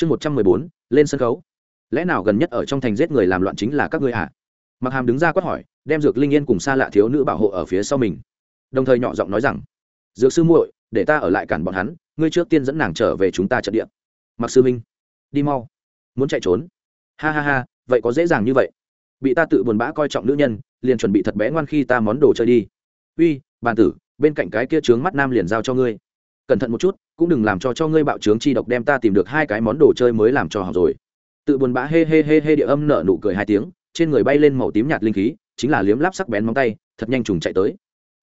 chương một trăm mười bốn, lên sân khấu. Lẽ nào gần nhất ở trong thành giết người làm loạn chính là các ngươi ạ à? mặc hàm đứng ra quát hỏi, đem dược linh yên cùng xa lạ thiếu nữ bảo hộ ở phía sau mình. Đồng thời nhỏ giọng nói rằng, dược sư muội, để ta ở lại cản bọn hắn, ngươi trước tiên dẫn nàng trở về chúng ta trận địa. Mặc sư minh đi mau. Muốn chạy trốn. Ha ha ha, vậy có dễ dàng như vậy. Bị ta tự buồn bã coi trọng nữ nhân, liền chuẩn bị thật bé ngoan khi ta món đồ chơi đi. Uy, bàn tử, bên cạnh cái kia trướng mắt nam liền giao cho ngươi. Cẩn thận một chút cũng đừng làm cho cho ngươi bạo trướng chi độc đem ta tìm được hai cái món đồ chơi mới làm cho họ rồi. Tự buồn bã hê hê hê hê địa âm nở nụ cười hai tiếng, trên người bay lên màu tím nhạt linh khí, chính là liếm láp sắc bén móng tay, thật nhanh trùng chạy tới.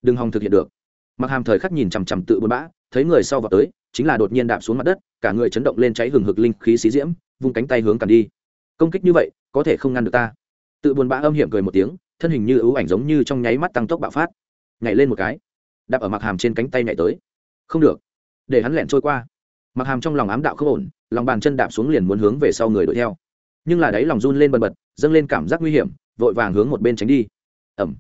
Đừng hòng thực hiện được. Mặc hàm thời khắc nhìn chằm chằm tự buồn bã, thấy người sau vào tới, chính là đột nhiên đạp xuống mặt đất, cả người chấn động lên cháy hừng hực linh khí xí diễm, vung cánh tay hướng càn đi. Công kích như vậy, có thể không ngăn được ta. Tự buồn bã âm hiểm cười một tiếng, thân hình như ưu ảnh giống như trong nháy mắt tăng tốc bạo phát. Nhảy lên một cái, đạp ở mặc hàm trên cánh tay nhảy tới. Không được để hắn lẹn trôi qua. Mặc hàm trong lòng ám đạo không ổn, lòng bàn chân đạp xuống liền muốn hướng về sau người đuổi theo. Nhưng là đấy lòng run lên bần bật, dâng lên cảm giác nguy hiểm, vội vàng hướng một bên tránh đi. Ẩm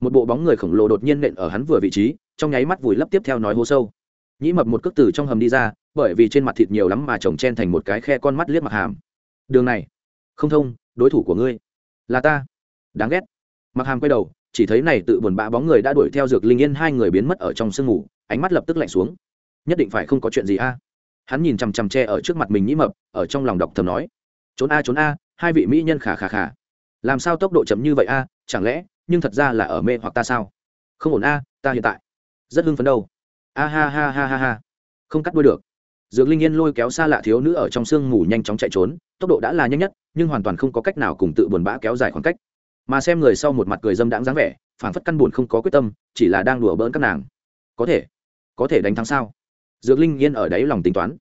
một bộ bóng người khổng lồ đột nhiên nện ở hắn vừa vị trí, trong nháy mắt vùi lấp tiếp theo nói hô sâu. Nhĩ mập một cước từ trong hầm đi ra, bởi vì trên mặt thịt nhiều lắm mà chồng chen thành một cái khe con mắt liếc mặc hàm. Đường này, không thông, đối thủ của ngươi là ta. Đáng ghét. Mặc hàm quay đầu, chỉ thấy này tự buồn bã bóng người đã đuổi theo dược linh yên, hai người biến mất ở trong sương ngủ ánh mắt lập tức lạnh xuống nhất định phải không có chuyện gì a? À? Hắn nhìn chằm chằm tre ở trước mặt mình nhĩ mập, ở trong lòng đọc thầm nói, trốn a trốn a, hai vị mỹ nhân khả khả khả làm sao tốc độ chậm như vậy a? Chẳng lẽ, nhưng thật ra là ở mê hoặc ta sao? Không ổn a, ta hiện tại rất hưng phấn đâu. A ha ha ha ha ha. Không cắt đuôi được. Dược linh yên lôi kéo xa lạ thiếu nữ ở trong sương mù nhanh chóng chạy trốn, tốc độ đã là nhanh nhất, nhưng hoàn toàn không có cách nào cùng tự buồn bã kéo dài khoảng cách. Mà xem người sau một mặt cười dâm đãng dáng vẻ phản phất căn buồn không có quyết tâm, chỉ là đang đùa bỡn các nàng. Có thể có thể đánh thắng sao? Dược linh yên ở đấy lòng tính toán.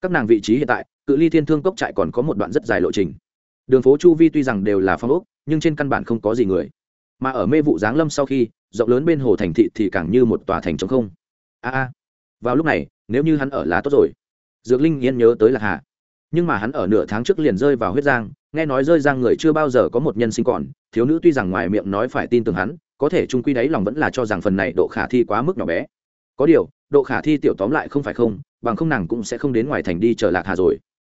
Các nàng vị trí hiện tại, cự ly thiên thương cốc trại còn có một đoạn rất dài lộ trình. Đường phố chu vi tuy rằng đều là phong ốc, nhưng trên căn bản không có gì người. Mà ở mê vụ giáng lâm sau khi, rộng lớn bên hồ thành thị thì càng như một tòa thành trống không. A a. Vào lúc này, nếu như hắn ở là tốt rồi. Dược linh yên nhớ tới lạc hà. Nhưng mà hắn ở nửa tháng trước liền rơi vào huyết giang, nghe nói rơi giang người chưa bao giờ có một nhân sinh còn, thiếu nữ tuy rằng ngoài miệng nói phải tin tưởng hắn, có thể trung quy đáy lòng vẫn là cho rằng phần này độ khả thi quá mức nhỏ bé có điều, độ khả thi tiểu tóm lại không phải không, bằng không nàng cũng sẽ không đến ngoài thành đi chờ lạc hà rồi.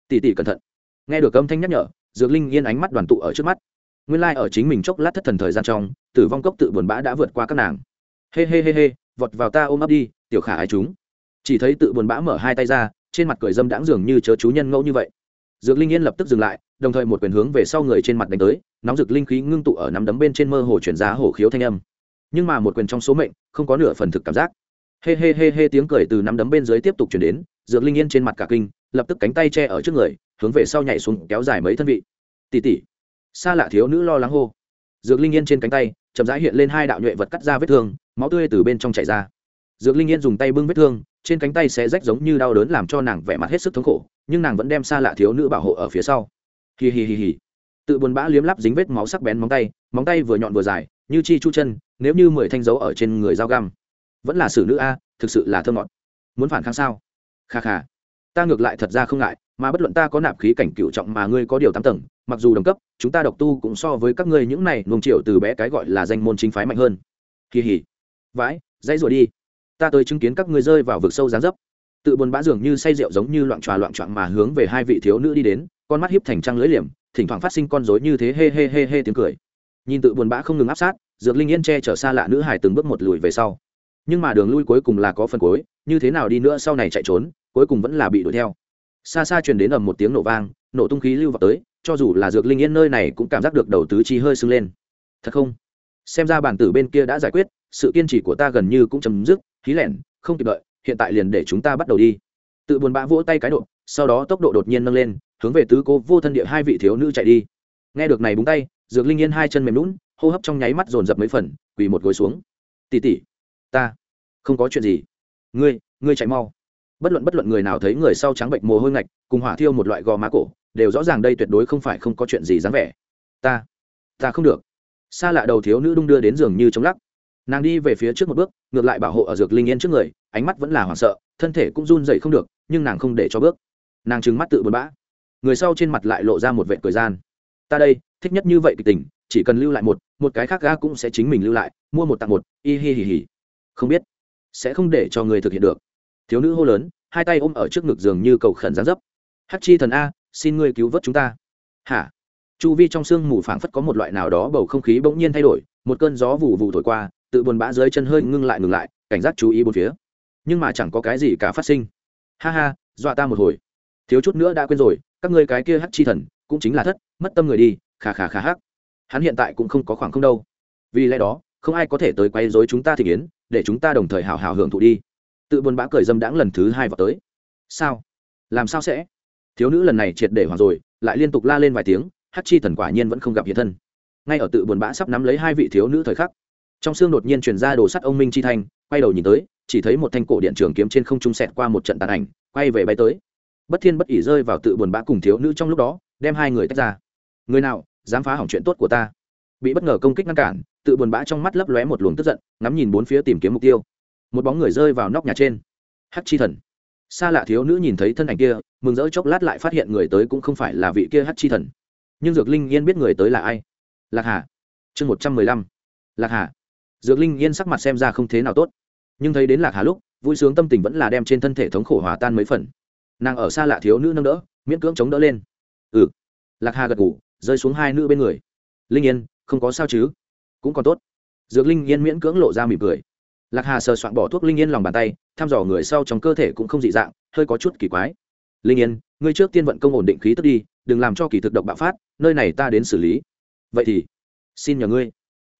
Tỉ tỉ cẩn thận. Nghe được âm thanh nhắc nhở, dược linh yên ánh mắt đoàn tụ ở trước mắt. Nguyên lai、like、ở chính mình chốc lát thất thần thời gian trong, tử vong cốc tự buồn bã đã vượt qua các nàng. Hê hê hê hê, vọt vào ta ôm ấp đi, tiểu khả ái chúng. Chỉ thấy tự buồn bã mở hai tay ra, trên mặt cười dâm đãng dường như chớ chú nhân ngẫu như vậy. Dược linh yên lập tức dừng lại, đồng thời một quyền hướng về sau người trên mặt đánh tới, nóng rực linh khí ngưng tụ ở nắm đấm bên trên mơ hồ chuyển giá hổ khiếu thanh âm. Nhưng mà một quyền trong số mệnh, không có nửa phần thực cảm giác hê hê hê hê tiếng cười từ nắm đấm bên dưới tiếp tục chuyển đến, dược linh yên trên mặt cả kinh, lập tức cánh tay che ở trước người, hướng về sau nhảy xuống, kéo dài mấy thân vị. Tỉ tỉ xa lạ thiếu nữ lo lắng hô. Dược linh yên trên cánh tay, chậm rãi hiện lên hai đạo nhuệ vật cắt ra vết thương, máu tươi từ bên trong chảy ra. Dược linh yên dùng tay bưng vết thương, trên cánh tay sẽ rách giống như đau đớn làm cho nàng vẻ mặt hết sức thống khổ, nhưng nàng vẫn đem xa lạ thiếu nữ bảo hộ ở phía sau. Hì hì hì hì. Tự buồn bã liếm lắp dính vết máu sắc bén móng tay móng tay vừa nhọn vừa dài, như chi chu chân, nếu như mười thanh dấu ở trên người dao găm vẫn là xử nữ a, thực sự là thơ ngọt. Muốn phản kháng sao? Kha kha. Ta ngược lại thật ra không ngại, mà bất luận ta có nạp khí cảnh cựu trọng mà ngươi có điều tám tầng, mặc dù đồng cấp, chúng ta độc tu cũng so với các ngươi những này luồng triệu từ bé cái gọi là danh môn chính phái mạnh hơn. Kỳ hỉ. Vãi, dãy rồi đi. Ta tới chứng kiến các ngươi rơi vào vực sâu gián dấp. Tự buồn bã dường như say rượu giống như loạn tròa loạn trọn mà hướng về hai vị thiếu nữ đi đến, con mắt hiếp thành trăng lưỡi liềm, thỉnh thoảng phát sinh con rối như thế hê hê hê hê tiếng cười. Nhìn tự buồn bã không ngừng áp sát, dược linh yên che chở xa lạ nữ hải từng bước một lùi về sau nhưng mà đường lui cuối cùng là có phần cuối, như thế nào đi nữa sau này chạy trốn, cuối cùng vẫn là bị đuổi theo. Xa xa truyền đến ầm một tiếng nổ vang, nổ tung khí lưu vào tới, cho dù là dược linh yên nơi này cũng cảm giác được đầu tứ chi hơi sưng lên. Thật không? Xem ra bản tử bên kia đã giải quyết, sự kiên trì của ta gần như cũng chấm dứt khí lẻn không kịp đợi, hiện tại liền để chúng ta bắt đầu đi. Tự buồn bã vỗ tay cái độ, sau đó tốc độ đột nhiên nâng lên, hướng về tứ cô vô thân địa hai vị thiếu nữ chạy đi. Nghe được này búng tay, dược linh yên hai chân mềm lún hô hấp trong nháy mắt dồn dập mấy phần, quỳ một gối xuống. Tỉ tỉ ta không có chuyện gì. Ngươi ngươi chạy mau. Bất luận bất luận người nào thấy người sau trắng bệnh mồ hôi ngạch, cùng hỏa thiêu một loại gò má cổ, đều rõ ràng đây tuyệt đối không phải không có chuyện gì dáng vẻ. Ta ta không được. Xa lạ đầu thiếu nữ đung đưa đến giường như chống lắc. Nàng đi về phía trước một bước, ngược lại bảo hộ ở dược linh yên trước người, ánh mắt vẫn là hoảng sợ, thân thể cũng run dậy không được, nhưng nàng không để cho bước. Nàng trừng mắt tự buồn bã. Người sau trên mặt lại lộ ra một vệ cười gian. Ta đây, thích nhất như vậy kịch tình, chỉ cần lưu lại một một cái khác ga cũng sẽ chính mình lưu lại, mua một tặng một, y hi hi hi. Không biết sẽ không để cho người thực hiện được. Thiếu nữ hô lớn, hai tay ôm ở trước ngực giường như cầu khẩn gián dấp. Hắc chi thần a, xin ngươi cứu vớt chúng ta. Hả? Chu vi trong sương mù phảng phất có một loại nào đó bầu không khí bỗng nhiên thay đổi, một cơn gió vụ vụ thổi qua, tự buồn bã dưới chân hơi ngưng lại ngừng lại, cảnh giác chú ý bốn phía. Nhưng mà chẳng có cái gì cả phát sinh. Ha ha, dọa ta một hồi. Thiếu chút nữa đã quên rồi, các ngươi cái kia hắc chi thần, cũng chính là thất, mất tâm người đi khà khà khà hắc. Hắn hiện tại cũng không có khoảng không đâu. Vì lẽ đó không ai có thể tới quay dối chúng ta thị kiến, để chúng ta đồng thời hào hào hưởng thụ đi. Tự buồn bã cười dâm đãng lần thứ hai vào tới. Sao? Làm sao sẽ? Thiếu nữ lần này triệt để hoảng rồi, lại liên tục la lên vài tiếng hát chi thần quả nhiên vẫn không gặp hiện thân. Ngay ở tự buồn bã sắp nắm lấy hai vị thiếu nữ thời khắc, trong xương đột nhiên truyền ra đồ sắt ông minh chi thanh, quay đầu nhìn tới, chỉ thấy một thanh cổ điện trường kiếm trên không trung sẹt qua một trận tàn ảnh, quay về bay tới. Bất thiên bất ỉ rơi vào tự buồn bã cùng thiếu nữ trong lúc đó, đem hai người tách ra. Người nào, dám phá hỏng chuyện tốt của ta? Bị bất ngờ công kích ngăn cản tự buồn bã trong mắt lấp lóe một luồng tức giận, ngắm nhìn bốn phía tìm kiếm mục tiêu. Một bóng người rơi vào nóc nhà trên. Hắc chi thần. Xa lạ thiếu nữ nhìn thấy thân ảnh kia, mừng rỡ chốc lát lại phát hiện người tới cũng không phải là vị kia hắc chi thần. Nhưng dược linh yên biết người tới là ai? Lạc hà. Chương một trăm mười lăm. Lạc hà. Dược linh yên sắc mặt xem ra không thế nào tốt. Nhưng thấy đến lạc hà lúc, vui sướng tâm tình vẫn là đem trên thân thể thống khổ hòa tan mấy phần. Nàng ở xa lạ thiếu nữ nâng đỡ, miễn cưỡng chống đỡ lên. Ừ. Lạc hà gật ngủ rơi xuống hai nữ bên người. Linh yên, không có sao chứ? Cũng còn tốt. Dược linh yên miễn cưỡng lộ ra mỉm cười. Lạc hà sờ soạn bỏ thuốc linh yên lòng bàn tay, thăm dò người sau trong cơ thể cũng không dị dạng, hơi có chút kỳ quái. Linh yên, ngươi trước tiên vận công ổn định khí tức đi, đừng làm cho kỳ thực độc bạo phát, nơi này ta đến xử lý. Vậy thì xin nhờ ngươi.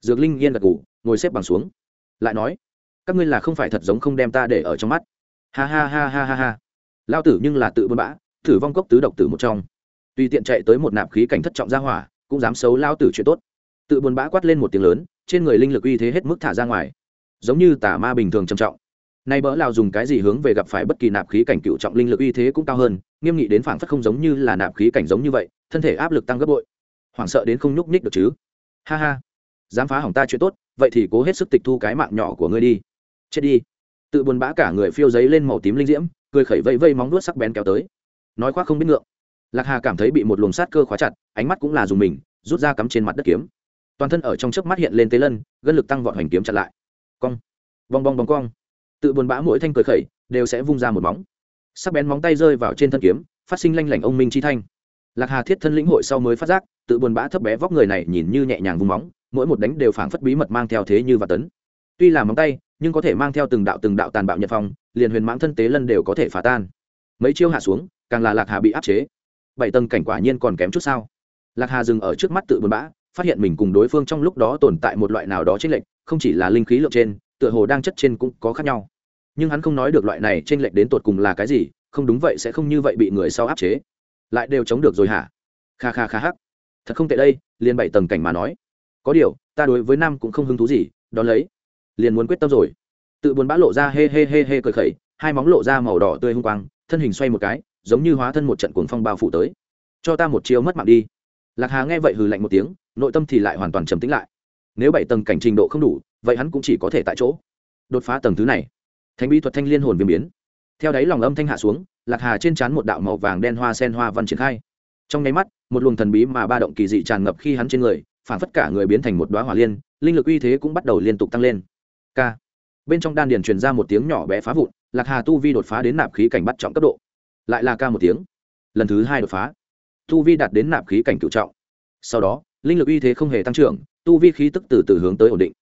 Dược linh yên gật ngủ ngồi xếp bằng xuống. Lại nói, các ngươi là không phải thật giống không đem ta để ở trong mắt. Ha ha ha ha ha ha. Lao tử nhưng là tự buôn bã, thử vong cốc tứ độc tử một trong. Tùy tiện chạy tới một nạp khí cảnh thất trọng ra hỏa, cũng dám xấu lao tử chuyện tốt tự buồn bã quát lên một tiếng lớn, trên người linh lực uy thế hết mức thả ra ngoài. Giống như tà ma bình thường trầm trọng. Nay bỡ lao dùng cái gì hướng về gặp phải bất kỳ nạp khí cảnh cựu trọng linh lực uy thế cũng cao hơn, nghiêm nghị đến phảng phất không giống như là nạp khí cảnh giống như vậy, thân thể áp lực tăng gấp bội. Hoảng sợ đến không nhúc nhích được chứ? Ha ha. Dám phá hỏng ta chuyện tốt, vậy thì cố hết sức tịch thu cái mạng nhỏ của ngươi đi. Chết đi. Tự buồn bã cả người phiêu giấy lên màu tím linh diễm, cười khẩy vây vây móng đuốt sắc bén kéo tới. Nói khoác không biết ngượng. Lạc hà cảm thấy bị một luồng sát cơ khóa chặt, ánh mắt cũng là dùng mình, rút ra cắm trên mặt đất kiếm toàn thân ở trong chớp mắt hiện lên tế lân, gân lực tăng vọt hoành kiếm chặn lại. Cong. Bong bong bong cong. Tự buồn bã mỗi thanh cười khẩy, đều sẽ vung ra một móng. Sắc bén móng tay rơi vào trên thân kiếm, phát sinh lanh lảnh ông minh chi thanh. Lạc hà thiết thân lĩnh hội sau mới phát giác, tự buồn bã thấp bé vóc người này nhìn như nhẹ nhàng vung móng, mỗi một đánh đều phảng phất bí mật mang theo thế như và tấn. Tuy là móng tay, nhưng có thể mang theo từng đạo từng đạo tàn bạo nhật phong, liền huyền mãng thân tế lân đều có thể phá tan. Mấy chiêu hạ xuống, càng là lạc hà bị áp chế. Bảy tầng cảnh quả nhiên còn kém chút sao? Lạc hà dừng ở trước mắt tự buồn bã phát hiện mình cùng đối phương trong lúc đó tồn tại một loại nào đó trên lệnh không chỉ là linh khí lượng trên, tựa hồ đang chất trên cũng có khác nhau. Nhưng hắn không nói được loại này trên lệnh đến tột cùng là cái gì, không đúng vậy sẽ không như vậy bị người sau áp chế. Lại đều chống được rồi hả? Kha kha kha hắc. Thật không tệ đây, liền bảy tầng cảnh mà nói. Có điều, ta đối với nam cũng không hứng thú gì, đón lấy, liền muốn quyết tâm rồi. Tự buồn bã lộ ra hê hê hê hê cười khẩy, hai móng lộ ra màu đỏ tươi hung quang, thân hình xoay một cái, giống như hóa thân một trận cuồng phong bao phủ tới. Cho ta một chiêu mất mạng đi. Lạc hà nghe vậy hừ lạnh một tiếng nội tâm thì lại hoàn toàn trầm tĩnh lại. Nếu bảy tầng cảnh trình độ không đủ, vậy hắn cũng chỉ có thể tại chỗ. Đột phá tầng thứ này. Thánh bí thuật thanh liên hồn viêm biến. Theo đáy lòng âm thanh hạ xuống, lạc hà trên trán một đạo màu vàng đen hoa sen hoa văn triển khai. Trong nháy mắt, một luồng thần bí mà ba động kỳ dị tràn ngập khi hắn trên người, phản phất cả người biến thành một đoá hỏa liên, linh lực uy thế cũng bắt đầu liên tục tăng lên. K. Bên trong đan điền truyền ra một tiếng nhỏ bé phá vụn, lạc hà tu vi đột phá đến nạp khí cảnh bắt trọng cấp độ. Lại là ca một tiếng. Lần thứ hai đột phá. Tu vi đạt đến nạp khí cảnh cựu trọng. Sau đó linh lực uy thế không hề tăng trưởng, tu vi khí tức từ từ hướng tới ổn định.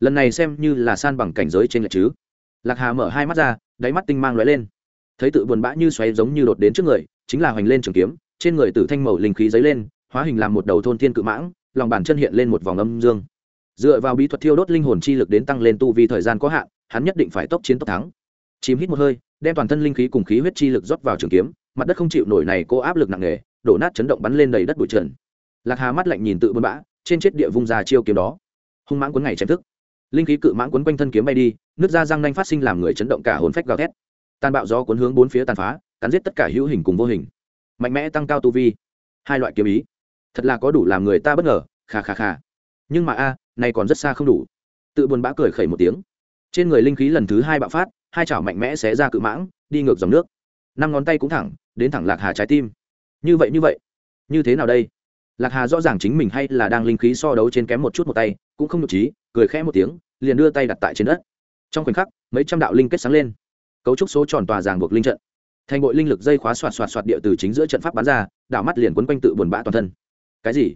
Lần này xem như là san bằng cảnh giới trên lệch chứ. Lạc hà mở hai mắt ra, đáy mắt tinh mang lóe lên. Thấy tự buồn bã như xoáy giống như đột đến trước người, chính là hoành lên trường kiếm, trên người tử thanh màu linh khí dấy lên, hóa hình làm một đầu thôn thiên cự mãng, lòng bàn chân hiện lên một vòng âm dương. Dựa vào bí thuật thiêu đốt linh hồn chi lực đến tăng lên tu vi thời gian có hạn, hắn nhất định phải tốc chiến tốc thắng. Chìm hít một hơi, đem toàn thân linh khí cùng khí huyết chi lực rót vào trường kiếm, mặt đất không chịu nổi này cô áp lực nặng nề, đổ nát chấn động bắn lên đầy đất bụi trần lạc hà mắt lạnh nhìn tự bôn bã, trên chết địa vung ra chiêu kiếm đó. Hung mãng cuốn ngày chém thức. Linh khí cự mãng quấn quanh thân kiếm bay đi, nước ra răng nanh phát sinh làm người chấn động cả hồn phách gào thét. Tàn bạo gió cuốn hướng bốn phía tàn phá, cắn giết tất cả hữu hình cùng vô hình. Mạnh mẽ tăng cao tu vi. Hai loại kiếm ý. Thật là có đủ làm người ta bất ngờ khà khà khà nhưng mà a, này còn rất xa không đủ. Tự buồn bã cười khẩy một tiếng. Trên người linh khí lần thứ hai bạo phát, hai chảo mạnh mẽ xé ra cự mãng, đi ngược dòng nước. Năm ngón tay cũng thẳng, đến thẳng lạc hà trái tim. Như vậy như vậy. Như thế nào đây? Lạc hà rõ ràng chính mình hay là đang linh khí so đấu trên kém một chút một tay, cũng không nhục trí, cười khẽ một tiếng, liền đưa tay đặt tại trên đất. Trong khoảnh khắc, mấy trăm đạo linh kết sáng lên. Cấu trúc số tròn tòa ràng buộc linh trận. Thành bội linh lực dây khóa xoạt xoạt xoạt địa từ chính giữa trận pháp bắn ra đảo mắt liền quấn quanh tự buồn bã toàn thân. Cái gì?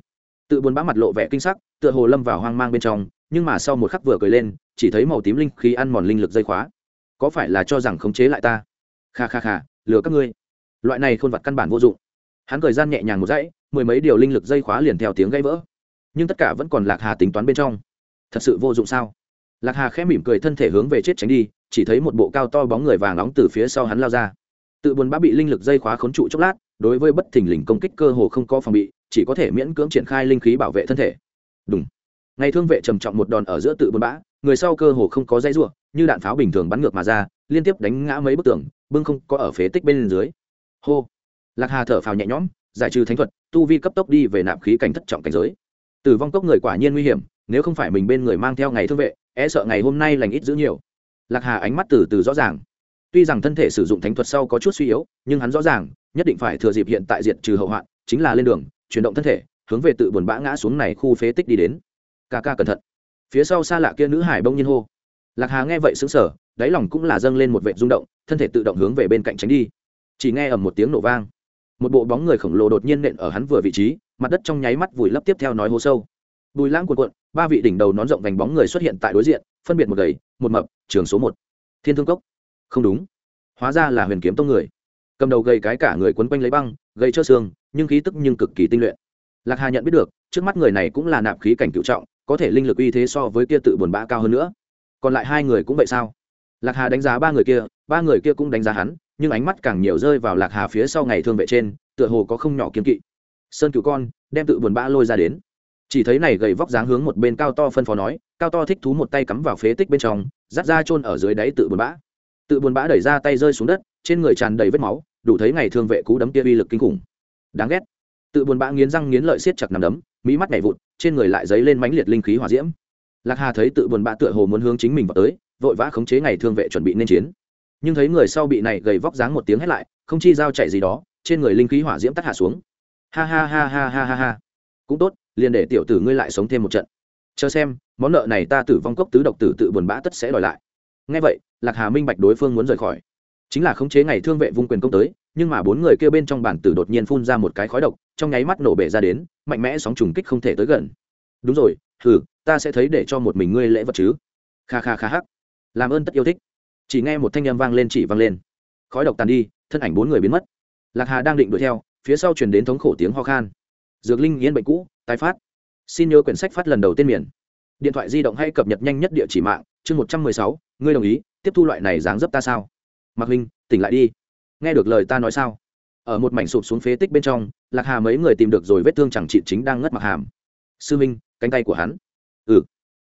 Tự buồn bã mặt lộ vẻ kinh sắc, tựa hồ lâm vào hoang mang bên trong, nhưng mà sau một khắc vừa cười lên, chỉ thấy màu tím linh khí ăn mòn linh lực dây khóa. Có phải là cho rằng khống chế lại ta? Kha kha kha, lừa các ngươi. Loại này khôn vật căn bản vô dụng. Hắn cười gian nhẹ nhàng một dãy mười mấy điều linh lực dây khóa liền theo tiếng gãy vỡ. Nhưng tất cả vẫn còn lạc hà tính toán bên trong. Thật sự vô dụng sao? Lạc hà khẽ mỉm cười thân thể hướng về chết tránh đi, chỉ thấy một bộ cao to bóng người vàng nóng từ phía sau hắn lao ra. Tự buồn bã bị linh lực dây khóa khốn trụ chốc lát, đối với bất thình lình công kích cơ hồ không có phòng bị, chỉ có thể miễn cưỡng triển khai linh khí bảo vệ thân thể. Đúng ngày thương vệ trầm trọng một đòn ở giữa tự buồn bã, người sau cơ hồ không có dây ruộng như đạn pháo bình thường bắn ngược mà ra, liên tiếp đánh ngã mấy bức tường, bưng không có ở phế tích bên dưới. Hô. Lạc hà thở phào nhẹ nhõm giải trừ thánh thuật, tu vi cấp tốc đi về nạp khí cảnh thất trọng cảnh giới. Tử vong cốc người quả nhiên nguy hiểm, nếu không phải mình bên người mang theo ngày thương vệ e sợ ngày hôm nay lành ít giữ nhiều. Lạc hà ánh mắt từ từ rõ ràng. Tuy rằng thân thể sử dụng thánh thuật sau có chút suy yếu, nhưng hắn rõ ràng, nhất định phải thừa dịp hiện tại diệt trừ hậu hoạn, chính là lên đường, chuyển động thân thể, hướng về tự buồn bã ngã xuống này khu phế tích đi đến. Ca ca cẩn thận. Phía sau xa lạ kia nữ hải bông nhiên hô. Lạc hà nghe vậy xứng sở đáy lòng cũng là dâng lên một vệ rung động, thân thể tự động hướng về bên cạnh tránh đi. Chỉ nghe ầm một tiếng nổ vang một bộ bóng người khổng lồ đột nhiên nện ở hắn vừa vị trí, mặt đất trong nháy mắt vùi lấp tiếp theo nói hố sâu. Bùi lãng cuộn cuộn, ba vị đỉnh đầu nón rộng vành bóng người xuất hiện tại đối diện, phân biệt một gầy, một mập, trường số một. Thiên thương cốc. Không đúng. Hóa ra là huyền kiếm tông người. Cầm đầu gầy cái cả người quấn quanh lấy băng gây cho xương, nhưng khí tức nhưng cực kỳ tinh luyện. Lạc hà nhận biết được, trước mắt người này cũng là nạp khí cảnh cựu trọng, có thể linh lực uy thế so với kia tự buồn bã cao hơn nữa. Còn lại hai người cũng vậy sao? Lạc hà đánh giá ba người kia, ba người kia cũng đánh giá hắn nhưng ánh mắt càng nhiều rơi vào lạc hà phía sau ngày thương vệ trên, tựa hồ có không nhỏ kiếm kỵ. Sơn cựu con, đem tự buồn bã lôi ra đến. Chỉ thấy này gầy vóc dáng hướng một bên cao to phân phó nói, cao to thích thú một tay cắm vào phế tích bên trong dắt ra chôn ở dưới đáy tự buồn bã. Tự buồn bã đẩy ra tay rơi xuống đất, trên người tràn đầy vết máu, đủ thấy ngày thương vệ cú đấm kia uy lực kinh khủng. Đáng ghét. Tự buồn bã nghiến răng nghiến lợi siết chặt nằm đấm mỹ mắt nhảy vụt, trên người lại dấy lên mãnh liệt linh khí hỏa diễm. Lạc hà thấy tự buồn bã tựa hồ muốn hướng chính mình vào tới, vội vã khống chế ngày thương vệ chuẩn bị nên chiến nhưng thấy người sau bị này gầy vóc dáng một tiếng hét lại, không chi dao chạy gì đó, trên người linh khí hỏa diễm tắt hạ xuống. Ha ha ha ha ha ha ha. Cũng tốt, liền để tiểu tử ngươi lại sống thêm một trận. Chờ xem, món nợ này ta tử vong cốc tứ độc tử tự buồn bã tất sẽ đòi lại. Ngay vậy, lạc hà minh bạch đối phương muốn rời khỏi. Chính là khống chế ngày thương vệ vung quyền công tới, nhưng mà bốn người kêu bên trong bản tử đột nhiên phun ra một cái khói độc, trong nháy mắt nổ bể ra đến, mạnh mẽ sóng trùng kích không thể tới gần. Đúng rồi thử ta sẽ thấy để cho một mình ngươi lễ vật chứ. Kha kha kha hắc. Làm ơn tất yêu thích chỉ nghe một thanh â m vang lên chỉ vang lên. Khói độc tàn đi, thân ảnh bốn người biến mất. Lạc hà đang định đuổi theo, phía sau chuyển đến thống khổ tiếng ho khan. Dược linh yên bệnh cũ, tái phát. Xin nhớ quyển sách phát lần đầu tiên miền. Điện thoại di động hay cập nhật nhanh nhất địa chỉ mạng, chương một trăm mười sáu, ngươi đồng ý, tiếp thu loại này dáng dấp ta sao? Mạc huynh tỉnh lại đi. Nghe được lời ta nói sao? Ở một mảnh sụp xuống phế tích bên trong, lạc hà mấy người tìm được rồi vết thương chẳng trị chính đang ngất mặc hàm. Sư minh, cánh tay của hắn. Ừ.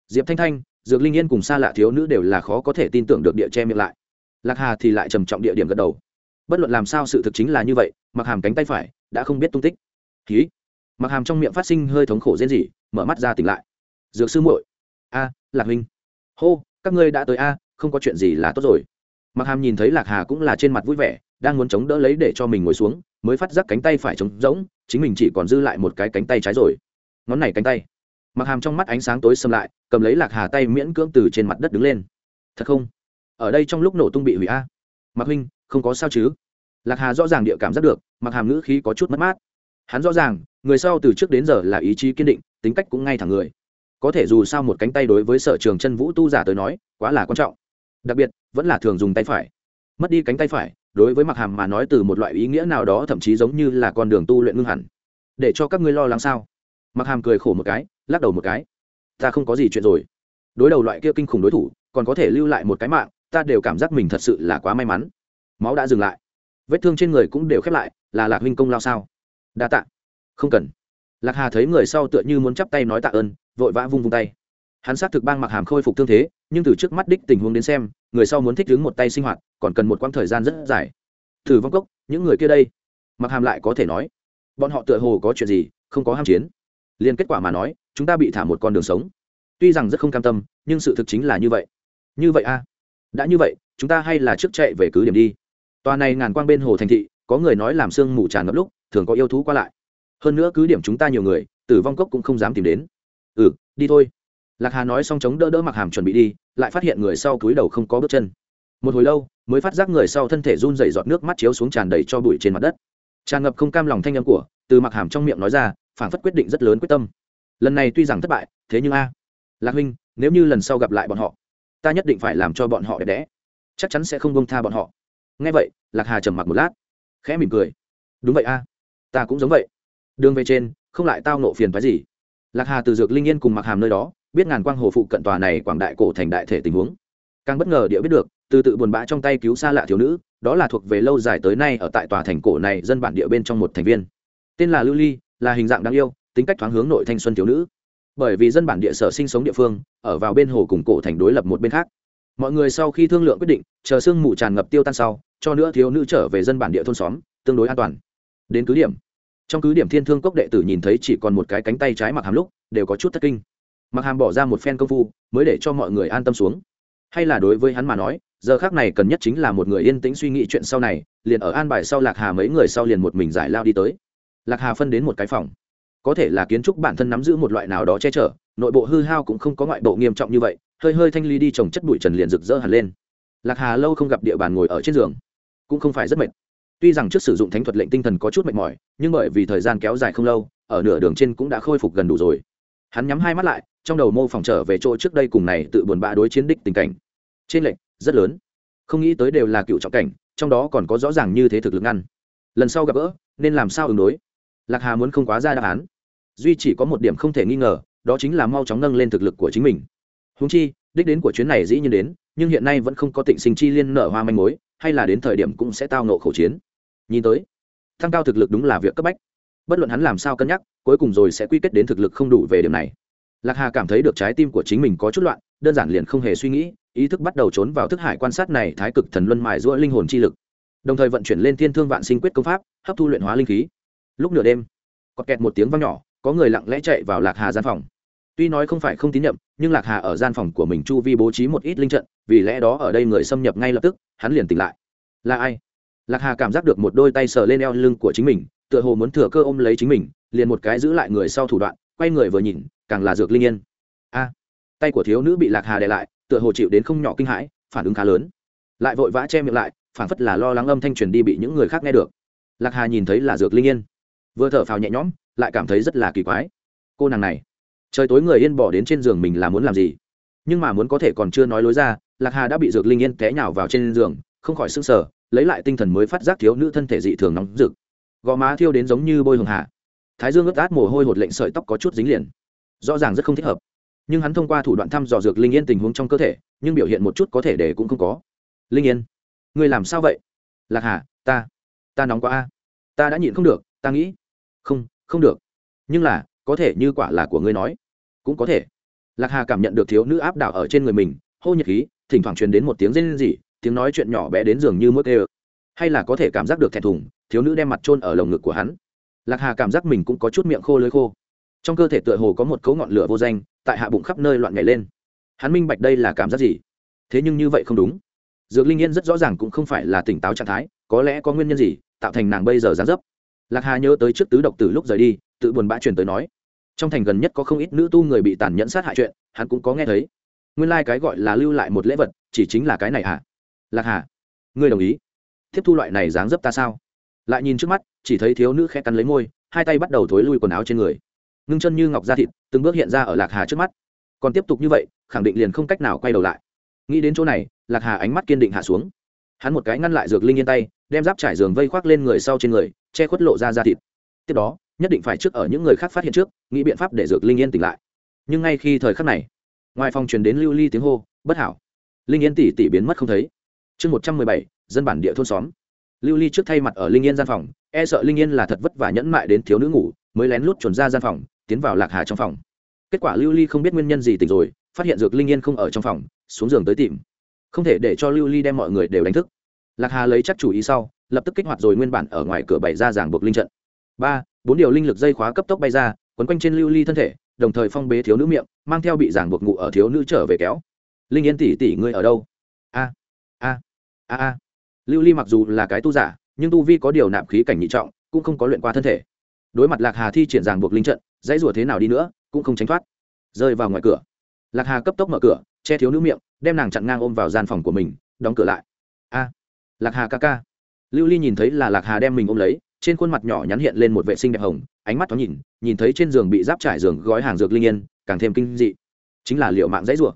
Diệp thanh thanh dược linh yên cùng xa lạ thiếu nữ đều là khó có thể tin tưởng được địa che miệng lại. Lạc hà thì lại trầm trọng địa điểm gật đầu. Bất luận làm sao sự thực chính là như vậy mặc hàm cánh tay phải đã không biết tung tích. Ký mặc hàm trong miệng phát sinh hơi thống khổ rên rỉ, mở mắt ra tỉnh lại. Dược sư muội! A, lạc huynh. Hô, các ngươi đã tới a, không có chuyện gì là tốt rồi. Mặc hàm nhìn thấy lạc hà cũng là trên mặt vui vẻ, đang muốn chống đỡ lấy để cho mình ngồi xuống, mới phát giác cánh tay phải trống rỗng, chính mình chỉ còn dư lại một cái cánh tay trái rồi. Ngón này cánh tay mặc hàm trong mắt ánh sáng tối xâm lại, cầm lấy lạc hà tay miễn cưỡng từ trên mặt đất đứng lên. Thật không? Ở đây trong lúc nổ tung bị hủy a. Mặc huynh, không có sao chứ? Lạc hà rõ ràng địa cảm giác được mặc hàm ngữ khí có chút mất mát. Hắn rõ ràng, người sau từ trước đến giờ là ý chí kiên định, tính cách cũng ngay thẳng người. Có thể dù sao một cánh tay đối với sở trường chân vũ tu giả tới nói, quá là quan trọng. Đặc biệt, vẫn là thường dùng tay phải. Mất đi cánh tay phải, đối với mặc hàm mà nói từ một loại ý nghĩa nào đó thậm chí giống như là con đường tu luyện ngưng hẳn. Để cho các ngươi lo lắng sao? Mặc hàm cười khổ một cái, lắc đầu một cái. Ta không có gì chuyện rồi. Đối đầu loại kia kinh khủng đối thủ, còn có thể lưu lại một cái mạng, ta đều cảm giác mình thật sự là quá may mắn. Máu đã dừng lại. Vết thương trên người cũng đều khép lại, là lạc huynh công lao sao? Đa tạ. Không cần. Lạc hà thấy người sau tựa như muốn chắp tay nói tạ ơn, vội vã vung vung tay. Hắn xác thực bang mặc hàm khôi phục thương thế, nhưng từ trước mắt đích tình huống đến xem, người sau muốn thích đứng một tay sinh hoạt, còn cần một quãng thời gian rất dài. Thử vong cốc, những người kia đây. Mặc hàm lại có thể nói, bọn họ tựa hồ có chuyện gì, không có ham chiến liền kết quả mà nói, chúng ta bị thả một con đường sống. Tuy rằng rất không cam tâm, nhưng sự thực chính là như vậy. Như vậy a đã như vậy, chúng ta hay là trước chạy về cứ điểm đi. Tòa này ngàn quang bên hồ thành thị, có người nói làm sương mù tràn ngập lúc, thường có yêu thú qua lại. Hơn nữa cứ điểm chúng ta nhiều người, tử vong cốc cũng không dám tìm đến. Ừ đi thôi. Lạc hà nói xong chống đỡ đỡ mặc hàm chuẩn bị đi, lại phát hiện người sau cúi đầu không có bước chân. Một hồi lâu, mới phát giác người sau thân thể run dày giọt nước mắt chiếu xuống tràn đầy cho bụi trên mặt đất. Tràn ngập không cam lòng thanh âm của, từ mặc hàm trong miệng nói ra phản phất quyết định rất lớn quyết tâm. Lần này tuy rằng thất bại, thế nhưng a, lạc huynh, nếu như lần sau gặp lại bọn họ, ta nhất định phải làm cho bọn họ đẹp đẽ. Chắc chắn sẽ không bông tha bọn họ. Nghe vậy, lạc hà trầm mặc một lát, khẽ mỉm cười. Đúng vậy a, ta cũng giống vậy. Đường về trên, không lại tao nộ phiền phái gì. Lạc hà từ dược linh yên cùng mặc hàm nơi đó, biết ngàn quang hồ phụ cận tòa này quảng đại cổ thành đại thể tình huống. Càng bất ngờ địa biết được, từ tự buồn bã trong tay cứu xa lạ thiếu nữ, đó là thuộc về lâu dài tới nay ở tại tòa thành cổ này dân bản địa bên trong một thành viên. Tên là lưu ly là hình dạng đáng yêu, tính cách thoáng hướng nội thanh xuân thiếu nữ. Bởi vì dân bản địa sở sinh sống địa phương, ở vào bên hồ cùng cổ thành đối lập một bên khác. Mọi người sau khi thương lượng quyết định, chờ sương mù tràn ngập tiêu tan sau, cho nữa thiếu nữ trở về dân bản địa thôn xóm, tương đối an toàn. Đến cứ điểm. Trong cứ điểm thiên thương cốc đệ tử nhìn thấy chỉ còn một cái cánh tay trái mặc hàm lúc, đều có chút thất kinh. Mặc hàm bỏ ra một phen công phu, mới để cho mọi người an tâm xuống. Hay là đối với hắn mà nói, giờ khác này cần nhất chính là một người yên tĩnh suy nghĩ chuyện sau này, liền ở an bài sau lạc hà mấy người sau liền một mình giải lao đi tới lạc hà phân đến một cái phòng. Có thể là kiến trúc bản thân nắm giữ một loại nào đó che chở, nội bộ hư hao cũng không có ngoại bộ nghiêm trọng như vậy, hơi hơi thanh ly đi trồng chất bụi trần liền rực rỡ hẳn lên. Lạc hà lâu không gặp địa bàn ngồi ở trên giường, cũng không phải rất mệt. Tuy rằng trước sử dụng thánh thuật lệnh tinh thần có chút mệt mỏi, nhưng bởi vì thời gian kéo dài không lâu, ở nửa đường trên cũng đã khôi phục gần đủ rồi. Hắn nhắm hai mắt lại, trong đầu mô phỏng trở về chỗ trước đây cùng này tự buồn bã đối chiến đích tình cảnh. Trên lệnh, rất lớn. Không nghĩ tới đều là cựu trọng cảnh, trong đó còn có rõ ràng như thế thực lực ngăn. Lần sau gặp gỡ, nên làm sao ứng đối? Lạc hà muốn không quá ra đáp án. Duy chỉ có một điểm không thể nghi ngờ, đó chính là mau chóng nâng lên thực lực của chính mình. Húng chi, đích đến của chuyến này dĩ nhiên đến, nhưng hiện nay vẫn không có tịnh sinh chi liên nở hoa manh mối, hay là đến thời điểm cũng sẽ tao nộ khẩu chiến. Nhìn tới, thăng cao thực lực đúng là việc cấp bách. Bất luận hắn làm sao cân nhắc, cuối cùng rồi sẽ quy kết đến thực lực không đủ về điểm này. Lạc hà cảm thấy được trái tim của chính mình có chút loạn, đơn giản liền không hề suy nghĩ, ý thức bắt đầu trốn vào thức hải quan sát này thái cực thần luân mài giũa linh hồn chi lực. Đồng thời vận chuyển lên thiên thương vạn sinh quyết công pháp, hấp thu luyện hóa linh khí lúc nửa đêm có kẹt một tiếng vang nhỏ, có người lặng lẽ chạy vào lạc hà gian phòng. Tuy nói không phải không tín nhiệm, nhưng lạc hà ở gian phòng của mình chu vi bố trí một ít linh trận, vì lẽ đó ở đây người xâm nhập ngay lập tức, hắn liền tỉnh lại. Là ai? Lạc hà cảm giác được một đôi tay sờ lên eo lưng của chính mình, tựa hồ muốn thừa cơ ôm lấy chính mình, liền một cái giữ lại người sau thủ đoạn, quay người vừa nhìn, càng là dược linh yên. A! Tay của thiếu nữ bị lạc hà đè lại, tựa hồ chịu đến không nhỏ kinh hãi, phản ứng khá lớn. Lại vội vã che miệng lại, phản phất là lo lắng âm thanh truyền đi bị những người khác nghe được. Lạc hà nhìn thấy là dược linh yên vừa thở phào nhẹ nhõm, lại cảm thấy rất là kỳ quái. Cô nàng này, trời tối người yên bỏ đến trên giường mình là muốn làm gì? Nhưng mà muốn có thể còn chưa nói lối ra, lạc hà đã bị dược linh yên té nhào vào trên giường, không khỏi s ư n g sở lấy lại tinh thần mới phát giác thiếu nữ thân thể dị thường nóng rực. Gò má thiêu đến giống như bôi hường hạ. Thái dương ướt át mồ hôi hột lệnh sợi tóc có chút dính liền. Rõ ràng rất không thích hợp. Nhưng hắn thông qua thủ đoạn thăm dò dược linh yên tình huống trong cơ thể, nhưng biểu hiện một chút có thể để cũng không có. Linh yên, người làm sao vậy? Lạc hà, ta ta nóng quá a. Ta đã nhịn không được, ta nghĩ không không được. Nhưng là, có thể như quả là của ngươi nói. Cũng có thể. Lạc hà cảm nhận được thiếu nữ áp đảo ở trên người mình, hô nhật khí, thỉnh thoảng truyền đến một tiếng rên rỉ, tiếng nói chuyện nhỏ bé đến giường như mức ê hay là có thể cảm giác được thẹn thùng, thiếu nữ đem mặt trôn ở lồng ngực của hắn. Lạc hà cảm giác mình cũng có chút miệng khô lưới khô. Trong cơ thể tựa hồ có một cấu ngọn lửa vô danh, tại hạ bụng khắp nơi loạn nhảy lên. Hắn minh bạch đây là cảm giác gì? Thế nhưng như vậy không đúng. Dược linh yên rất rõ ràng cũng không phải là tỉnh táo trạng thái, có lẽ có nguyên nhân gì, tạo thành nàng bây giờ gián dấp lạc hà nhớ tới trước tứ độc từ lúc rời đi, tự buồn bã truyền tới nói. Trong thành gần nhất có không ít nữ tu người bị tàn nhẫn sát hại chuyện, hắn cũng có nghe thấy. Nguyên lai、like、cái gọi là lưu lại một lễ vật, chỉ chính là cái này hả? Lạc hà, ngươi đồng ý. Tiếp thu loại này dáng dấp ta sao? Lại nhìn trước mắt, chỉ thấy thiếu nữ khẽ cắn lấy môi, hai tay bắt đầu thối lui quần áo trên người. Ngưng chân như ngọc da thịt, từng bước hiện ra ở lạc hà trước mắt. Còn tiếp tục như vậy, khẳng định liền không cách nào quay đầu lại. Nghĩ đến chỗ này, lạc hà ánh mắt kiên định hạ xuống. Hắn một cái ngăn lại dược linh yên tay, đem giáp trải giường vây khoác lên người sau trên người che khuất lộ ra da thịt. Tiếp đó, nhất định phải trước ở những người khác phát hiện trước, nghĩ biện pháp để dược linh yên tỉnh lại. Nhưng ngay khi thời khắc này, ngoài phòng truyền đến lưu ly tiếng hô, bất hảo. Linh yên tỷ tỷ biến mất không thấy. Chương một trăm mười bảy, dân bản địa thôn xóm. Lưu ly trước thay mặt ở linh yên gian phòng e sợ linh yên là thật vất vả nhẫn mại đến thiếu nữ ngủ, mới lén lút chuẩn ra gian phòng, tiến vào lạc hà trong phòng. Kết quả lưu ly không biết nguyên nhân gì tỉnh rồi, phát hiện dược linh yên không ở trong phòng, xuống giường tới tìm. Không thể để cho lưu ly đem mọi người đều đánh thức. Lạc hà lấy chắc chủ ý sau lập tức kích hoạt rồi nguyên bản ở ngoài cửa bày ra giảng buộc linh trận. Ba, bốn điều linh lực dây khóa cấp tốc bay ra, quấn quanh trên lưu ly thân thể, đồng thời phong bế thiếu nữ miệng, mang theo bị giảng buộc ngụ ở thiếu nữ trở về kéo. Linh yên tỷ tỷ ngươi ở đâu? A a a a. Lưu ly mặc dù là cái tu giả, nhưng tu vi có điều nạp khí cảnh nhị trọng, cũng không có luyện qua thân thể. Đối mặt lạc hà thi triển giảng buộc linh trận, dãy rủa thế nào đi nữa, cũng không tránh thoát. Rơi vào ngoài cửa, lạc hà cấp tốc mở cửa, che thiếu nữ miệng, đem nàng chặn ngang ôm vào gian phòng của mình, đóng cửa lại. A, lạc hà ca ca lưu ly nhìn thấy là lạc hà đem mình ôm lấy, trên khuôn mặt nhỏ nhắn hiện lên một vệ sinh đẹp hồng, ánh mắt thoáng nhìn nhìn thấy trên giường bị giáp trải giường gói hàng dược linh yên, càng thêm kinh dị. Chính là liệu mạng dãy rủa.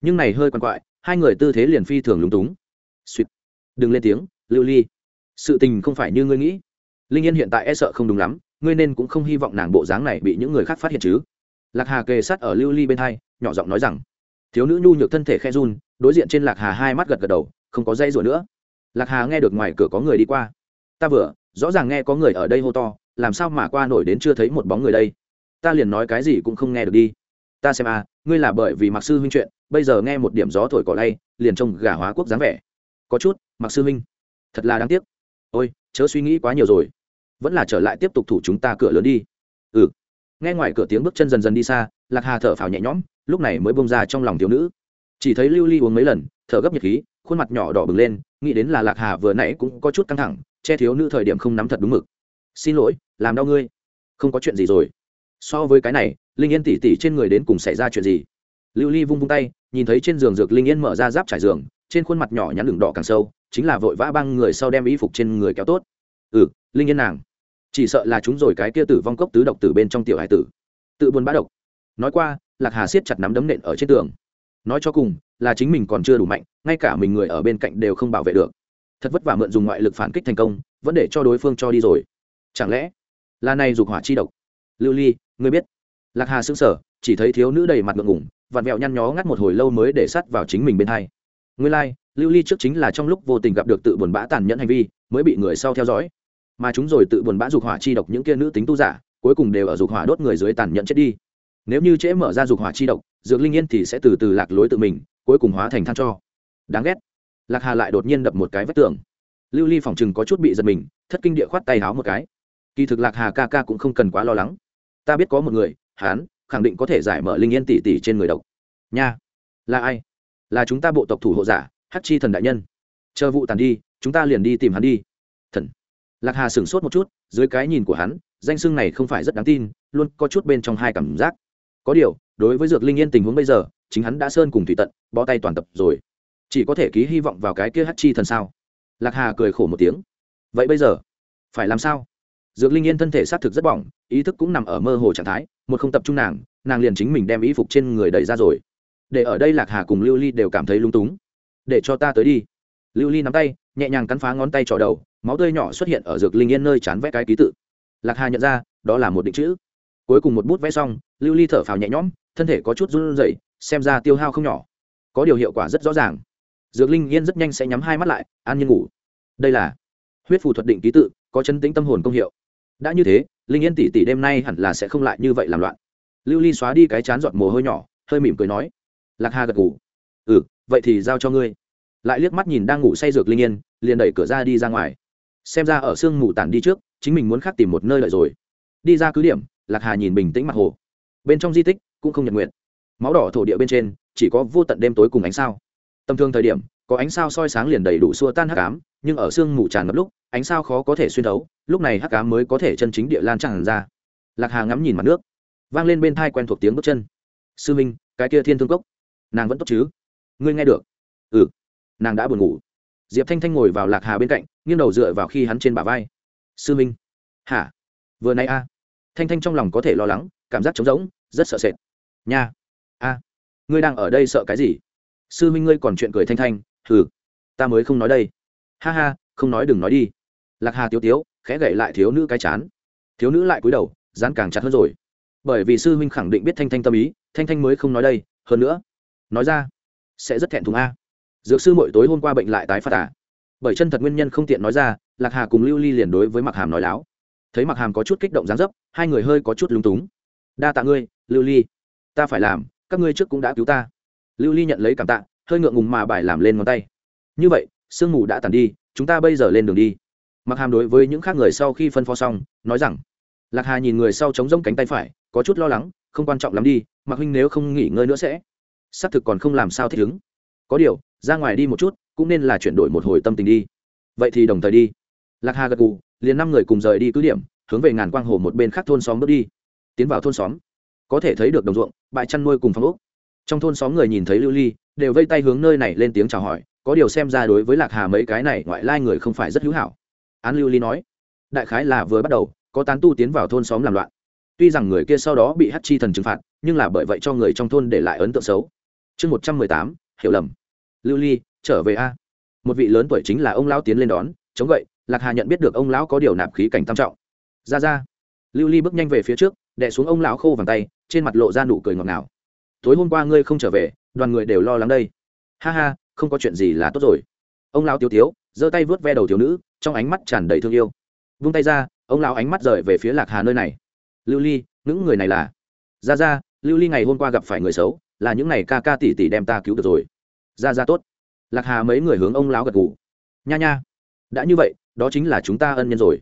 Nhưng này hơi quằn quại, hai người tư thế liền phi thường lúng túng. Suýt đừng lên tiếng, lưu ly. Sự tình không phải như ngươi nghĩ. Linh yên hiện tại e sợ không đúng lắm, ngươi nên cũng không hy vọng nàng bộ dáng này bị những người khác phát hiện chứ. Lạc hà kề sát ở lưu ly bên hai, nhỏ giọng nói rằng. Thiếu nữ nhu nhược thân thể khe run, đối diện trên lạc hà hai mắt gật gật đầu, không có dây rủa nữa lạc hà nghe được ngoài cửa có người đi qua. Ta vừa, rõ ràng nghe có người ở đây hô to, làm sao mà qua nổi đến chưa thấy một bóng người đây? Ta liền nói cái gì cũng không nghe được đi. Ta xem à ngươi là bởi vì mặc sư huynh chuyện, bây giờ nghe một điểm gió thổi cỏ lay, liền trông gà hóa quốc dáng vẻ. Có chút mặc sư huynh, thật là đáng tiếc. Ôi, chớ suy nghĩ quá nhiều rồi. Vẫn là trở lại tiếp tục thủ chúng ta cửa lớn đi. Ừ. Nghe ngoài cửa tiếng bước chân dần dần đi xa, lạc hà thở phào nhẹ nhõm, lúc này mới bông ra trong lòng thiếu nữ. Chỉ thấy lưu ly uống mấy lần, thở gấp nhiệt khí khuôn mặt nhỏ đỏ bừng lên, nghĩ đến là lạc hà vừa nãy cũng có chút căng thẳng, che thiếu nữ thời điểm không nắm thật đúng mực. Xin lỗi, làm đau ngươi. Không có chuyện gì rồi. So với cái này, linh yên tỉ tỉ trên người đến cùng xảy ra chuyện gì? Lưu ly vung vung tay, nhìn thấy trên giường dược linh yên mở ra giáp trải giường, trên khuôn mặt nhỏ nhắn đường đỏ càng sâu, chính là vội vã băng người sau đem y phục trên người kéo tốt. Ừ linh yên nàng. Chỉ sợ là chúng rồi cái kia tử vong cốc tứ độc tử bên trong tiểu hải tử. Tự buồn bã độc. Nói qua, lạc hà siết chặt nắm đấm nện ở trên tường nói cho cùng là chính mình còn chưa đủ mạnh ngay cả mình người ở bên cạnh đều không bảo vệ được. Thật vất vả mượn dùng ngoại lực phản kích thành công vẫn để cho đối phương cho đi rồi. Chẳng lẽ là này dục hỏa chi độc? Lưu ly ngươi biết. Lạc hà sững sờ chỉ thấy thiếu nữ đầy mặt ngượng ngủng vặn vẹo nhăn nhó ngắt một hồi lâu mới để sắt vào chính mình bên hai. Ngươi lai、like, lưu ly trước chính là trong lúc vô tình gặp được tự buồn bã tàn nhẫn hành vi mới bị người sau theo dõi. Mà chúng rồi tự buồn bã dục hỏa chi độc những kia nữ tính tu giả cuối cùng đều ở dục hỏa đốt người dưới tàn nhẫn chết đi nếu như trễ mở ra dục hỏa chi độc, dược linh yên thì sẽ từ từ lạc lối tự mình, cuối cùng hóa thành than cho. Đáng ghét. Lạc hà lại đột nhiên đập một cái vách tường. Lưu ly phỏng chừng có chút bị giật mình, thất kinh địa khoát tay háo một cái. Kỳ thực lạc hà ca ca cũng không cần quá lo lắng. Ta biết có một người hán khẳng định có thể giải mở linh yên tỷ tỷ trên người độc. Nha. Là ai? Là chúng ta bộ tộc thủ hộ giả hát chi thần đại nhân. Chờ vụ tàn đi, chúng ta liền đi tìm hắn đi. Thần. Lạc hà sửng sốt một chút, dưới cái nhìn của hắn, danh xưng này không phải rất đáng tin, luôn có chút bên trong hai cảm giác có điều, đối với dược linh yên tình huống bây giờ, chính hắn đã sơn cùng thủy tận, bó tay toàn tập rồi. Chỉ có thể ký hy vọng vào cái kia hát chi thần sao? Lạc hà cười khổ một tiếng. Vậy bây giờ, phải làm sao? Dược linh yên thân thể xác thực rất bỏng, ý thức cũng nằm ở mơ hồ trạng thái, một không tập trung nàng nàng liền chính mình đem ý phục trên người đẩy ra rồi. Để ở đây lạc hà cùng lưu ly đều cảm thấy lung túng. Để cho ta tới đi. Lưu ly nắm tay, nhẹ nhàng cắn phá ngón tay trỏ đầu, máu tươi nhỏ xuất hiện ở dược linh yên nơi chán vẽ cái ký tự. Lạc hà nhận ra, đó là một định chữ cuối cùng một bút vẽ xong, lưu ly thở phào nhẹ nhõm, thân thể có chút run rẩy, xem ra tiêu hao không nhỏ. Có điều hiệu quả rất rõ ràng. Dược linh yên rất nhanh sẽ nhắm hai mắt lại, an nhiên ngủ. Đây là huyết phù thuật định ký tự, có chân tính tâm hồn công hiệu. Đã như thế, linh yên tỷ tỷ đêm nay hẳn là sẽ không lại như vậy làm loạn. Lưu ly xóa đi cái chán giọt mồ hôi nhỏ, hơi mỉm cười nói, lạc hà gật ngủ ừ vậy thì giao cho ngươi. Lại liếc mắt nhìn đang ngủ say dược linh yên, liền đẩy cửa ra đi ra ngoài. Xem ra ở sương ngủ tản đi trước, chính mình muốn khác tìm một nơi lợi rồi. Đi ra cứ điểm lạc hà nhìn bình tĩnh mặt hồ. Bên trong di tích cũng không nhật nguyện máu đỏ thổ địa bên trên chỉ có vô tận đêm tối cùng ánh sao. Tầm thường thời điểm, có ánh sao soi sáng liền đầy đủ xua tan hắc ám, nhưng ở sương mù tràn ngập lúc, ánh sao khó có thể xuyên thấu, lúc này hắc ám mới có thể chân chính địa lan tràn ra. Lạc hà ngắm nhìn mặt nước, vang lên bên thai quen thuộc tiếng bước chân. Sư minh, cái kia thiên thương cốc, nàng vẫn tốt chứ? Ngươi nghe được. Ừ. Nàng đã buồn ngủ. Diệp thanh thanh ngồi vào lạc hà bên cạnh, nghiêng đầu dựa vào khi hắn trên bả vai. Sư minh. Hả? Vừa nay a? Thanh thanh trong lòng có thể lo lắng, cảm giác trống rỗng, rất sợ sệt. Nha. A. Ngươi đang ở đây sợ cái gì? Sư minh ngươi còn chuyện cười thanh thanh, hừ. Ta mới không nói đây. Ha ha, không nói đừng nói đi. Lạc hà tiếu tiếu, khẽ gậy lại thiếu nữ cái chán. Thiếu nữ lại cúi đầu, dán càng chặt hơn rồi. Bởi vì sư huynh khẳng định biết thanh thanh tâm ý, thanh thanh mới không nói đây. Hơn nữa, nói ra, sẽ rất thẹn thùng a. Dược sư mỗi tối hôm qua bệnh lại tái phát à? Bởi chân thật nguyên nhân không tiện nói ra, lạc hà cùng lưu ly liền đối với mặc hàm nói láo thấy mặc hàm có chút kích động dáng dấp, hai người hơi có chút lúng túng. Đa tạ ngươi, lưu ly. Ta phải làm, các ngươi trước cũng đã cứu ta. Lưu ly nhận lấy cảm tạ, hơi ngượng ngùng mà bài làm lên ngón tay. Như vậy, sương mù đã tàn đi, chúng ta bây giờ lên đường đi. Mặc hàm đối với những khác người sau khi phân phó xong, nói rằng, lạc hà nhìn người sau chống rông cánh tay phải, có chút lo lắng, không quan trọng lắm đi mặc huynh nếu không nghỉ ngơi nữa sẽ. Xác thực còn không làm sao thích ứng. Có điều, ra ngoài đi một chút, cũng nên là chuyển đổi một hồi tâm tình đi. Vậy thì đồng thời đi lạc hà gật gù, liền năm người cùng rời đi cứ điểm, hướng về ngàn quang hồ một bên khác thôn xóm bước đi. Tiến vào thôn xóm, có thể thấy được đồng ruộng, bãi chăn nuôi cùng phong úc trong thôn xóm người nhìn thấy lưu ly, đều vây tay hướng nơi này lên tiếng chào hỏi, có điều xem ra đối với lạc hà mấy cái này ngoại lai người không phải rất hữu hảo. Án lưu ly nói, đại khái là vừa bắt đầu, có tán tu tiến vào thôn xóm làm loạn. Tuy rằng người kia sau đó bị hát chi thần trừng phạt, nhưng là bởi vậy cho người trong thôn để lại ấn tượng xấu. Chương một trăm mười tám, hiểu lầm. Lưu ly, trở về a. Một vị lớn tuổi chính là ông lão tiến lên đón, chống gậy lạc hà nhận biết được ông lão có điều nạp khí cảnh tam trọng. Ra ra. Lưu ly bước nhanh về phía trước đẻ xuống ông lão khô vàng tay, trên mặt lộ ra nụ cười ngọt ngào. Tối hôm qua ngươi không trở về, đoàn người đều lo lắng đây. Ha ha, không có chuyện gì là tốt rồi. Ông lão tiêu tiếu, giơ tay vớt ve đầu thiếu nữ, trong ánh mắt tràn đầy thương yêu. Vung tay ra, ông lão ánh mắt rời về phía lạc hà nơi này. Lưu ly, những người này là? Ra ra, lưu ly ngày hôm qua gặp phải người xấu, là những này ca ca tỷ tỷ đem ta cứu được rồi. Ra ra tốt. Lạc hà mấy người hướng ông lão gật gù. Nha nha. Đã như vậy đó chính là chúng ta ân nhân rồi.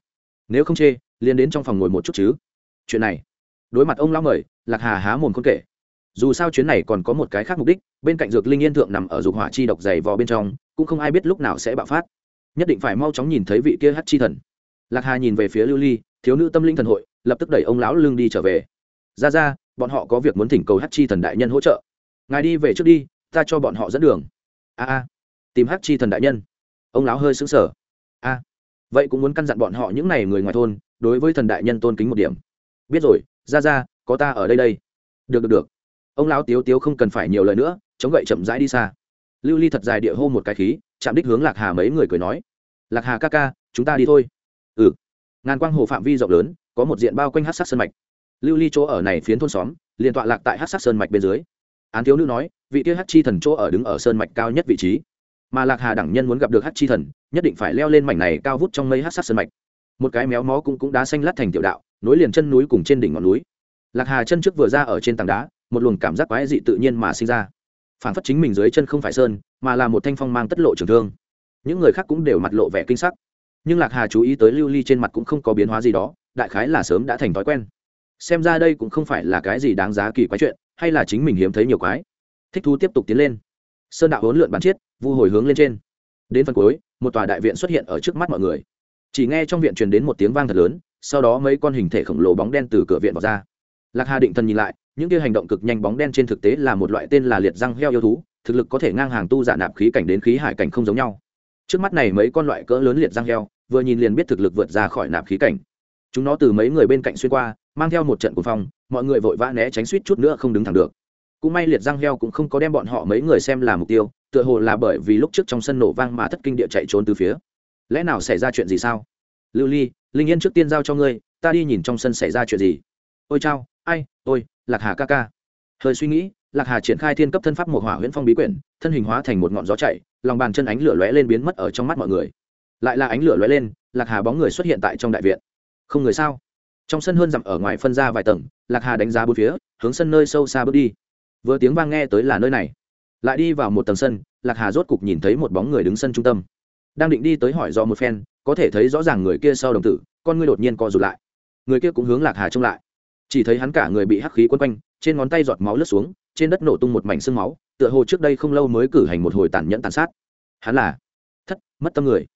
Nếu không chê, liền đến trong phòng ngồi một chút chứ. Chuyện này, đối mặt ông lão mời, lạc hà há mồm không kể. Dù sao chuyến này còn có một cái khác mục đích, bên cạnh dược linh yên thượng nằm ở dục hỏa chi độc dày vò bên trong, cũng không ai biết lúc nào sẽ bạo phát. Nhất định phải mau chóng nhìn thấy vị kia hát chi thần. Lạc hà nhìn về phía lưu ly, thiếu nữ tâm linh thần hội, lập tức đẩy ông lão lương đi trở về. Ra ra, bọn họ có việc muốn thỉnh cầu hát chi thần đại nhân hỗ trợ. Ngài đi về trước đi, ta cho bọn họ dẫn đường. A a, tìm hát chi thần đại nhân. Ông lão hơi sững sờ. A vậy cũng muốn căn dặn bọn họ những n à y người ngoài thôn, đối với thần đại nhân tôn kính một điểm. Biết rồi, ra ra, có ta ở đây đây. Được được được. Ông lão tiếu tiếu không cần phải nhiều lời nữa, chống gậy chậm rãi đi xa. Lưu ly thật dài địa hô một cái khí, chạm đích hướng lạc hà mấy người cười nói. Lạc hà ca ca, chúng ta đi thôi. Ừ. Ngàn quang hồ phạm vi rộng lớn, có một diện bao quanh hát sắc sơn mạch. Lưu ly chỗ ở này phiến thôn xóm, liền tọa lạc tại hát sắc sơn mạch bên dưới. Án thiếu nữ nói, vị kia hát chi thần chỗ ở đứng ở sơn mạch cao nhất vị trí mà lạc hà đẳng nhân muốn gặp được hát chi thần, nhất định phải leo lên mảnh này cao vút trong mây hát sát sơn mạch. Một cái méo mó cũng cũng đá xanh lát thành tiểu đạo, nối liền chân núi cùng trên đỉnh ngọn núi. Lạc hà chân trước vừa ra ở trên tảng đá, một luồng cảm giác quái dị tự nhiên mà sinh ra. Phản phất chính mình dưới chân không phải sơn, mà là một thanh phong mang tất lộ trường thương. Những người khác cũng đều mặt lộ vẻ kinh sắc. Nhưng lạc hà chú ý tới lưu ly trên mặt cũng không có biến hóa gì đó, đại khái là sớm đã thành thói quen. Xem ra đây cũng không phải là cái gì đáng giá kỳ quái chuyện, hay là chính mình hiếm thấy nhiều quái. Thích thú tiếp tục tiến lên sơn đạo hỗn lượn bắn chiết vu hồi hướng lên trên. Đến phần cuối, một tòa đại viện xuất hiện ở trước mắt mọi người. Chỉ nghe trong viện truyền đến một tiếng vang thật lớn, sau đó mấy con hình thể khổng lồ bóng đen từ cửa viện vào ra. Lạc hà định thần nhìn lại, những kia hành động cực nhanh bóng đen trên thực tế là một loại tên là liệt răng heo yêu thú, thực lực có thể ngang hàng tu giả nạp khí cảnh đến khí hải cảnh không giống nhau. Trước mắt này mấy con loại cỡ lớn liệt răng heo, vừa nhìn liền biết thực lực vượt ra khỏi nạp khí cảnh. Chúng nó từ mấy người bên cạnh xuyên qua, mang theo một trận cuồng phong, mọi người vội vã né tránh suýt chút nữa không đứng thẳng được cũng may liệt răng heo cũng không có đem bọn họ mấy người xem là mục tiêu, tựa hồ là bởi vì lúc trước trong sân nổ vang mà thất kinh địa chạy trốn từ phía. Lẽ nào xảy ra chuyện gì sao? Lưu ly, linh yên trước tiên giao cho ngươi, ta đi nhìn trong sân xảy ra chuyện gì. Ôi chao, ai ôi lạc hà ca ca. Hơi suy nghĩ, lạc hà triển khai thiên cấp thân pháp một hỏa huyễn phong bí quyển, thân hình hóa thành một ngọn gió chạy, lòng bàn chân ánh lửa lóe lên biến mất ở trong mắt mọi người. Lại là ánh lửa lóe lên, lạc hà bóng người xuất hiện tại trong đại viện. Không người sao? Trong sân hơn dặm ở ngoài phân ra vài tầng, lạc hà đánh giá bốn phía, hướng sân nơi sâu xa bước đi vừa tiếng vang nghe tới là nơi này. Lại đi vào một tầng sân, lạc hà rốt cục nhìn thấy một bóng người đứng sân trung tâm. Đang định đi tới hỏi do một phen, có thể thấy rõ ràng người kia sau đồng tử, con ngươi đột nhiên co rụt lại. Người kia cũng hướng lạc hà trông lại. Chỉ thấy hắn cả người bị hắc khí quấn quanh, trên ngón tay giọt máu lướt xuống, trên đất nổ tung một mảnh xương máu, tựa hồ trước đây không lâu mới cử hành một hồi tàn nhẫn tàn sát. Hắn là thất, mất tâm người.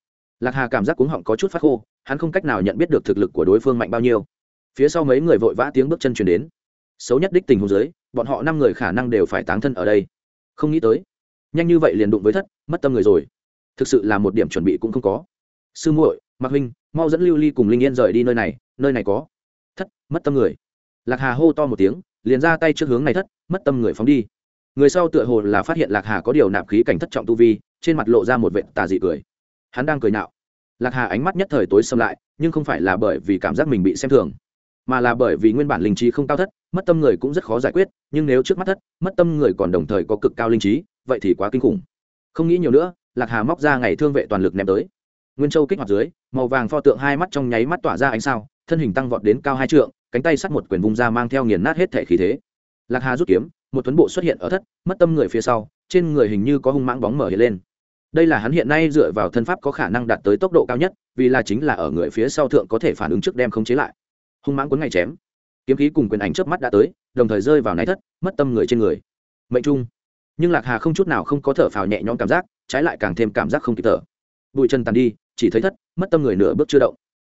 Lạc hà cảm giác cuống họng có chút phát khô, hắn không cách nào nhận biết được thực lực của đối phương mạnh bao nhiêu. Phía sau mấy người vội vã tiếng bước chân chuyển đến. Xấu nhất đích tình huống dưới bọn họ năm người khả năng đều phải táng thân ở đây. Không nghĩ tới, nhanh như vậy liền đụng với thất, mất tâm người rồi. Thực sự là một điểm chuẩn bị cũng không có. Sư muội, mạc huynh, mau dẫn lưu ly cùng linh yên rời đi nơi này nơi này có. Thất, mất tâm người. Lạc hà hô to một tiếng, liền ra tay trước hướng này thất, mất tâm người phóng đi. Người sau tựa hồ là phát hiện lạc hà có điều nạp khí cảnh thất trọng tu vi, trên mặt lộ ra một vệ tà dị cười. Hắn đang cười nạo. Lạc hà ánh mắt nhất thời tối xâm lại, nhưng không phải là bởi vì cảm giác mình bị xem thường mà là bởi vì nguyên bản linh trí không cao thất, mất tâm người cũng rất khó giải quyết, nhưng nếu trước mắt thất, mất tâm người còn đồng thời có cực cao linh trí, vậy thì quá kinh khủng. Không nghĩ nhiều nữa, lạc hà móc ra ngày thương vệ toàn lực ném tới. Nguyên châu kích hoạt dưới, màu vàng pho tượng hai mắt trong nháy mắt tỏa ra ánh sao, thân hình tăng vọt đến cao hai trượng, cánh tay sắt một quyền vung ra mang theo nghiền nát hết thể khí thế. Lạc hà rút kiếm, một tuấn bộ xuất hiện ở thất, mất tâm người phía sau, trên người hình như có hung mãng bóng mở hiện lên. Đây là hắn hiện nay dựa vào thân pháp có khả năng đạt tới tốc độ cao nhất, vì là chính là ở người phía sau thượng có thể phản ứng trước đem khống chế lại hung mãng cuốn ngày chém. Kiếm khí cùng quyền ảnh chớp mắt đã tới, đồng thời rơi vào náy thất, mất tâm người trên người. Mệnh trung. Nhưng lạc hà không chút nào không có thở phào nhẹ nhõm cảm giác, trái lại càng thêm cảm giác không kịp thở. Bụi chân tàn đi, chỉ thấy thất, mất tâm người nửa bước chưa động.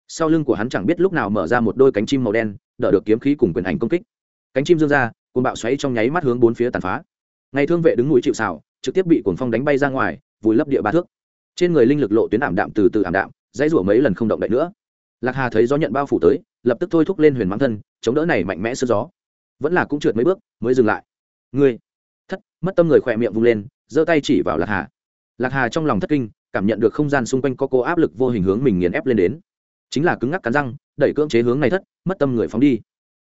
Sau lưng của hắn chẳng biết lúc nào mở ra một đôi cánh chim màu đen, đỡ được kiếm khí cùng quyền ảnh công kích. Cánh chim dương ra, cuồng bạo xoáy trong nháy mắt hướng bốn phía tàn phá. Ngày thương vệ đứng núi chịu xào trực tiếp bị cuồng phong đánh bay ra ngoài, vùi lấp địa ba thước. Trên người linh lực lộ tuyến ảm đạm từ từ ảm đạm, dãy rủa mấy lần không động đậy nữa lạc hà thấy gió nhận bao phủ tới, lập tức thôi thúc lên huyền mãng thân, chống đỡ này mạnh mẽ sơ gió. Vẫn là cũng trượt mấy bước, mới dừng lại. Ngươi, thất, mất tâm người khỏe miệng vung lên, giơ tay chỉ vào lạc hà. Lạc hà trong lòng thất kinh, cảm nhận được không gian xung quanh có cô áp lực vô hình hướng mình nghiền ép lên đến. Chính là cứng ngắc cắn răng, đẩy cưỡng chế hướng này thất, mất tâm người phóng đi.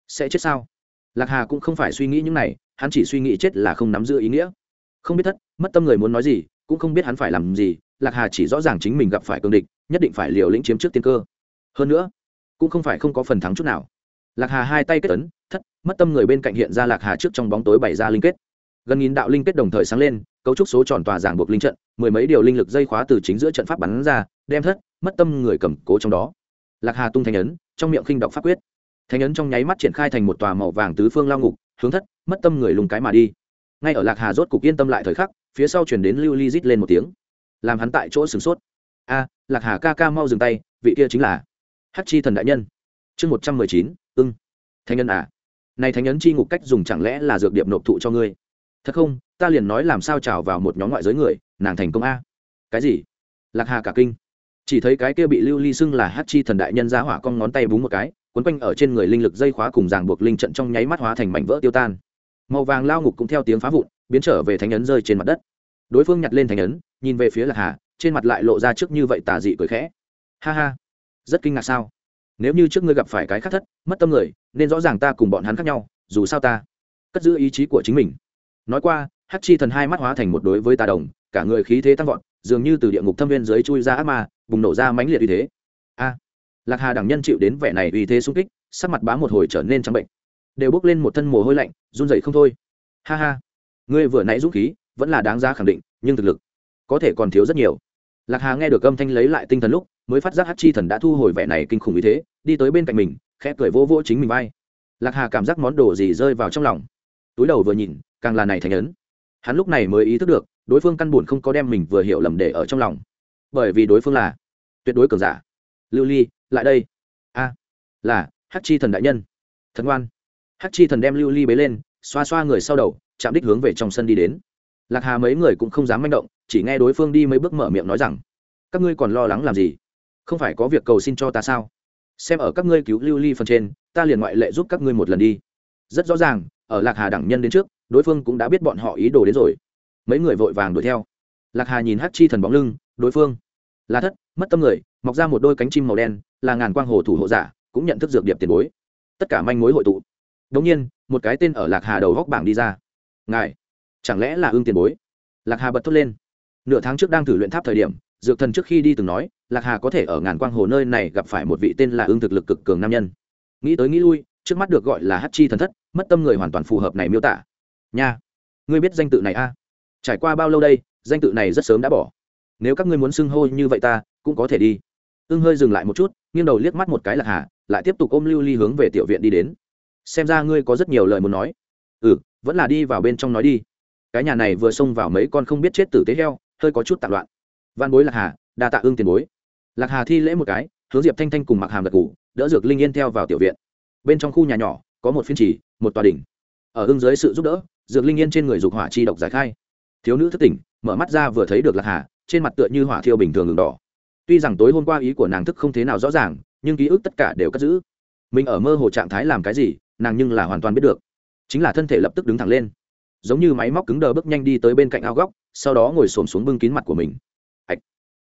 Sẽ chết sao? Lạc hà cũng không phải suy nghĩ những này, hắn chỉ suy nghĩ chết là không nắm giữ ý nghĩa. Không biết thất, mất tâm người muốn nói gì, cũng không biết hắn phải làm gì, lạc hà chỉ rõ ràng chính mình gặp phải cương địch, nhất định phải liều lĩnh chiếm trước tiên cơ hơn nữa, cũng không phải không có phần thắng chút nào. Lạc hà hai tay kết ấn, thất, mất tâm người bên cạnh hiện ra lạc hà trước trong bóng tối bày ra linh kết. Gần nghìn đạo linh kết đồng thời sáng lên, cấu trúc số tròn tòa giảng buộc linh trận, mười mấy điều linh lực dây khóa từ chính giữa trận pháp bắn ra, đem thất, mất tâm người cầm cố trong đó. Lạc hà tung thanh ấn, trong miệng khinh động pháp quyết. Thanh ấn trong nháy mắt triển khai thành một tòa màu vàng tứ phương lao ngục, hướng thất, mất tâm người lùng cái mà đi. Ngay ở lạc hà rốt cục yên tâm lại thời khắc, phía sau chuyển đến lưu ly rít lên một tiếng. Làm hắn tại chỗ sửng sốt. A, lạc hà ca ca mau dừng tay, vị kia chính là hát chi thần đại nhân. Chương một trăm mười chín, ưng. Thanh nhân à? Này thánh Nhân chi ngục cách dùng chẳng lẽ là dược điệp nộp thụ cho ngươi? Thật không? Ta liền nói làm sao trào vào một nhóm ngoại giới người, nàng thành công a. Cái gì? Lạc hà cả kinh. Chỉ thấy cái kia bị lưu ly xưng là hát chi thần đại nhân ra hỏa con ngón tay búng một cái quấn quanh ở trên người linh lực dây khóa cùng ràng buộc linh trận trong nháy mắt hóa thành mảnh vỡ tiêu tan. Màu vàng lao ngục cũng theo tiếng phá vụn, biến trở về thánh ấn rơi trên mặt đất. Đối phương nhặt lên thánh ấn nhìn về phía lạc hà, trên mặt lại lộ ra trước như vậy tà dị cười khẽ. Ha ha rất kinh ngạc sao? Nếu như trước ngươi gặp phải cái khác thất, mất tâm người, nên rõ ràng ta cùng bọn hắn khác nhau, dù sao ta cất giữ ý chí của chính mình. Nói qua, hắc chi thần hai mắt hóa thành một đối với tà đồng, cả người khí thế tăng vọt, dường như từ địa ngục thâm viên dưới chui ra ác ma, bùng nổ ra mãnh liệt uy thế. A! Lạc hà đẳng nhân chịu đến vẻ này uy thế sung kích, sắc mặt bá một hồi trở nên trắng bệnh. Đều bước lên một thân mồ hôi lạnh, run dậy không thôi. Ha ha! Ngươi vừa nãy dũng khí, vẫn là đáng giá khẳng định, nhưng thực lực có thể còn thiếu rất nhiều. Lạc hà nghe được âm thanh lấy lại tinh thần lúc mới phát giác hát chi thần đã thu hồi vẻ này kinh khủng như thế, đi tới bên cạnh mình, khẽ cười vô vô chính mình vai. Lạc hà cảm giác món đồ gì rơi vào trong lòng. Túi đầu vừa nhìn, càng là này thành ấn. Hắn lúc này mới ý thức được, đối phương căn buồn không có đem mình vừa hiểu lầm để ở trong lòng. Bởi vì đối phương là tuyệt đối cường giả. Lưu ly, lại đây. A, là hát chi thần đại nhân. Thần ngoan hát chi thần đem lưu ly bế lên, xoa xoa người sau đầu, chạm đích hướng về trong sân đi đến. Lạc hà mấy người cũng không dám manh động, chỉ nghe đối phương đi mấy bước mở miệng nói rằng, các ngươi còn lo lắng làm gì? Không phải có việc cầu xin cho ta sao? Xem ở các ngươi cứu lưu ly phần trên, ta liền ngoại lệ giúp các ngươi một lần đi. Rất rõ ràng, ở lạc hà đẳng nhân đến trước, đối phương cũng đã biết bọn họ ý đồ đến rồi. Mấy người vội vàng đuổi theo. Lạc hà nhìn hát chi thần bóng lưng, đối phương. Là thất, mất tâm người, mọc ra một đôi cánh chim màu đen, là ngàn quang hồ thủ hộ giả, cũng nhận thức dược điệp tiền bối. Tất cả manh mối hội tụ. Đ ỗ n g nhiên, một cái tên ở lạc hà đầu góc bảng đi ra. Ngài, chẳng lẽ là ương tiền bối? Lạc hà bật thốt lên. Nửa tháng trước đang thử luyện tháp thời điểm dược thần trước khi đi từng nói, lạc hà có thể ở ngàn quang hồ nơi này gặp phải một vị tên là ương thực lực cực cường nam nhân. Nghĩ tới nghĩ lui, trước mắt được gọi là hát chi thần thất, mất tâm người hoàn toàn phù hợp này miêu tả. Nha, ngươi biết danh tự này a? À? Trải qua bao lâu đây, danh tự này rất sớm đã bỏ. Nếu các ngươi muốn xưng hô như vậy ta, cũng có thể đi. Ưng hơi dừng lại một chút, nghiêng đầu liếc mắt một cái lạc hà, lại tiếp tục ôm lưu ly hướng về tiểu viện đi đến. Xem ra ngươi có rất nhiều lời muốn nói. Ừ vẫn là đi vào bên trong nói đi. Cái nhà này vừa xông vào mấy con không biết chết tử tế heo, hơi có chút tạp loạn văn bối lạc hà, đa tạ ương tiền bối. Lạc hà thi lễ một cái, hướng diệp thanh thanh cùng mặc hàm gật ngủ đỡ dược linh yên theo vào tiểu viện. Bên trong khu nhà nhỏ, có một phiên trì, một tòa đỉnh. Ở hưng dưới sự giúp đỡ, dược linh yên trên người dục hỏa chi độc giải khai. Thiếu nữ thất tỉnh, mở mắt ra vừa thấy được lạc hà, trên mặt tựa như hỏa thiêu bình thường ngừng đỏ. Tuy rằng tối hôm qua ý của nàng thức không thế nào rõ ràng, nhưng ký ức tất cả đều cất giữ. Mình ở mơ hồ trạng thái làm cái gì, nàng nhưng là hoàn toàn biết được. Chính là thân thể lập tức đứng thẳng lên. Giống như máy móc cứng đờ bước nhanh đi tới bên cạnh ao góc, sau đó ngồi xổm xuống bưng kín mặt của mình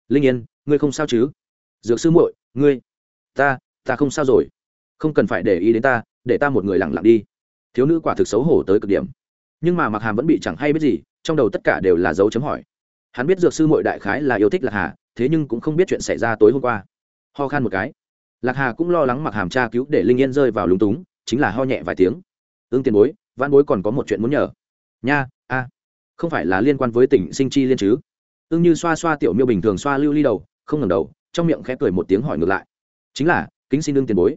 linh yên, ngươi không sao chứ? Dược sư muội, ngươi, ta ta không sao rồi. Không cần phải để ý đến ta, để ta một người lặng lặng đi. Thiếu nữ quả thực xấu hổ tới cực điểm. Nhưng mà mặc hàm vẫn bị chẳng hay biết gì, trong đầu tất cả đều là dấu chấm hỏi. Hắn biết dược sư muội đại khái là yêu thích lạc hà, thế nhưng cũng không biết chuyện xảy ra tối hôm qua. Ho khan một cái. Lạc hà cũng lo lắng mặc hàm tra cứu để linh yên rơi vào lúng túng, chính là ho nhẹ vài tiếng. Ương tiền bối văn bối còn có một chuyện muốn nhờ. Nha, a. Không phải là liên quan với tỉnh sinh chi liên chứ? Ưng như xoa xoa tiểu miêu bình thường xoa lưu ly đầu, không ngẩng đầu, trong miệng khẽ cười một tiếng hỏi ngược lại. Chính là, kính xin ưng tiền bối.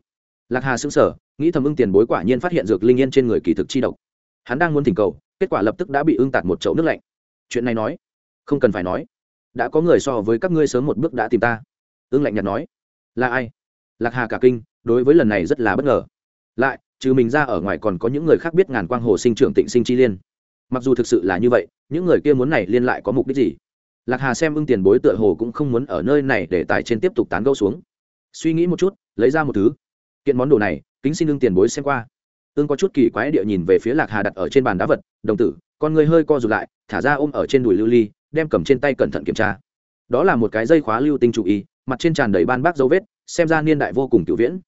Lạc hà xứng sở nghĩ thầm ưng tiền bối quả nhiên phát hiện dược linh yên trên người kỳ thực chi độc. Hắn đang muốn thỉnh cầu, kết quả lập tức đã bị ưng tạt một chậu nước lạnh. Chuyện này nói, không cần phải nói. Đã có người so với các ngươi sớm một bước đã tìm ta. Ưng lạnh nhạt nói, là ai? Lạc hà cả kinh, đối với lần này rất là bất ngờ. Lại, trừ mình ra ở ngoài còn có những người khác biết ngàn quang hồ sinh trưởng tịnh sinh chi liên. Mặc dù thực sự là như vậy, những người kia muốn này liên lại có mục đích gì? Lạc hà xem ưng tiền bối tựa hồ cũng không muốn ở nơi này để tài trên tiếp tục tán gẫu xuống. Suy nghĩ một chút, lấy ra một thứ. Kiện món đồ này, kính xin ưng tiền bối xem qua. Ưng có chút kỳ quái địa nhìn về phía lạc hà đặt ở trên bàn đá vật, đồng tử, con người hơi co rụt lại, thả ra ôm ở trên đùi lưu ly, đem cầm trên tay cẩn thận kiểm tra. Đó là một cái dây khóa lưu tinh chủ y, mặt trên tràn đầy ban bác dấu vết, xem ra niên đại vô cùng cựu viễn.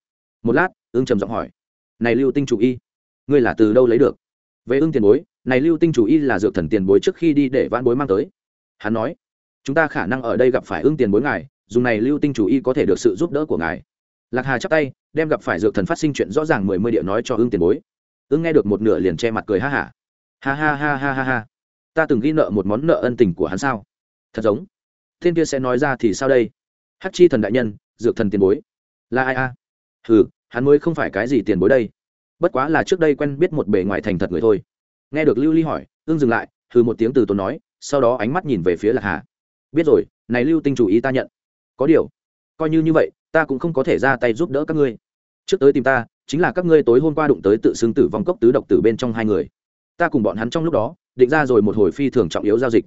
Một lát, ưng trầm giọng hỏi, này lưu tinh chủ y, ngươi là từ đâu lấy được? Về ưng tiền bối, này lưu tinh chủ y là dược thần tiền bối trước khi đi để vãn bối mang tới. Hắn nói chúng ta khả năng ở đây gặp phải ưng tiền bối ngài, dùng này lưu tinh chủ y có thể được sự giúp đỡ của ngài. Lạc hà chắp tay, đem gặp phải dược thần phát sinh chuyện rõ ràng mười mươi điệu nói cho ưng tiền bối. Ưng nghe được một nửa liền che mặt cười ha hả. Ha. ha ha ha ha ha. Ha ta từng ghi nợ một món nợ ân tình của hắn sao? Thật giống. Thiên kia sẽ nói ra thì sao đây? Hắc chi thần đại nhân, dược thần tiền bối. Là ai a? À? ừ hắn mới không phải cái gì tiền bối đây. Bất quá là trước đây quen biết một bề ngoài thành thật người thôi. Nghe được lưu ly hỏi, ưng dừng lại, hừ một tiếng từ tốn nói, sau đó ánh mắt nhìn về phía lạc hà biết rồi, này lưu tinh chủ ý ta nhận. Có điều, coi như như vậy, ta cũng không có thể ra tay giúp đỡ các ngươi. Trước tới tìm ta, chính là các ngươi tối hôm qua đụng tới tự xưng tử vong cốc tứ độc tử bên trong hai người. Ta cùng bọn hắn trong lúc đó, định ra rồi một hồi phi thường trọng yếu giao dịch.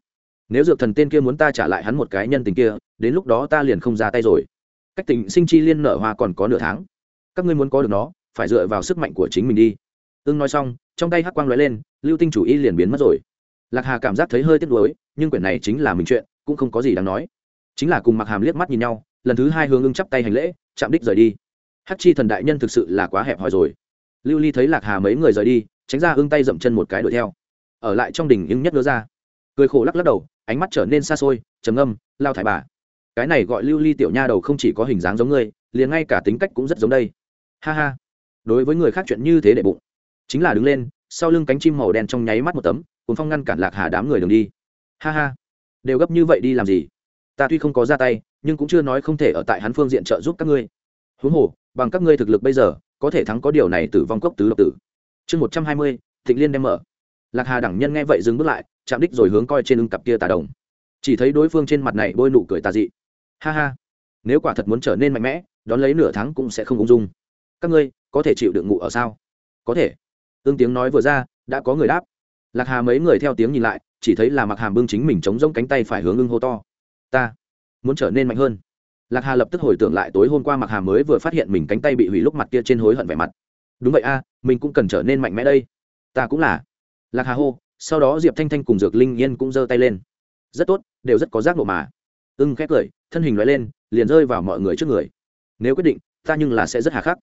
Nếu dược thần tên kia muốn ta trả lại hắn một cái nhân tình kia, đến lúc đó ta liền không ra tay rồi. Cách tình sinh chi liên nở hoa còn có nửa tháng. Các ngươi muốn có được nó, phải dựa vào sức mạnh của chính mình đi. Ưng nói xong, trong tay hắc quang lóe lên, lưu tinh chủ y liền biến mất rồi. Lạc hà cảm giác thấy hơi tiếc nuối, nhưng quyển này chính là mình chuyện cũng không có gì đáng nói. Chính là cùng mặc hàm liếc mắt nhìn nhau, lần thứ hai hướng ưng chắp tay hành lễ, chạm đích rời đi. Hắc chi thần đại nhân thực sự là quá hẹp hòi rồi. Lưu ly thấy lạc hà mấy người rời đi, tránh ra ưng tay dậm chân một cái đuổi theo. Ở lại trong đình ưng nhất nhớ ra. Cười khổ lắc lắc đầu, ánh mắt trở nên xa xôi, trầm âm lao thải bà, cái này gọi lưu ly tiểu nha đầu không chỉ có hình dáng giống ngươi, liền ngay cả tính cách cũng rất giống đây. Ha ha. Đối với người khác chuyện như thế để bụng. Chính là đứng lên, sau lưng cánh chim màu đen trong nháy mắt một tấm cuốn phong ngăn cản lạc hà đám người đường đi. Ha ha đều gấp như vậy đi làm gì? Ta tuy không có ra tay, nhưng cũng chưa nói không thể ở tại hắn phương diện trợ giúp các ngươi. Huống hồ, bằng các ngươi thực lực bây giờ, có thể thắng có điều này tử vong cốc tứ độc tử. Chương một trăm hai mươi, thịnh liên đem mở. Lạc hà đẳng nhân nghe vậy dừng bước lại, chạm đích rồi hướng coi trên lưng cặp kia tà đồng. Chỉ thấy đối phương trên mặt này bôi nụ cười tà dị. Ha ha, nếu quả thật muốn trở nên mạnh mẽ, đón lấy nửa tháng cũng sẽ không ung dung. Các ngươi, có thể chịu đựng ngủ ở sao? Có thể. Ưng tiếng nói vừa ra, đã có người đáp. Lạc hà mấy người theo tiếng nhìn lại chỉ thấy là mặc hàm bưng chính mình chống rông cánh tay phải hướng ưng hô to. Ta muốn trở nên mạnh hơn. Lạc hà lập tức hồi tưởng lại tối hôm qua mặc hàm mới vừa phát hiện mình cánh tay bị hủy lúc mặt kia trên hối hận vẻ mặt. Đúng vậy a, mình cũng cần trở nên mạnh mẽ đây. Ta cũng là. Lạc hà hô, sau đó diệp thanh thanh cùng dược linh yên cũng giơ tay lên. Rất tốt, đều rất có giác độ mà. Ưng khét cười, thân hình loại lên, liền rơi vào mọi người trước người. Nếu quyết định, ta nhưng là sẽ rất hà khắc.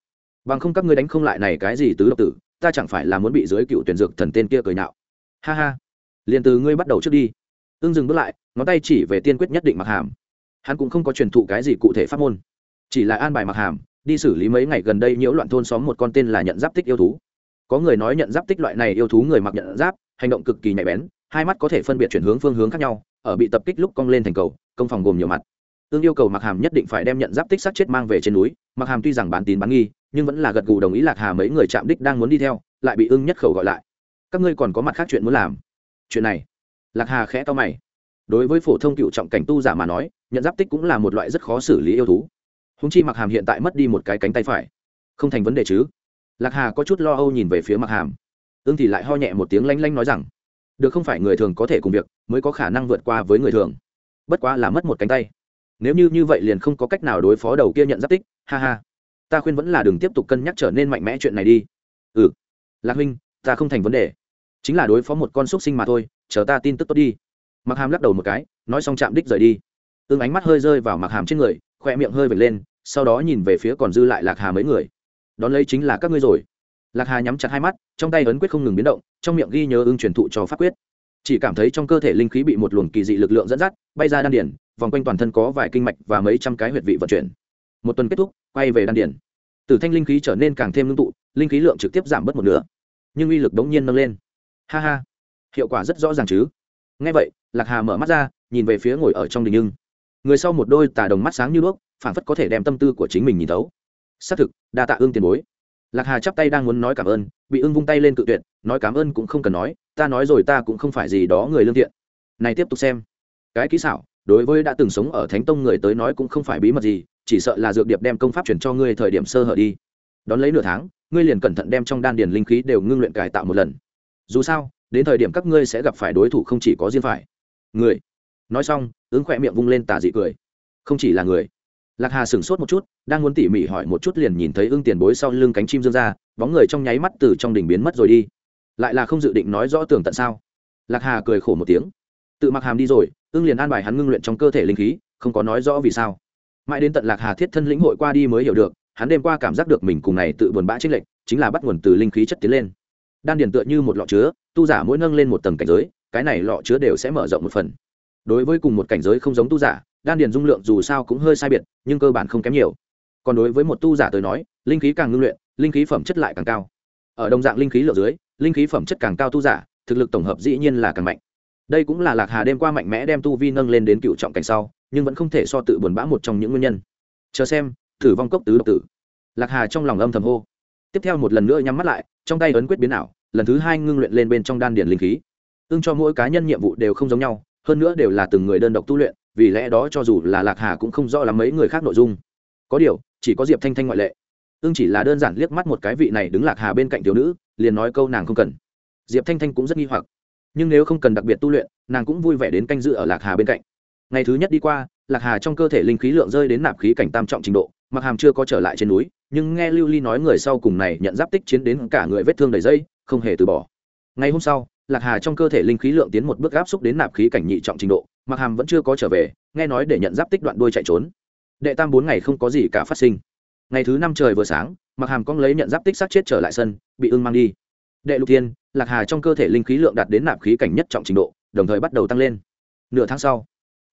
Bằng không các ngươi đánh không lại này cái gì tứ độc tử, ta chẳng phải là muốn bị dưới cựu tuyển dược thần tên kia cười nạo ha ha liền từ ngươi bắt đầu trước đi. Ưng dừng bước lại, ngón tay chỉ về tiên quyết nhất định mặc hàm. Hắn cũng không có truyền thụ cái gì cụ thể pháp môn. Chỉ là an bài mặc hàm, đi xử lý mấy ngày gần đây nhiễu loạn thôn xóm một con tên là nhận giáp tích yêu thú. Có người nói nhận giáp tích loại này yêu thú người mặc nhận giáp, hành động cực kỳ nhạy bén, hai mắt có thể phân biệt chuyển hướng phương hướng khác nhau, ở bị tập kích lúc cong lên thành cầu, công phòng gồm nhiều mặt. Tương yêu cầu mặc hàm nhất định phải đem nhận giáp tích sát chết mang về trên núi mặc hàm tuy rằng bán tín bán nghi, nhưng vẫn là gật gù đồng ý lạc hà mấy người chạm đích đang muốn đi theo, lại bị ưng nhất khẩu gọi lại. Các ngươi còn có mặt khác chuyện muốn làm chuyện này. Lạc hà khẽ to mày. Đối với phổ thông cựu trọng cảnh tu giả mà nói, nhận giáp tích cũng là một loại rất khó xử lý yêu thú. Húng chi mặc hàm hiện tại mất đi một cái cánh tay phải. Không thành vấn đề chứ? Lạc hà có chút lo âu nhìn về phía mặc hàm. Ưng thì lại ho nhẹ một tiếng lanh lanh nói rằng, được không phải người thường có thể cùng việc, mới có khả năng vượt qua với người thường. Bất quá là mất một cánh tay. Nếu như như vậy liền không có cách nào đối phó đầu kia nhận giáp tích, ha ha. Ta khuyên vẫn là đừng tiếp tục cân nhắc trở nên mạnh mẽ chuyện này đi. Ừ. Lạc huynh, ta không thành vấn đề chính là đối phó một con xúc sinh mà thôi, chờ ta tin tức tốt đi. Mặc hàm lắc đầu một cái, nói xong chạm đích rời đi. Ương ánh mắt hơi rơi vào mặc hàm trên người, khoe miệng hơi vệt lên, sau đó nhìn về phía còn dư lại lạc hà mấy người. Đón lấy chính là các ngươi rồi. Lạc hà nhắm chặt hai mắt, trong tay ấn quyết không ngừng biến động, trong miệng ghi nhớ ưng truyền thụ cho pháp quyết. Chỉ cảm thấy trong cơ thể linh khí bị một luồng kỳ dị lực lượng dẫn dắt, bay ra đan điển vòng quanh toàn thân có vài kinh mạch và mấy trăm cái huyệt vị vận chuyển. Một tuần kết thúc, quay về đan điển tử thanh linh khí trở nên càng thêm ngưng tụ, linh khí lượng trực tiếp giảm bớt một nửa. Nhưng uy lực đống nhiên nâng lên ha ha. Hiệu quả rất rõ ràng chứ? Ngay vậy, lạc hà mở mắt ra, nhìn về phía ngồi ở trong đình nhưng người sau một đôi tà đồng mắt sáng như đuốc phản phất có thể đem tâm tư của chính mình nhìn thấu. Xác thực, đa tạ ương tiền bối. Lạc hà chắp tay đang muốn nói cảm ơn, bị ưng vung tay lên cự tuyệt, nói cảm ơn cũng không cần nói, ta nói rồi ta cũng không phải gì đó người lương thiện. Này tiếp tục xem. Cái kỹ xảo, đối với đã từng sống ở thánh tông người tới nói cũng không phải bí mật gì, chỉ sợ là dược điệp đem công pháp chuyển cho ngươi thời điểm sơ hở đi. Đón lấy nửa tháng, ngươi liền cẩn thận đem trong đan điền linh khí đều ngưng luyện cải tạo một lần dù sao, đến thời điểm các ngươi sẽ gặp phải đối thủ không chỉ có riêng phải. Người. Nói xong, ứng khỏe miệng vung lên tà dị cười. Không chỉ là người. Lạc hà sửng sốt một chút, đang muốn tỉ mỉ hỏi một chút liền nhìn thấy ưng tiền bối sau lưng cánh chim dương ra, bóng người trong nháy mắt từ trong đỉnh biến mất rồi đi. Lại là không dự định nói rõ tường tận sao. Lạc hà cười khổ một tiếng. Tự mặc hàm đi rồi, ưng liền an bài hắn ngưng luyện trong cơ thể linh khí, không có nói rõ vì sao. Mãi đến tận lạc hà thiết thân lĩnh hội qua đi mới hiểu được, hắn đêm qua cảm giác được mình cùng này tự buồn bã trích lệnh chính là bắt nguồn từ linh khí chất tiến lên đan điền tựa như một lọ chứa, tu giả mỗi nâng lên một tầng cảnh giới, cái này lọ chứa đều sẽ mở rộng một phần. Đối với cùng một cảnh giới không giống tu giả, đan điền dung lượng dù sao cũng hơi sai biệt, nhưng cơ bản không kém nhiều. Còn đối với một tu giả tới nói, linh khí càng ngưng luyện, linh khí phẩm chất lại càng cao. Ở đồng dạng linh khí lượng dưới, linh khí phẩm chất càng cao tu giả, thực lực tổng hợp dĩ nhiên là càng mạnh. Đây cũng là lạc hà đêm qua mạnh mẽ đem tu vi nâng lên đến cựu trọng cảnh sau, nhưng vẫn không thể so tự buồn bã một trong những nguyên nhân. Chờ xem, thử vong cốc tứ độc tử. Lạc hà trong lòng âm thầm hô. Tiếp theo một lần nữa nhắm mắt lại, trong tay ấn quyết biến ảo lần thứ hai ngưng luyện lên bên trong đan điền linh khí. Ưng cho mỗi cá nhân nhiệm vụ đều không giống nhau, hơn nữa đều là từng người đơn độc tu luyện, vì lẽ đó cho dù là lạc hà cũng không rõ lắm mấy người khác nội dung. Có điều, chỉ có diệp thanh thanh ngoại lệ. Ưng chỉ là đơn giản liếc mắt một cái vị này đứng lạc hà bên cạnh thiếu nữ, liền nói câu nàng không cần. Diệp thanh thanh cũng rất nghi hoặc. Nhưng nếu không cần đặc biệt tu luyện, nàng cũng vui vẻ đến canh dự ở lạc hà bên cạnh. Ngày thứ nhất đi qua, lạc hà trong cơ thể linh khí lượng rơi đến nạp khí cảnh tam trọng trình độ, mặc hàm chưa có trở lại trên núi, nhưng nghe lưu ly nói người sau cùng này nhận giáp tích chiến đến cả người vết thương đầy dây không hề từ bỏ. Ngày hôm sau, lạc hà trong cơ thể linh khí lượng tiến một bước áp xúc đến nạp khí cảnh nhị trọng trình độ mặc hàm vẫn chưa có trở về, nghe nói để nhận giáp tích đoạn đuôi chạy trốn. Đệ tam bốn ngày không có gì cả phát sinh. Ngày thứ năm trời vừa sáng mặc hàm cong lấy nhận giáp tích sát chết trở lại sân, bị ưng mang đi. Đệ lục tiên lạc hà trong cơ thể linh khí lượng đạt đến nạp khí cảnh nhất trọng trình độ, đồng thời bắt đầu tăng lên. Nửa tháng sau,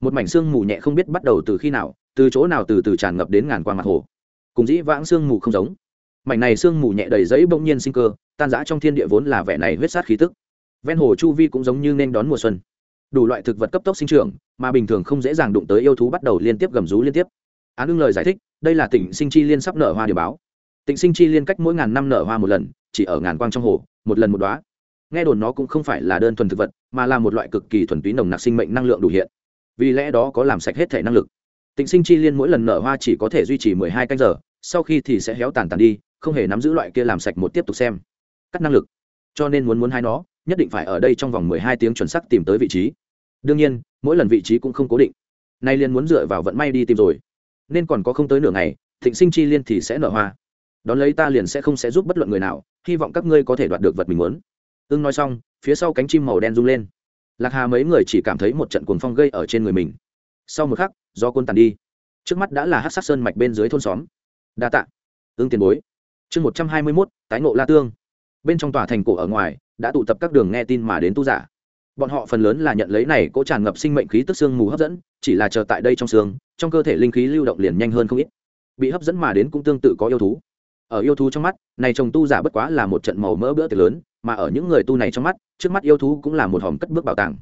một mảnh xương mù nhẹ không biết bắt đầu từ khi nào, từ chỗ nào từ từ tràn ngập đến ngàn quang mặt hồ. Cùng dĩ vãng xương mù không giống mảnh này xương mù nhẹ đầy giấy bỗng nhiên sinh cơ, tan rã trong thiên địa vốn là vẻ này huyết sát khí tức. Ven hồ chu vi cũng giống như nên đón mùa xuân. Đủ loại thực vật cấp tốc sinh trưởng, mà bình thường không dễ dàng đụng tới yêu thú bắt đầu liên tiếp gầm rú liên tiếp. Án ưng lời giải thích, đây là tỉnh sinh chi liên sắp nở hoa điều báo. Tỉnh sinh chi liên cách mỗi ngàn năm nở hoa một lần, chỉ ở ngàn quang trong hồ, một lần một đoá nghe đồn nó cũng không phải là đơn thuần thực vật, mà là một loại cực kỳ thuần túy nồng nặc sinh mệnh năng lượng đủ hiện. Vì lẽ đó có làm sạch hết thể năng lực. Tịnh sinh chi liên mỗi lần nở hoa chỉ có thể duy trì mười hai canh giờ, sau khi thì sẽ héo tàn tàn đi không hề nắm giữ loại kia làm sạch một tiếp tục xem. Cắt năng lực. Cho nên muốn muốn hai nó, nhất định phải ở đây trong vòng mười hai tiếng chuẩn xác tìm tới vị trí. Đương nhiên, mỗi lần vị trí cũng không cố định. Nay liên muốn dựa vào vận may đi tìm rồi. Nên còn có không tới nửa ngày, thịnh sinh chi liên thì sẽ nở hoa. Đón lấy ta liền sẽ không sẽ giúp bất luận người nào, hy vọng các ngươi có thể đoạt được vật mình muốn. Ưng nói xong, phía sau cánh chim màu đen rung lên. Lạc hà mấy người chỉ cảm thấy một trận cuồng phong gây ở trên người mình. Sau một khắc do quân tàn đi. Trước mắt đã là hát sát sơn mạch bên dưới thôn xóm. Đa tạ. Ưng tiền bối chương một trăm hai mươi mốt, tái ngộ la tương. Bên trong tòa thành cổ ở ngoài, đã tụ tập các đường nghe tin mà đến tu giả. Bọn họ phần lớn là nhận lấy này cố tràn ngập sinh mệnh khí tức xương mù hấp dẫn, chỉ là chờ tại đây trong xương trong cơ thể linh khí lưu động liền nhanh hơn không ít. Bị hấp dẫn mà đến cũng tương tự có yêu thú. Ở yêu thú trong mắt, này chồng tu giả bất quá là một trận màu mỡ bữa tiệc lớn, mà ở những người tu này trong mắt, trước mắt yêu thú cũng là một hòm cất bước bảo tàng.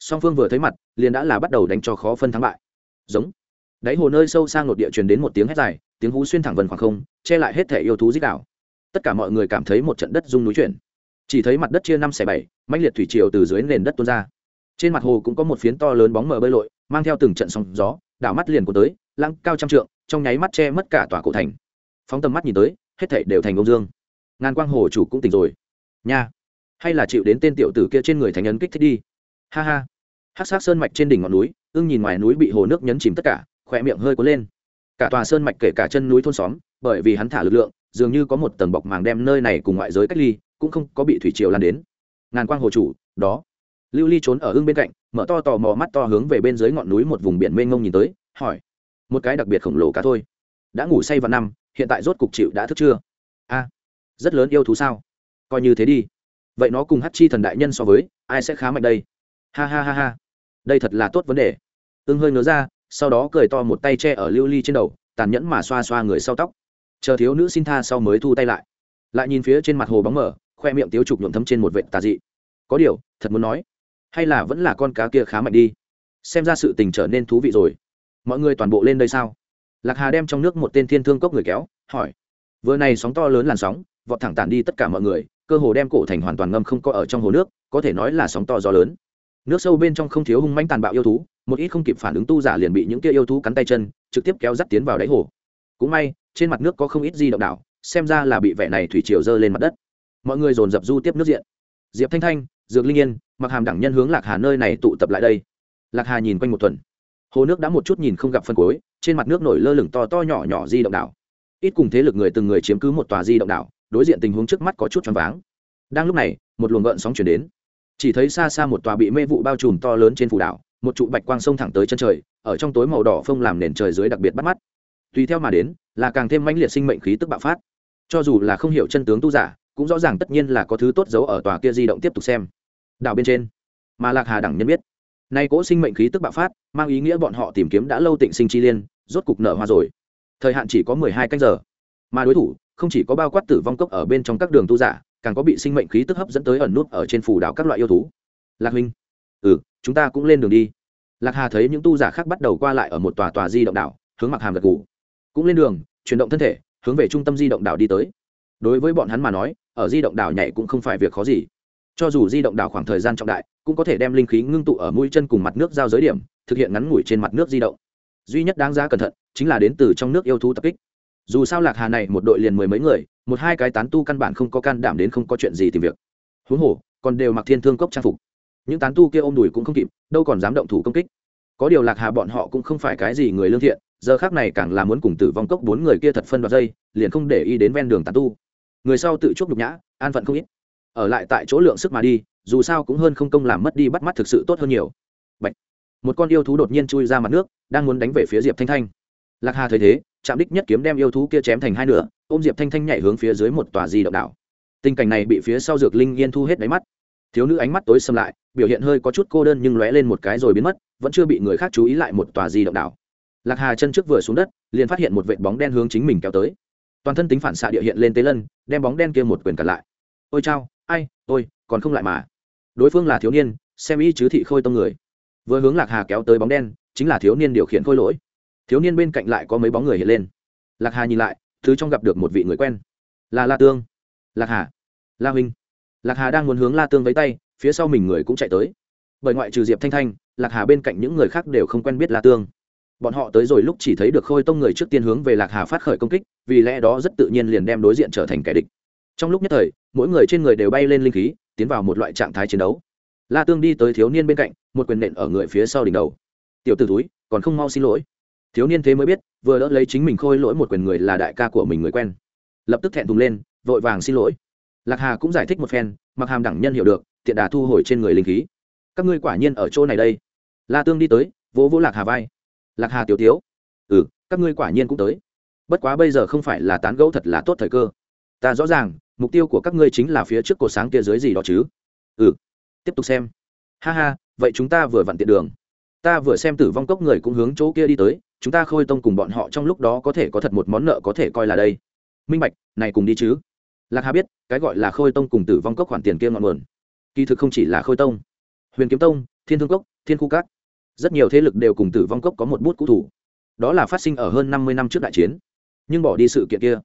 Song phương vừa thấy mặt, liền đã là bắt đầu đánh cho khó phân thắng bại. Giống. Đáy hồ nơi sâu sang nội địa truyền đến một tiếng hét dài, tiếng hú xuyên thẳng vần khoảng không che lại hết thể yêu thú dích đảo tất cả mọi người cảm thấy một trận đất rung núi chuyển. Chỉ thấy mặt đất chia năm xẻ bảy mạnh liệt thủy triều từ dưới nền đất tuôn ra. Trên mặt hồ cũng có một phiến to lớn bóng mờ bơi lội, mang theo từng trận sóng gió, đảo mắt liền của tới, lăng cao trăm trượng, trong nháy mắt che mất cả tòa cổ thành. Phóng tầm mắt nhìn tới, hết thảy đều thành ông dương. Ngàn quang hồ chủ cũng tỉnh rồi. Nha! Hay là chịu đến tên tiểu tử kia trên người thành ấn kích thích đi. Ha ha! Hát sát sơn mạch trên đỉnh ngọn núi, ưng nhìn ngoài núi bị hồ nước nhấn chìm tất cả khỏe miệng hơi cuốn lên. Cả tòa sơn mạch kể cả chân núi thôn xóm bởi vì hắn thả lực lượng, dường như có một tầng bọc màng đem nơi này cùng ngoại giới cách ly, cũng không có bị thủy triều lan đến. Ngàn quang hồ chủ, đó. Lưu ly trốn ở hưng bên cạnh, mở to tò mò mắt to hướng về bên dưới ngọn núi một vùng biển mênh mông nhìn tới, hỏi. Một cái đặc biệt khổng lồ cá thôi. Đã ngủ say vào năm, hiện tại rốt cục chịu đã thức chưa a, rất lớn yêu thú sao? Coi như thế đi. Vậy nó cùng hát chi thần đại nhân so với, ai sẽ khá mạnh đây? Ha ha ha ha. Đây thật là tốt vấn đề. Ưng hơi ngớ ra, sau đó cười to một tay che ở lưu ly trên đầu, tàn nhẫn mà xoa xoa người sau tóc chờ thiếu nữ xin tha sau mới thu tay lại. Lại nhìn phía trên mặt hồ bóng mở khoe miệng tiếu trục nhuộm thấm trên một vệ tà dị. Có điều, thật muốn nói, hay là vẫn là con cá kia khá mạnh đi? Xem ra sự tình trở nên thú vị rồi. Mọi người toàn bộ lên đây sao? Lạc hà đem trong nước một tên thiên thương cốc người kéo, hỏi. Vừa này sóng to lớn làn sóng, vọt thẳng tản đi tất cả mọi người, cơ hồ đem cổ thành hoàn toàn ngâm không có ở trong hồ nước, có thể nói là sóng to gió lớn. Nước sâu bên trong không thiếu hung manh tàn bạo yêu thú, một ít không kịp phản ứng tu giả liền bị những kia yêu thú cắn tay chân, trực tiếp kéo dắt tiến vào đáy hồ cũng may, trên mặt nước có không ít di động đảo, xem ra là bị vẻ này thủy triều dơ lên mặt đất. Mọi người dồn dập du tiếp nước diện. Diệp thanh thanh, dược linh yên mặc hàm đẳng nhân hướng lạc hà nơi này tụ tập lại đây. Lạc hà nhìn quanh một tuần. Hồ nước đã một chút nhìn không gặp phân cối, trên mặt nước nổi lơ lửng to to nhỏ nhỏ di động đảo. Ít cùng thế lực người từng người chiếm cứ một tòa di động đảo, đối diện tình huống trước mắt có chút choáng váng. Đang lúc này, một luồng gợn sóng chuyển đến. Chỉ thấy xa xa một tòa bị mê vụ bao trùm to lớn trên phủ đảo, một trụ bạch quang sông thẳng tới chân trời, ở trong tối màu đỏ phông làm nền trời dưới đặc biệt bắt mắt tùy theo mà đến, là càng thêm mãnh liệt sinh mệnh khí tức bạo phát. Cho dù là không hiểu chân tướng tu giả, cũng rõ ràng tất nhiên là có thứ tốt giấu ở tòa kia di động tiếp tục xem. Đảo bên trên, mà lạc hà đẳng nhân biết, nay cỗ sinh mệnh khí tức bạo phát, mang ý nghĩa bọn họ tìm kiếm đã lâu tịnh sinh chi liên, rốt cục nở hoa rồi. Thời hạn chỉ có mười hai canh giờ, mà đối thủ không chỉ có bao quát tử vong cốc ở bên trong các đường tu giả, càng có bị sinh mệnh khí tức hấp dẫn tới ẩn nút ở trên phủ đảo các loại yêu thú. Lạc huynh ừ chúng ta cũng lên đường đi. Lạc hà thấy những tu giả khác bắt đầu qua lại ở một tòa tòa di động đảo, hướng mặc hàm gật ủ cũng lên đường, chuyển động thân thể, hướng về trung tâm di động đảo đi tới. Đối với bọn hắn mà nói, ở di động đảo nhảy cũng không phải việc khó gì. Cho dù di động đảo khoảng thời gian trọng đại, cũng có thể đem linh khí ngưng tụ ở mũi chân cùng mặt nước giao giới điểm, thực hiện ngắn ngủi trên mặt nước di động. Duy nhất đáng giá cẩn thận, chính là đến từ trong nước yêu thú tập kích. Dù sao lạc hà này một đội liền mười mấy người, một hai cái tán tu căn bản không có can đảm đến không có chuyện gì tìm việc. Huống hồ, còn đều mặc thiên thương cốc trang phục. Những tán tu kia ôm đùi cũng không kịp, đâu còn dám động thủ công kích. Có điều lạc hà bọn họ cũng không phải cái gì người lương thiện giờ khác này càng là muốn cùng tử vong cốc bốn người kia thật phân đoạt dây, liền không để ý đến ven đường tàn tu. Người sau tự chuốc nhục nhã, an phận không ít. Ở lại tại chỗ lượng sức mà đi, dù sao cũng hơn không công làm mất đi bắt mắt thực sự tốt hơn nhiều. Bạch. một con yêu thú đột nhiên chui ra mặt nước, đang muốn đánh về phía diệp thanh thanh. Lạc hà thấy thế, chạm đích nhất kiếm đem yêu thú kia chém thành hai nửa, ôm diệp thanh thanh nhảy hướng phía dưới một tòa di động đảo. Tình cảnh này bị phía sau dược linh yên thu hết đáy mắt. Thiếu nữ ánh mắt tối xâm lại, biểu hiện hơi có chút cô đơn nhưng lóe lên một cái rồi biến mất, vẫn chưa bị người khác chú ý lại một tòa di động đảo lạc hà chân trước vừa xuống đất, liền phát hiện một vệt bóng đen hướng chính mình kéo tới. Toàn thân tính phản xạ địa hiện lên tế lân, đem bóng đen kia một quyền cặn lại. Ôi chao, ai, ôi, còn không lại mà. Đối phương là thiếu niên, xem ý chứ thị khôi tông người. Vừa hướng lạc hà kéo tới bóng đen, chính là thiếu niên điều khiển khôi lỗi. Thiếu niên bên cạnh lại có mấy bóng người hiện lên. Lạc hà nhìn lại, thứ trong gặp được một vị người quen. Là la tương. Lạc hà. La huynh. Lạc hà đang muốn hướng la tương với tay, phía sau mình người cũng chạy tới. Bởi ngoại trừ diệp thanh thanh, lạc hà bên cạnh những người khác đều không quen biết la tương bọn họ tới rồi lúc chỉ thấy được khôi tông người trước tiên hướng về lạc hà phát khởi công kích, vì lẽ đó rất tự nhiên liền đem đối diện trở thành kẻ địch. Trong lúc nhất thời, mỗi người trên người đều bay lên linh khí, tiến vào một loại trạng thái chiến đấu. La tương đi tới thiếu niên bên cạnh, một quyền nện ở người phía sau đỉnh đầu. Tiểu t ử túi còn không mau xin lỗi. Thiếu niên thế mới biết, vừa đỡ lấy chính mình khôi lỗi một quyền người là đại ca của mình người quen. Lập tức thẹn thùng lên, vội vàng xin lỗi. Lạc hà cũng giải thích một phen, mặc hàm đẳng nhân hiểu được tiện đà thu hồi trên người linh khí. Các ngươi quả nhiên ở chỗ này đây. La tương đi tới, vỗ vỗ lạc hà vai lạc hà tiểu tiếu. Ừ các ngươi quả nhiên cũng tới. Bất quá bây giờ không phải là tán gẫu thật là tốt thời cơ. Ta rõ ràng, mục tiêu của các ngươi chính là phía trước cột sáng kia dưới gì đó chứ. Ừ tiếp tục xem. Ha ha, vậy chúng ta vừa vặn tiện đường. Ta vừa xem tử vong cốc người cũng hướng chỗ kia đi tới, chúng ta khôi tông cùng bọn họ trong lúc đó có thể có thật một món nợ có thể coi là đây. Minh bạch, này cùng đi chứ. Lạc hà biết, cái gọi là khôi tông cùng tử vong cốc khoản tiền kia ngọn nguồn. Kỳ thực không chỉ là khôi tông. Huyền kiếm tông, thiên thương cốc, thiên khu cát rất nhiều thế lực đều cùng tử vong cốc có một bút cũ thủ. Đó là phát sinh ở hơn năm mươi năm trước đại chiến. Nhưng bỏ đi sự kiện kia,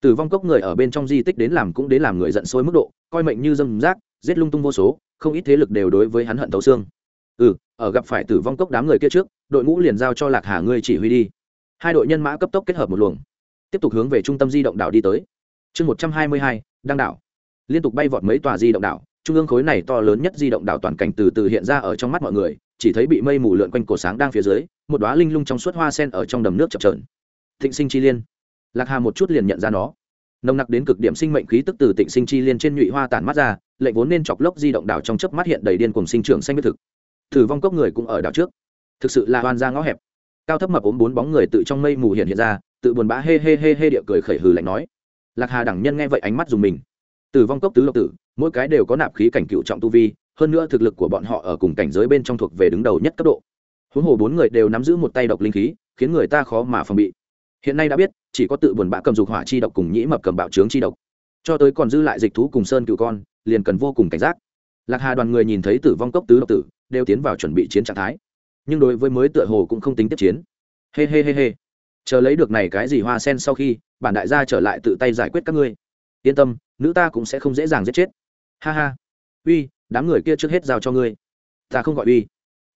tử vong cốc người ở bên trong di tích đến làm cũng đến làm người giận sôi mức độ, coi mệnh như dâm rác, giết lung tung vô số, không ít thế lực đều đối với hắn hận tấu xương. Ừ ở gặp phải tử vong cốc đám người kia trước, đội ngũ liền giao cho lạc hà ngươi chỉ huy đi. Hai đội nhân mã cấp tốc kết hợp một luồng, tiếp tục hướng về trung tâm di động đảo đi tới. Chương một trăm hai mươi hai, đăng đảo. Liên tục bay vọt mấy tòa di động đảo, trung ương khối này to lớn nhất di động đảo toàn cảnh từ từ hiện ra ở trong mắt mọi người chỉ thấy bị mây mù lượn quanh cổ sáng đang phía dưới, một đoá linh lung trong suốt hoa sen ở trong đầm nước chập trờn thịnh sinh chi liên. Lạc hà một chút liền nhận ra nó. Nồng nặc đến cực điểm sinh mệnh khí tức từ tịnh sinh chi liên trên nhụy hoa tản mắt ra, lệnh vốn nên chọc lốc di động đảo trong chớp mắt hiện đầy điên cùng sinh trưởng xanh biết thực. Thử vong cốc người cũng ở đảo trước. Thực sự là oan ra ngõ hẹp. Cao thấp mập ốm bốn bóng người tự trong mây mù hiện hiện ra, tự buồn bã hê hê hê hê địa cười khẩy hừ lạnh nói. Lạc hà đẳng nhân nghe vậy ánh mắt dùng mình. Tử vong cốc tứ lộc tử, mỗi cái đều có nạp khí cảnh cựu trọng tu vi hơn nữa thực lực của bọn họ ở cùng cảnh giới bên trong thuộc về đứng đầu nhất cấp độ. Huống hồ bốn người đều nắm giữ một tay độc linh khí, khiến người ta khó mà phòng bị. Hiện nay đã biết, chỉ có tự buồn bã cầm dục hỏa chi độc cùng nhĩ mập cầm bạo trướng chi độc. Cho tới còn dư lại dịch thú cùng sơn cựu con, liền cần vô cùng cảnh giác. Lạc hà đoàn người nhìn thấy tử vong cốc tứ độc tử, đều tiến vào chuẩn bị chiến trạng thái. Nhưng đối với mới tựa hồ cũng không tính tiếp chiến. Hê hê hê hê chờ lấy được này cái gì hoa sen sau khi, bản đại gia trở lại tự tay giải quyết các ngươi. Yên tâm, nữ ta cũng sẽ không dễ dàng giết chết. Ha ha. Uy đám người kia trước hết giao cho ngươi. Ta không gọi uy.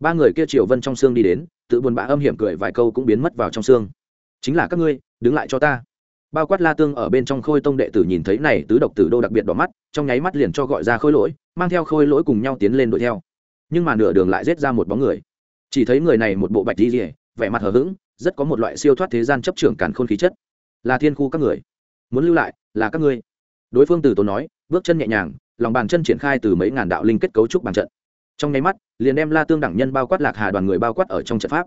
Ba người kia triều vân trong xương đi đến, tự buồn bã âm hiểm cười vài câu cũng biến mất vào trong xương. Chính là các ngươi, đứng lại cho ta. Bao quát la tương ở bên trong khôi tông đệ tử nhìn thấy này, tứ độc tử đô đặc biệt đỏ mắt, trong nháy mắt liền cho gọi ra khôi lỗi, mang theo khôi lỗi cùng nhau tiến lên đuổi theo. Nhưng mà nửa đường lại rết ra một bóng người. Chỉ thấy người này một bộ bạch đi rỉa vẻ mặt hờ hững, rất có một loại siêu thoát thế gian chấp trưởng cản khôn khí chất. Là thiên khu các người. Muốn lưu lại, là các ngươi. Đối phương từ tốn nói, bước chân nhẹ nhàng lòng bàn chân triển khai từ mấy ngàn đạo linh kết cấu trúc bàn trận. Trong nháy mắt, liền đem la tương đẳng nhân bao quát lạc hà đoàn người bao quát ở trong trận pháp.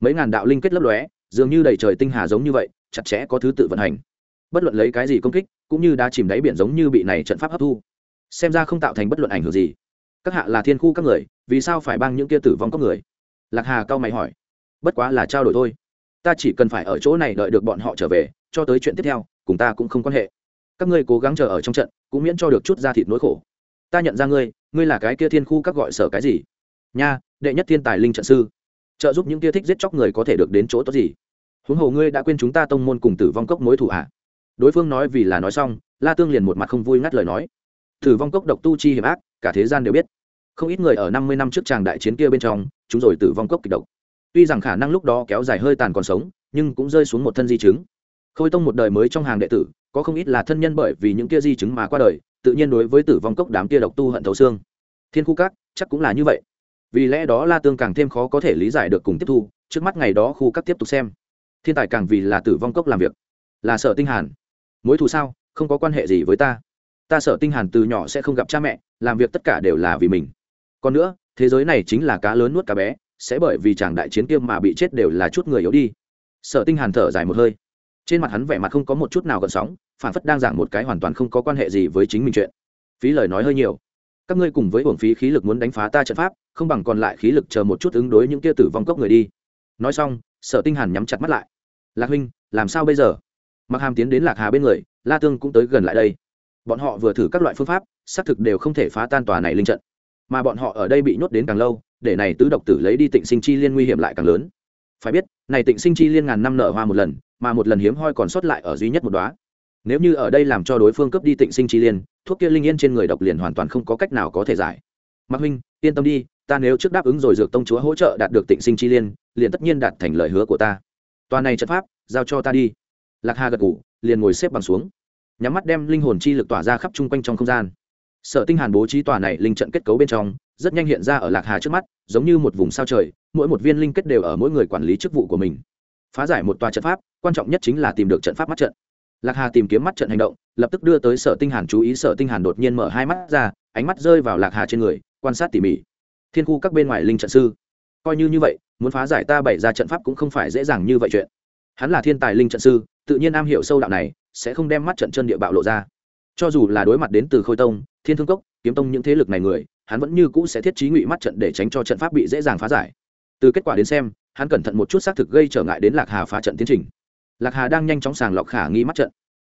Mấy ngàn đạo linh kết lấp lóe, dường như đầy trời tinh hà giống như vậy, chặt chẽ có thứ tự vận hành. Bất luận lấy cái gì công kích, cũng như đã chìm đáy biển giống như bị này trận pháp hấp thu. Xem ra không tạo thành bất luận ảnh hưởng gì. Các hạ là thiên khu các người, vì sao phải băng những kia tử vong các người? Lạc hà cao mày hỏi. Bất quá là trao đổi thôi. Ta chỉ cần phải ở chỗ này đợi được bọn họ trở về, cho tới chuyện tiếp theo, cùng ta cũng không quan hệ các ngươi cố gắng chờ ở trong trận, cũng miễn cho được chút ra thịt nỗi khổ. Ta nhận ra ngươi ngươi là cái kia thiên khu các gọi sở cái gì? Nha, đệ nhất thiên tài linh trận sư. Trợ giúp những kia thích giết chóc người có thể được đến chỗ tốt gì? Huống hồ ngươi đã quên chúng ta tông môn cùng tử vong cốc mối thủ hạ đối phương nói vì là nói xong, la tương liền một mặt không vui ngắt lời nói. Tử vong cốc độc tu chi hiểm ác, cả thế gian đều biết. Không ít người ở năm mươi năm trước tràng đại chiến kia bên trong, chúng rồi tử vong cốc kịch độc. Tuy rằng khả năng lúc đó kéo dài hơi tàn còn sống, nhưng cũng rơi xuống một thân di chứng. Khôi tông một đời mới trong hàng đệ tử có không ít là thân nhân bởi vì những kia di chứng mà qua đời, tự nhiên đối với tử vong cốc đám kia độc tu hận thấu xương. Thiên khu các, chắc cũng là như vậy. Vì lẽ đó la tương càng thêm khó có thể lý giải được cùng tiếp thu, trước mắt ngày đó khu các tiếp tục xem. Thiên tài càng vì là tử vong cốc làm việc. Là sở tinh hàn. Mối thù sao? Không có quan hệ gì với ta. Ta sở tinh hàn từ nhỏ sẽ không gặp cha mẹ, làm việc tất cả đều là vì mình. Còn nữa, thế giới này chính là cá lớn nuốt cá bé, sẽ bởi vì chàng đại chiến kiêm mà bị chết đều là chút người yếu đi. Sở tinh hàn thở dài một hơi. Trên mặt hắn vẻ mặt không có một chút nào gần sóng phản phất đang giảng một cái hoàn toàn không có quan hệ gì với chính mình chuyện. Phí lời nói hơi nhiều. Các ngươi cùng với uổng phí khí lực muốn đánh phá ta trận pháp, không bằng còn lại khí lực chờ một chút ứng đối những kia tử vong cốc người đi. Nói xong, sở tinh hàn nhắm chặt mắt lại. Lạc huynh, làm sao bây giờ? Mặc hàm tiến đến lạc hà bên người, la tương cũng tới gần lại đây. Bọn họ vừa thử các loại phương pháp, xác thực đều không thể phá tan tòa này linh trận. Mà bọn họ ở đây bị nhốt đến càng lâu, để này tứ độc tử lấy đi tịnh sinh chi liên nguy hiểm lại càng lớn. Phải biết, này tịnh sinh chi liên ngàn năm nở hoa một lần, mà một lần hiếm hoi còn sót lại ở duy nhất một đóa nếu như ở đây làm cho đối phương cướp đi tịnh sinh chi liên, thuốc kia linh yên trên người độc liền hoàn toàn không có cách nào có thể giải. Mạc huynh, yên tâm đi, ta nếu trước đáp ứng rồi dược tông chúa hỗ trợ đạt được tịnh sinh chi liên, liền tất nhiên đạt thành lời hứa của ta. Tòa này trận pháp, giao cho ta đi. Lạc hà gật ngủ liền ngồi xếp bằng xuống. Nhắm mắt đem linh hồn chi lực tỏa ra khắp chung quanh trong không gian. Sở tinh hàn bố trí tòa này linh trận kết cấu bên trong, rất nhanh hiện ra ở lạc hà trước mắt, giống như một vùng sao trời, mỗi một viên linh kết đều ở mỗi người quản lý chức vụ của mình. Phá giải một tòa trận pháp, quan trọng nhất chính là tìm được trận pháp mắt trận lạc hà tìm kiếm mắt trận hành động, lập tức đưa tới sở tinh hàn chú ý, sở tinh hàn đột nhiên mở hai mắt ra, ánh mắt rơi vào lạc hà trên người, quan sát tỉ mỉ. Thiên khu các bên ngoài linh trận sư, coi như như vậy, muốn phá giải ta bày ra trận pháp cũng không phải dễ dàng như vậy chuyện. Hắn là thiên tài linh trận sư, tự nhiên am hiểu sâu đạo này, sẽ không đem mắt trận chân địa bạo lộ ra. Cho dù là đối mặt đến từ khôi tông, thiên thương cốc, kiếm tông những thế lực này người, hắn vẫn như cũ sẽ thiết trí ngụy mắt trận để tránh cho trận pháp bị dễ dàng phá giải. Từ kết quả đến xem, hắn cẩn thận một chút xác thực gây trở ngại đến lạc hà phá trận tiến trình lạc hà đang nhanh chóng sàng lọc khả nghi mắt trận.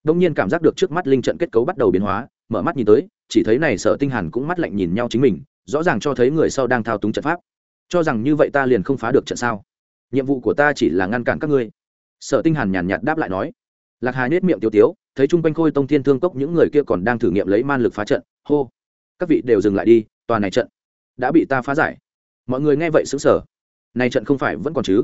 Đông nhiên cảm giác được trước mắt linh trận kết cấu bắt đầu biến hóa, mở mắt nhìn tới, chỉ thấy này sở tinh hàn cũng mắt lạnh nhìn nhau chính mình, rõ ràng cho thấy người sau đang thao túng trận pháp. Cho rằng như vậy ta liền không phá được trận sao? Nhiệm vụ của ta chỉ là ngăn cản các ngươi. Sở tinh hàn nhàn nhạt đáp lại nói. Lạc hà nết miệng tiêu tiếu, thấy chung quanh khôi tông thiên thương cốc những người kia còn đang thử nghiệm lấy man lực phá trận, hô. Các vị đều dừng lại đi, tòa này trận đã bị ta phá giải. Mọi người nghe vậy sững sờ. Này trận không phải vẫn còn chứ?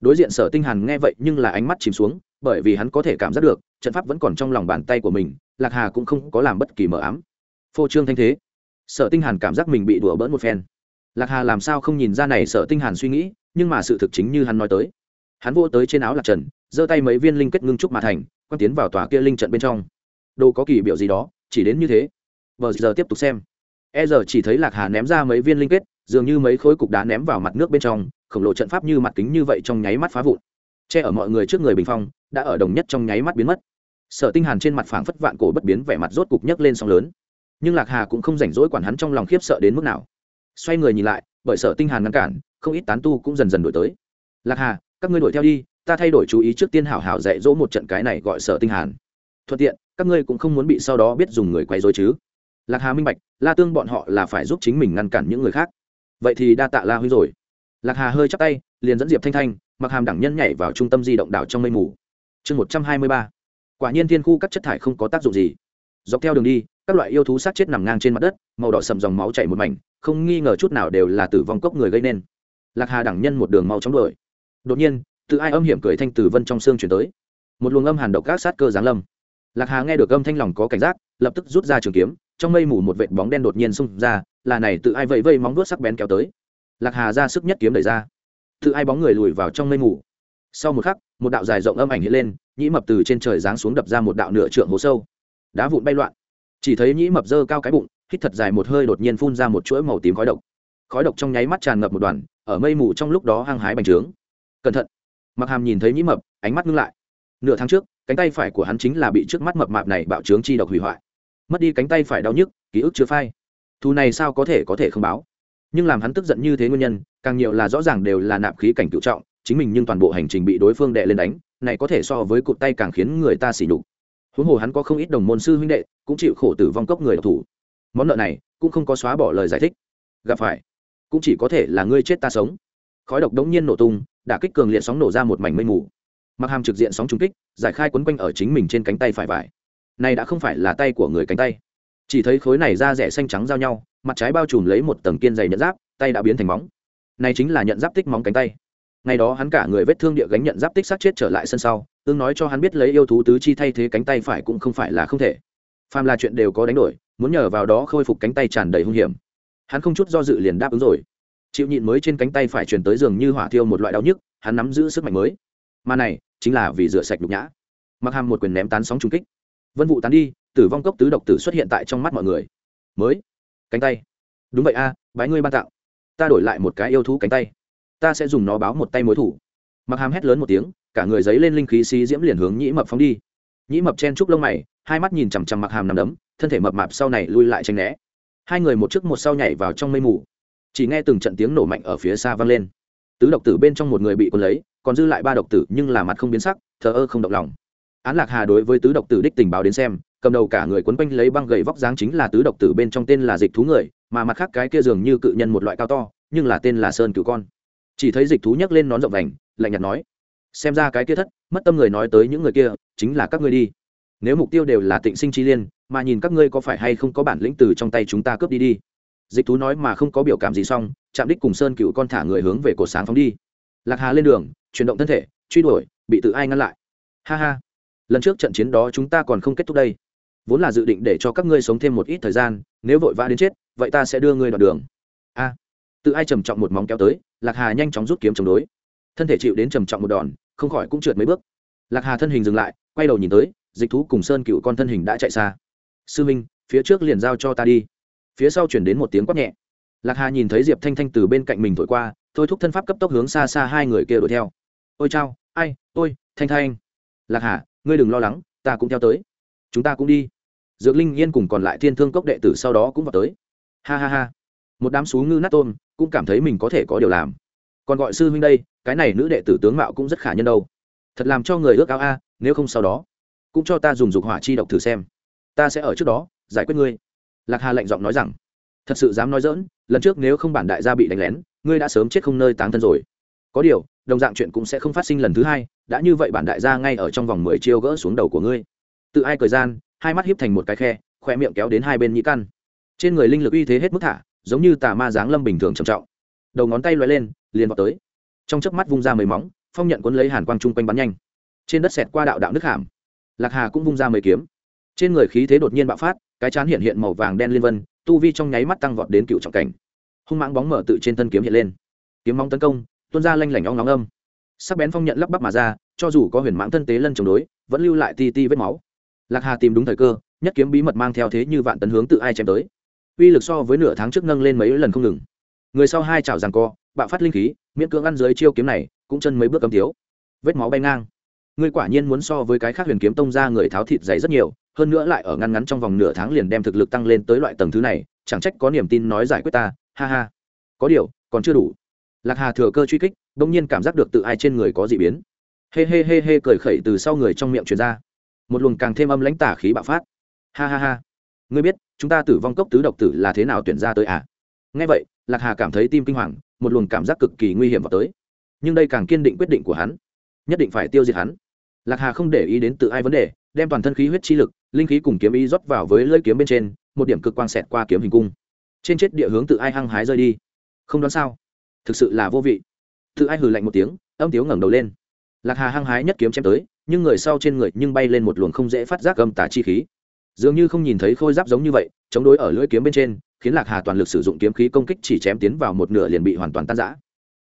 Đối diện sở tinh hàn nghe vậy nhưng là ánh mắt chìm xuống, bởi vì hắn có thể cảm giác được, trận pháp vẫn còn trong lòng bàn tay của mình, lạc hà cũng không có làm bất kỳ mờ ám. Phô trương thanh thế. Sở tinh hàn cảm giác mình bị đùa bỡn một phen. Lạc hà làm sao không nhìn ra này sở tinh hàn suy nghĩ, nhưng mà sự thực chính như hắn nói tới. Hắn vô tới trên áo lạc trần, giơ tay mấy viên linh kết ngưng trúc mà thành quan tiến vào tòa kia linh trận bên trong. Đồ có kỳ biểu gì đó, chỉ đến như thế. Vờ giờ tiếp tục xem. E giờ chỉ thấy lạc hà ném ra mấy viên linh kết, dường như mấy khối cục đá ném vào mặt nước bên trong khổng lồ trận pháp như mặt kính như vậy trong nháy mắt phá vụn. Che ở mọi người trước người bình phong, đã ở đồng nhất trong nháy mắt biến mất. Sở tinh hàn trên mặt phảng phất vạn cổ bất biến, vẻ mặt rốt cục nhấc lên sóng lớn. Nhưng lạc hà cũng không rảnh rỗi quản hắn trong lòng khiếp sợ đến mức nào. Xoay người nhìn lại, bởi sở tinh hàn ngăn cản, không ít tán tu cũng dần dần đổi tới. Lạc hà, các ngươi đuổi theo đi, ta thay đổi chú ý trước tiên hảo hảo dạy dỗ một trận cái này gọi sở tinh hàn. Thuận tiện, các ngươi cũng không muốn bị sau đó biết dùng người quấy rối chứ. Lạc hà minh bạch, la tương bọn họ là phải giúp chính mình ngăn cản những người khác. Vậy thì đa tạ la huy rồi lạc hà hơi chắp tay, liền dẫn diệp thanh thanh mặc hàm đẳng nhân nhảy vào trung tâm di động đảo trong mây mù. Chương một trăm hai mươi ba. Quả nhiên thiên khu các chất thải không có tác dụng gì. Dọc theo đường đi, các loại yêu thú sát chết nằm ngang trên mặt đất, màu đỏ sầm dòng máu chảy một mảnh, không nghi ngờ chút nào đều là tử vong cốc người gây nên. Lạc hà đẳng nhân một đường mau chóng đuổi. Đột nhiên, từ ai âm hiểm cười thanh từ vân trong xương chuyển tới. Một luồng âm hàn độc các sát cơ giáng lâm. Lạc hà nghe được âm thanh lòng có cảnh giác, lập tức rút ra trường kiếm, trong mây mù một vệt bóng đen đột nhiên xung ra, là này tự ai vẫy vây móng vuốt sắc bén kéo tới lạc hà ra sức nhất kiếm đẩy ra. Tự ai bóng người lùi vào trong mây mù. Sau một khắc, một đạo dài rộng âm ảnh hiện lên, nhĩ mập từ trên trời giáng xuống đập ra một đạo nửa trượng hố sâu. Đá vụn bay loạn. Chỉ thấy nhĩ mập dơ cao cái bụng, hít thật dài một hơi đột nhiên phun ra một chuỗi màu tím khói độc. Khói độc trong nháy mắt tràn ngập một đoàn, ở mây mù trong lúc đó hăng hái bành trướng. Cẩn thận. Mặc hàm nhìn thấy nhĩ mập, ánh mắt ngưng lại. Nửa tháng trước, cánh tay phải của hắn chính là bị trước mắt mập mạp này bạo trướng chi độc hủy hoại. Mất đi cánh tay phải đau nhức, ký ức chưa phai. Thù này sao có thể có thể không báo? Nhưng làm hắn tức giận như thế nguyên nhân, càng nhiều là rõ ràng đều là nạp khí cảnh cựu trọng, chính mình nhưng toàn bộ hành trình bị đối phương đệ lên đánh, này có thể so với cụt tay càng khiến người ta xỉ nhục. Huống hồ hắn có không ít đồng môn sư huynh đệ, cũng chịu khổ tử vong cốc người độc thủ. Món nợ này, cũng không có xóa bỏ lời giải thích. Gặp phải, cũng chỉ có thể là ngươi chết ta sống. Khói độc đống nhiên nổ tung đã kích cường liệt sóng nổ ra một mảnh mây mù. Mặc hàm trực diện sóng trúng kích, giải khai quấn quanh ở chính mình trên cánh tay phải vải. Này đã không phải là tay của người cánh tay chỉ thấy khối này da rẻ xanh trắng giao nhau, mặt trái bao trùm lấy một tầng kiên dày nhận giáp, tay đã biến thành móng. Này chính là nhận giáp tích móng cánh tay. Ngày đó hắn cả người vết thương địa gánh nhận giáp tích sát chết trở lại sân sau ương nói cho hắn biết lấy yêu thú tứ chi thay thế cánh tay phải cũng không phải là không thể. Phàm là chuyện đều có đánh đổi, muốn nhờ vào đó khôi phục cánh tay tràn đầy hung hiểm. Hắn không chút do dự liền đáp ứng rồi. Chịu nhịn mới trên cánh tay phải truyền tới giường như hỏa thiêu một loại đau nhức, hắn nắm giữ sức mạnh mới. Mà này, chính là vì rửa sạch nhục nhã. Mặc hàm một quyền ném tán sóng trung kích. Vân vụ tán đi tử vong cốc tứ độc tử xuất hiện tại trong mắt mọi người. Mới. Cánh tay. Đúng vậy a à, bái ngươi ban tặng. Ta đổi lại một cái yêu thú cánh tay. Ta sẽ dùng nó báo một tay mối thủ. Mặc hàm hét lớn một tiếng cả người giấy lên linh khí xí diễm liền hướng nhĩ mập phóng đi. Nhĩ mập chen trúc lông mày hai mắt nhìn chằm chằm mặc hàm nằm đấm thân thể mập mạp sau này lui lại tranh né. Hai người một trước một sau nhảy vào trong mây mù. Chỉ nghe từng trận tiếng nổ mạnh ở phía xa vang lên. Tứ độc tử bên trong một người bị quân lấy còn dư lại ba độc tử nhưng là mặt không biến sắc thờ ơ không động lòng. Án lạc hà đối với tứ độc tử đích tình báo đến xem cầm đầu cả người quấn quanh lấy băng gậy vóc dáng chính là tứ độc tử bên trong tên là dịch thú người, mà mặt khác cái kia dường như cự nhân một loại cao to, nhưng là tên là sơn cựu con. Chỉ thấy dịch thú nhấc lên nón rộng vành, lạnh nhạt nói, xem ra cái kia thất, mất tâm người nói tới những người kia, chính là các ngươi đi. Nếu mục tiêu đều là tịnh sinh chi liên, mà nhìn các ngươi có phải hay không có bản lĩnh từ trong tay chúng ta cướp đi đi. Dịch thú nói mà không có biểu cảm gì xong, chạm đích cùng sơn cựu con thả người hướng về cột sáng phóng đi. Lạc hà lên đường, chuyển động thân thể, truy đuổi, bị tự ai ngăn lại. Ha ha. Lần trước trận chiến đó chúng ta còn không kết thúc đây vốn là dự định để cho các ngươi sống thêm một ít thời gian, nếu vội vã đến chết, vậy ta sẽ đưa ngươi đoạn đường. A. Tự ai trầm trọng một móng kéo tới, lạc hà nhanh chóng rút kiếm chống đối. Thân thể chịu đến trầm trọng một đòn, không khỏi cũng trượt mấy bước. Lạc hà thân hình dừng lại, quay đầu nhìn tới, dịch thú cùng sơn cựu con thân hình đã chạy xa. Sư minh, phía trước liền giao cho ta đi. Phía sau chuyển đến một tiếng quát nhẹ. Lạc hà nhìn thấy diệp thanh thanh từ bên cạnh mình thổi qua, thôi thúc thân pháp cấp tốc hướng xa xa hai người kia đuổi theo. Ôi chao, ai, ôi, thanh thanh. Lạc hà, ngươi đừng lo lắng, ta cũng theo tới chúng ta cũng đi. Dược linh yên cùng còn lại thiên thương cốc đệ tử sau đó cũng vào tới. Ha ha ha. Một đám xú ngư nát tôm, cũng cảm thấy mình có thể có điều làm. Còn gọi sư huynh đây, cái này nữ đệ tử tướng mạo cũng rất khả nhân đâu. Thật làm cho người ước ao a, nếu không sau đó, cũng cho ta dùng dục hỏa chi độc thử xem. Ta sẽ ở trước đó, giải quyết ngươi. Lạc hà lạnh giọng nói rằng. Thật sự dám nói dỡn lần trước nếu không bản đại gia bị đánh lén, ngươi đã sớm chết không nơi táng thân rồi. Có điều, đồng dạng chuyện cũng sẽ không phát sinh lần thứ hai, đã như vậy bản đại gia ngay ở trong vòng mười chiêu gỡ xuống đầu của ngươi tự ai cười gian, hai mắt hiếp thành một cái khe khoe miệng kéo đến hai bên nhĩ căn. Trên người linh lực uy thế hết mức thả, giống như tà ma giáng lâm bình thường trầm trọng. Đầu ngón tay loay lên, liền vào tới. Trong chớp mắt vung ra mấy móng, phong nhận quấn lấy hàn quang chung quanh bắn nhanh. Trên đất xẹt qua đạo đạo nước hàm. Lạc hà cũng vung ra mấy kiếm. Trên người khí thế đột nhiên bạo phát, cái chán hiện hiện màu vàng đen liên vân, tu vi trong nháy mắt tăng vọt đến cựu trọng cảnh. Hung mãng bóng mở tự trên thân kiếm hiện lên. Kiếm móng tấn công, tuôn ra lanh lảnh ong nóng âm. Sắc bén phong nhận lắp bắp mà ra, cho dù có huyền mãng thân tế lân chống đối, vẫn lưu lại ti ti vết máu lạc hà tìm đúng thời cơ, nhất kiếm bí mật mang theo thế như vạn tấn hướng tự ai chém tới. Uy lực so với nửa tháng trước nâng lên mấy lần không ngừng. Người sau hai chảo rằng co, bạo phát linh khí, miễn cưỡng ăn dưới chiêu kiếm này, cũng chân mấy bước cấm thiếu vết máu bay ngang. Ngươi quả nhiên muốn so với cái khác huyền kiếm tông ra người tháo thịt dày rất nhiều, hơn nữa lại ở ngăn ngắn trong vòng nửa tháng liền đem thực lực tăng lên tới loại tầng thứ này, chẳng trách có niềm tin nói giải quyết ta, ha ha. Có điều, còn chưa đủ. Lạc hà thừa cơ truy kích đ ỗ n g nhiên cảm giác được tự ai trên người có d ị biến. Hê hê hê hê cười khẩy từ sau người trong miệng truyền ra một luồng càng thêm âm lãnh tả khí bạo phát. Ha ha ha. Ngươi biết, chúng ta tử vong cốc tứ độc tử là thế nào tuyển ra tới à? Ngay vậy, lạc hà cảm thấy tim kinh hoàng, một luồng cảm giác cực kỳ nguy hiểm vào tới. Nhưng đây càng kiên định quyết định của hắn. Nhất định phải tiêu diệt hắn. Lạc hà không để ý đến tự ai vấn đề, đem toàn thân khí huyết chi lực, linh khí cùng kiếm ý rót vào với lưỡi kiếm bên trên, một điểm cực quang xẹt qua kiếm hình cung. Trên chết địa hướng tự ai hăng hái rơi đi. Không đoán sao. Thực sự là vô vị. Tự ai hừ lạnh một tiếng, âm tiếu ngẩng đầu lên lạc hà hăng hái nhất kiếm chém tới, nhưng người sau trên người nhưng bay lên một luồng không dễ phát giác gầm tả chi khí. Dường như không nhìn thấy khôi giáp giống như vậy, chống đối ở lưỡi kiếm bên trên, khiến lạc hà toàn lực sử dụng kiếm khí công kích chỉ chém tiến vào một nửa liền bị hoàn toàn tan giã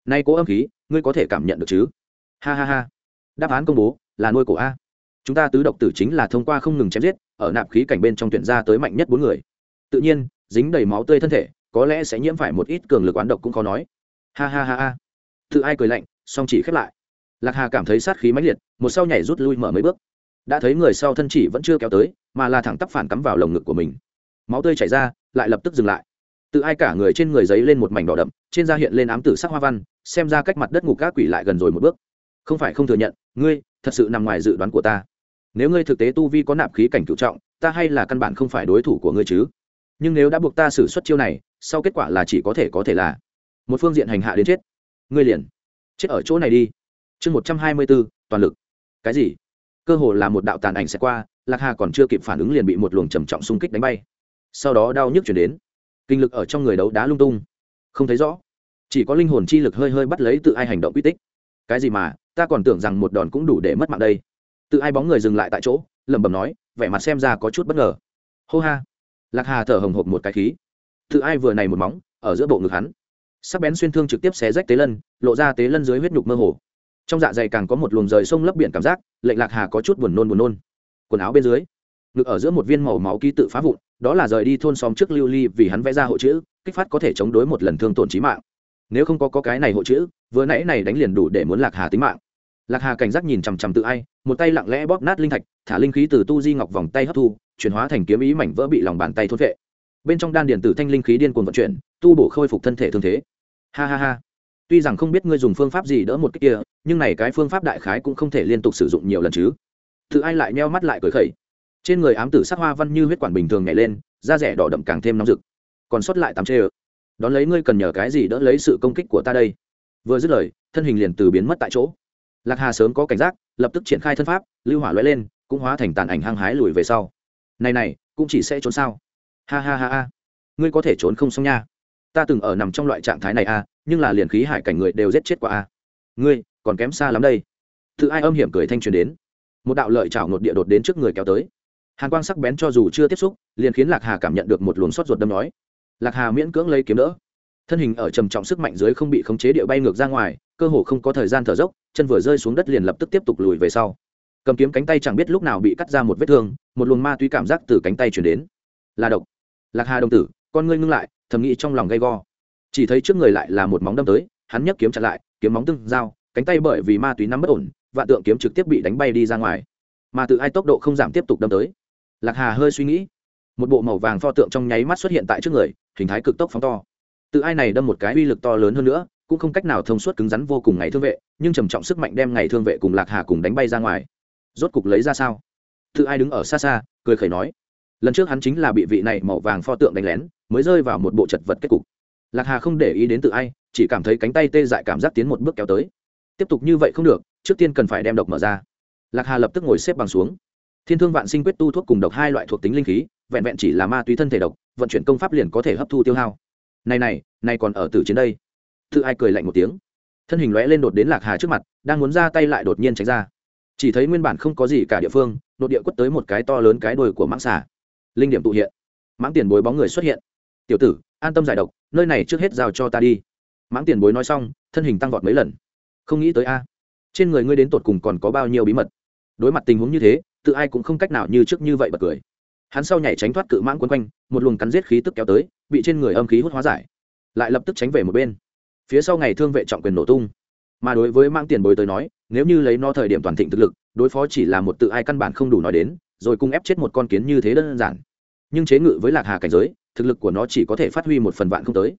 nay cố âm khí, ngươi có thể cảm nhận được chứ? Ha ha ha. Đáp án công bố, là nuôi cổ a. Chúng ta tứ độc tử chính là thông qua không ngừng chém giết, ở nạp khí cảnh bên trong tuyển ra tới mạnh nhất bốn người. Tự nhiên, dính đầy máu tươi thân thể, có lẽ sẽ nhiễm phải một ít cường lực oán độc cũng khó nói. Ha ha ha ha. Tự ai cười lạnh, song chỉ khép lại lạc hà cảm thấy sát khí mãnh liệt, một sau nhảy rút lui mở mấy bước. Đã thấy người sau thân chỉ vẫn chưa kéo tới, mà là thẳng tắp phản cắm vào lồng ngực của mình. Máu tươi chảy ra, lại lập tức dừng lại. Tự ai cả người trên người giấy lên một mảnh đỏ đậm, trên da hiện lên ám tử sắc hoa văn, xem ra cách mặt đất ngục các quỷ lại gần rồi một bước. Không phải không thừa nhận, ngươi, thật sự nằm ngoài dự đoán của ta. Nếu ngươi thực tế tu vi có nạp khí cảnh cựu trọng, ta hay là căn bản không phải đối thủ của ngươi chứ? Nhưng nếu đã buộc ta xử suất chiêu này, sau kết quả là chỉ có thể có thể là một phương diện hành hạ đến chết. Ngươi liền chết ở chỗ này đi chương một trăm hai mươi bốn, toàn lực. Cái gì? Cơ hồ là một đạo tàn ảnh sẽ qua, lạc hà còn chưa kịp phản ứng liền bị một luồng trầm trọng xung kích đánh bay. Sau đó đau nhức chuyển đến. Kinh lực ở trong người đấu đá lung tung. Không thấy rõ. Chỉ có linh hồn chi lực hơi hơi bắt lấy tự ai hành động quy tích. Cái gì mà, ta còn tưởng rằng một đòn cũng đủ để mất mạng đây. Tự ai bóng người dừng lại tại chỗ, lẩm bẩm nói, vẻ mặt xem ra có chút bất ngờ. Hô ha. Lạc hà thở hồng hộc một cái khí. Tự ai vừa này một móng, ở giữa bộ ngực hắn. Sắc bén xuyên thương trực tiếp xé rách tế lân, lộ ra tế lân dưới huyết nhục mơ hồ trong dạ dày càng có một luồng rời sông lấp biển cảm giác lệnh lạc hà có chút buồn nôn buồn nôn. Quần áo bên dưới ngực ở giữa một viên màu máu ký tự phá vụn đó là rời đi thôn xóm trước lưu ly vì hắn vẽ ra hộ chữ kích phát có thể chống đối một lần thương tổn trí mạng. Nếu không có, có cái này hộ chữ vừa nãy này đánh liền đủ để muốn lạc hà tính mạng. Lạc hà cảnh giác nhìn chằm chằm tự ai một tay lặng lẽ bóp nát linh thạch thả linh khí từ tu di ngọc vòng tay hấp thu chuyển hóa thành kiếm ý mảnh vỡ bị lòng bàn tay thốt vệ bên trong đan điền tử thanh linh khí điên cuồng vận chuyển tu bổ khôi phục thân thể thương thế. Ha ha ha tuy rằng không biết ngươi dùng phương pháp gì đỡ một cái kia, nhưng này cái phương pháp đại khái cũng không thể liên tục sử dụng nhiều lần chứ. Tự ai lại meo mắt lại cười khẩy. Trên người ám tử sắc hoa văn như huyết quản bình thường nhảy lên, da rẻ đỏ đậm càng thêm nóng rực. Còn sót lại tám chê ơ. Đón lấy ngươi cần nhờ cái gì đỡ lấy sự công kích của ta đây? Vừa dứt lời, thân hình liền từ biến mất tại chỗ. Lạc hà sớm có cảnh giác, lập tức triển khai thân pháp, lưu hỏa l lên, cũng hóa thành tàn ảnh hăng hái lùi về sau. Này này, cũng chỉ sẽ trốn sao? Ha ha ha ha. Ngươi có thể trốn không xong nha ta từng ở nằm trong loại trạng thái này a nhưng là liền khí hải cảnh người đều giết chết qua a à. ngươi, còn kém xa lắm đây. Tự ai âm hiểm cười thanh truyền đến. Một đạo lợi chảo ngột địa đột đến trước người kéo tới. Hàn quang sắc bén cho dù chưa tiếp xúc, liền khiến lạc hà cảm nhận được một luồng sót ruột đâm nói. Lạc hà miễn cưỡng lấy kiếm đỡ. Thân hình ở trầm trọng sức mạnh dưới không bị khống chế địa bay ngược ra ngoài, cơ hồ không có thời gian thở dốc, chân vừa rơi xuống đất liền lập tức tiếp tục lùi về sau. Cầm kiếm cánh tay chẳng biết lúc nào bị cắt ra một vết thương, một luồng ma túy cảm giác từ cánh tay chuyển đến. Là độc. Lạc hà đồng tử, con ngươi ngưng lại thầm nghĩ trong lòng gay go. Chỉ thấy trước người lại là một móng đâm tới, hắn nhấc kiếm chặn lại, kiếm móng tương dao cánh tay bởi vì ma túy nắm bất ổn, vạn tượng kiếm trực tiếp bị đánh bay đi ra ngoài. Mà tự ai tốc độ không giảm tiếp tục đâm tới. Lạc hà hơi suy nghĩ. Một bộ màu vàng pho tượng trong nháy mắt xuất hiện tại trước người, hình thái cực tốc phóng to. Tự ai này đâm một cái uy lực to lớn hơn nữa, cũng không cách nào thông suốt cứng rắn vô cùng ngày thương vệ, nhưng trầm trọng sức mạnh đem ngày thương vệ cùng lạc hà cùng đánh bay ra ngoài. Rốt cục lấy ra sao? Tự ai đứng ở xa xa, cười khẩy nói lần trước hắn chính là bị vị này màu vàng pho tượng đánh lén, mới rơi vào một bộ chật vật kết cục. Lạc hà không để ý đến tự ai, chỉ cảm thấy cánh tay tê dại cảm giác tiến một bước kéo tới. Tiếp tục như vậy không được, trước tiên cần phải đem độc mở ra. Lạc hà lập tức ngồi xếp bằng xuống. Thiên thương vạn sinh quyết tu thuốc cùng độc hai loại thuộc tính linh khí, vẹn vẹn chỉ là ma túy thân thể độc, vận chuyển công pháp liền có thể hấp thu tiêu hao. Này này này còn ở tử chiến đây. Tự ai cười lạnh một tiếng. Thân hình lóe lên đột đến lạc hà trước mặt, đang muốn ra tay lại đột nhiên tránh ra. Chỉ thấy nguyên bản không có gì cả địa phương nội địa quất tới một cái to lớn cái đuôi của mãng xà linh điểm tụ hiện. Mãng tiền bối bóng người xuất hiện. Tiểu tử, an tâm giải độc, nơi này trước hết giao cho ta đi. Mãng tiền bối nói xong, thân hình tăng vọt mấy lần. Không nghĩ tới a, trên người ngươi đến tột cùng còn có bao nhiêu bí mật? Đối mặt tình huống như thế, tự ai cũng không cách nào như trước như vậy bật cười. Hắn sau nhảy tránh thoát cự mãng quấn quanh, một luồng cắn giết khí tức kéo tới, bị trên người âm khí hút hóa giải. Lại lập tức tránh về một bên. Phía sau ngày thương vệ trọng quyền nổ tung. Mà đối với mãng tiền bối tới nói, nếu như lấy no thời điểm toàn thịnh thực lực, đối phó chỉ là một tự ai căn bản không đủ nói đến, rồi cung ép chết một con kiến như thế đơn giản nhưng chế ngự với lạc hà cảnh giới, thực lực của nó chỉ có thể phát huy một phần vạn không tới.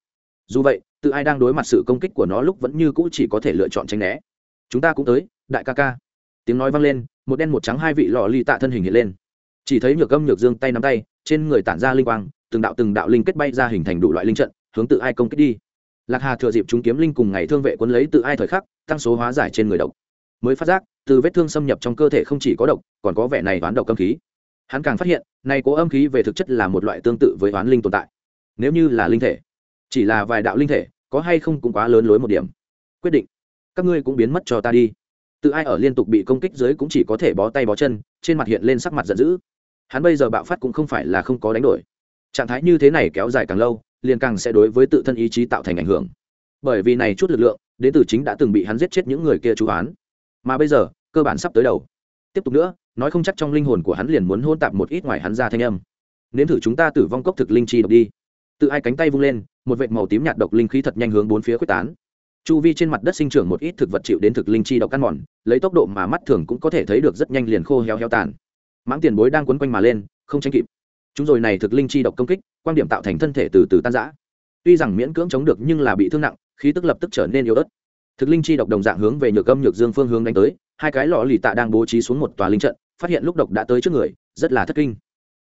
Dù vậy, tự ai đang đối mặt sự công kích của nó lúc vẫn như cũ chỉ có thể lựa chọn tránh né. Chúng ta cũng tới, đại ca ca. Tiếng nói vang lên, một đen một trắng hai vị lò ly tạ thân hình hiện lên. Chỉ thấy nhược âm nhược dương tay nắm tay, trên người tản ra linh quang, từng đạo từng đạo linh kết bay ra hình thành đủ loại linh trận, hướng tự ai công kích đi. Lạc hà thừa dịp chúng kiếm linh cùng ngày thương vệ quân lấy tự ai thời khắc, tăng số hóa giải trên người độc. Mới phát giác, từ vết thương xâm nhập trong cơ thể không chỉ có độc, còn có vẻ này toán độc âm khí hắn càng phát hiện này cố âm khí về thực chất là một loại tương tự với oán linh tồn tại. Nếu như là linh thể, chỉ là vài đạo linh thể, có hay không cũng quá lớn lối một điểm. Quyết định. Các ngươi cũng biến mất cho ta đi. Tự ai ở liên tục bị công kích dưới cũng chỉ có thể bó tay bó chân, trên mặt hiện lên sắc mặt giận dữ. Hắn bây giờ bạo phát cũng không phải là không có đánh đổi. Trạng thái như thế này kéo dài càng lâu, liền càng sẽ đối với tự thân ý chí tạo thành ảnh hưởng. Bởi vì này chút lực lượng, đến từ chính đã từng bị hắn giết chết những người kia chú oán. Mà bây giờ, cơ bản sắp tới đầu tiếp tục nữa, nói không chắc trong linh hồn của hắn liền muốn hôn tạp một ít ngoài hắn ra thanh âm. Nếm thử chúng ta tử vong cốc thực linh chi độc đi. Tự hai cánh tay vung lên, một vệt màu tím nhạt độc linh khí thật nhanh hướng bốn phía quyết tán. Chu vi trên mặt đất sinh trưởng một ít thực vật chịu đến thực linh chi độc căn mòn, lấy tốc độ mà mắt thường cũng có thể thấy được rất nhanh liền khô heo heo tàn. Mãng tiền bối đang quấn quanh mà lên, không tránh kịp. Chúng rồi này thực linh chi độc công kích, quan điểm tạo thành thân thể từ từ tan rã. Tuy rằng miễn cưỡng chống được nhưng là bị thương nặng, khí tức lập tức trở nên yếu ớt. Thực linh chi độc đồng dạng hướng về nhược âm nhược dương phương hướng đánh tới hai cái lọ lì tạ đang bố trí xuống một tòa linh trận, phát hiện lúc độc đã tới trước người, rất là thất kinh.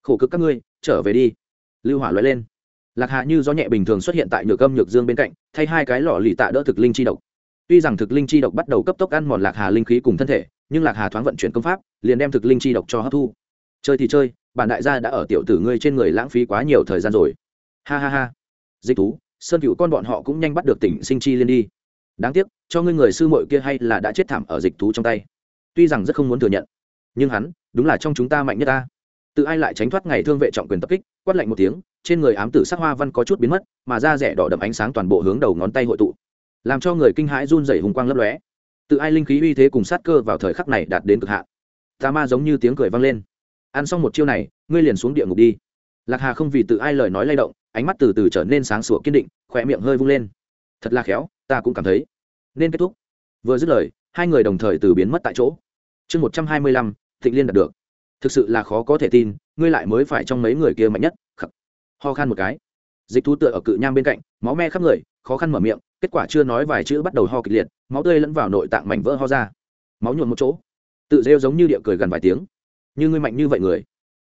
Khổ cực các ngươi, trở về đi. Lưu hỏa l lên. Lạc hạ như gió nhẹ bình thường xuất hiện tại nhược âm nhược dương bên cạnh, thay hai cái lọ lì tạ đỡ thực linh chi độc. Tuy rằng thực linh chi độc bắt đầu cấp tốc ăn mòn lạc hà linh khí cùng thân thể, nhưng lạc hà thoáng vận chuyển công pháp, liền đem thực linh chi độc cho hấp thu. Chơi thì chơi, bản đại gia đã ở tiểu tử ngươi trên người lãng phí quá nhiều thời gian rồi. Ha ha ha. Dịch thú, sơn cựu con bọn họ cũng nhanh bắt được tỉnh sinh chi liên đi đáng tiếc, cho ngươi người sư muội kia hay là đã chết thảm ở dịch thú trong tay. Tuy rằng rất không muốn thừa nhận, nhưng hắn, đúng là trong chúng ta mạnh nhất ta. Tự ai lại tránh thoát ngày thương vệ trọng quyền tập kích, quát lạnh một tiếng, trên người ám tử sắc hoa văn có chút biến mất, mà da rẻ đỏ đậm ánh sáng toàn bộ hướng đầu ngón tay hội tụ, làm cho người kinh hãi run rẩy hùng quang lấp lóe. Tự ai linh khí uy thế cùng sát cơ vào thời khắc này đạt đến cực hạn. Tà ma giống như tiếng cười vang lên. Ăn xong một chiêu này, ngươi liền xuống địa ngục đi. Lạc hà không vì tự ai lời nói lay động, ánh mắt từ từ trở nên sáng sủa kiên định khỏe miệng hơi vung lên. Thật là khéo ta cũng cảm thấy. Nên kết thúc. Vừa dứt lời, hai người đồng thời từ biến mất tại chỗ. Chương một trăm hai mươi lăm, thịnh liên đạt được. Thực sự là khó có thể tin, ngươi lại mới phải trong mấy người kia mạnh nhất. Khắc. Ho khan một cái. Dịch thú tựa ở cự nham bên cạnh, máu me khắp người, khó khăn mở miệng, kết quả chưa nói vài chữ bắt đầu ho kịch liệt, máu tươi lẫn vào nội tạng mảnh vỡ ho ra. Máu nhuộn một chỗ. Tự rêu giống như địa cười gần vài tiếng. Như ngươi mạnh như vậy người.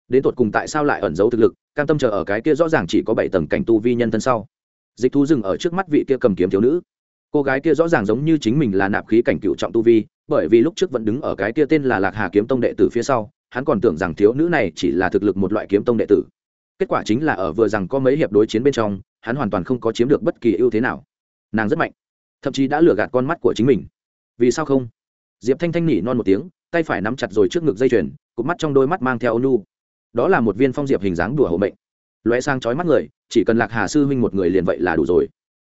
Đến tột cùng tại sao lại ẩn giấu thực lực, cam tâm chờ ở cái kia rõ ràng chỉ có bảy tầng cảnh tu vi nhân thân sau. Dịch thú dừng ở trước mắt vị kia cầm kiếm thiếu nữ cô gái kia rõ ràng giống như chính mình là nạp khí cảnh cựu trọng tu vi, bởi vì lúc trước vẫn đứng ở cái kia tên là lạc hà kiếm tông đệ tử phía sau, hắn còn tưởng rằng thiếu nữ này chỉ là thực lực một loại kiếm tông đệ tử. Kết quả chính là ở vừa rằng có mấy hiệp đối chiến bên trong, hắn hoàn toàn không có chiếm được bất kỳ ưu thế nào. Nàng rất mạnh, thậm chí đã lừa gạt con mắt của chính mình. Vì sao không? Diệp thanh thanh nỉ non một tiếng, tay phải nắm chặt rồi trước ngực dây chuyền, cụp mắt trong đôi mắt mang theo ônu. Đó là một viên phong diệp hình dáng đùa hộ mệnh. Lóe sang chói mắt người, chỉ cần lạc hà sư huynh một người liền vậy là đủ rồi.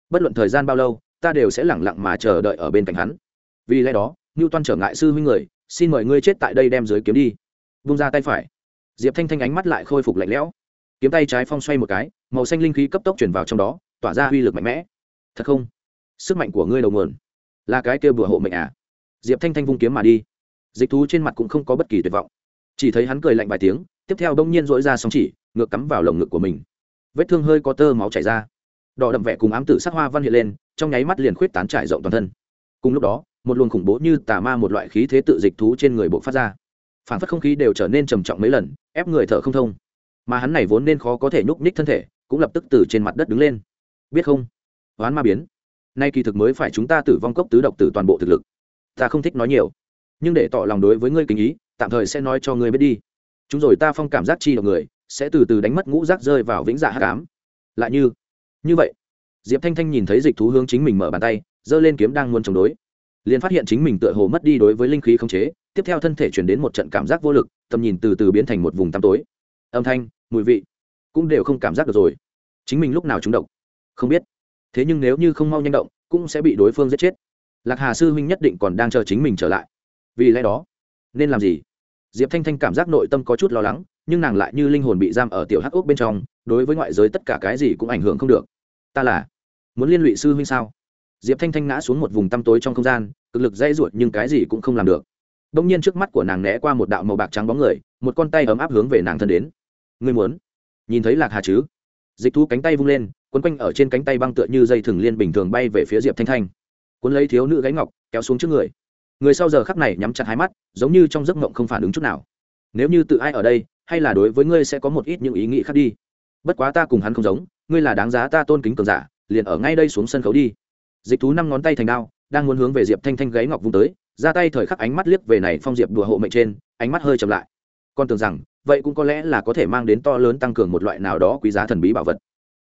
Bất luận thời gian bao lâu ta đều sẽ lẳng lặng mà chờ đợi ở bên cạnh hắn. Vì lẽ đó ngưu toan trở ngại sư huynh người, xin mời ngươi chết tại đây đem dưới kiếm đi. Vung ra tay phải. Diệp thanh thanh ánh mắt lại khôi phục lạnh lẽo. Kiếm tay trái phong xoay một cái, màu xanh linh khí cấp tốc chuyển vào trong đó, tỏa ra uy lực mạnh mẽ. Thật không? Sức mạnh của ngươi đầu nguồn. Là cái kêu bùa hộ mệnh à? Diệp thanh thanh vung kiếm mà đi. Dịch thú trên mặt cũng không có bất kỳ tuyệt vọng. Chỉ thấy hắn cười lạnh vài tiếng, tiếp theo đông nhiên dỗi ra sóng chỉ, ngược cắm vào lồng ngực của mình. Vết thương hơi có tơ máu chảy ra. Đỏ đậm vẻ cùng ám tử sắc hoa văn hiện lên trong nháy mắt liền khuyết tán trải rộng toàn thân. Cùng lúc đó, một luồng khủng bố như tà ma một loại khí thế tự dịch thú trên người bộ phát ra. Phản phất không khí đều trở nên trầm trọng mấy lần, ép người thở không thông. Mà hắn này vốn nên khó có thể nhúc nhích thân thể, cũng lập tức từ trên mặt đất đứng lên. Biết không? Hoán ma biến. Nay kỳ thực mới phải chúng ta tử vong cốc tứ độc từ toàn bộ thực lực. Ta không thích nói nhiều. Nhưng để tỏ lòng đối với ngươi kính ý, tạm thời sẽ nói cho ngươi biết đi. Chúng rồi ta phong cảm giác chi độc người, sẽ từ từ đánh mất ngũ rác rơi vào vĩnh dạ hát cám lại như như vậy diệp thanh thanh nhìn thấy dịch thú hướng chính mình mở bàn tay, giơ lên kiếm đang muốn chống đối. Liền phát hiện chính mình tựa hồ mất đi đối với linh khí khống chế, tiếp theo thân thể chuyển đến một trận cảm giác vô lực, tầm nhìn từ từ biến thành một vùng tăm tối. Âm thanh, mùi vị, cũng đều không cảm giác được rồi. Chính mình lúc nào trúng độc? Không biết. Thế nhưng nếu như không mau nhanh động, cũng sẽ bị đối phương giết chết. Lạc hà sư huynh nhất định còn đang chờ chính mình trở lại. Vì lẽ đó, nên làm gì? Diệp thanh thanh cảm giác nội tâm có chút lo lắng, nhưng nàng lại như linh hồn bị giam ở tiểu hắc ốc bên trong, đối với ngoại giới tất cả cái gì cũng ảnh hưởng không được ta là muốn liên lụy sư huynh sao? Diệp thanh thanh ngã xuống một vùng tăm tối trong không gian, cực lực dây ruột nhưng cái gì cũng không làm được. Đông nhiên trước mắt của nàng né qua một đạo màu bạc trắng bóng người, một con tay ấm áp hướng về nàng thân đến. Ngươi muốn? Nhìn thấy lạc hà chứ? Dịch thu cánh tay vung lên, quấn quanh ở trên cánh tay băng tựa như dây thừng liên bình thường bay về phía diệp thanh thanh. Cuốn lấy thiếu nữ gáy ngọc, kéo xuống trước người. Người sau giờ khắc này nhắm chặt hai mắt, giống như trong giấc mộng không phản ứng chút nào. Nếu như tự ai ở đây, hay là đối với ngươi sẽ có một ít những ý nghĩ khác đi. Bất quá ta cùng hắn không giống ngươi là đáng giá ta tôn kính cường giả, liền ở ngay đây xuống sân khấu đi. Dịch thú năm ngón tay thành đao, đang muốn hướng về diệp thanh thanh gáy ngọc vung tới, ra tay thời khắc ánh mắt liếc về này phong diệp đùa hộ mệnh trên, ánh mắt hơi chậm lại. Con tưởng rằng, vậy cũng có lẽ là có thể mang đến to lớn tăng cường một loại nào đó quý giá thần bí bảo vật.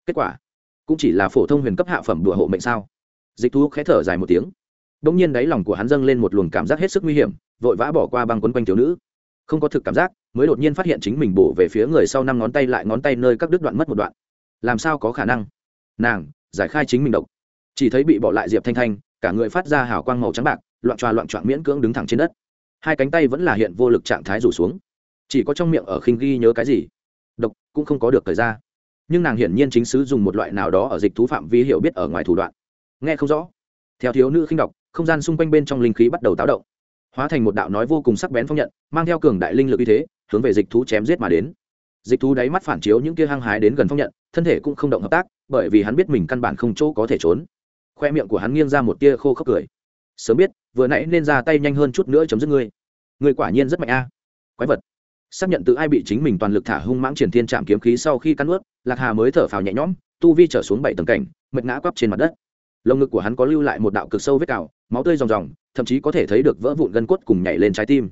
Kết quả, cũng chỉ là phổ thông huyền cấp hạ phẩm đùa hộ mệnh sao? Dịch thú khẽ thở dài một tiếng. Bỗng nhiên đáy lòng của hắn dâng lên một luồng cảm giác hết sức nguy hiểm, vội vã bỏ qua băng quấn quanh thiếu nữ. Không có thực cảm giác, mới đột nhiên phát hiện chính mình bổ về phía người sau năm ngón tay lại ngón tay nơi các đứt đoạn mất một đoạn làm sao có khả năng? Nàng, giải khai chính mình độc. Chỉ thấy bị bỏ lại diệp thanh thanh, cả người phát ra hào quang màu trắng bạc, loạn tròa loạn trọa miễn cưỡng đứng thẳng trên đất. Hai cánh tay vẫn là hiện vô lực trạng thái rủ xuống. Chỉ có trong miệng ở khinh ghi nhớ cái gì? Độc, cũng không có được thời ra nhưng nàng hiển nhiên chính sứ dùng một loại nào đó ở dịch thú phạm vi hiểu biết ở ngoài thủ đoạn. Nghe không rõ. Theo thiếu nữ khinh đọc không gian xung quanh bên trong linh khí bắt đầu táo động. Hóa thành một đạo nói vô cùng sắc bén phong nhận, mang theo cường đại linh lực uy thế, hướng về dịch thú chém giết mà đến. Dịch thú đáy mắt phản chiếu những kia hăng hái đến gần phong nhận thân thể cũng không động hợp tác, bởi vì hắn biết mình căn bản không chỗ có thể trốn. Khoe miệng của hắn nghiêng ra một tia khô khốc cười. Sớm biết, vừa nãy nên ra tay nhanh hơn chút nữa chấm dứt ngươi. Ngươi quả nhiên rất mạnh a. Quái vật. Xác nhận từ ai bị chính mình toàn lực thả hung mãng triển thiên chạm kiếm khí sau khi cắn ướt lạc hà mới thở phào nhẹ nhõm, tu vi trở xuống bảy tầng cảnh, mệt ngã quắp trên mặt đất. Lồng ngực của hắn có lưu lại một đạo cực sâu vết cào, máu tươi ròng ròng, thậm chí có thể thấy được vỡ vụn gân cốt cùng nhảy lên trái tim.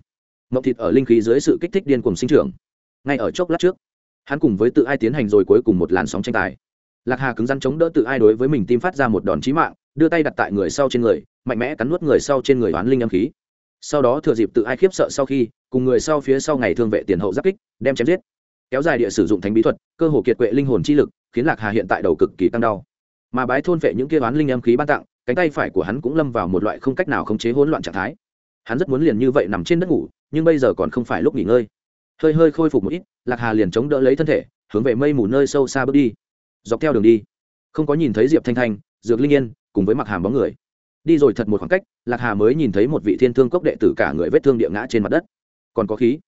Mậu thịt ở linh khí dưới sự kích thích điên cùng sinh trưởng. Ngay ở chốc lát trước hắn cùng với tự ai tiến hành rồi cuối cùng một làn sóng tranh tài. Lạc hà cứng rắn chống đỡ tự ai đối với mình tim phát ra một đòn chí mạng, đưa tay đặt tại người sau trên người, mạnh mẽ cắn nuốt người sau trên người oán linh âm khí. Sau đó thừa dịp tự ai khiếp sợ sau khi, cùng người sau phía sau ngày thương vệ tiền hậu giáp kích, đem chém giết. Kéo dài địa sử dụng thánh bí thuật, cơ hồ kiệt quệ linh hồn chi lực, khiến lạc hà hiện tại đầu cực kỳ tăng đau. Mà bái thôn vệ những kia oán linh âm khí ban tặng, cánh tay phải của hắn cũng lâm vào một loại không cách nào khống chế hỗn loạn trạng thái. Hắn rất muốn liền như vậy nằm trên đất ngủ, nhưng bây giờ còn không phải lúc nghỉ ngơi hơi hơi khôi phục một ít, lạc hà liền chống đỡ lấy thân thể, hướng về mây mù nơi sâu xa bước đi. Dọc theo đường đi, không có nhìn thấy diệp thanh thanh, dược linh yên, cùng với mặc hàm bóng người. Đi rồi thật một khoảng cách, lạc hà mới nhìn thấy một vị thiên thương cốc đệ tử cả người vết thương địa ngã trên mặt đất. Còn có khí.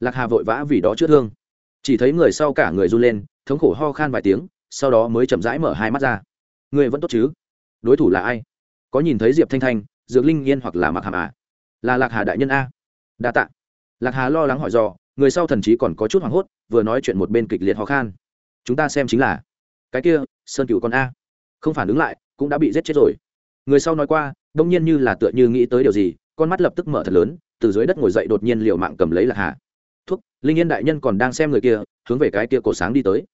Lạc hà vội vã vì đó chữa thương. Chỉ thấy người sau cả người run lên, thống khổ ho khan vài tiếng, sau đó mới chậm rãi mở hai mắt ra. Người vẫn tốt chứ? Đối thủ là ai? Có nhìn thấy diệp thanh thanh, dược linh yên hoặc là mặc hàm à? Là lạc hà đại nhân a. Đa tạ. Lạc hà lo lắng hỏi dò người sau thần chí còn có chút hoảng hốt, vừa nói chuyện một bên kịch liệt ho khan. Chúng ta xem chính là, cái kia, sơn cựu con a. Không phản ứng lại, cũng đã bị giết chết rồi. Người sau nói qua, đông nhiên như là tựa như nghĩ tới điều gì, con mắt lập tức mở thật lớn, từ dưới đất ngồi dậy đột nhiên liệu mạng cầm lấy lạc hà. Thuốc, linh yên đại nhân còn đang xem người kia, hướng về cái kia cổ sáng đi tới.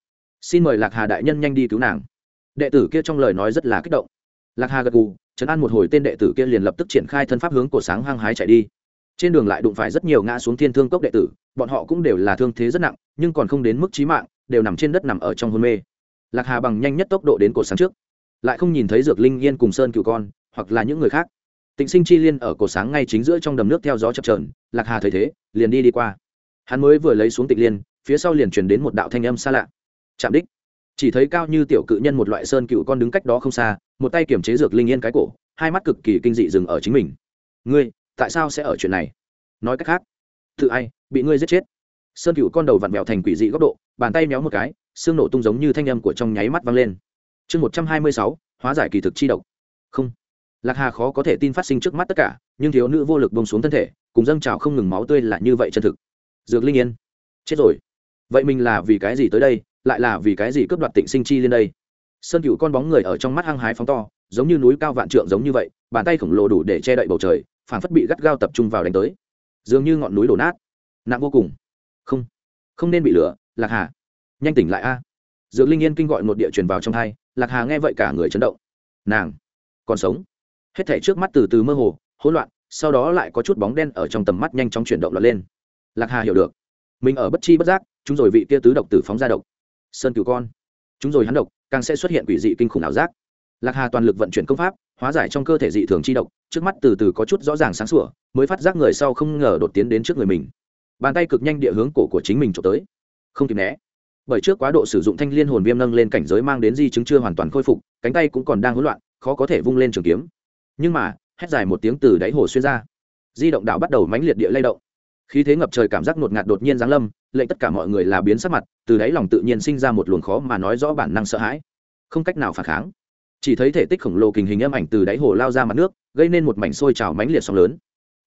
Xin mời lạc hà đại nhân nhanh đi cứu nàng. Đệ tử kia trong lời nói rất là kích động. Lạc hà gật gù, trấn an một hồi tên đệ tử kia liền lập tức triển khai thân pháp hướng cổ sáng hăng hái chạy đi. Trên đường lại đụng phải rất nhiều ngã xuống thiên thương cốc đệ tử bọn họ cũng đều là thương thế rất nặng, nhưng còn không đến mức trí mạng, đều nằm trên đất nằm ở trong hôn mê. Lạc hà bằng nhanh nhất tốc độ đến cổ sáng trước. Lại không nhìn thấy dược linh yên cùng sơn cựu con, hoặc là những người khác. Tịnh sinh chi liên ở cổ sáng ngay chính giữa trong đầm nước theo gió chập trờn lạc hà thấy thế, liền đi đi qua. Hắn mới vừa lấy xuống tịnh liên, phía sau liền truyền đến một đạo thanh âm xa lạ. Chạm đích. Chỉ thấy cao như tiểu cự nhân một loại sơn cựu con đứng cách đó không xa, một tay kiểm chế dược linh yên cái cổ, hai mắt cực kỳ kinh dị dừng ở chính mình. Ngươi, tại sao sẽ ở chuyện này? Nói cách khác tự ai, bị ngươi giết chết. Sơn cựu con đầu vặn vẹo thành quỷ dị góc độ, bàn tay méo một cái, xương nổ tung giống như thanh âm của trong nháy mắt vang lên. Chương một trăm hai mươi sáu, hóa giải kỳ thực chi độc. Không. Lạc hà khó có thể tin phát sinh trước mắt tất cả, nhưng thiếu nữ vô lực bông xuống thân thể, cùng dâng trào không ngừng máu tươi là như vậy chân thực. Dược linh yên. Chết rồi. Vậy mình là vì cái gì tới đây, lại là vì cái gì cướp đoạt tịnh sinh chi lên đây? Sơn cựu con bóng người ở trong mắt hăng hái phóng to, giống như núi cao vạn trượng giống như vậy, bàn tay khổng lồ đủ để che đậy bầu trời phản phất bị gắt gao tập trung vào đánh tới dường như ngọn núi đổ nát. Nặng vô cùng. Không không nên bị lửa, lạc hà. Nhanh tỉnh lại a. Dược linh yên kinh gọi một địa truyền vào trong thai lạc hà nghe vậy cả người chấn động. Nàng còn sống. Hết thể trước mắt từ từ mơ hồ, hỗn loạn, sau đó lại có chút bóng đen ở trong tầm mắt nhanh chóng chuyển động lọt lên. Lạc hà hiểu được. Mình ở bất chi bất giác, chúng rồi vị kia tứ độc tử phóng ra độc. Sơn cửu con. Chúng rồi hắn độc, càng sẽ xuất hiện quỷ dị kinh khủng ảo giác. Lạc hà toàn lực vận chuyển công pháp hóa giải trong cơ thể dị thường chi độc, trước mắt từ từ có chút rõ ràng sáng sủa, mới phát giác người sau không ngờ đột tiến đến trước người mình. Bàn tay cực nhanh địa hướng cổ của chính mình trộm tới. Không kịp né. Bởi trước quá độ sử dụng thanh liên hồn viêm nâng lên cảnh giới mang đến di chứng chưa hoàn toàn khôi phục, cánh tay cũng còn đang hỗn loạn, khó có thể vung lên trường kiếm. Nhưng mà, hét dài một tiếng từ đáy hồ xuyên ra. Di động đạo bắt đầu mãnh liệt địa lay động. Khí thế ngập trời cảm giác ngột ngạt đột nhiên giáng lâm, lệnh tất cả mọi người là biến sắc mặt, từ đáy lòng tự nhiên sinh ra một luồng khó mà nói rõ bản năng sợ hãi. Không cách nào phản kháng chỉ thấy thể tích khổng lồ kình hình âm ảnh từ đáy hồ lao ra mặt nước, gây nên một mảnh sôi trào mãnh liệt sóng lớn.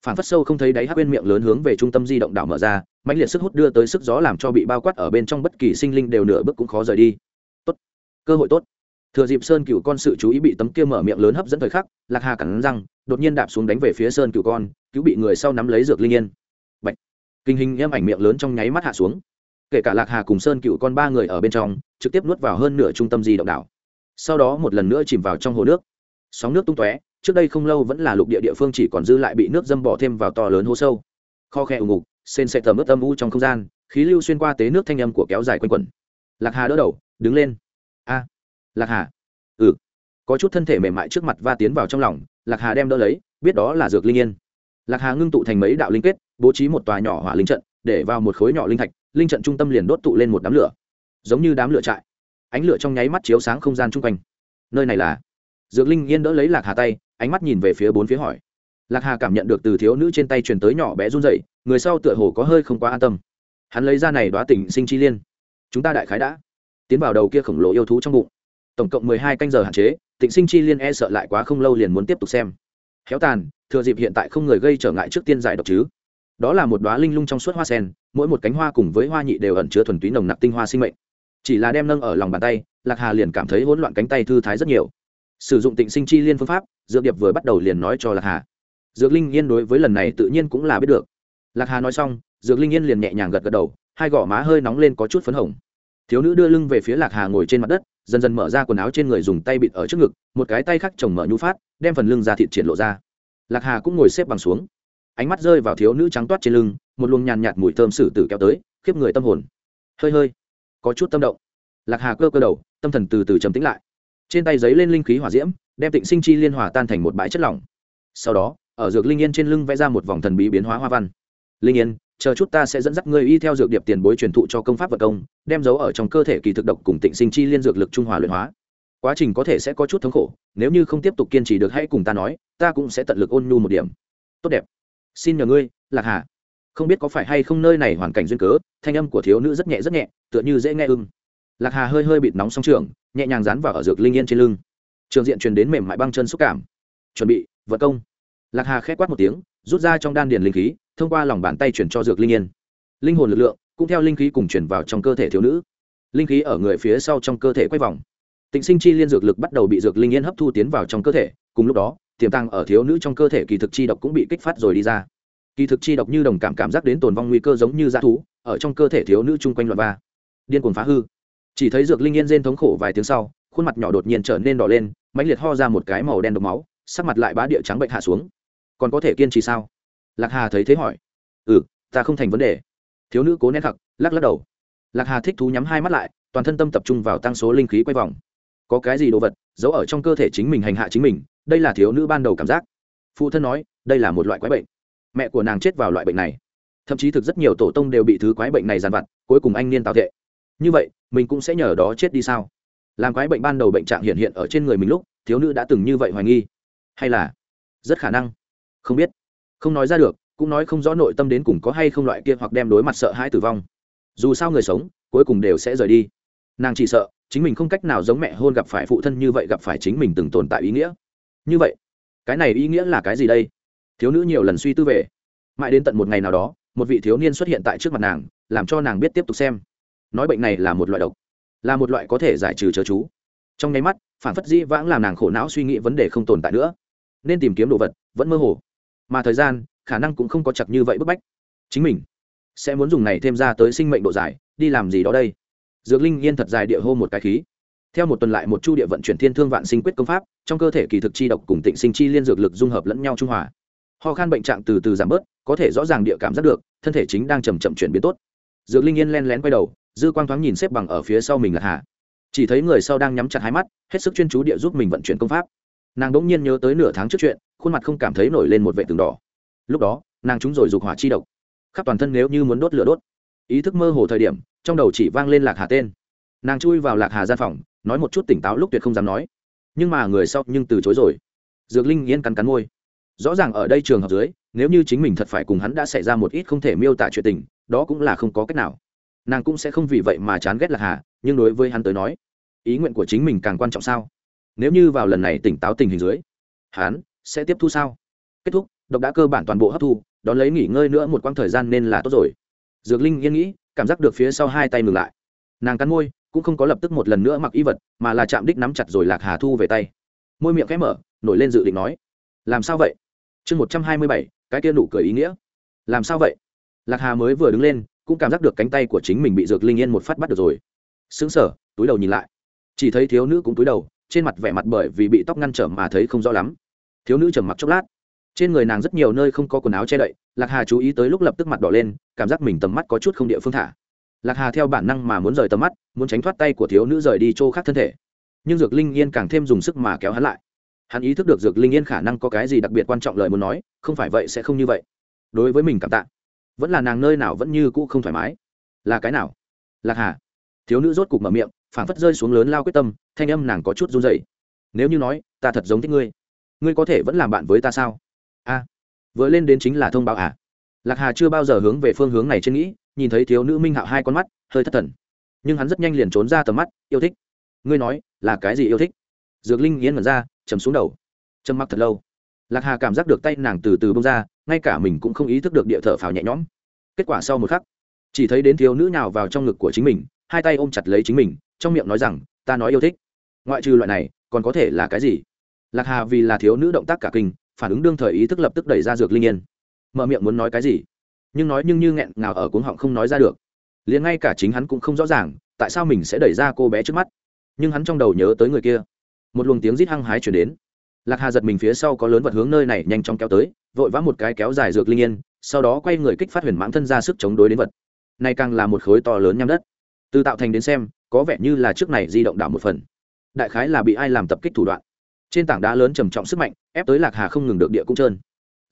Phản phất sâu không thấy đáy hắc bên miệng lớn hướng về trung tâm di động đảo mở ra, mãnh liệt sức hút đưa tới sức gió làm cho bị bao quát ở bên trong bất kỳ sinh linh đều nửa bước cũng khó rời đi. Tốt. Cơ hội tốt. Thừa dịp sơn cựu con sự chú ý bị tấm kia mở miệng lớn hấp dẫn thời khắc, lạc hà cắn răng, đột nhiên đạp xuống đánh về phía sơn cựu con, cứu bị người sau nắm lấy dược linh yên. Bạch. kinh hình em ảnh miệng lớn trong nháy mắt hạ xuống. Kể cả lạc hà cùng sơn cựu con ba người ở bên trong, trực tiếp nuốt vào hơn nửa trung tâm di động đảo sau đó một lần nữa chìm vào trong hồ nước. Sóng nước tung tóe, trước đây không lâu vẫn là lục địa địa phương chỉ còn dư lại bị nước dâm bỏ thêm vào to lớn hố sâu. Kho khe ủng ngục sên sẽ tầm ướt âm u trong không gian, khí lưu xuyên qua tế nước thanh âm của kéo dài quanh quẩn. Lạc hà đỡ đầu, đứng lên. A, lạc hà. Ừ. Có chút thân thể mềm mại trước mặt va tiến vào trong lòng, lạc hà đem đỡ lấy, biết đó là dược linh yên. Lạc hà ngưng tụ thành mấy đạo linh kết, bố trí một tòa nhỏ hỏa linh trận, để vào một khối nhỏ linh thạch, linh trận trung tâm liền đốt tụ lên một đám lửa. Giống như đám lửa trại ánh lửa trong nháy mắt chiếu sáng không gian chung quanh. Nơi này là? Dược linh yên đỡ lấy lạc hà tay, ánh mắt nhìn về phía bốn phía hỏi. Lạc hà cảm nhận được từ thiếu nữ trên tay truyền tới nhỏ bé run dậy người sau tựa hồ có hơi không quá an tâm. Hắn lấy ra này đoá tỉnh sinh chi liên. Chúng ta đại khái đã tiến vào đầu kia khổng lồ yêu thú trong bụng. Tổng cộng mười hai canh giờ hạn chế tịnh sinh chi liên e sợ lại quá không lâu liền muốn tiếp tục xem. Héo tàn, thừa dịp hiện tại không người gây trở ngại trước tiên giải độc chứ. Đó là một đoá linh lung trong suốt hoa sen, mỗi một cánh hoa cùng với hoa nhị đều ẩn chứa thuần túy nồng nặc tinh hoa sinh mệnh chỉ là đem nâng ở lòng bàn tay, lạc hà liền cảm thấy hỗn loạn cánh tay thư thái rất nhiều. Sử dụng tịnh sinh chi liên phương pháp, dược điệp vừa bắt đầu liền nói cho lạc hà. Dược linh yên đối với lần này tự nhiên cũng là biết được. Lạc hà nói xong, dược linh yên liền nhẹ nhàng gật gật đầu, hai gò má hơi nóng lên có chút phấn hồng. Thiếu nữ đưa lưng về phía lạc hà ngồi trên mặt đất, dần dần mở ra quần áo trên người dùng tay bịt ở trước ngực, một cái tay khác chồng mở nhu phát, đem phần lưng ra thịt triển lộ ra. Lạc hà cũng ngồi xếp bằng xuống. Ánh mắt rơi vào thiếu nữ trắng toát trên lưng, một luồng nhàn nhạt mùi thơm sử tử kéo tới, khiếp người tâm hồn. Hơi hơi có chút tâm động. Lạc hà cơ cơ đầu, tâm thần từ từ trầm tĩnh lại. Trên tay giấy lên linh khí hỏa diễm, đem tịnh sinh chi liên hòa tan thành một bãi chất lỏng. Sau đó, ở dược linh yên trên lưng vẽ ra một vòng thần bí biến hóa hoa văn. Linh yên, chờ chút ta sẽ dẫn dắt ngươi y theo dược điệp tiền bối truyền thụ cho công pháp vật công, đem dấu ở trong cơ thể kỳ thực độc cùng tịnh sinh chi liên dược lực trung hòa luyện hóa. Quá trình có thể sẽ có chút thống khổ, nếu như không tiếp tục kiên trì được hãy cùng ta nói, ta cũng sẽ tận lực ôn nhu một điểm. Tốt đẹp. Xin nhờ ngươi, lạc hà không biết có phải hay không nơi này hoàn cảnh duyên cớ, thanh âm của thiếu nữ rất nhẹ rất nhẹ, tựa như dễ nghe ưng. Lạc hà hơi hơi bịt nóng song trường, nhẹ nhàng dán vào ở dược linh yên trên lưng. Trường diện truyền đến mềm mại băng chân xúc cảm. Chuẩn bị vật công. Lạc hà khét quát một tiếng, rút ra trong đan điền linh khí, thông qua lòng bàn tay chuyển cho dược linh yên. Linh hồn lực lượng cũng theo linh khí cùng chuyển vào trong cơ thể thiếu nữ. Linh khí ở người phía sau trong cơ thể quay vòng. Tịnh sinh chi liên dược lực bắt đầu bị dược linh yên hấp thu tiến vào trong cơ thể, cùng lúc đó, tiềm tăng ở thiếu nữ trong cơ thể kỳ thực chi độc cũng bị kích phát rồi đi ra kỳ thực chi độc như đồng cảm cảm giác đến tồn vong nguy cơ giống như dã thú, ở trong cơ thể thiếu nữ chung quanh loạn va. Điên cuồng phá hư. Chỉ thấy dược linh yên rên thống khổ vài tiếng sau, khuôn mặt nhỏ đột nhiên trở nên đỏ lên, mãnh liệt ho ra một cái màu đen độc máu, sắc mặt lại bá địa trắng bệnh hạ xuống. Còn có thể kiên trì sao? Lạc hà thấy thế hỏi. Ừ ta không thành vấn đề. Thiếu nữ cố nén khặc, lắc lắc đầu. Lạc hà thích thú nhắm hai mắt lại, toàn thân tâm tập trung vào tăng số linh khí quay vòng. Có cái gì đồ vật, giấu ở trong cơ thể chính mình hành hạ chính mình, đây là thiếu nữ ban đầu cảm giác. Phụ thân nói, đây là một loại quái bệnh mẹ của nàng chết vào loại bệnh này. Thậm chí thực rất nhiều tổ tông đều bị thứ quái bệnh này giàn vặt, cuối cùng anh niên tạo thệ. Như vậy, mình cũng sẽ nhờ đó chết đi sao? Làm quái bệnh ban đầu bệnh trạng hiện hiện ở trên người mình lúc, thiếu nữ đã từng như vậy hoài nghi. Hay là? Rất khả năng. Không biết. Không nói ra được, cũng nói không rõ nội tâm đến cùng có hay không loại kia hoặc đem đối mặt sợ hãi tử vong. Dù sao người sống, cuối cùng đều sẽ rời đi. Nàng chỉ sợ, chính mình không cách nào giống mẹ hôn gặp phải phụ thân như vậy gặp phải chính mình từng tồn tại ý nghĩa. Như vậy, cái này ý nghĩa là cái gì đây? Thiếu nữ nhiều lần suy tư về. Mãi đến tận một ngày nào đó, một vị thiếu niên xuất hiện tại trước mặt nàng, làm cho nàng biết tiếp tục xem. Nói bệnh này là một loại độc, là một loại có thể giải trừ chớ chú. Trong nháy mắt, phản phất dĩ vãng làm nàng khổ não suy nghĩ vấn đề không tồn tại nữa. Nên tìm kiếm đồ vật, vẫn mơ hồ. Mà thời gian, khả năng cũng không có chặt như vậy bức bách. Chính mình sẽ muốn dùng này thêm ra tới sinh mệnh độ dài, đi làm gì đó đây? Dược linh yên thật dài địa hô một cái khí. Theo một tuần lại một chu địa vận chuyển thiên thương vạn sinh quyết công pháp, trong cơ thể kỳ thực chi độc cùng tịnh sinh chi liên dược lực dung hợp lẫn nhau trung hòa ho khan bệnh trạng từ từ giảm bớt, có thể rõ ràng địa cảm giác được, thân thể chính đang chầm chậm chuyển biến tốt. Dược linh yên len lén quay đầu, dư quang thoáng nhìn xếp bằng ở phía sau mình là hà. Chỉ thấy người sau đang nhắm chặt hai mắt, hết sức chuyên chú địa giúp mình vận chuyển công pháp. Nàng đ ỗ n g nhiên nhớ tới nửa tháng trước chuyện, khuôn mặt không cảm thấy nổi lên một vệ tường đỏ. Lúc đó, nàng trúng rồi dục hỏa chi độc. Khắp toàn thân nếu như muốn đốt lửa đốt. Ý thức mơ hồ thời điểm, trong đầu chỉ vang lên lạc hà tên. Nàng chui vào lạc hà gian phòng, nói một chút tỉnh táo lúc tuyệt không dám nói. Nhưng mà người sau nhưng từ chối rồi. Dược linh yên cắn cắn môi rõ ràng ở đây trường hợp dưới, nếu như chính mình thật phải cùng hắn đã xảy ra một ít không thể miêu tả chuyện tình, đó cũng là không có cách nào. Nàng cũng sẽ không vì vậy mà chán ghét lạc hà, nhưng đối với hắn tới nói, ý nguyện của chính mình càng quan trọng sao? Nếu như vào lần này tỉnh táo tình hình dưới, hắn sẽ tiếp thu sao? Kết thúc, độc đã cơ bản toàn bộ hấp thu, đón lấy nghỉ ngơi nữa một quãng thời gian nên là tốt rồi. Dược linh yên nghĩ, cảm giác được phía sau hai tay ngừng lại. Nàng cắn môi, cũng không có lập tức một lần nữa mặc y vật, mà là chạm đích nắm chặt rồi lạc hà thu về tay. Môi miệng khẽ mở, nổi lên dự định nói, làm sao vậy? Chương một trăm hai mươi bảy, cái kia nụ cười ý nghĩa. Làm sao vậy? Lạc hà mới vừa đứng lên, cũng cảm giác được cánh tay của chính mình bị dược linh yên một phát bắt được rồi. Xứng sở túi đầu nhìn lại. Chỉ thấy thiếu nữ cũng túi đầu, trên mặt vẻ mặt bởi vì bị tóc ngăn trở mà thấy không rõ lắm. Thiếu nữ trầm mặc chốc lát. Trên người nàng rất nhiều nơi không có quần áo che đậy, lạc hà chú ý tới lúc lập tức mặt đỏ lên, cảm giác mình tầm mắt có chút không địa phương thả. Lạc hà theo bản năng mà muốn rời tầm mắt, muốn tránh thoát tay của thiếu nữ rời đi chỗ khác thân thể. Nhưng dược linh yên càng thêm dùng sức mà kéo hắn lại hắn ý thức được dược linh yên khả năng có cái gì đặc biệt quan trọng lời muốn nói, không phải vậy sẽ không như vậy. Đối với mình cảm tạ. Vẫn là nàng nơi nào vẫn như cũ không thoải mái. Là cái nào? Lạc hà. Thiếu nữ rốt cục mở miệng, phảng phất rơi xuống lớn lao quyết tâm, thanh âm nàng có chút run dậy nếu như nói, ta thật giống thích ngươi ngươi có thể vẫn làm bạn với ta sao? A. Vừa lên đến chính là thông báo à? Lạc hà chưa bao giờ hướng về phương hướng này trên nghĩ, nhìn thấy thiếu nữ minh hạo hai con mắt, hơi thất thần. Nhưng hắn rất nhanh liền trốn ra tầm mắt, yêu thích. Ngươi nói, là cái gì yêu thích? Dược linh yên mật ra chầm xuống đầu. Chầm mắc thật lâu. Lạc hà cảm giác được tay nàng từ từ bông ra, ngay cả mình cũng không ý thức được địa thở phào nhẹ nhõm. Kết quả sau một khắc, chỉ thấy đến thiếu nữ nào vào trong ngực của chính mình, hai tay ôm chặt lấy chính mình, trong miệng nói rằng, ta nói yêu thích. Ngoại trừ loại này, còn có thể là cái gì? Lạc hà vì là thiếu nữ động tác cả kinh, phản ứng đương thời ý thức lập tức đẩy ra dược linh yên. Mở miệng muốn nói cái gì? Nhưng nói nhưng như nghẹn ngào ở cuống họng không nói ra được. Liền ngay cả chính hắn cũng không rõ ràng, tại sao mình sẽ đẩy ra cô bé trước mắt. Nhưng hắn trong đầu nhớ tới người kia một luồng tiếng rít hăng hái chuyển đến. Lạc hà giật mình phía sau có lớn vật hướng nơi này nhanh chóng kéo tới, vội vã một cái kéo dài dược linh yên, sau đó quay người kích phát huyền mãng thân ra sức chống đối đến vật. Này càng là một khối to lớn nham đất. Từ tạo thành đến xem, có vẻ như là trước này di động đảo một phần. Đại khái là bị ai làm tập kích thủ đoạn. Trên tảng đá lớn trầm trọng sức mạnh, ép tới lạc hà không ngừng được địa cũng trơn.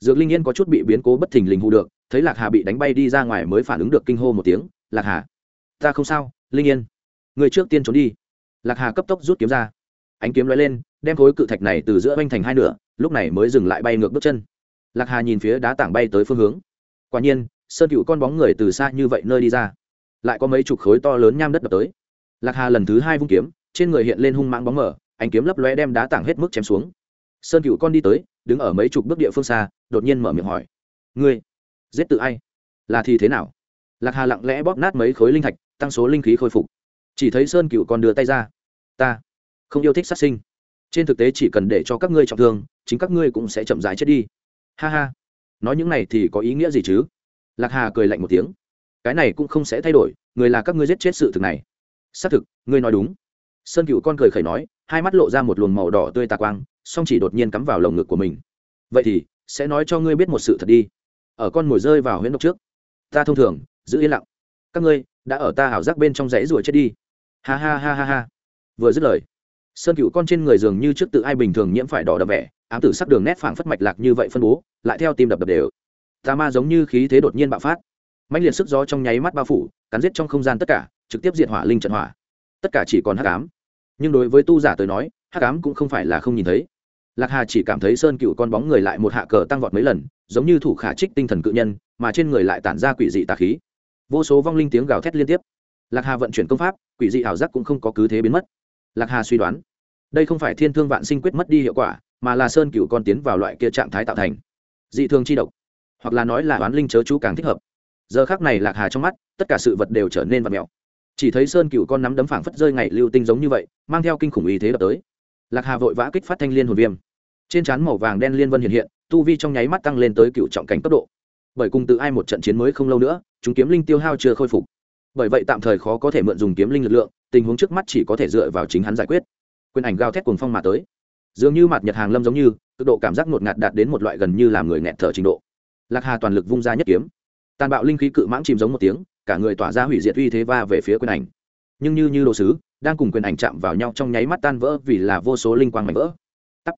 Dược linh yên có chút bị biến cố bất thình lình hù được, thấy lạc hà bị đánh bay đi ra ngoài mới phản ứng được kinh hô một tiếng, lạc hà, ta không sao, linh yên, người trước tiên trốn đi. Lạc hà cấp tốc rút kiếm ra ánh kiếm lóe lên, đem khối cự thạch này từ giữa banh thành hai nửa, lúc này mới dừng lại bay ngược bước chân. Lạc hà nhìn phía đá tảng bay tới phương hướng. Quả nhiên, sơn cựu con bóng người từ xa như vậy nơi đi ra, lại có mấy chục khối to lớn nham đất đập tới. Lạc hà lần thứ hai vung kiếm, trên người hiện lên hung mãng bóng mở ánh kiếm lấp lóe đem đá tảng hết mức chém xuống. Sơn cựu con đi tới, đứng ở mấy chục bước địa phương xa, đột nhiên mở miệng hỏi, ngươi, giết tự ai? Là thì thế nào? Lạc hà lặng lẽ bóp nát mấy khối linh thạch, tăng số linh khí khôi phục. Chỉ thấy sơn cựu con đưa tay ra, ta không yêu thích sát sinh. Trên thực tế chỉ cần để cho các ngươi trọng thương, chính các ngươi cũng sẽ chậm rãi chết đi. Ha ha. Nói những này thì có ý nghĩa gì chứ? Lạc hà cười lạnh một tiếng. Cái này cũng không sẽ thay đổi, người là các ngươi giết chết sự thực này. Xác thực, ngươi nói đúng. Sơn cựu con cười khẩy nói, hai mắt lộ ra một luồng màu đỏ tươi tà quang, song chỉ đột nhiên cắm vào lồng ngực của mình. Vậy thì, sẽ nói cho ngươi biết một sự thật đi. Ở con mồi rơi vào huyễn độc trước. Ta thông thường, giữ yên lặng. Các ngươi, đã ở ta hảo giác bên trong rẫy ruồi chết đi. Ha ha ha ha ha. Vừa dứt lời sơn cựu con trên người dường như trước tự ai bình thường nhiễm phải đỏ đậm vẻ, ám tử sắc đường nét phảng phất mạch lạc như vậy phân bố, lại theo tim đập đập đều. Tà ma giống như khí thế đột nhiên bạo phát. Mạnh liệt sức gió trong nháy mắt bao phủ, cắn giết trong không gian tất cả, trực tiếp diệt hỏa linh trận hỏa. Tất cả chỉ còn hắc ám. Nhưng đối với tu giả tới nói, hắc ám cũng không phải là không nhìn thấy. Lạc hà chỉ cảm thấy sơn cựu con bóng người lại một hạ cờ tăng vọt mấy lần, giống như thủ khả trích tinh thần cự nhân, mà trên người lại tản ra quỷ dị tà khí. Vô số vong linh tiếng gào thét liên tiếp. Lạc hà vận chuyển công pháp, quỷ dị ảo giác cũng không có cứ thế biến mất lạc hà suy đoán, đây không phải thiên thương vạn sinh quyết mất đi hiệu quả, mà là sơn cựu con tiến vào loại kia trạng thái tạo thành. Dị thường chi độc, hoặc là nói là oán linh chớ chú càng thích hợp. Giờ khác này lạc hà trong mắt, tất cả sự vật đều trở nên vật mèo chỉ thấy sơn cựu con nắm đấm phảng phất rơi ngày lưu tinh giống như vậy, mang theo kinh khủng ý thế đập tới. Lạc hà vội vã kích phát thanh liên hồn viêm. Trên trán màu vàng đen liên vân hiện hiện, tu vi trong nháy mắt tăng lên tới cựu trọng cảnh cấp độ. Bởi cùng tự ai một trận chiến mới không lâu nữa, chúng kiếm linh tiêu hao chưa khôi phục bởi vậy tạm thời khó có thể mượn dùng kiếm linh lực lượng, tình huống trước mắt chỉ có thể dựa vào chính hắn giải quyết. Quyền ảnh gào thét cuồng phong mà tới. Dường như mặt nhật hàng lâm giống như, cực độ cảm giác ngột ngạt đạt đến một loại gần như làm người nghẹt thở trình độ. Lạc hà toàn lực vung ra nhất kiếm. Tàn bạo linh khí cự mãng chìm giống một tiếng, cả người tỏa ra hủy diệt uy thế va về phía quyền ảnh. Nhưng như như đồ sứ, đang cùng quyền ảnh chạm vào nhau trong nháy mắt tan vỡ vì là vô số linh quang mảnh vỡ. Tắt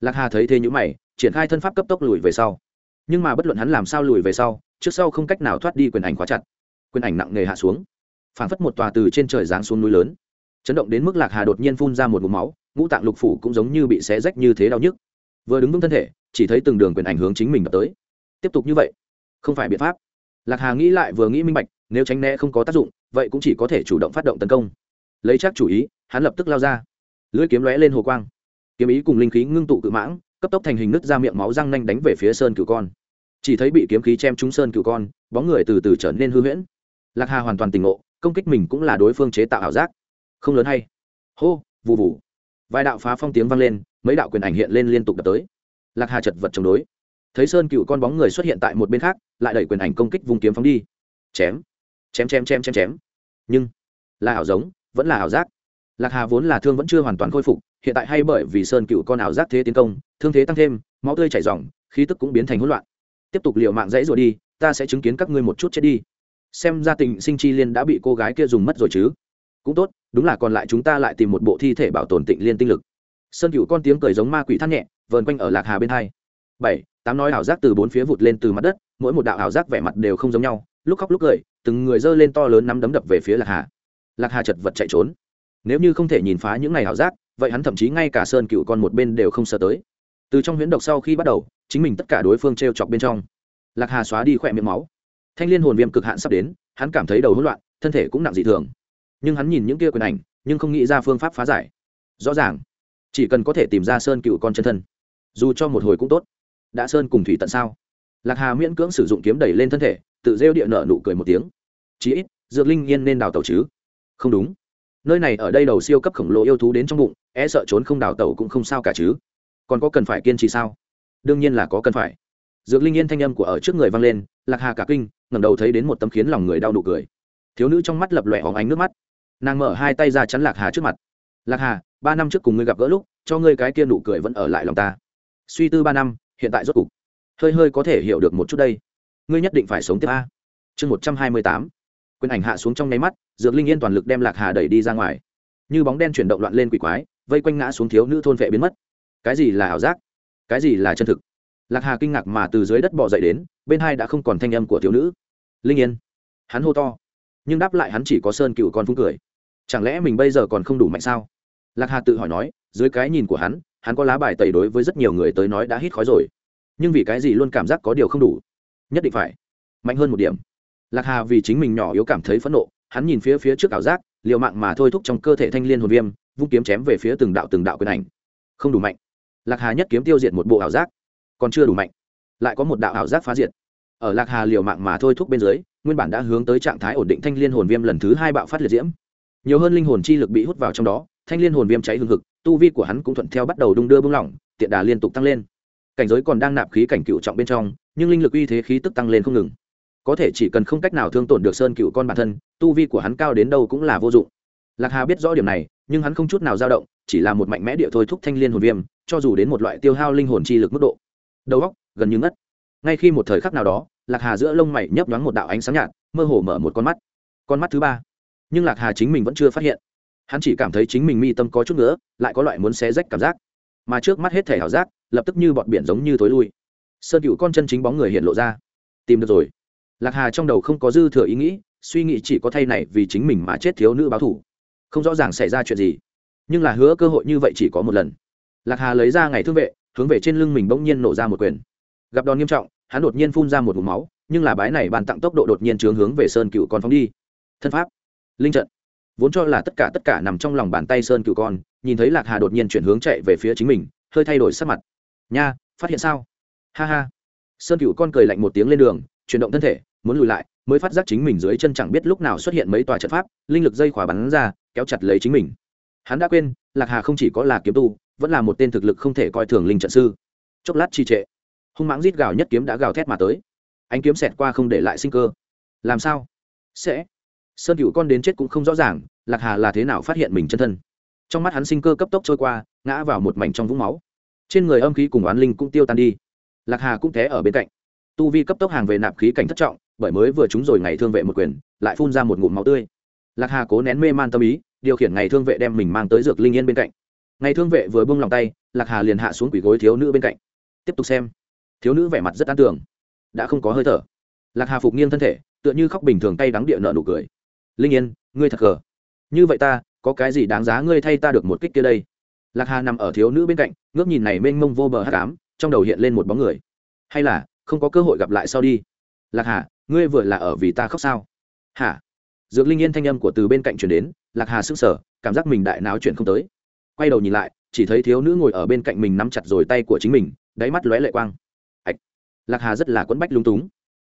lạc hà thấy thế nhữ mày, triển khai thân pháp cấp tốc lùi về sau. Nhưng mà bất luận hắn làm sao lùi về sau, trước sau không cách nào thoát đi quyền ảnh quá chặt quyền ảnh nặng nề hạ xuống. Phảng phất một tòa từ trên trời giáng xuống núi lớn. Chấn động đến mức lạc hà đột nhiên phun ra một ngụm máu, ngũ tạng lục phủ cũng giống như bị xé rách như thế đau nhức. Vừa đứng vững thân thể, chỉ thấy từng đường quyền ảnh hướng chính mình đập tới. Tiếp tục như vậy, không phải biện pháp. Lạc hà nghĩ lại vừa nghĩ minh bạch, nếu tránh né không có tác dụng, vậy cũng chỉ có thể chủ động phát động tấn công. Lấy chắc chủ ý, hắn lập tức lao ra. Lưỡi kiếm lóe lên hồ quang. Kiếm ý cùng linh khí ngưng tụ cự mãng, cấp tốc thành hình nứt ra miệng máu răng nanh đánh về phía sơn cửu con. Chỉ thấy bị kiếm khí chém trúng sơn cửu con, bóng người từ từ trở nên hư huyễn lạc hà hoàn toàn tỉnh ngộ, công kích mình cũng là đối phương chế tạo ảo giác. Không lớn hay. Hô vụ vụ vài đạo phá phong tiếng vang lên, mấy đạo quyền ảnh hiện lên liên tục đập tới. Lạc hà chật vật chống đối. Thấy sơn cựu con bóng người xuất hiện tại một bên khác, lại đẩy quyền ảnh công kích vùng kiếm phóng đi. Chém chém chém chém chém chém. Nhưng, là ảo giống, vẫn là ảo giác. Lạc hà vốn là thương vẫn chưa hoàn toàn khôi phục, hiện tại hay bởi vì sơn cựu con ảo giác thế tiến công, thương thế tăng thêm, máu tươi chảy dòng khí tức cũng biến thành hỗn loạn. Tiếp tục liệu mạng dãy rồi đi, ta sẽ chứng kiến các ngươi một chút chết đi xem ra tình sinh chi liên đã bị cô gái kia dùng mất rồi chứ. Cũng tốt, đúng là còn lại chúng ta lại tìm một bộ thi thể bảo tồn tịnh liên tinh lực. Sơn cựu con tiếng cười giống ma quỷ thắt nhẹ, vờn quanh ở lạc hà bên hai. Bảy, tám nói ảo giác từ bốn phía vụt lên từ mặt đất, mỗi một đạo ảo giác vẻ mặt đều không giống nhau, lúc khóc lúc cười, từng người giơ lên to lớn nắm đấm đập về phía lạc hà. Lạc hà chật vật chạy trốn. Nếu như không thể nhìn phá những ngày ảo giác, vậy hắn thậm chí ngay cả sơn cựu con một bên đều không sợ tới. Từ trong huyễn độc sau khi bắt đầu, chính mình tất cả đối phương t r e o chọc bên trong. Lạc hà xóa đi khỏe miệng máu thanh l i ê n hồn viêm cực hạn sắp đến, hắn cảm thấy đầu hỗn loạn, thân thể cũng nặng dị thường. Nhưng hắn nhìn những kia quyền ảnh, nhưng không nghĩ ra phương pháp phá giải. Rõ ràng, chỉ cần có thể tìm ra sơn cựu con chân thân, dù cho một hồi cũng tốt. Đã sơn cùng thủy tận sao? Lạc hà miễn cưỡng sử dụng kiếm đẩy lên thân thể, tự rêu địa nợ nụ cười một tiếng. Chí ít, dược linh yên nên đào tàu chứ? Không đúng. Nơi này ở đây đầu siêu cấp khổng lồ yêu thú đến trong bụng e sợ trốn không đào tàu cũng không sao cả chứ. Còn có cần phải kiên trì sao? Đương nhiên là có cần phải. Dược linh yên thanh âm của ở trước người vang lên, lạc hà cả kinh ngẩng đầu thấy đến một tấm khiến lòng người đau nụ cười. Thiếu nữ trong mắt lập lòe hóng ánh nước mắt. Nàng mở hai tay ra chắn lạc hà trước mặt. Lạc hà, ba năm trước cùng ngươi gặp gỡ lúc, cho ngươi cái kia nụ cười vẫn ở lại lòng ta. Suy tư ba năm, hiện tại rốt cục. Hơi hơi có thể hiểu được một chút đây. Ngươi nhất định phải sống tiếp a. Chương một trăm hai mươi tám. Quyền ảnh hạ xuống trong nháy mắt, dược linh yên toàn lực đem lạc hà đẩy đi ra ngoài. Như bóng đen chuyển động loạn lên quỷ quái, vây quanh ngã xuống thiếu nữ thôn vệ biến mất. Cái gì là ảo giác? Cái gì là chân thực? Lạc hà kinh ngạc mà từ dưới đất bỏ dậy đến, bên hai đã không còn thanh âm của thiếu nữ. Linh yên. Hắn hô to. Nhưng đáp lại hắn chỉ có sơn cựu con phúng cười. Chẳng lẽ mình bây giờ còn không đủ mạnh sao? Lạc hà tự hỏi nói, dưới cái nhìn của hắn hắn có lá bài tẩy đối với rất nhiều người tới nói đã hít khói rồi. Nhưng vì cái gì luôn cảm giác có điều không đủ? Nhất định phải. Mạnh hơn một điểm. Lạc hà vì chính mình nhỏ yếu cảm thấy phẫn nộ, hắn nhìn phía phía trước ảo giác, liều mạng mà thôi thúc trong cơ thể thanh liên hồn viêm, vung kiếm chém về phía từng đạo từng đạo quyền ảnh. Không đủ mạnh. Lạc hà nhất kiếm tiêu diệt một bộ ảo giác còn chưa đủ mạnh. Lại có một đạo ảo giác phá diệt. Ở lạc hà liều mạng mà thôi thúc bên dưới, nguyên bản đã hướng tới trạng thái ổn định thanh liên hồn viêm lần thứ hai bạo phát liệt diễm. Nhiều hơn linh hồn chi lực bị hút vào trong đó, thanh liên hồn viêm cháy hương thực tu vi của hắn cũng thuận theo bắt đầu đung đưa bung lỏng, tiện đà liên tục tăng lên. Cảnh giới còn đang nạp khí cảnh cựu trọng bên trong, nhưng linh lực uy thế khí tức tăng lên không ngừng. Có thể chỉ cần không cách nào thương tổn được sơn cựu con bản thân, tu vi của hắn cao đến đâu cũng là vô dụng. Lạc hà biết rõ điểm này, nhưng hắn không chút nào dao động, chỉ là một mạnh mẽ địa thôi thúc thanh liên hồn viêm, cho dù đến một loại tiêu hao linh hồn chi lực mức độ đầu óc gần như ngất. Ngay khi một thời khắc nào đó, lạc hà giữa lông mày nhấp nhoáng một đạo ánh sáng nhạt, mơ hồ mở một con mắt. Con mắt thứ ba. Nhưng lạc hà chính mình vẫn chưa phát hiện. Hắn chỉ cảm thấy chính mình mi tâm có chút nữa lại có loại muốn xé rách cảm giác. Mà trước mắt hết thể hảo giác, lập tức như bọt biển giống như tối lui. Sơn cựu con chân chính bóng người hiện lộ ra. Tìm được rồi. Lạc hà trong đầu không có dư thừa ý nghĩ, suy nghĩ chỉ có thay này vì chính mình mà chết thiếu nữ báo thủ không rõ ràng xảy ra chuyện gì. Nhưng là hứa cơ hội như vậy chỉ có một lần. Lạc hà lấy ra ngày thương vệ hướng về trên lưng mình bỗng nhiên nổ ra một quyền. Gặp đòn nghiêm trọng, hắn đột nhiên phun ra một vùng máu, nhưng là bái này bàn tặng tốc độ đột nhiên chướng hướng về sơn cựu con phóng đi. Thân pháp, linh trận. Vốn cho là tất cả tất cả nằm trong lòng bàn tay sơn cựu con, nhìn thấy lạc hà đột nhiên chuyển hướng chạy về phía chính mình, hơi thay đổi sắc mặt. Nha, phát hiện sao? Ha ha. Sơn cựu con cười lạnh một tiếng lên đường, chuyển động thân thể, muốn lùi lại, mới phát giác chính mình dưới chân chẳng biết lúc nào xuất hiện mấy tòa trận pháp, linh lực dây khỏa bắn ra, kéo chặt lấy chính mình. Hắn đã quên, lạc hà không chỉ có là kiếm tu vẫn là một tên thực lực không thể coi thường linh trận sư. Chốc lát trì trệ. Hung mãng rít gào nhất kiếm đã gào thét mà tới. Anh kiếm xẹt qua không để lại sinh cơ. Làm sao? Sẽ. Sơn cựu con đến chết cũng không rõ ràng, lạc hà là thế nào phát hiện mình chân thân. Trong mắt hắn sinh cơ cấp tốc trôi qua, ngã vào một mảnh trong vũng máu. Trên người âm khí cùng oán linh cũng tiêu tan đi. Lạc hà cũng té ở bên cạnh. Tu vi cấp tốc hàng về nạp khí cảnh thất trọng, bởi mới vừa trúng rồi ngày thương vệ một quyền, lại phun ra một ngụm máu tươi. Lạc hà cố nén mê man tâm ý, điều khiển ngày thương vệ đem mình mang tới dược linh yên bên cạnh ngày thương vệ vừa buông lòng tay, lạc hà liền hạ xuống quỷ gối thiếu nữ bên cạnh. Tiếp tục xem. Thiếu nữ vẻ mặt rất an tưởng đã không có hơi thở. Lạc hà phục nghiêng thân thể, tựa như khóc bình thường tay đắng địa nợ nụ cười. Linh yên, ngươi thật gờ. Như vậy ta, có cái gì đáng giá ngươi thay ta được một kích kia đây? Lạc hà nằm ở thiếu nữ bên cạnh, ngước nhìn này mênh mông vô bờ hát cám trong đầu hiện lên một bóng người. Hay là, không có cơ hội gặp lại sau đi. Lạc hà, ngươi vừa là ở vì ta khóc sao? Hả? Dược linh yên thanh âm của từ bên cạnh chuyển đến, lạc hà sức sở cảm giác mình đại náo chuyện không tới quay đầu nhìn lại chỉ thấy thiếu nữ ngồi ở bên cạnh mình nắm chặt rồi tay của chính mình đáy mắt lóe lệ quang. Ạch lạc hà rất là quẫn bách lung túng.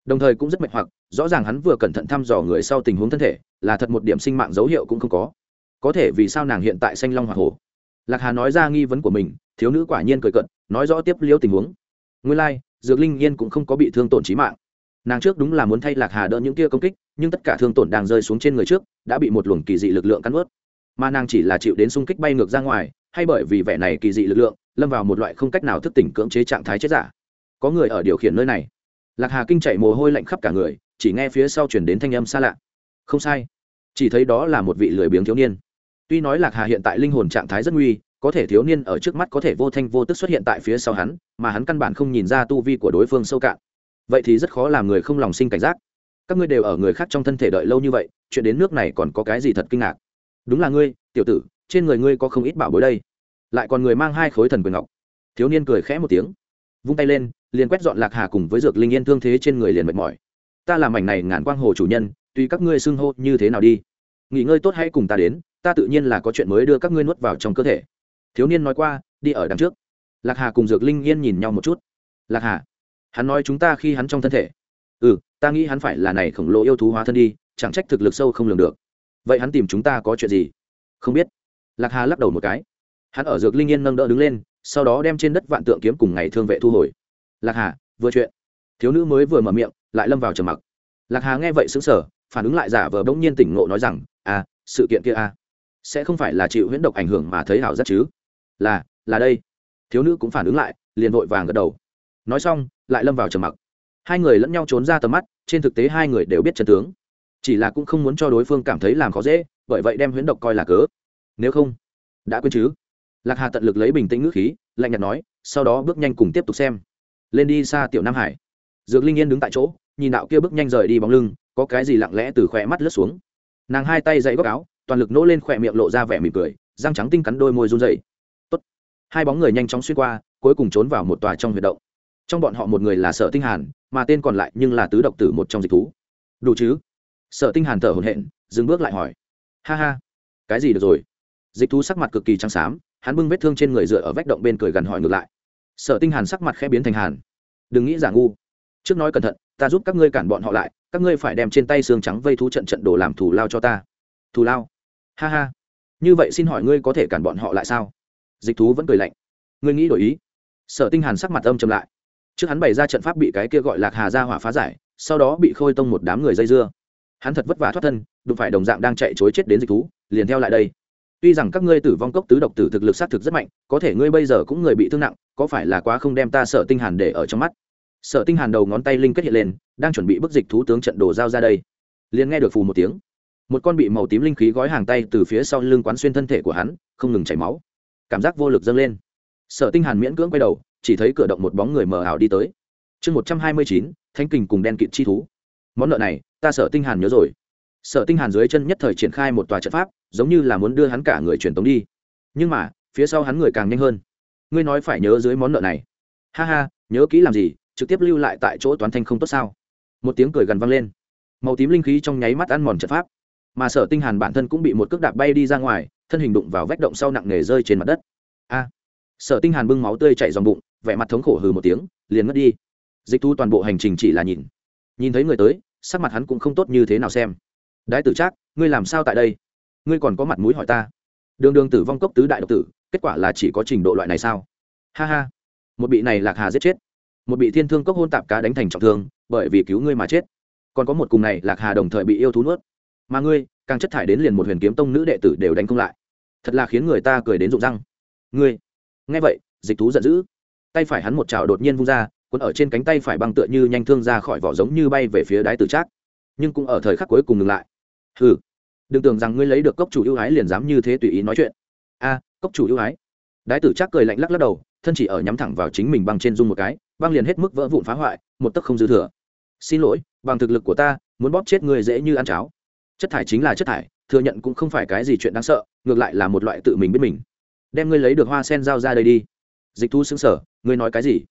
Đồng thời cũng rất mệt hoặc rõ ràng hắn vừa cẩn thận thăm dò người sau tình huống thân thể là thật một điểm sinh mạng dấu hiệu cũng không có. Có thể vì sao nàng hiện tại xanh long hoa hồ lạc hà nói ra nghi vấn của mình thiếu nữ quả nhiên cười cận nói rõ tiếp liêu tình huống. Nguyên lai、like, dược linh yên cũng không có bị thương tổn trí mạng. Nàng trước đúng là muốn thay lạc hà đỡ những kia công kích nhưng tất cả thương tổn đang rơi xuống trên người trước đã bị một luồng kỳ dị lực lượng cắn ướt mà nàng chỉ là chịu đến xung kích bay ngược ra ngoài, hay bởi vì vẻ này kỳ dị lực lượng, lâm vào một loại không cách nào thức tỉnh cưỡng chế trạng thái chết giả. Có người ở điều khiển nơi này. Lạc hà kinh chạy mồ hôi lạnh khắp cả người, chỉ nghe phía sau chuyển đến thanh âm xa lạ. Không sai. Chỉ thấy đó là một vị lười biếng thiếu niên. Tuy nói lạc hà hiện tại linh hồn trạng thái rất nguy, có thể thiếu niên ở trước mắt có thể vô thanh vô tức xuất hiện tại phía sau hắn, mà hắn căn bản không nhìn ra tu vi của đối phương sâu cạn. Vậy thì rất khó làm người không lòng sinh cảnh giác. Các ngươi đều ở người khác trong thân thể đợi lâu như vậy, chuyện đến nước này còn có cái gì thật kinh ngạc? Đúng là ngươi, tiểu tử, trên người ngươi có không ít bảo bối đây. Lại còn người mang hai khối thần quyền ngọc. Thiếu niên cười khẽ một tiếng, vung tay lên, liền quét dọn lạc hà cùng với dược linh yên thương thế trên người liền mệt mỏi. Ta làm mảnh này ngàn quang hồ chủ nhân tùy các ngươi xưng hô như thế nào đi, nghỉ ngơi tốt hãy cùng ta đến, ta tự nhiên là có chuyện mới đưa các ngươi nuốt vào trong cơ thể. Thiếu niên nói qua, đi ở đằng trước. Lạc hà cùng dược linh yên nhìn nhau một chút. Lạc hà, hắn nói chúng ta khi hắn trong thân thể. Ừ ta nghĩ hắn phải là này khổng lồ yêu thú hóa thân đi, chẳng trách thực lực sâu không lường được vậy hắn tìm chúng ta có chuyện gì? Không biết. Lạc hà lắc đầu một cái. Hắn ở dược linh yên nâng đỡ đứng lên, sau đó đem trên đất vạn tượng kiếm cùng ngày thương vệ thu hồi. Lạc hà, vừa chuyện. Thiếu nữ mới vừa mở miệng, lại lâm vào trầm mặc. Lạc hà nghe vậy xứng sở phản ứng lại giả vờ bỗng nhiên tỉnh ngộ nói rằng à sự kiện kia à sẽ không phải là chịu huyễn độc ảnh hưởng mà thấy hảo rất chứ? Là là đây. Thiếu nữ cũng phản ứng lại, liền vội vàng gật đầu. Nói xong, lại lâm vào trầm mặc. Hai người lẫn nhau trốn ra tầm mắt, trên thực tế hai người đều biết chân tướng chỉ là cũng không muốn cho đối phương cảm thấy làm khó dễ, bởi vậy đem huyễn độc coi là cớ. Nếu không, đã quên chứ? Lạc hà tận lực lấy bình tĩnh ngữ khí, lạnh nhạt nói, sau đó bước nhanh cùng tiếp tục xem. Lên đi xa tiểu nam hải. Dược linh yên đứng tại chỗ, nhìn đạo kia bước nhanh rời đi bóng lưng, có cái gì lặng lẽ từ khỏe mắt lướt xuống. Nàng hai tay dậy góc áo, toàn lực nỗ lên khỏe miệng lộ ra vẻ mỉm cười, răng trắng tinh cắn đôi môi run dày Tốt. hai bóng người nhanh chóng xuyên qua, cuối cùng trốn vào một tòa trong huyệt động. Trong bọn họ một người là sở tinh hàn, mà tên còn lại nhưng là tứ độc tử một trong dịch thú. Đủ chứ? Sở tinh hàn thở hổn hển, dừng bước lại hỏi. Ha ha, cái gì được rồi? Dịch thú sắc mặt cực kỳ trắng xám, hắn bưng vết thương trên người dựa ở vách động bên cười gần hỏi ngược lại. Sở tinh hàn sắc mặt khẽ biến thành hàn. Đừng nghĩ giả ngu. Trước nói cẩn thận, ta giúp các ngươi cản bọn họ lại, các ngươi phải đem trên tay xương trắng vây thú trận trận đồ làm thù lao cho ta. Thù lao? Ha ha. Như vậy xin hỏi ngươi có thể cản bọn họ lại sao? Dịch thú vẫn cười lạnh. Ngươi nghĩ đổi ý. Sở tinh hàn sắc mặt âm trầm lại. Trước hắn bày ra trận pháp bị cái kia gọi lạc hà ra hỏa phá giải, sau đó bị khôi tông một đám người dây dưa hắn thật vất vả thoát thân, đụng phải đồng dạng đang chạy chối chết đến dịch thú, liền theo lại đây. Tuy rằng các ngươi tử vong cốc tứ độc tử thực lực sát thực rất mạnh, có thể ngươi bây giờ cũng người bị thương nặng, có phải là quá không đem ta sợ tinh hàn để ở trong mắt? Sợ tinh hàn đầu ngón tay linh kết hiện lên, đang chuẩn bị bức dịch thú tướng trận đồ giao ra đây. Liền nghe được phù một tiếng. Một con bị màu tím linh khí gói hàng tay từ phía sau lưng quán xuyên thân thể của hắn, không ngừng chảy máu. Cảm giác vô lực dâng lên. Sợ tinh hàn miễn cưỡng quay đầu, chỉ thấy cửa động một bóng người mờ ảo đi tới. Chương một trăm hai mươi chín thanh kình cùng đen kịt chi thú món nợ này, ta sợ tinh hàn nhớ rồi. Sợ tinh hàn dưới chân nhất thời triển khai một tòa trận pháp, giống như là muốn đưa hắn cả người truyền tống đi. Nhưng mà, phía sau hắn người càng nhanh hơn. Ngươi nói phải nhớ dưới món nợ này. Ha ha, nhớ kỹ làm gì, trực tiếp lưu lại tại chỗ toán thanh không tốt sao? Một tiếng cười gần vang lên. Màu tím linh khí trong nháy mắt ăn mòn trận pháp. Mà sở tinh hàn bản thân cũng bị một cước đạp bay đi ra ngoài, thân hình đụng vào vách động sau nặng nề rơi trên mặt đất. A! Sở tinh hàn bưng máu tươi chảy dòng bụng, vẻ mặt thống khổ hừ một tiếng, liền ngất đi. Dịch thu toàn bộ hành trình chỉ là nhìn. Nhìn thấy người tới sắc mặt hắn cũng không tốt như thế nào xem. Đái tử trác, ngươi làm sao tại đây? Ngươi còn có mặt mũi hỏi ta? Đường đường tử vong cốc tứ đại độc tử, kết quả là chỉ có trình độ loại này sao? Ha ha. Một bị này lạc hà giết chết. Một bị thiên thương cốc hôn tạp cá đánh thành trọng thương, bởi vì cứu ngươi mà chết. Còn có một cùng này lạc hà đồng thời bị yêu thú nuốt. Mà ngươi, càng chất thải đến liền một huyền kiếm tông nữ đệ tử đều đánh không lại. Thật là khiến người ta cười đến rụng răng. Ngươi. Nghe vậy, dịch thú giận dữ. Tay phải hắn một chảo đột nhiên vung ra cuốn ở trên cánh tay phải băng tựa như nhanh thương ra khỏi vỏ giống như bay về phía đái tử trác. Nhưng cũng ở thời khắc cuối cùng ngừng lại. Hừ, đừng tưởng rằng ngươi lấy được cốc chủ ưu ái liền dám như thế tùy ý nói chuyện. A, cốc chủ ưu ái. Đái tử trác cười lạnh lắc lắc đầu, thân chỉ ở nhắm thẳng vào chính mình băng trên dung một cái, băng liền hết mức vỡ vụn phá hoại, một tấc không dư thừa. Xin lỗi, bằng thực lực của ta, muốn bóp chết người dễ như ăn cháo. Chất thải chính là chất thải, thừa nhận cũng không phải cái gì chuyện đáng sợ, ngược lại là một loại tự mình biết mình. Đem ngươi lấy được hoa sen giao ra đây đi. Dịch thu xứng sở ngươi nói cái gì?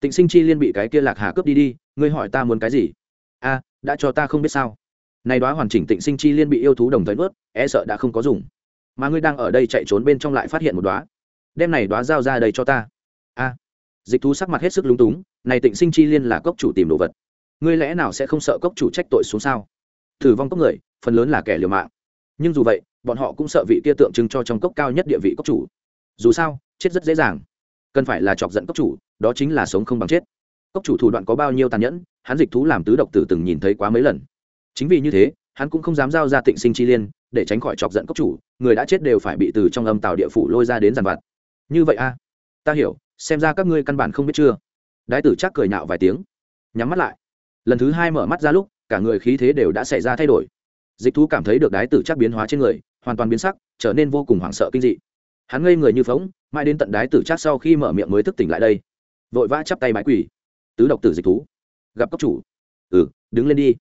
Tịnh sinh chi liên bị cái kia lạc hà cướp đi đi, ngươi hỏi ta muốn cái gì? A, đã cho ta không biết sao. Nay đó hoàn chỉnh tịnh sinh chi liên bị yêu thú đồng thời nuốt e sợ đã không có dùng. Mà ngươi đang ở đây chạy trốn bên trong lại phát hiện một đoá. Đem này đoá giao ra đây cho ta. A. Dịch thú sắc mặt hết sức lúng túng, này tịnh sinh chi liên là cốc chủ tìm đồ vật. Ngươi lẽ nào sẽ không sợ cốc chủ trách tội xuống sao? Thử vong cốc người, phần lớn là kẻ liều mạng. Nhưng dù vậy, bọn họ cũng sợ vị kia tượng trưng cho trong cốc cao nhất địa vị cốc chủ. Dù sao, chết rất dễ dàng. Cần phải là chọc giận cốc chủ đó chính là sống không bằng chết. Cốc chủ thủ đoạn có bao nhiêu tàn nhẫn, hắn dịch thú làm tứ độc tử từng nhìn thấy quá mấy lần. Chính vì như thế, hắn cũng không dám giao ra tịnh sinh chi liên, để tránh khỏi chọc giận cốc chủ, người đã chết đều phải bị từ trong âm tàu địa phủ lôi ra đến giàn vặt. Như vậy a? À? Ta hiểu, xem ra các ngươi căn bản không biết chưa. Đái tử chắc cười nạo vài tiếng, nhắm mắt lại. Lần thứ hai mở mắt ra lúc, cả người khí thế đều đã xảy ra thay đổi. Dịch thú cảm thấy được đái tử chắc biến hóa trên người, hoàn toàn biến sắc, trở nên vô cùng hoảng sợ kinh dị. Hắn ngây người như phóng mãi đến tận đái tử chắc sau khi mở miệng mới thức tỉnh lại đây vội vã chắp tay bãi quỷ tứ độc tử dịch thú. Gặp cốc chủ. Ừ đứng lên đi.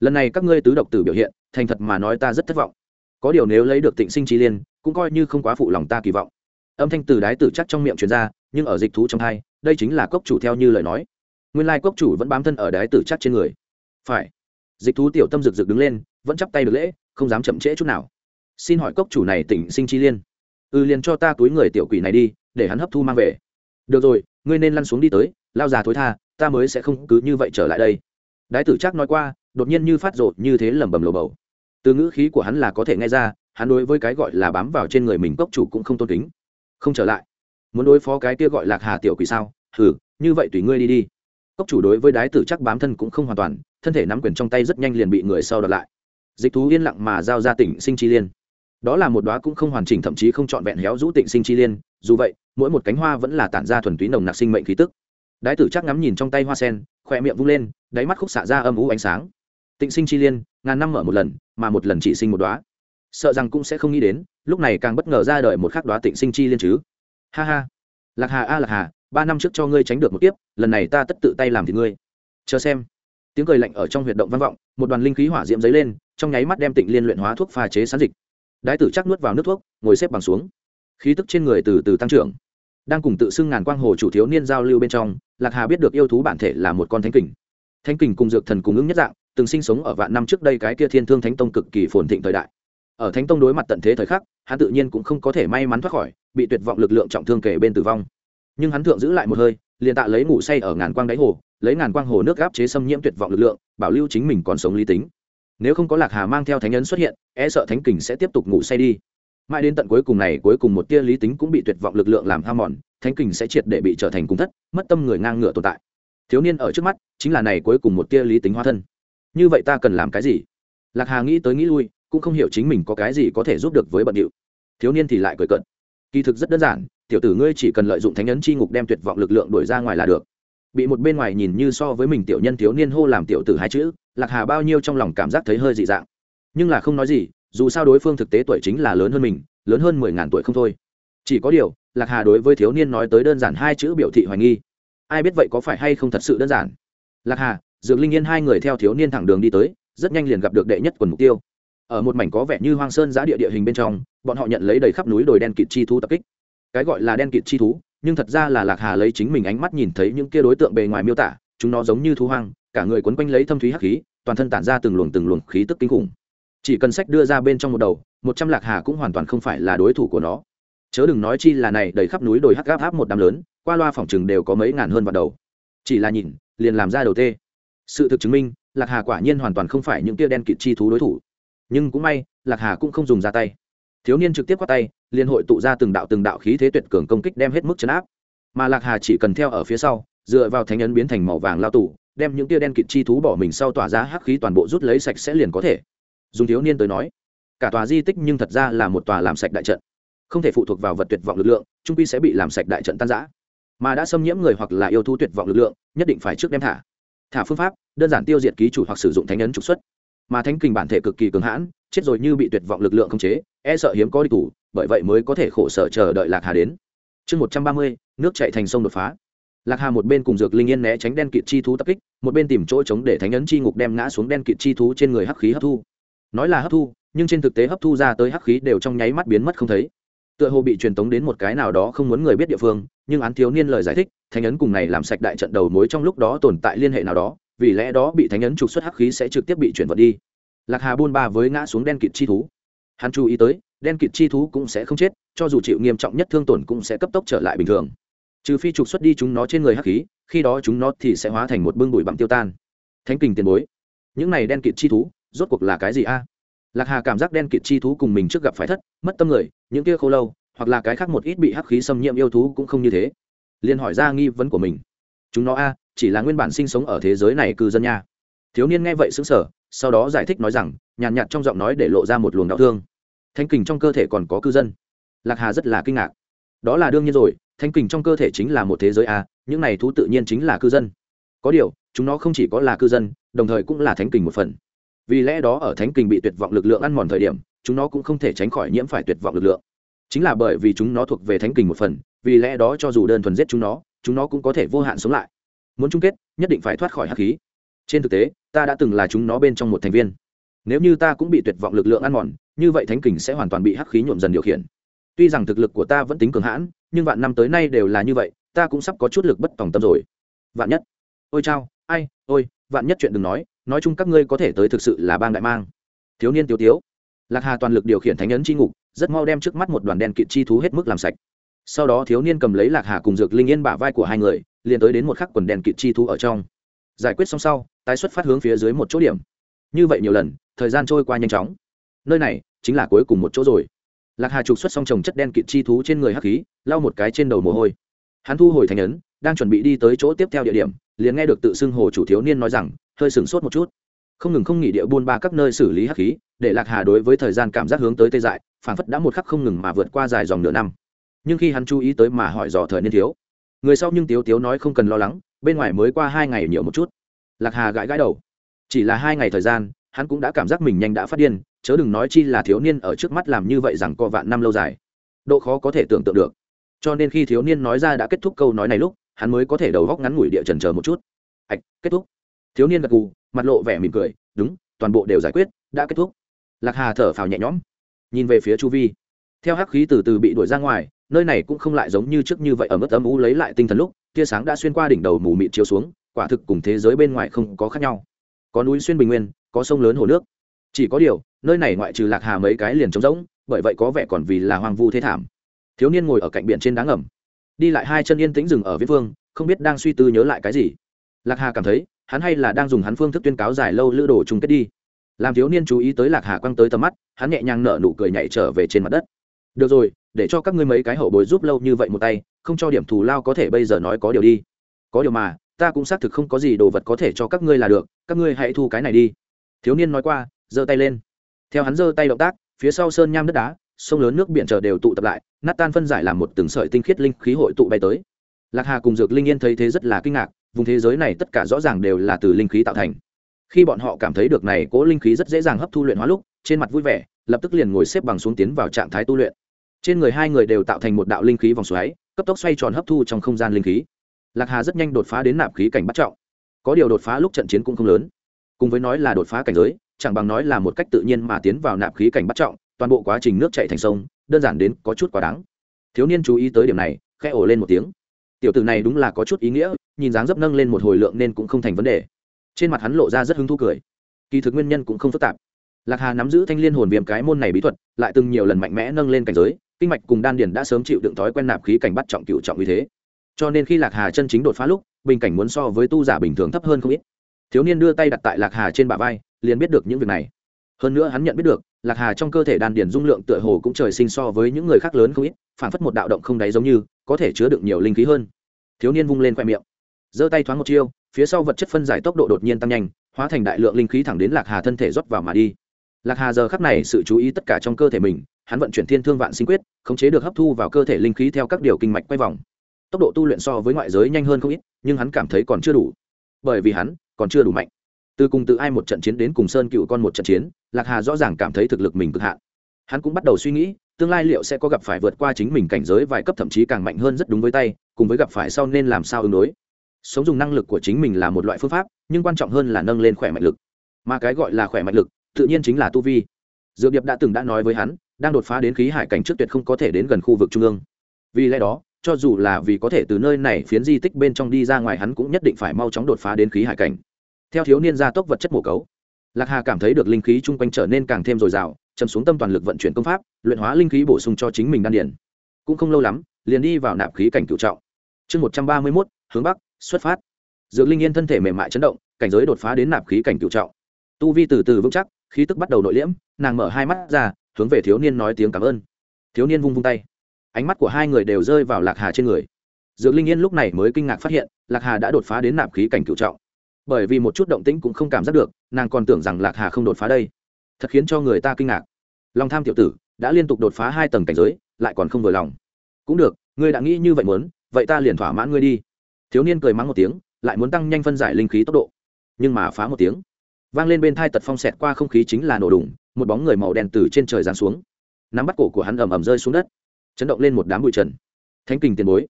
Lần này các ngươi tứ độc tử biểu hiện, thành thật mà nói ta rất thất vọng. Có điều nếu lấy được tịnh sinh trí liên, cũng coi như không quá phụ lòng ta kỳ vọng. Âm thanh từ đái tử chắc trong miệng truyền ra, nhưng ở dịch thú trong hai, đây chính là cốc chủ theo như lời nói. Nguyên lai cốc chủ vẫn bám thân ở đái tử chắc trên người. Phải. Dịch thú tiểu tâm rực rực đứng lên, vẫn chắp tay được lễ, không dám chậm trễ chút nào. Xin hỏi cốc chủ này tỉnh sinh chi liên. Ừ liền cho ta túi người tiểu quỷ này đi, để hắn hấp thu mang về. Được rồi ngươi nên lăn xuống đi tới, lao già thối tha, ta mới sẽ không cứ như vậy trở lại đây. Đái tử trác nói qua, đột nhiên như phát rộ như thế lẩm bẩm lồ bầu. Từ ngữ khí của hắn là có thể nghe ra, hắn đối với cái gọi là bám vào trên người mình cốc chủ cũng không tôn kính. Không trở lại. Muốn đối phó cái kia gọi lạc hà tiểu quỷ sao? Thử như vậy tùy ngươi đi đi. Cốc chủ đối với đái tử chắc bám thân cũng không hoàn toàn, thân thể nắm quyền trong tay rất nhanh liền bị người sau đợt lại. Dịch thú yên lặng mà giao ra tỉnh sinh chi liên đó là một đóa cũng không hoàn chỉnh thậm chí không trọn vẹn héo rũ tịnh sinh chi liên, dù vậy, mỗi một cánh hoa vẫn là tản ra thuần túy nồng nặc sinh mệnh khí tức. Đái tử chắc ngắm nhìn trong tay hoa sen khoe miệng vung lên, đáy mắt khúc xạ ra âm ú ánh sáng. Tịnh sinh chi liên, ngàn năm mở một lần, mà một lần chỉ sinh một đóa. Sợ rằng cũng sẽ không nghĩ đến, lúc này càng bất ngờ ra đời một khắc đóa tịnh sinh chi liên chứ. Ha ha. Lạc hà a lạc hà, ba năm trước cho ngươi tránh được một kiếp, lần này ta tất tự tay làm thì ngươi. Chờ xem. Tiếng cười lạnh ở trong huyệt động vang vọng, một đoàn linh khí hỏa diễm dấy lên, trong nháy mắt đem tịnh liên luyện hóa thuốc pha chế sán dịch đái tử chắc nuốt vào nước thuốc, ngồi xếp bằng xuống. Khí tức trên người từ từ tăng trưởng. Đang cùng tự xưng ngàn quang hồ chủ thiếu niên giao lưu bên trong, lạc hà biết được yêu thú bản thể là một con thánh kình. Thánh kình cùng dược thần cùng ứng nhất dạng, từng sinh sống ở vạn năm trước đây cái kia thiên thương thánh tông cực kỳ phồn thịnh thời đại. Ở thánh tông đối mặt tận thế thời khắc, hắn tự nhiên cũng không có thể may mắn thoát khỏi, bị tuyệt vọng lực lượng trọng thương kể bên tử vong. Nhưng hắn thượng giữ lại một hơi, liền tạ lấy ngủ say ở ngàn quang đáy hồ, lấy ngàn quang hồ nước gáp chế xâm nhiễm tuyệt vọng lực lượng, bảo lưu chính mình còn sống lý tính nếu không có lạc hà mang theo thánh nhân xuất hiện e sợ thánh kình sẽ tiếp tục ngủ say đi. Mãi đến tận cuối cùng này, cuối cùng một tia lý tính cũng bị tuyệt vọng lực lượng làm ham mòn, thánh kình sẽ triệt để bị trở thành cung thất, mất tâm người ngang ngửa tồn tại. Thiếu niên ở trước mắt, chính là này cuối cùng một tia lý tính hóa thân. Như vậy ta cần làm cái gì? Lạc hà nghĩ tới nghĩ lui, cũng không hiểu chính mình có cái gì có thể giúp được với bận điệu. Thiếu niên thì lại cười cận kỳ thực rất đơn giản, tiểu tử ngươi chỉ cần lợi dụng thánh ấn chi ngục đem tuyệt vọng lực lượng đuổi ra ngoài là được bị một bên ngoài nhìn như so với mình tiểu nhân thiếu niên hô làm tiểu tử hai chữ, lạc hà bao nhiêu trong lòng cảm giác thấy hơi dị dạng. Nhưng là không nói gì, dù sao đối phương thực tế tuổi chính là lớn hơn mình, lớn hơn mười ngàn tuổi không thôi. Chỉ có điều, lạc hà đối với thiếu niên nói tới đơn giản hai chữ biểu thị hoài nghi. Ai biết vậy có phải hay không thật sự đơn giản? Lạc hà, dược linh yên hai người theo thiếu niên thẳng đường đi tới, rất nhanh liền gặp được đệ nhất quần mục tiêu. Ở một mảnh có vẻ như hoang sơn giã địa địa hình bên trong, bọn họ nhận lấy đầy khắp núi đồi đen kịt chi thú tập kích. Cái gọi là đen kịt chi thú nhưng thật ra là lạc hà lấy chính mình ánh mắt nhìn thấy những kia đối tượng bề ngoài miêu tả, chúng nó giống như thú hoang, cả người quấn quanh lấy thâm thúy hắc khí, toàn thân tản ra từng luồng từng luồng khí tức kinh khủng. Chỉ cần sách đưa ra bên trong một đầu, một trăm lạc hà cũng hoàn toàn không phải là đối thủ của nó. Chớ đừng nói chi là này, đầy khắp núi đồi hắc gáp áp một đám lớn, qua loa phòng chừng đều có mấy ngàn hơn vào đầu. Chỉ là nhìn, liền làm ra đầu tê. Sự thực chứng minh, lạc hà quả nhiên hoàn toàn không phải những tia đen kịt chi thú đối thủ. Nhưng cũng may, lạc hà cũng không dùng ra tay thiếu niên trực tiếp qua tay liên hội tụ ra từng đạo từng đạo khí thế tuyệt cường công kích đem hết mức chấn áp. Mà lạc hà chỉ cần theo ở phía sau, dựa vào thánh ấn biến thành màu vàng lao tù, đem những tia đen kịt chi thú bỏ mình sau tỏa ra hắc khí toàn bộ rút lấy sạch sẽ liền có thể. Dùng thiếu niên tới nói, cả tòa di tích nhưng thật ra là một tòa làm sạch đại trận. Không thể phụ thuộc vào vật tuyệt vọng lực lượng, trung pi sẽ bị làm sạch đại trận tan giã mà đã xâm nhiễm người hoặc là yêu thú tuyệt vọng lực lượng, nhất định phải trước đem thả. Thả phương pháp, đơn giản tiêu diệt ký chủ hoặc sử dụng thánh ấn trục xuất. Mà thánh kình bản thể cực kỳ cường hãn chết rồi như bị tuyệt vọng lực lượng khống chế e sợ hiếm có đi tù, bởi vậy mới có thể khổ sở chờ đợi lạc hà đến. Chương một trăm ba mươi nước chạy thành sông đột phá. Lạc hà một bên cùng dược linh yên né tránh đen kịt chi thú tập kích một bên tìm chỗ chống để thánh ấn chi ngục đem ngã xuống đen kịt chi thú trên người hắc khí hấp thu. Nói là hấp thu nhưng trên thực tế hấp thu ra tới hắc khí đều trong nháy mắt biến mất không thấy. Tựa hồ bị truyền tống đến một cái nào đó không muốn người biết địa phương nhưng án thiếu niên lời giải thích thánh ấn cùng này làm sạch đại trận đầu mối trong lúc đó tồn tại liên hệ nào đó vì lẽ đó bị thánh ấn trục xuất hắc khí sẽ trực tiếp bị chuyển vận đi lạc hà buôn ba với ngã xuống đen kịt chi thú. Hắn chú ý tới, đen kịt chi thú cũng sẽ không chết, cho dù chịu nghiêm trọng nhất thương tổn cũng sẽ cấp tốc trở lại bình thường. Trừ phi trục xuất đi chúng nó trên người hắc khí, khi đó chúng nó thì sẽ hóa thành một bưng bụi bặm tiêu tan. Thánh kình tiền bối. Những này đen kịt chi thú, rốt cuộc là cái gì a? Lạc hà cảm giác đen kịt chi thú cùng mình trước gặp phải thất, mất tâm người, những kia khô lâu, hoặc là cái khác một ít bị hắc khí xâm nhiễm yêu thú cũng không như thế. Liền hỏi ra nghi vấn của mình. Chúng nó a, chỉ là nguyên bản sinh sống ở thế giới này cư dân nha thiếu niên nghe vậy xứng sở sau đó giải thích nói rằng nhàn nhạt, nhạt trong giọng nói để lộ ra một luồng đau thương. Thanh kình trong cơ thể còn có cư dân. Lạc hà rất là kinh ngạc. Đó là đương nhiên rồi thanh kình trong cơ thể chính là một thế giới a những này thú tự nhiên chính là cư dân. Có điều chúng nó không chỉ có là cư dân đồng thời cũng là thánh kình một phần. Vì lẽ đó ở thánh kình bị tuyệt vọng lực lượng ăn mòn thời điểm chúng nó cũng không thể tránh khỏi nhiễm phải tuyệt vọng lực lượng. Chính là bởi vì chúng nó thuộc về thánh kình một phần vì lẽ đó cho dù đơn thuần giết chúng nó chúng nó cũng có thể vô hạn sống lại. Muốn chung kết nhất định phải thoát khỏi hắc khí. Trên thực tế ta đã từng là chúng nó bên trong một thành viên. Nếu như ta cũng bị tuyệt vọng lực lượng ăn mòn, như vậy thánh kình sẽ hoàn toàn bị hắc khí nhuộm dần điều khiển. Tuy rằng thực lực của ta vẫn tính cường hãn, nhưng vạn năm tới nay đều là như vậy, ta cũng sắp có chút lực bất tòng tâm rồi. Vạn nhất. Ôi chao, ai, ôi, vạn nhất chuyện đừng nói nói chung các ngươi có thể tới thực sự là bang đại mang. Thiếu niên tiêu tiếu. Lạc hà toàn lực điều khiển thánh ấn chi ngục, rất mau đem trước mắt một đoàn đen kịt chi thú hết mức làm sạch. Sau đó thiếu niên cầm lấy lạc hà cùng dược linh yên bả vai của hai người, liền tới đến một khắc quần đen kịt chi thú ở trong giải quyết xong sau, tái xuất phát hướng phía dưới một chỗ điểm. Như vậy nhiều lần, thời gian trôi qua nhanh chóng. Nơi này chính là cuối cùng một chỗ rồi. Lạc hà trục xuất xong trồng chất đen kịt chi thú trên người hắc khí, lau một cái trên đầu mồ hôi. Hắn thu hồi thành ấn, đang chuẩn bị đi tới chỗ tiếp theo địa điểm, liền nghe được tự xưng hồ chủ thiếu niên nói rằng, hơi sửng sốt một chút. Không ngừng không nghỉ địa buôn ba các nơi xử lý hắc khí, để lạc hà đối với thời gian cảm giác hướng tới tê dại phản phất đã một khắc không ngừng mà vượt qua dài dòng nửa năm. Nhưng khi hắn chú ý tới mà hỏi dò thời niên thiếu, người sau nhưng tiếu tiếu nói không cần lo lắng bên ngoài mới qua hai ngày nhiều một chút. Lạc hà gãi gãi đầu. Chỉ là hai ngày thời gian, hắn cũng đã cảm giác mình nhanh đã phát điên, chớ đừng nói chi là thiếu niên ở trước mắt làm như vậy rằng co vạn năm lâu dài. Độ khó có thể tưởng tượng được. Cho nên khi thiếu niên nói ra đã kết thúc câu nói này lúc, hắn mới có thể đầu góc ngắn ngủi địa trần chờ một chút. Ạch kết thúc. Thiếu niên gật gù, mặt lộ vẻ mỉm cười, đúng, toàn bộ đều giải quyết, đã kết thúc. Lạc hà thở phào nhẹ nhõm. Nhìn về phía chu vi. Theo hắc khí từ từ bị đuổi ra ngoài, nơi này cũng không lại giống như trước như vậy ở mức âm u lấy lại tinh thần lúc tia sáng đã xuyên qua đỉnh đầu mù mịt chiếu xuống, quả thực cùng thế giới bên ngoài không có khác nhau. Có núi xuyên bình nguyên, có sông lớn hồ nước. Chỉ có điều, nơi này ngoại trừ lạc hà mấy cái liền trống rỗng, bởi vậy có vẻ còn vì là hoang vu thế thảm. Thiếu niên ngồi ở cạnh biển trên đá ngầm. Đi lại hai chân yên tĩnh dừng ở viết phương, không biết đang suy tư nhớ lại cái gì. Lạc hà cảm thấy, hắn hay là đang dùng hắn phương thức tuyên cáo dài lâu lữ đồ chung kết đi. Làm thiếu niên chú ý tới lạc hà quăng tới tầm mắt, hắn nhẹ nhàng nở nụ cười nhảy trở về trên mặt đất. Được rồi để cho các ngươi mấy cái hậu bối giúp lâu như vậy một tay, không cho điểm thù lao có thể bây giờ nói có điều đi. Có điều mà, ta cũng xác thực không có gì đồ vật có thể cho các ngươi là được, các ngươi hãy thu cái này đi. Thiếu niên nói qua, giơ tay lên. Theo hắn giơ tay động tác, phía sau sơn nham đất đá, sông lớn nước biển chờ đều tụ tập lại, nát tan phân giải làm một từng sợi tinh khiết linh khí hội tụ bay tới. Lạc hà cùng dược linh yên thấy thế rất là kinh ngạc, vùng thế giới này tất cả rõ ràng đều là từ linh khí tạo thành. Khi bọn họ cảm thấy được này cố linh khí rất dễ dàng hấp thu luyện hóa lúc, trên mặt vui vẻ, lập tức liền ngồi xếp bằng xuống tiến vào trạng thái tu luyện trên người hai người đều tạo thành một đạo linh khí vòng xoáy, cấp tốc xoay tròn hấp thu trong không gian linh khí. Lạc hà rất nhanh đột phá đến nạp khí cảnh bắt trọng. Có điều đột phá lúc trận chiến cũng không lớn. Cùng với nói là đột phá cảnh giới, chẳng bằng nói là một cách tự nhiên mà tiến vào nạp khí cảnh bắt trọng, toàn bộ quá trình nước chạy thành sông, đơn giản đến có chút quá đáng. Thiếu niên chú ý tới điểm này, khẽ ổ lên một tiếng. Tiểu tử này đúng là có chút ý nghĩa, nhìn dáng dấp nâng lên một hồi lượng nên cũng không thành vấn đề. Trên mặt hắn lộ ra rất hứng thú cười. Kỳ thực nguyên nhân cũng không phức tạp. Lạc hà nắm giữ thanh liên hồn viêm cái môn này bí thuật, lại từng nhiều lần mạnh mẽ nâng lên cảnh giới kinh mạch cùng đan điền đã sớm chịu đựng thói quen nạp khí cảnh bắt trọng cựu trọng như thế. Cho nên khi lạc hà chân chính đột phá lúc, bình cảnh muốn so với tu giả bình thường thấp hơn không ít. Thiếu niên đưa tay đặt tại lạc hà trên bả vai, liền biết được những việc này. Hơn nữa hắn nhận biết được, lạc hà trong cơ thể đan điền dung lượng tựa hồ cũng trời sinh so với những người khác lớn không ít, phản phất một đạo động không đáy giống như, có thể chứa được nhiều linh khí hơn. Thiếu niên vung lên khoe miệng, giơ tay thoáng một chiêu, phía sau vật chất phân giải tốc độ đột nhiên tăng nhanh, hóa thành đại lượng linh khí thẳng đến lạc hà thân thể rót vào mà đi. Lạc hà giờ khắc này sự chú ý tất cả trong cơ thể mình hắn vận chuyển thiên thương vạn sinh quyết, khống chế được hấp thu vào cơ thể linh khí theo các điều kinh mạch quay vòng. Tốc độ tu luyện so với ngoại giới nhanh hơn không ít, nhưng hắn cảm thấy còn chưa đủ. Bởi vì hắn còn chưa đủ mạnh. Từ cùng tự ai một trận chiến đến cùng sơn cựu con một trận chiến, lạc hà rõ ràng cảm thấy thực lực mình cực hạn. Hắn cũng bắt đầu suy nghĩ, tương lai liệu sẽ có gặp phải vượt qua chính mình cảnh giới vài cấp thậm chí càng mạnh hơn rất đúng với tay, cùng với gặp phải sau nên làm sao ứng đối. Sống dùng năng lực của chính mình là một loại phương pháp, nhưng quan trọng hơn là nâng lên khỏe mạnh lực. Mà cái gọi là khỏe mạnh lực, tự nhiên chính là tu vi. Dược điệp đã từng đã nói với hắn đang đột phá đến khí hải cảnh trước tuyệt không có thể đến gần khu vực trung ương. Vì lẽ đó, cho dù là vì có thể từ nơi này phiến di tích bên trong đi ra ngoài, hắn cũng nhất định phải mau chóng đột phá đến khí hải cảnh. Theo thiếu niên gia tốc vật chất mổ cấu, lạc hà cảm thấy được linh khí chung quanh trở nên càng thêm dồi dào, chầm xuống tâm toàn lực vận chuyển công pháp, luyện hóa linh khí bổ sung cho chính mình đan điển cũng không lâu lắm, liền đi vào nạp khí cảnh cựu trọng. Chương một trăm ba mươi mốt, hướng bắc, xuất phát. Dược linh yên thân thể mềm mại chấn động, cảnh giới đột phá đến nạp khí cảnh cựu trọng. Tu vi từ từ vững chắc, khí tức bắt đầu nội liễm, nàng mở hai mắt ra hướng về thiếu niên nói tiếng cảm ơn. Thiếu niên vung vung tay. Ánh mắt của hai người đều rơi vào lạc hà trên người. Dược linh yên lúc này mới kinh ngạc phát hiện, lạc hà đã đột phá đến nạp khí cảnh cựu trọng. Bởi vì một chút động tĩnh cũng không cảm giác được, nàng còn tưởng rằng lạc hà không đột phá đây. Thật khiến cho người ta kinh ngạc. Lòng tham tiểu tử, đã liên tục đột phá hai tầng cảnh giới, lại còn không vừa lòng. Cũng được, ngươi đã nghĩ như vậy muốn, vậy ta liền thỏa mãn ngươi đi. Thiếu niên cười mắng một tiếng, lại muốn tăng nhanh phân giải linh khí tốc độ. Nhưng mà phá một tiếng. Vang lên bên thai tật phong xẹt qua không khí chính là nổ đùng một bóng người màu đen từ trên trời giáng xuống. Nắm bắt cổ của hắn ầm ầm rơi xuống đất chấn động lên một đám bụi trần. Thánh kình tiền bối.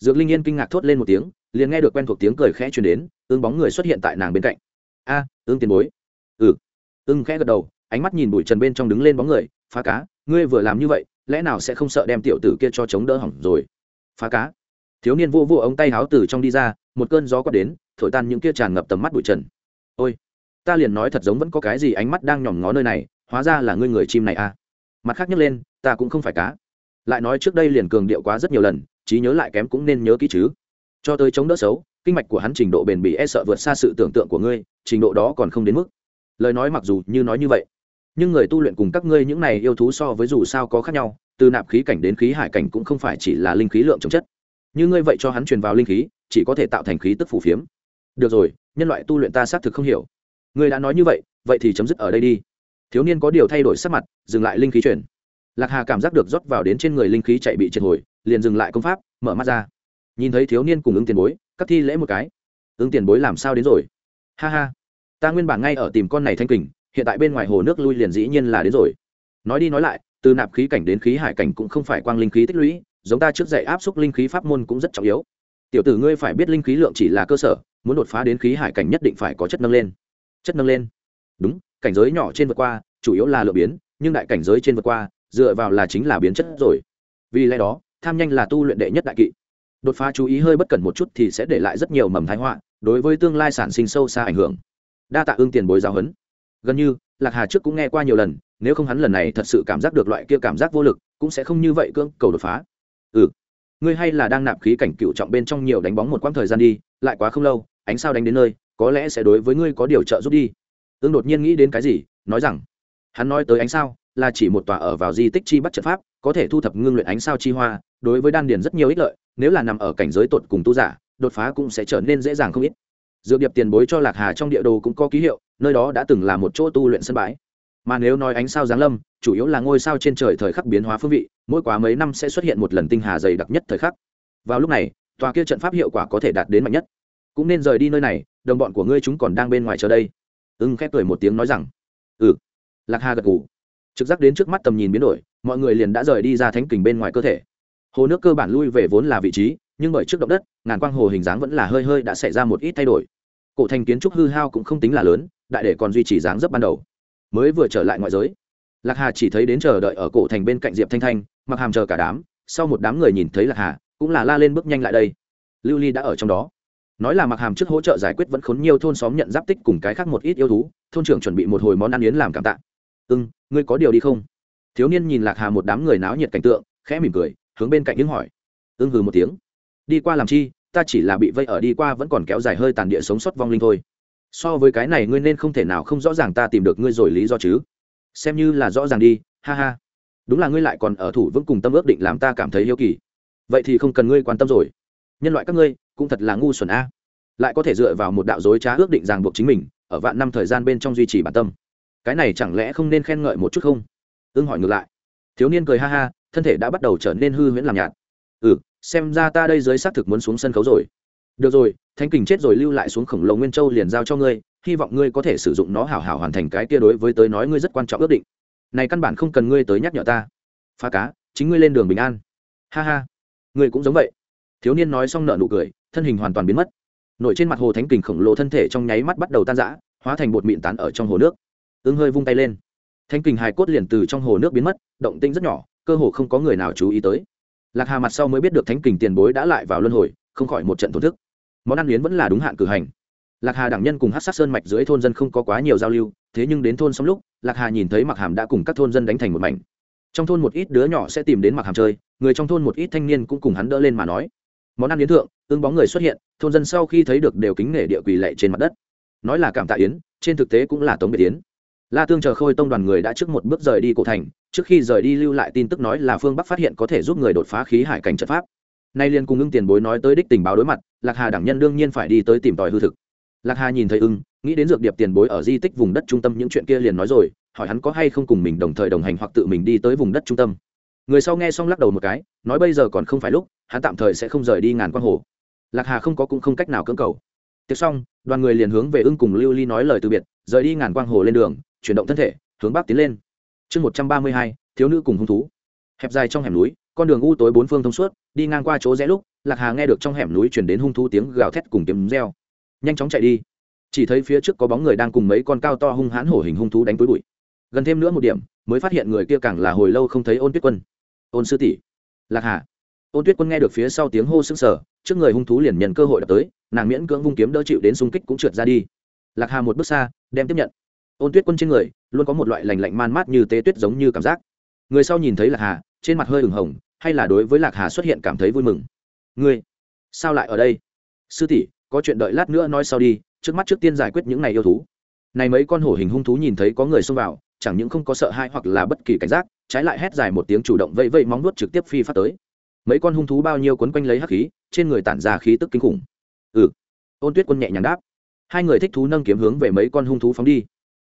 Dược linh yên kinh ngạc thốt lên một tiếng liền nghe được quen thuộc tiếng cười khẽ truyền đến ương bóng người xuất hiện tại nàng bên cạnh. A à, ương tiền bối. Ừ. Ưng khẽ gật đầu ánh mắt nhìn bụi trần bên trong đứng lên bóng người phá cá ngươi vừa làm như vậy lẽ nào sẽ không sợ đem tiểu tử kia cho chống đỡ hỏng rồi? Phá cá. Thiếu niên vô vô ống tay háo từ trong đi ra một cơn gió quát đến thổi tan những kia tràn ngập tầm mắt bụi trần. Ôi ta liền nói thật giống vẫn có cái gì ánh mắt đang nhòm ngó nơi này hóa ra là ngươi người chim này à? Mặt khác nhấc lên, ta cũng không phải cá. Lại nói trước đây liền cường điệu quá rất nhiều lần, trí nhớ lại kém cũng nên nhớ kỹ chứ. Cho tới chống đỡ xấu, kinh mạch của hắn trình độ bền bỉ e sợ vượt xa sự tưởng tượng của ngươi, trình độ đó còn không đến mức. Lời nói mặc dù như nói như vậy, nhưng người tu luyện cùng các ngươi những này yêu thú so với dù sao có khác nhau, từ nạp khí cảnh đến khí hải cảnh cũng không phải chỉ là linh khí lượng chống chất. Như ngươi vậy cho hắn truyền vào linh khí, chỉ có thể tạo thành khí tức phủ phiếm. Được rồi, nhân loại tu luyện ta xác thực không hiểu. Ngươi đã nói như vậy vậy thì chấm dứt ở đây đi thiếu niên có điều thay đổi sắc mặt, dừng lại linh khí chuyển. Lạc hà cảm giác được rót vào đến trên người linh khí chạy bị triệt hồi, liền dừng lại công pháp, mở mắt ra. Nhìn thấy thiếu niên cùng ứng tiền bối cắt thi lễ một cái. Ứng tiền bối làm sao đến rồi? Ha ha. Ta nguyên bản ngay ở tìm con này thanh kình, hiện tại bên ngoài hồ nước lui liền dĩ nhiên là đến rồi. Nói đi nói lại, từ nạp khí cảnh đến khí hải cảnh cũng không phải quang linh khí tích lũy, giống ta trước dạy áp xúc linh khí pháp môn cũng rất trọng yếu. Tiểu tử ngươi phải biết linh khí lượng chỉ là cơ sở, muốn đột phá đến khí hải cảnh nhất định phải có chất nâng lên. Chất nâng lên. Đúng cảnh giới nhỏ trên vượt qua, chủ yếu là lựa biến, nhưng đại cảnh giới trên vượt qua, dựa vào là chính là biến chất rồi. Vì lẽ đó, tham nhanh là tu luyện đệ nhất đại kỵ. Đột phá chú ý hơi bất cẩn một chút thì sẽ để lại rất nhiều mầm thái họa, đối với tương lai sản sinh sâu xa ảnh hưởng. Đa tạ ương tiền bối giáo huấn. Gần như, lạc hà trước cũng nghe qua nhiều lần, nếu không hắn lần này thật sự cảm giác được loại kia cảm giác vô lực, cũng sẽ không như vậy cưỡng cầu đột phá. Ừ. Ngươi hay là đang nạp khí cảnh cựu trọng bên trong nhiều đánh bóng một quãng thời gian đi, lại quá không lâu, ánh sao đánh đến nơi, có lẽ sẽ đối với ngươi có điều trợ giúp đi ương đột nhiên nghĩ đến cái gì, nói rằng, hắn nói tới ánh sao là chỉ một tòa ở vào di tích chi bắt trận pháp, có thể thu thập ngưng luyện ánh sao chi hoa, đối với đan điền rất nhiều ích lợi, nếu là nằm ở cảnh giới tột cùng tu giả, đột phá cũng sẽ trở nên dễ dàng không ít. Dược điệp tiền bối cho lạc hà trong địa đồ cũng có ký hiệu, nơi đó đã từng là một chỗ tu luyện sân bãi. Mà nếu nói ánh sao giáng lâm, chủ yếu là ngôi sao trên trời thời khắc biến hóa phương vị, mỗi quá mấy năm sẽ xuất hiện một lần tinh hà dày đặc nhất thời khắc. Vào lúc này, tòa kia trận pháp hiệu quả có thể đạt đến mạnh nhất. Cũng nên rời đi nơi này, đồng bọn của ngươi chúng còn đang bên ngoài chờ đây ưng khép cười một tiếng nói rằng ừ. Lạc hà gật ngủ trực giác đến trước mắt tầm nhìn biến đổi, mọi người liền đã rời đi ra thánh kình bên ngoài cơ thể. Hồ nước cơ bản lui về vốn là vị trí, nhưng bởi trước động đất, ngàn quang hồ hình dáng vẫn là hơi hơi đã xảy ra một ít thay đổi. Cổ thành kiến trúc hư hao cũng không tính là lớn, đại để còn duy trì dáng dấp ban đầu. Mới vừa trở lại ngoại giới, lạc hà chỉ thấy đến chờ đợi ở cổ thành bên cạnh diệp thanh thanh, mặc hàm chờ cả đám, sau một đám người nhìn thấy lạc hà, cũng là la lên bước nhanh lại đây. Lưu ly đã ở trong đó nói là mặc hàm trước hỗ trợ giải quyết vẫn khốn nhiều thôn xóm nhận giáp tích cùng cái khác một ít yêu thú, thôn trưởng chuẩn bị một hồi món ăn yến làm cảm tạ. Ưng ngươi có điều đi không? Thiếu niên nhìn lạc hà một đám người náo nhiệt cảnh tượng, khẽ mỉm cười, hướng bên cạnh những hỏi. Ưng hừ một tiếng. Đi qua làm chi, ta chỉ là bị vây ở đi qua vẫn còn kéo dài hơi tàn địa sống sót vong linh thôi. So với cái này ngươi nên không thể nào không rõ ràng ta tìm được ngươi rồi lý do chứ. Xem như là rõ ràng đi, ha ha. Đúng là ngươi lại còn ở thủ vững cùng tâm ước định làm ta cảm thấy yêu kỳ. Vậy thì không cần ngươi quan tâm rồi. Nhân loại các ngươi cũng thật là ngu xuẩn a. Lại có thể dựa vào một đạo dối trá ước định ràng buộc chính mình, ở vạn năm thời gian bên trong duy trì bản tâm. Cái này chẳng lẽ không nên khen ngợi một chút không? Ưng hỏi ngược lại. Thiếu niên cười ha ha, thân thể đã bắt đầu trở nên hư huyễn làm nhạt. Ừ xem ra ta đây dưới xác thực muốn xuống sân khấu rồi. Được rồi thanh kình chết rồi lưu lại xuống khổng lồ nguyên châu liền giao cho ngươi, hy vọng ngươi có thể sử dụng nó hảo hảo hoàn thành cái kia đối với tới nói ngươi rất quan trọng ước định. Này căn bản không cần ngươi tới nhắc nhở ta. Pha cá, chính ngươi lên đường bình an. Ha ha, ngươi cũng giống vậy. Thiếu niên nói xong nợ nụ cười thân hình hoàn toàn biến mất. Nổi trên mặt hồ thánh kình khổng lồ thân thể trong nháy mắt bắt đầu tan rã, hóa thành bột mịn tán ở trong hồ nước. Ưng hơi vung tay lên. Thánh kình hài cốt liền từ trong hồ nước biến mất, động tinh rất nhỏ, cơ hồ không có người nào chú ý tới. Lạc hà mặt sau mới biết được thánh kình tiền bối đã lại vào luân hồi, không khỏi một trận thổn thức. Món ăn yến vẫn là đúng hạn cử hành. Lạc hà đảng nhân cùng hát sát sơn mạch dưới thôn dân không có quá nhiều giao lưu, thế nhưng đến thôn xong lúc, lạc hà nhìn thấy mặc hàm đã cùng các thôn dân đánh thành một mảnh. Trong thôn một ít đứa nhỏ sẽ tìm đến mặc hàm chơi, người trong thôn một ít thanh niên cũng cùng hắn đỡ lên mà nói. Món ăn yến thượng ương bóng người xuất hiện, thôn dân sau khi thấy được đều kính nể địa quỳ lệ trên mặt đất. Nói là cảm tạ yến, trên thực tế cũng là tống biệt yến. La tương chờ khôi tông đoàn người đã trước một bước rời đi cổ thành, trước khi rời đi lưu lại tin tức nói là phương bắc phát hiện có thể giúp người đột phá khí hải cảnh trận pháp. Nay liên cùng ưng tiền bối nói tới đích tình báo đối mặt, lạc hà đảng nhân đương nhiên phải đi tới tìm tòi hư thực. Lạc hà nhìn thấy ưng, nghĩ đến dược điệp tiền bối ở di tích vùng đất trung tâm những chuyện kia liền nói rồi, hỏi hắn có hay không cùng mình đồng thời đồng hành hoặc tự mình đi tới vùng đất trung tâm. Người sau nghe xong lắc đầu một cái, nói bây giờ còn không phải lúc, hắn tạm thời sẽ không rời đi ngàn quan hồ lạc hà không có cũng không cách nào cưỡng cầu. Tiếp xong, đoàn người liền hướng về ưng cùng lưu ly nói lời từ biệt, rời đi ngàn quang hồ lên đường, chuyển động thân thể, hướng bắc tiến lên. Chương một trăm ba mươi hai, thiếu nữ cùng hung thú. Hẹp dài trong hẻm núi, con đường u tối bốn phương thông suốt, đi ngang qua chỗ rẽ lúc, lạc hà nghe được trong hẻm núi chuyển đến hung thú tiếng gào thét cùng kiếm reo. Nhanh chóng chạy đi. Chỉ thấy phía trước có bóng người đang cùng mấy con cao to hung hãn hổ hình hung thú đánh túi bụi. Gần thêm nữa một điểm, mới phát hiện người kia càng là hồi lâu không thấy ôn tuyết quân. Ôn sư tỷ. Lạc hà ôn tuyết quân nghe được phía sau tiếng hô sững sờ, trước người hung thú liền nhận cơ hội đập tới, nàng miễn cưỡng vung kiếm đỡ chịu đến xung kích cũng trượt ra đi. Lạc hà một bước xa, đem tiếp nhận. Ôn tuyết quân trên người, luôn có một loại lành lạnh man mát như tế tuyết giống như cảm giác. Người sau nhìn thấy lạc hà, trên mặt hơi ửng hồng, hay là đối với lạc hà xuất hiện cảm thấy vui mừng. Ngươi, sao lại ở đây? Sư tỷ, có chuyện đợi lát nữa nói sau đi, trước mắt trước tiên giải quyết những này yêu thú. Này mấy con hổ hình hung thú nhìn thấy có người xông vào, chẳng những không có sợ hãi hoặc là bất kỳ cảnh giác, trái lại hét dài một tiếng chủ động vẫy vẫy móng nuốt trực tiếp phi phát tới mấy con hung thú bao nhiêu quấn quanh lấy hắc khí, trên người tản ra khí tức kinh khủng. Ừ. Ôn tuyết quân nhẹ nhàng đáp. Hai người thích thú nâng kiếm hướng về mấy con hung thú phóng đi.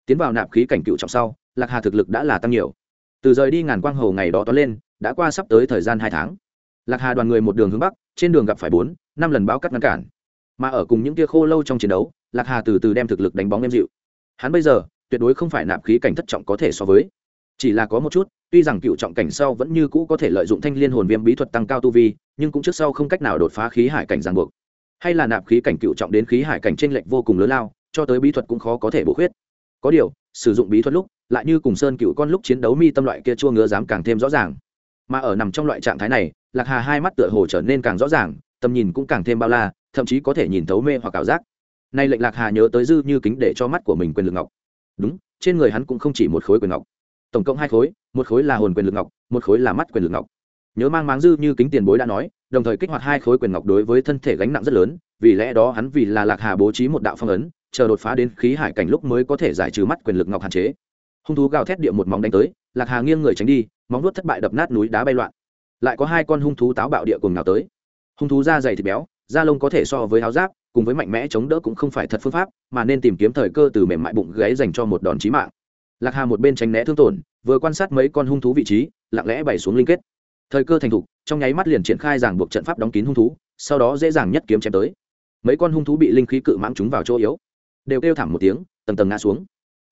Tiến vào nạp khí cảnh cựu trọng sau, lạc hà thực lực đã là tăng nhiều. Từ rời đi ngàn quang hầu ngày đó toán lên, đã qua sắp tới thời gian hai tháng. Lạc hà đoàn người một đường hướng bắc, trên đường gặp phải bốn, năm lần báo cắt ngăn cản. Mà ở cùng những kia khô lâu trong chiến đấu, lạc hà từ từ đem thực lực đánh bóng em dịu. Hắn bây giờ, tuyệt đối không phải nạp khí cảnh thất trọng có thể so với. Chỉ là có một chút tuy rằng cựu trọng cảnh sau vẫn như cũ có thể lợi dụng thanh liên hồn viêm bí thuật tăng cao tu vi, nhưng cũng trước sau không cách nào đột phá khí hải cảnh ràng buộc. Hay là nạp khí cảnh cựu trọng đến khí hải cảnh t r ê n lệch vô cùng lớn lao, cho tới bí thuật cũng khó có thể bổ khuyết. Có điều, sử dụng bí thuật lúc, lại như cùng sơn cựu con lúc chiến đấu mi tâm loại kia chua ngứa dám càng thêm rõ ràng. Mà ở nằm trong loại trạng thái này, lạc hà hai mắt tựa hồ trở nên càng rõ ràng, tầm nhìn cũng càng thêm bao la, thậm chí có thể nhìn thấu mê hoặc ảo giác. Nay lệnh lạc hà nhớ tới dư như kính để cho mắt của mình quyền lực ngọc. Đúng, trên người hắn cũng không chỉ một khối quyền ngọc tổng cộng hai khối, một khối là hồn quyền lực ngọc, một khối là mắt quyền lực ngọc. Nhớ mang máng dư như kính tiền bối đã nói, đồng thời kích hoạt hai khối quyền ngọc đối với thân thể gánh nặng rất lớn, vì lẽ đó hắn vì là lạc hà bố trí một đạo phong ấn, chờ đột phá đến khí hải cảnh lúc mới có thể giải trừ mắt quyền lực ngọc hạn chế. Hung thú gào thét địa một móng đánh tới, lạc hà nghiêng người tránh đi, móng nuốt thất bại đập nát núi đá bay loạn. Lại có hai con hung thú táo bạo địa cùng nào tới. Hung thú da dày thịt béo, da lông có thể so với áo giáp, cùng với mạnh mẽ chống đỡ cũng không phải thật phương pháp, mà nên tìm kiếm thời cơ từ mềm mại bụng gáy dành cho một đòn chí mạng lạc hà một bên tránh né thương tổn, vừa quan sát mấy con hung thú vị trí, lặng lẽ bày xuống linh kết. Thời cơ thành thục, trong nháy mắt liền triển khai giảng buộc trận pháp đóng kín hung thú, sau đó dễ dàng nhất kiếm chém tới. Mấy con hung thú bị linh khí cự mãng chúng vào chỗ yếu, đều kêu thảm một tiếng, tầng tầng ngã xuống.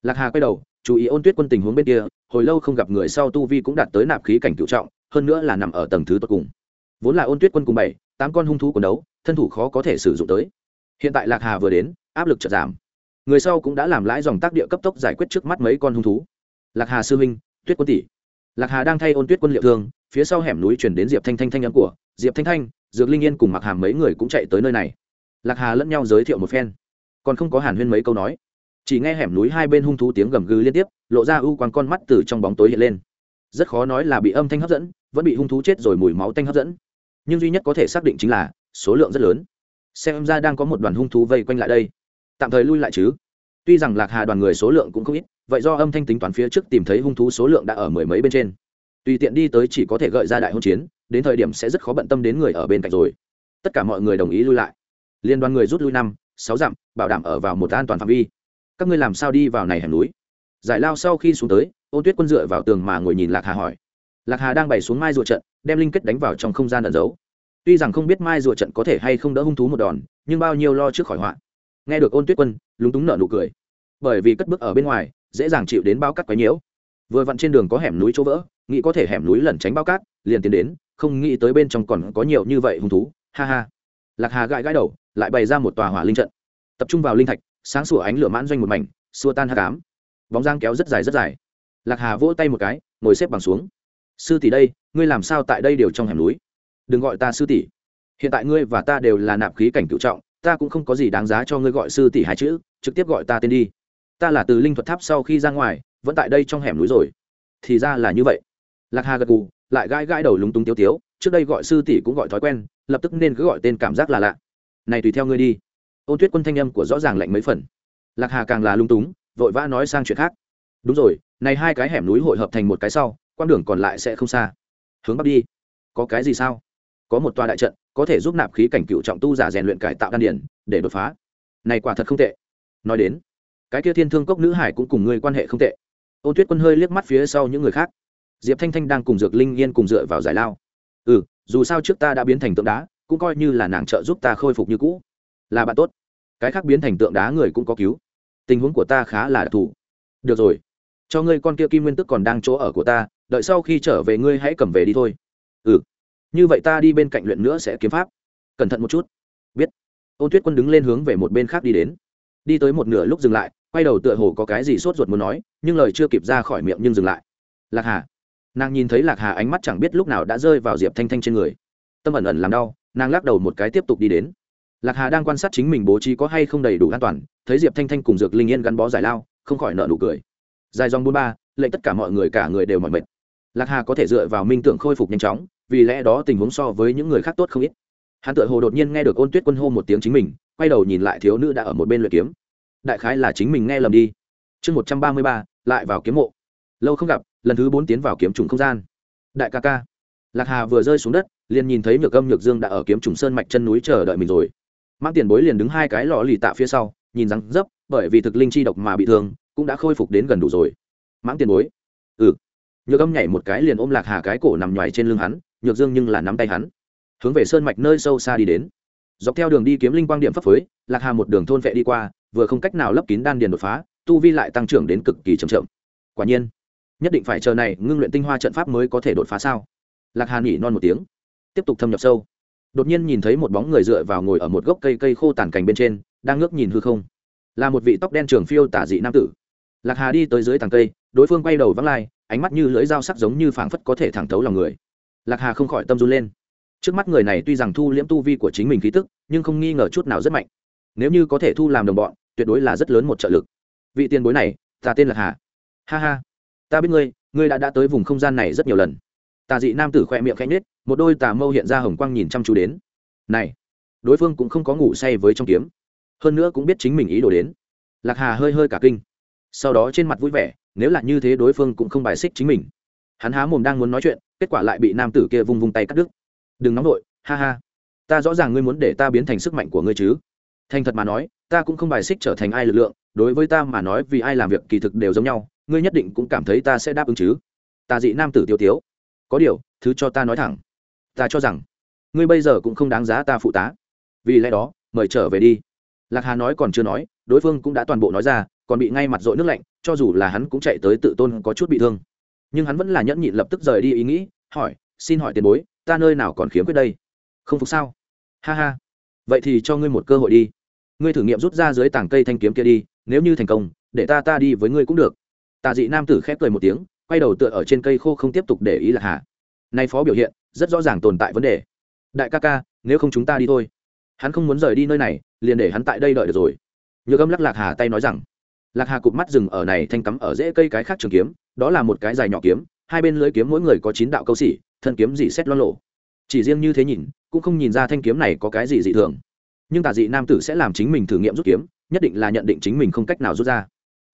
Lạc hà quay đầu, chú ý ôn tuyết quân tình huống bên kia, hồi lâu không gặp người sau tu vi cũng đạt tới nạp khí cảnh cựu trọng, hơn nữa là nằm ở tầng thứ tột cùng. Vốn là ôn tuyết quân cùng bảy, tám con hung thú quần đấu, thân thủ khó có thể sử dụng tới. Hiện tại lạc hà vừa đến, áp lực chợt giảm người sau cũng đã làm lãi dòng tác địa cấp tốc giải quyết trước mắt mấy con hung thú. Lạc hà sư huynh, tuyết quân tỷ. Lạc hà đang thay ôn tuyết quân liệu thương, phía sau hẻm núi chuyển đến diệp thanh thanh thanh nhắn của diệp thanh thanh, dược linh yên cùng mặc hàm mấy người cũng chạy tới nơi này. Lạc hà lẫn nhau giới thiệu một phen. Còn không có hàn huyên mấy câu nói, chỉ nghe hẻm núi hai bên hung thú tiếng gầm gừ liên tiếp, lộ ra ưu quang con mắt từ trong bóng tối hiện lên. Rất khó nói là bị âm thanh hấp dẫn, vẫn bị hung thú chết rồi mùi máu tanh hấp dẫn. Nhưng duy nhất có thể xác định chính là số lượng rất lớn. Xem ra đang có một đoàn hung thú vây quanh lại đây tạm thời lui lại chứ. Tuy rằng lạc hà đoàn người số lượng cũng không ít, vậy do âm thanh tính toán phía trước tìm thấy hung thú số lượng đã ở mười mấy bên trên. Tùy tiện đi tới chỉ có thể gợi ra đại hôn chiến, đến thời điểm sẽ rất khó bận tâm đến người ở bên cạnh rồi. Tất cả mọi người đồng ý lui lại. Liên đoàn người rút lui năm, sáu dặm, bảo đảm ở vào một an toàn phạm vi. Các ngươi làm sao đi vào này hẻm núi? Giải lao sau khi xuống tới, ôn tuyết quân dựa vào tường mà ngồi nhìn lạc hà hỏi. Lạc hà đang bày xuống mai rùa trận, đem linh kết đánh vào trong không gian ẩn giấu. Tuy rằng không biết mai rùa trận có thể hay không đỡ hung thú một đòn, nhưng bao nhiêu lo trước khỏi họa nghe được ôn tuyết quân, lúng túng nở nụ cười. Bởi vì cất bước ở bên ngoài, dễ dàng chịu đến bao cát quấy nhiễu. Vừa vặn trên đường có hẻm núi chỗ vỡ, nghĩ có thể hẻm núi lẩn tránh bao cát, liền tiến đến, không nghĩ tới bên trong còn có nhiều như vậy hung thú. Ha ha. Lạc hà gãi gãi đầu, lại bày ra một tòa hỏa linh trận. Tập trung vào linh thạch, sáng sủa ánh lửa mãn doanh một mảnh, xua tan hạ cám bóng giang kéo rất dài rất dài. Lạc hà vỗ tay một cái, ngồi xếp bằng xuống. Sư tỷ đây, ngươi làm sao tại đây đều trong hẻm núi? Đừng gọi ta sư tỷ. Hiện tại ngươi và ta đều là nạp khí cảnh cựu trọng ta cũng không có gì đáng giá cho ngươi gọi sư tỷ hai chữ, trực tiếp gọi ta tên đi. Ta là từ linh thuật tháp sau khi ra ngoài, vẫn tại đây trong hẻm núi rồi. Thì ra là như vậy. Lạc hà gật gù, lại gãi gãi đầu lúng túng tiêu tiếu, trước đây gọi sư tỷ cũng gọi thói quen, lập tức nên cứ gọi tên cảm giác là lạ. Này tùy theo ngươi đi. Ôn tuyết quân thanh âm của rõ ràng lạnh mấy phần. Lạc hà càng là lung túng, vội vã nói sang chuyện khác. Đúng rồi, này hai cái hẻm núi hội hợp thành một cái sau quan đường còn lại sẽ không xa. Hướng bắc đi. Có cái gì sao? Có một tòa đại trận có thể giúp nạp khí cảnh cựu trọng tu giả rèn luyện cải tạo đan điển để đột phá. Này quả thật không tệ. Nói đến, cái kia thiên thương cốc nữ hải cũng cùng ngươi quan hệ không tệ. Ôn tuyết quân hơi liếc mắt phía sau những người khác. Diệp thanh thanh đang cùng dược linh yên cùng dựa vào giải lao. Ừ dù sao trước ta đã biến thành tượng đá, cũng coi như là nàng trợ giúp ta khôi phục như cũ. Là bạn tốt. Cái khác biến thành tượng đá người cũng có cứu. Tình huống của ta khá là đặc thù. Được rồi. Cho ngươi con kia kim nguyên tức còn đang chỗ ở của ta, đợi sau khi trở về ngươi hãy cầm về đi thôi. Ừ như vậy ta đi bên cạnh luyện nữa sẽ kiếm pháp. Cẩn thận một chút. Biết. Ôn tuyết quân đứng lên hướng về một bên khác đi đến. Đi tới một nửa lúc dừng lại, quay đầu tựa hồ có cái gì sốt ruột muốn nói, nhưng lời chưa kịp ra khỏi miệng nhưng dừng lại. Lạc hà. Nàng nhìn thấy lạc hà ánh mắt chẳng biết lúc nào đã rơi vào diệp thanh thanh trên người. Tâm ẩn ẩn làm đau, nàng lắc đầu một cái tiếp tục đi đến. Lạc hà đang quan sát chính mình bố trí có hay không đầy đủ an toàn, thấy diệp thanh thanh cùng dược linh yên gắn bó giải lao, không khỏi nợ nụ cười. Dài dòng bốn ba, lệnh tất cả mọi người cả người đều mỏi mệt. Lạc hà có thể dựa vào minh tưởng khôi phục nhanh chóng vì lẽ đó tình huống so với những người khác tốt không ít. Hắn tự hồ đột nhiên nghe được ôn tuyết quân hô một tiếng chính mình, quay đầu nhìn lại thiếu nữ đã ở một bên luyện kiếm. Đại khái là chính mình nghe lầm đi. Chương một trăm ba mươi ba, lại vào kiếm mộ. Lâu không gặp, lần thứ bốn tiến vào kiếm trùng không gian. Đại ca ca. Lạc hà vừa rơi xuống đất, liền nhìn thấy nhược âm, nhược dương đã ở kiếm trùng sơn mạch chân núi chờ đợi mình rồi. Mang tiền bối liền đứng hai cái lò lì tạ phía sau, nhìn rắn dấp, bởi vì thực linh chi độc mà bị thương, cũng đã khôi phục đến gần đủ rồi. Mãng tiền bối. Ừ. Nhược âm nhảy một cái liền ôm lạc hà cái cổ nằm nhoài trên lưng hắn nhược dương nhưng là nắm tay hắn. Hướng về sơn mạch nơi sâu xa đi đến. Dọc theo đường đi kiếm linh quang điểm phấp phới lạc hà một đường thôn vệ đi qua, vừa không cách nào lấp kín đan điền đột phá, tu vi lại tăng trưởng đến cực kỳ chậm chậm. Quả nhiên, nhất định phải chờ này ngưng luyện tinh hoa trận pháp mới có thể đột phá sao? Lạc hà nghỉ non một tiếng, tiếp tục thâm nhập sâu. Đột nhiên nhìn thấy một bóng người dựa vào ngồi ở một gốc cây cây khô tàn cành bên trên, đang ngước nhìn hư không. Là một vị tóc đen trường phiêu tả dị nam tử. Lạc hà đi tới dưới tàng cây, đối phương quay đầu vắng lai, ánh mắt như lưỡi dao sắc giống như phảng phất có thể thẳng thấu lòng người lạc hà không khỏi tâm run lên. Trước mắt người này tuy rằng thu liễm tu vi của chính mình khí tức, nhưng không nghi ngờ chút nào rất mạnh. Nếu như có thể thu làm đồng bọn, tuyệt đối là rất lớn một trợ lực. Vị tiền bối này, ta tên lạc hà. Ha ha. Ta biết ngươi ngươi đã đã tới vùng không gian này rất nhiều lần. Tà dị nam tử khoe miệng khẽ nết một đôi tà mâu hiện ra hồng quang nhìn chăm chú đến. Này, đối phương cũng không có ngủ say với trong kiếm. Hơn nữa cũng biết chính mình ý đồ đến. Lạc hà hơi hơi cả kinh. Sau đó trên mặt vui vẻ, nếu là như thế đối phương cũng không bài xích chính mình hắn há mồm đang muốn nói chuyện, kết quả lại bị nam tử kia vung vung tay cắt đứt. Đừng nóng nổi ha ha. Ta rõ ràng ngươi muốn để ta biến thành sức mạnh của ngươi chứ. Thành thật mà nói, ta cũng không bài xích trở thành ai lực lượng, đối với ta mà nói vì ai làm việc kỳ thực đều giống nhau, ngươi nhất định cũng cảm thấy ta sẽ đáp ứng chứ. Ta dị nam tử tiêu tiếu. Có điều, thứ cho ta nói thẳng. Ta cho rằng, ngươi bây giờ cũng không đáng giá ta phụ tá. Vì lẽ đó, mời trở về đi. Lạc hà nói còn chưa nói, đối phương cũng đã toàn bộ nói ra, còn bị ngay mặt dội nước lạnh, cho dù là hắn cũng chạy tới tự tôn có chút bị thương nhưng hắn vẫn là nhẫn nhịn lập tức rời đi ý nghĩ, hỏi, xin hỏi tiền bối, ta nơi nào còn khiếm khuyết đây? Không phục sao? Ha ha, vậy thì cho ngươi một cơ hội đi. Ngươi thử nghiệm rút ra dưới tảng cây thanh kiếm kia đi, nếu như thành công, để ta ta đi với ngươi cũng được. Tà dị nam tử khép cười một tiếng, quay đầu tựa ở trên cây khô không tiếp tục để ý là hà. Nay phó biểu hiện, rất rõ ràng tồn tại vấn đề. Đại ca ca, nếu không chúng ta đi thôi. Hắn không muốn rời đi nơi này, liền để hắn tại đây đợi được rồi. Nhược âm lắc lạc hà tay nói rằng, lạc hà cụp mắt rừng ở này thanh cắm ở rễ cây cái khác trường kiếm đó là một cái dài nhỏ kiếm, hai bên lưỡi kiếm mỗi người có chín đạo câu xỉ, thân kiếm dị xét lo lộ chỉ riêng như thế nhìn, cũng không nhìn ra thanh kiếm này có cái gì dị thường. Nhưng tà dị nam tử sẽ làm chính mình thử nghiệm rút kiếm, nhất định là nhận định chính mình không cách nào rút ra.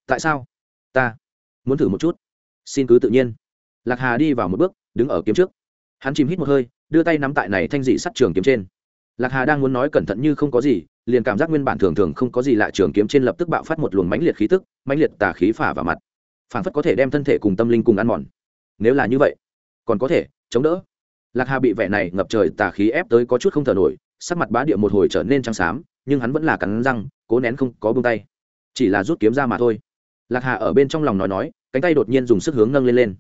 Tại sao? Ta muốn thử một chút. Xin cứ tự nhiên. Lạc hà đi vào một bước, đứng ở kiếm trước. Hắn chìm hít một hơi, đưa tay nắm tại này thanh dị sắt trường kiếm trên. Lạc hà đang muốn nói cẩn thận như không có gì, liền cảm giác nguyên bản thường thường không có gì lạ trường kiếm trên lập tức bạo phát một luồng mãnh liệt khí tức, mãnh liệt tà khí phả vào mặt phản phất có thể đem thân thể cùng tâm linh cùng ăn mòn. Nếu là như vậy, còn có thể chống đỡ. Lạc hà bị vẻ này ngập trời tà khí ép tới có chút không thở nổi, sắc mặt bá địa một hồi trở nên trắng xám, nhưng hắn vẫn là cắn răng, cố nén không có bông tay. Chỉ là rút kiếm ra mà thôi. Lạc hà ở bên trong lòng nói nói, cánh tay đột nhiên dùng sức hướng nâng lên lên.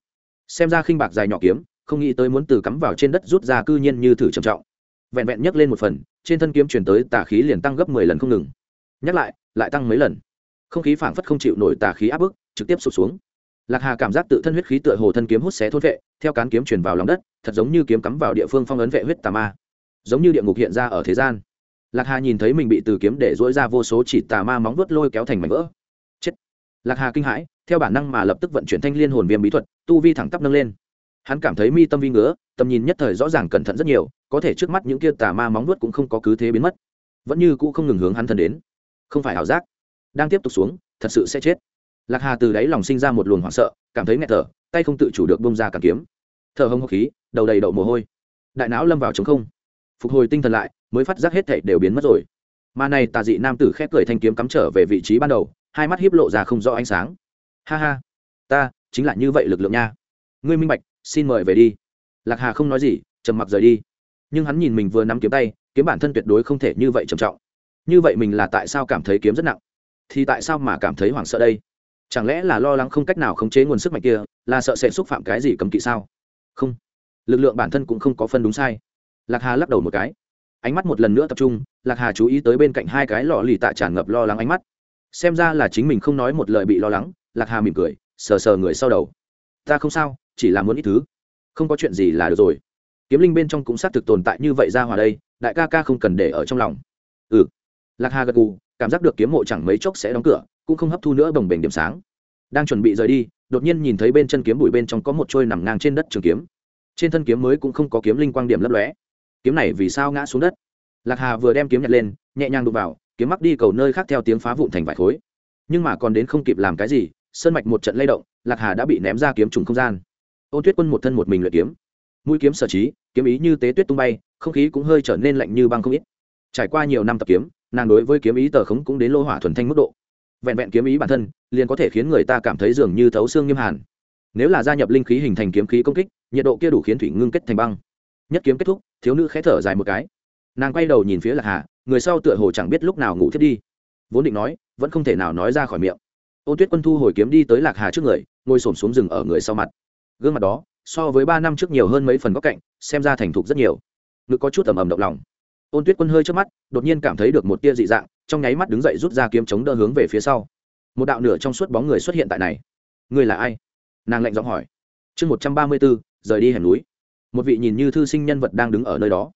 Xem ra khinh bạc dài nhỏ kiếm, không nghĩ tới muốn từ cắm vào trên đất rút ra cư nhiên như thử trầm trọng. Vẹn vẹn nhấc lên một phần, trên thân kiếm chuyển tới tà khí liền tăng gấp mười lần không ngừng. Nhắc lại lại tăng mấy lần. Không khí phảng phất không chịu nổi tà khí áp bức trực tiếp sụp xuống. Lạc hà cảm giác tự thân huyết khí tựa hồ thân kiếm hút xé thôn vệ, theo cán kiếm truyền vào lòng đất, thật giống như kiếm cắm vào địa phương phong ấn vệ huyết tà ma. Giống như địa ngục hiện ra ở thế gian. Lạc hà nhìn thấy mình bị từ kiếm để dỗi ra vô số chỉ tà ma móng vuốt lôi kéo thành mảnh vỡ. Chết. Lạc hà kinh hãi, theo bản năng mà lập tức vận chuyển thanh liên hồn viêm bí thuật, tu vi thẳng tắp nâng lên. Hắn cảm thấy mi tâm vi ngứa, tầm nhìn nhất thời rõ ràng cẩn thận rất nhiều, có thể trước mắt những kia tà ma móng vuốt cũng không có cứ thế biến mất. Vẫn như cũ không ngừng hướng hắn thân đến. Không phải ảo giác. Đang tiếp tục xuống, thật sự sẽ chết lạc hà từ đáy lòng sinh ra một luồng hoảng sợ, cảm thấy nghẹt thở, tay không tự chủ được bông ra càng kiếm. Thở hông hốc khí, đầu đầy đậu mồ hôi. Đại não lâm vào trống không. Phục hồi tinh thần lại, mới phát giác hết thảy đều biến mất rồi. Mà này tà dị nam tử khép cười thanh kiếm cắm trở về vị trí ban đầu, hai mắt hiếp lộ ra không rõ ánh sáng. Ha ha, ta chính là như vậy lực lượng nha. Ngươi minh bạch, xin mời về đi. Lạc hà không nói gì, trầm mặc rời đi. Nhưng hắn nhìn mình vừa nắm kiếm tay, kiếm bản thân tuyệt đối không thể như vậy trầm trọng. Như vậy mình là tại sao cảm thấy kiếm rất nặng? Thì tại sao mà cảm thấy hoảng sợ đây? Chẳng lẽ là lo lắng không cách nào khống chế nguồn sức mạnh kia, là sợ sẽ xúc phạm cái gì cấm kỵ sao? Không. Lực lượng bản thân cũng không có phân đúng sai. Lạc hà lắc đầu một cái. Ánh mắt một lần nữa tập trung, lạc hà chú ý tới bên cạnh hai cái lọ lì tạ tràn ngập lo lắng ánh mắt. Xem ra là chính mình không nói một lời bị lo lắng, lạc hà mỉm cười, sờ sờ người sau đầu. Ta không sao, chỉ là muốn ít thứ. Không có chuyện gì là được rồi. Kiếm linh bên trong cũng xác thực tồn tại như vậy ra hòa đây, đại ca ca không cần để ở trong lòng. Ừ. Lạc hà gật gù, cảm giác được kiếm mộ chẳng mấy chốc sẽ đóng cửa cũng không hấp thu nữa bồng bềnh điểm sáng. Đang chuẩn bị rời đi, đột nhiên nhìn thấy bên chân kiếm bụi bên trong có một trôi nằm ngang trên đất trường kiếm. Trên thân kiếm mới cũng không có kiếm linh quang điểm lấp lóe. Kiếm này vì sao ngã xuống đất? Lạc hà vừa đem kiếm nhặt lên, nhẹ nhàng đụng vào, kiếm mắc đi cầu nơi khác theo tiếng phá vụn thành vải khối. Nhưng mà còn đến không kịp làm cái gì, sơn mạch một trận lay động, lạc hà đã bị ném ra kiếm trùng không gian. Ôn tuyết quân một thân một mình luyện kiếm. Mũi kiếm sở trí, kiếm ý như tế tuyết tung bay, không khí cũng hơi trở nên lạnh như băng không ít. Trải qua nhiều năm tập kiếm, nàng đối với kiếm ý tờ khống cũng đến lô hỏa thuần thanh mức độ vẹn vẹn kiếm ý bản thân, liền có thể khiến người ta cảm thấy dường như thấu xương nghiêm hàn. Nếu là gia nhập linh khí hình thành kiếm khí công kích, nhiệt độ kia đủ khiến thủy ngưng kết thành băng. Nhất kiếm kết thúc, thiếu nữ khẽ thở dài một cái. Nàng quay đầu nhìn phía lạc hà, người sau tựa hồ chẳng biết lúc nào ngủ thiết đi. Vốn định nói, vẫn không thể nào nói ra khỏi miệng. Ôn tuyết quân thu hồi kiếm đi tới lạc hà trước người, ngồi s ổ m xuống rừng ở người sau mặt. Gương mặt đó, so với ba năm trước nhiều hơn mấy phần góc cạnh, xem ra thành thục rất nhiều. Ngực có chút ầm ầm động lòng ôn tuyết quân hơi trước mắt, đột nhiên cảm thấy được một tia dị dạng, trong nháy mắt đứng dậy rút ra kiếm chống đỡ hướng về phía sau. Một đạo nửa trong suốt bóng người xuất hiện tại này. Người là ai? Nàng lạnh giọng hỏi. Chương một trăm ba mươi bốn, rời đi hẻm núi. Một vị nhìn như thư sinh nhân vật đang đứng ở nơi đó.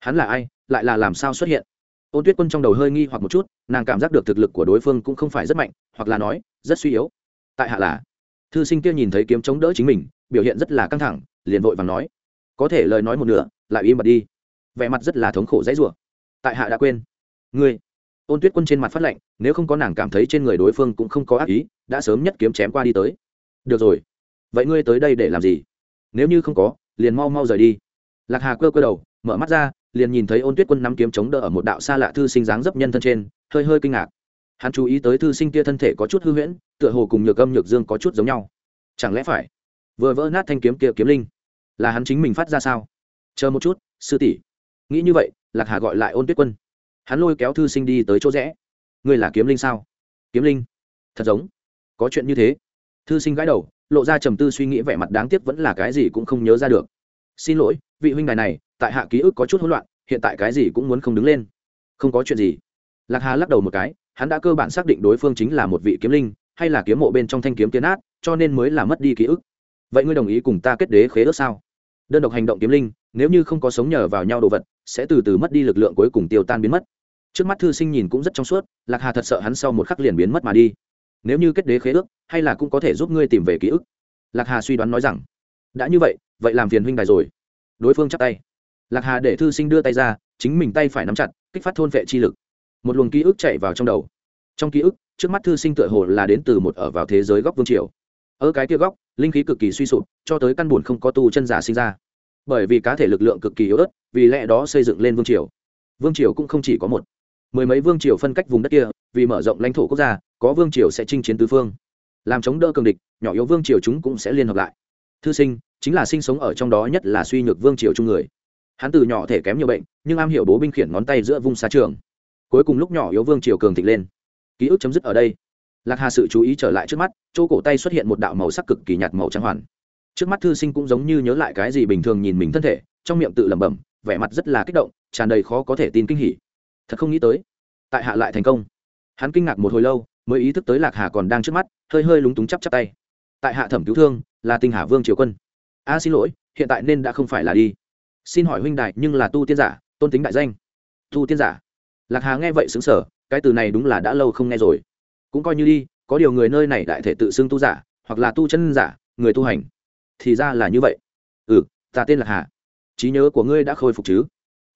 Hắn là ai? Lại là làm sao xuất hiện? Ôn tuyết quân trong đầu hơi nghi hoặc một chút, nàng cảm giác được thực lực của đối phương cũng không phải rất mạnh, hoặc là nói, rất suy yếu. Tại hạ là? Thư sinh kia nhìn thấy kiếm chống đỡ chính mình, biểu hiện rất là căng thẳng, liền vội và nói. Có thể lời nói một nửa, lại im bật đi vẻ mặt rất là thống khổ dãy rủa. Tại hạ đã quên. Ngươi ôn tuyết quân trên mặt phát lệnh, nếu không có nàng cảm thấy trên người đối phương cũng không có ác ý, đã sớm nhất kiếm chém qua đi tới. Được rồi. Vậy ngươi tới đây để làm gì? Nếu như không có, liền mau mau rời đi. Lạc hà cơ cơ đầu, mở mắt ra, liền nhìn thấy ôn tuyết quân nắm kiếm chống đỡ ở một đạo xa lạ thư sinh dáng dấp nhân thân trên, hơi hơi kinh ngạc. Hắn chú ý tới thư sinh kia thân thể có chút hư huyễn, tựa hồ cùng nhược âm nhược dương có chút giống nhau. Chẳng lẽ phải vừa vỡ nát thanh kiếm kia kiếm linh, là hắn chính mình phát ra sao? Chờ một chút, sư tỷ nghĩ như vậy, lạc hà gọi lại ôn tuyết quân. Hắn lôi kéo thư sinh đi tới chỗ rẽ. Ngươi là kiếm linh sao? Kiếm linh? Thật giống. Có chuyện như thế. Thư sinh gãi đầu, lộ ra trầm tư suy nghĩ vẻ mặt đáng tiếc vẫn là cái gì cũng không nhớ ra được. Xin lỗi, vị huynh đài này, tại hạ ký ức có chút hỗn loạn, hiện tại cái gì cũng muốn không đứng lên. Không có chuyện gì. Lạc hà lắc đầu một cái, hắn đã cơ bản xác định đối phương chính là một vị kiếm linh, hay là kiếm mộ bên trong thanh kiếm tiến át cho nên mới là mất đi ký ức. Vậy ngươi đồng ý cùng ta kết đế khế ước sao? Đơn độc hành động kiếm linh nếu như không có sống nhờ vào nhau đồ vật, sẽ từ từ mất đi lực lượng cuối cùng tiêu tan biến mất. Trước mắt thư sinh nhìn cũng rất trong suốt, lạc hà thật sợ hắn sau một khắc liền biến mất mà đi. Nếu như kết đế khế ước, hay là cũng có thể giúp ngươi tìm về ký ức. Lạc hà suy đoán nói rằng, đã như vậy vậy làm phiền huynh đài rồi. Đối phương chắp tay. Lạc hà để thư sinh đưa tay ra, chính mình tay phải nắm chặt, kích phát thôn vệ chi lực. Một luồng ký ức chạy vào trong đầu. Trong ký ức, trước mắt thư sinh tựa hồ là đến từ một ở vào thế giới góc vương triều. Ở cái kia góc, linh khí cực kỳ suy sụp, cho tới căn buồn không có tu chân giả sinh ra bởi vì cá thể lực lượng cực kỳ yếu ớt, vì lẽ đó xây dựng lên vương triều. Vương triều cũng không chỉ có một. Mười mấy vương triều phân cách vùng đất kia, vì mở rộng lãnh thổ quốc gia, có vương triều sẽ chinh chiến tứ phương. Làm chống đỡ cường địch, nhỏ yếu vương triều chúng cũng sẽ liên hợp lại. Thư sinh, chính là sinh sống ở trong đó nhất là suy nhược vương triều chung người. Hắn từ nhỏ thể kém nhiều bệnh, nhưng am hiểu bố binh khiển ngón tay giữa vùng xa trường. Cuối cùng lúc nhỏ yếu vương triều cường thịnh lên. Ký ức chấm dứt ở đây. Lạc hà sự chú ý trở lại trước mắt, chỗ cổ tay xuất hiện một đạo màu sắc cực kỳ nhạt màu trắng hoàn trước mắt thư sinh cũng giống như nhớ lại cái gì bình thường nhìn mình thân thể, trong miệng tự lẩm bẩm, vẻ mặt rất là kích động, tràn đầy khó có thể tin kinh hỉ. Thật không nghĩ tới, tại hạ lại thành công. Hắn kinh ngạc một hồi lâu, mới ý thức tới lạc hà còn đang trước mắt, hơi hơi lúng túng chắp chắp tay. Tại hạ thẩm cứu thương, là tinh hà vương triều quân. A, xin lỗi, hiện tại nên đã không phải là đi. Xin hỏi huynh đại nhưng là tu tiên giả, tôn tính đại danh. Tu tiên giả. Lạc hà nghe vậy xứng sở cái từ này đúng là đã lâu không nghe rồi. Cũng coi như đi, có điều người nơi này đại thể tự xưng tu giả, hoặc là tu chân giả, người tu hành thì ra là như vậy. Ừ ta tên là hà. Trí nhớ của ngươi đã khôi phục chứ?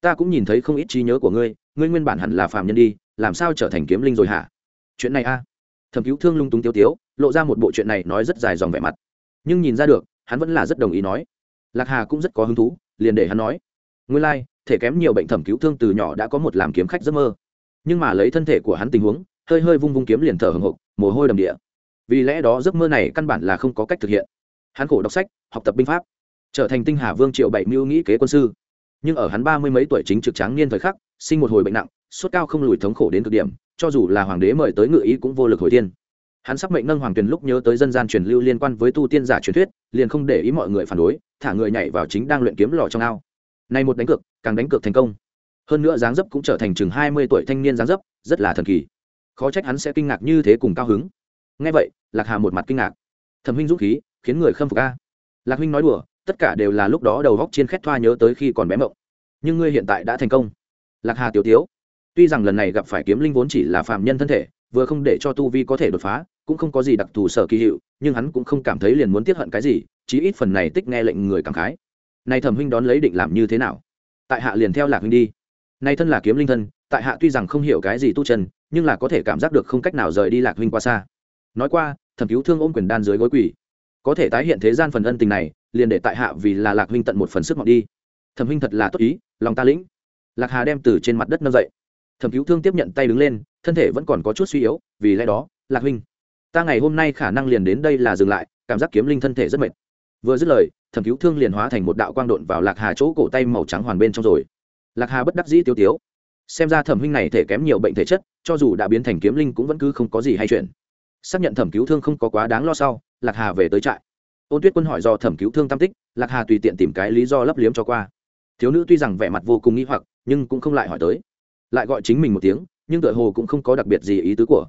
Ta cũng nhìn thấy không ít trí nhớ của ngươi ngươi nguyên bản hẳn là phàm nhân đi làm sao trở thành kiếm linh rồi hả? Chuyện này a. À? thẩm cứu thương lung túng tiêu tiếu lộ ra một bộ chuyện này nói rất dài dòng vẻ mặt. Nhưng nhìn ra được hắn vẫn là rất đồng ý nói. Lạc hà cũng rất có hứng thú liền để hắn nói. Ngươi lai、like, thể kém nhiều bệnh thẩm cứu thương từ nhỏ đã có một làm kiếm khách giấc mơ. Nhưng mà lấy thân thể của hắn tình huống hơi hơi vung vung kiếm liền thở hồng hộc mồ hôi đầm địa. Vì lẽ đó giấc mơ này căn bản là không có cách thực hiện hắn khổ đọc sách, học tập binh pháp, trở thành tinh hà vương triệu bảy mưu nghĩ kế quân sư. Nhưng ở hắn ba mươi mấy tuổi chính trực tráng niên thời khắc, sinh một hồi bệnh nặng, sốt cao không lùi thống khổ đến cực điểm, cho dù là hoàng đế mời tới ngự ý cũng vô lực hồi tiên hắn sắp mệnh nâng hoàng tuyền lúc nhớ tới dân gian truyền lưu liên quan với tu tiên giả truyền thuyết, liền không để ý mọi người phản đối, thả người nhảy vào chính đang luyện kiếm lò trong ao. Nay một đánh cược, càng đánh cược thành công. Hơn nữa dáng dấp cũng trở thành chừng hai mươi tuổi thanh niên dáng dấp, rất là thần kỳ. Khó trách hắn sẽ kinh ngạc như thế cùng cao hứng. Ngay vậy, lạc hà một mặt kinh ngạc. Thẩm huynh dũng khí khiến người khâm phục a. Lạc huynh nói đùa, tất cả đều là lúc đó đầu góc trên khét thoa nhớ tới khi còn bé mộng. Nhưng ngươi hiện tại đã thành công. Lạc hà tiểu tiếu, tuy rằng lần này gặp phải kiếm linh vốn chỉ là phạm nhân thân thể, vừa không để cho tu vi có thể đột phá, cũng không có gì đặc thù sở kỳ hiệu, nhưng hắn cũng không cảm thấy liền muốn tiếp hận cái gì, chí ít phần này tích nghe lệnh người cảm khái. Nay thẩm huynh đón lấy định làm như thế nào? Tại hạ liền theo lạc huynh đi. Nay thân là kiếm linh thân, tại hạ tuy rằng không hiểu cái gì tu chân, nhưng là có thể cảm giác được không cách nào rời đi lạc huynh qua xa. Nói qua, thẩm cứu thương ôm quyền đan dưới gối quỷ có thể tái hiện thế gian phần ân tình này, liền để tại hạ vì là lạc huynh tận một phần sức mọc đi. Thẩm huynh thật là tốt ý, lòng ta lĩnh. Lạc hà đem từ trên mặt đất nâng dậy. Thẩm cứu thương tiếp nhận tay đứng lên, thân thể vẫn còn có chút suy yếu, vì lẽ đó, lạc huynh, ta ngày hôm nay khả năng liền đến đây là dừng lại, cảm giác kiếm linh thân thể rất mệt. Vừa dứt lời, thẩm cứu thương liền hóa thành một đạo quang độn vào lạc hà chỗ cổ tay màu trắng hoàn bên trong rồi. Lạc hà bất đắc dĩ tiêu tiếu. Xem ra thẩm huynh này thể kém nhiều bệnh thể chất, cho dù đã biến thành kiếm linh cũng vẫn cứ không có gì hay chuyện. Xác nhận thẩm cứu thương không có quá đáng lo sau lạc hà về tới trại. Ôn tuyết quân hỏi do thẩm cứu thương tam tích, lạc hà tùy tiện tìm cái lý do lấp liếm cho qua. Thiếu nữ tuy rằng vẻ mặt vô cùng nghi hoặc, nhưng cũng không lại hỏi tới. Lại gọi chính mình một tiếng, nhưng tựa hồ cũng không có đặc biệt gì ý tứ của.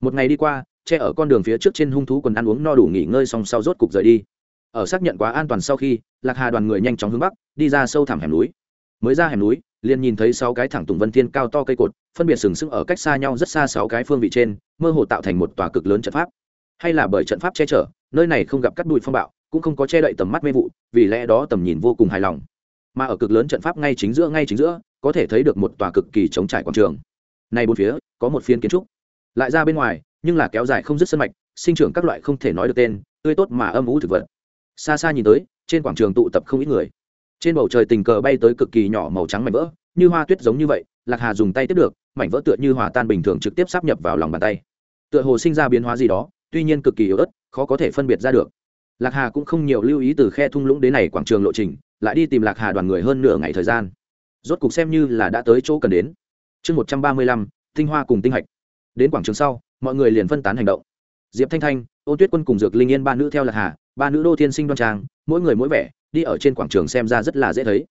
Một ngày đi qua, che ở con đường phía trước trên hung thú quần ăn uống no đủ nghỉ ngơi xong sau rốt cục rời đi. Ở xác nhận quá an toàn sau khi, lạc hà đoàn người nhanh chóng hướng bắc, đi ra sâu thẳm hẻm núi. Mới ra hẻm núi, liền nhìn thấy sáu cái thẳng tùng vân thiên cao to cây cột, phân biệt sừng sững ở cách xa nhau rất xa sáu cái phương vị trên, mơ hồ tạo thành một tòa cực lớn trận pháp hay là bởi trận pháp che chở, nơi này không gặp cắt bụi phong bạo, cũng không có che đậy tầm mắt mê vụ, vì lẽ đó tầm nhìn vô cùng hài lòng. Mà ở cực lớn trận pháp ngay chính giữa, ngay chính giữa, có thể thấy được một tòa cực kỳ chống trải quảng trường. Này bốn phía, có một phiên kiến trúc. Lại ra bên ngoài, nhưng là kéo dài không dứt sân mạch, sinh trưởng các loại không thể nói được tên, tươi tốt mà âm ủ thực vật. Xa xa nhìn tới, trên quảng trường tụ tập không ít người. Trên bầu trời tình cờ bay tới cực kỳ nhỏ màu trắng mảnh vỡ, như hoa tuyết giống như vậy, lạc hà dùng tay tiếp được, mảnh vỡ tựa như hòa tan bình thường trực tiếp sắp nhập vào lòng bàn tay. Tựa hồ sinh ra biến hóa gì đó tuy nhiên cực kỳ yếu ớt, khó có thể phân biệt ra được. Lạc hà cũng không nhiều lưu ý từ khe thung lũng đến này quảng trường lộ trình, lại đi tìm lạc hà đoàn người hơn nửa ngày thời gian. Rốt cục xem như là đã tới chỗ cần đến. Chương một trăm ba mươi lăm, tinh hoa cùng tinh hạch. Đến quảng trường sau, mọi người liền phân tán hành động. Diệp thanh thanh, ô tuyết quân cùng dược linh yên ba nữ theo lạc hà, ba nữ đô thiên sinh đoan trang, mỗi người mỗi vẻ, đi ở trên quảng trường xem ra rất là dễ thấy.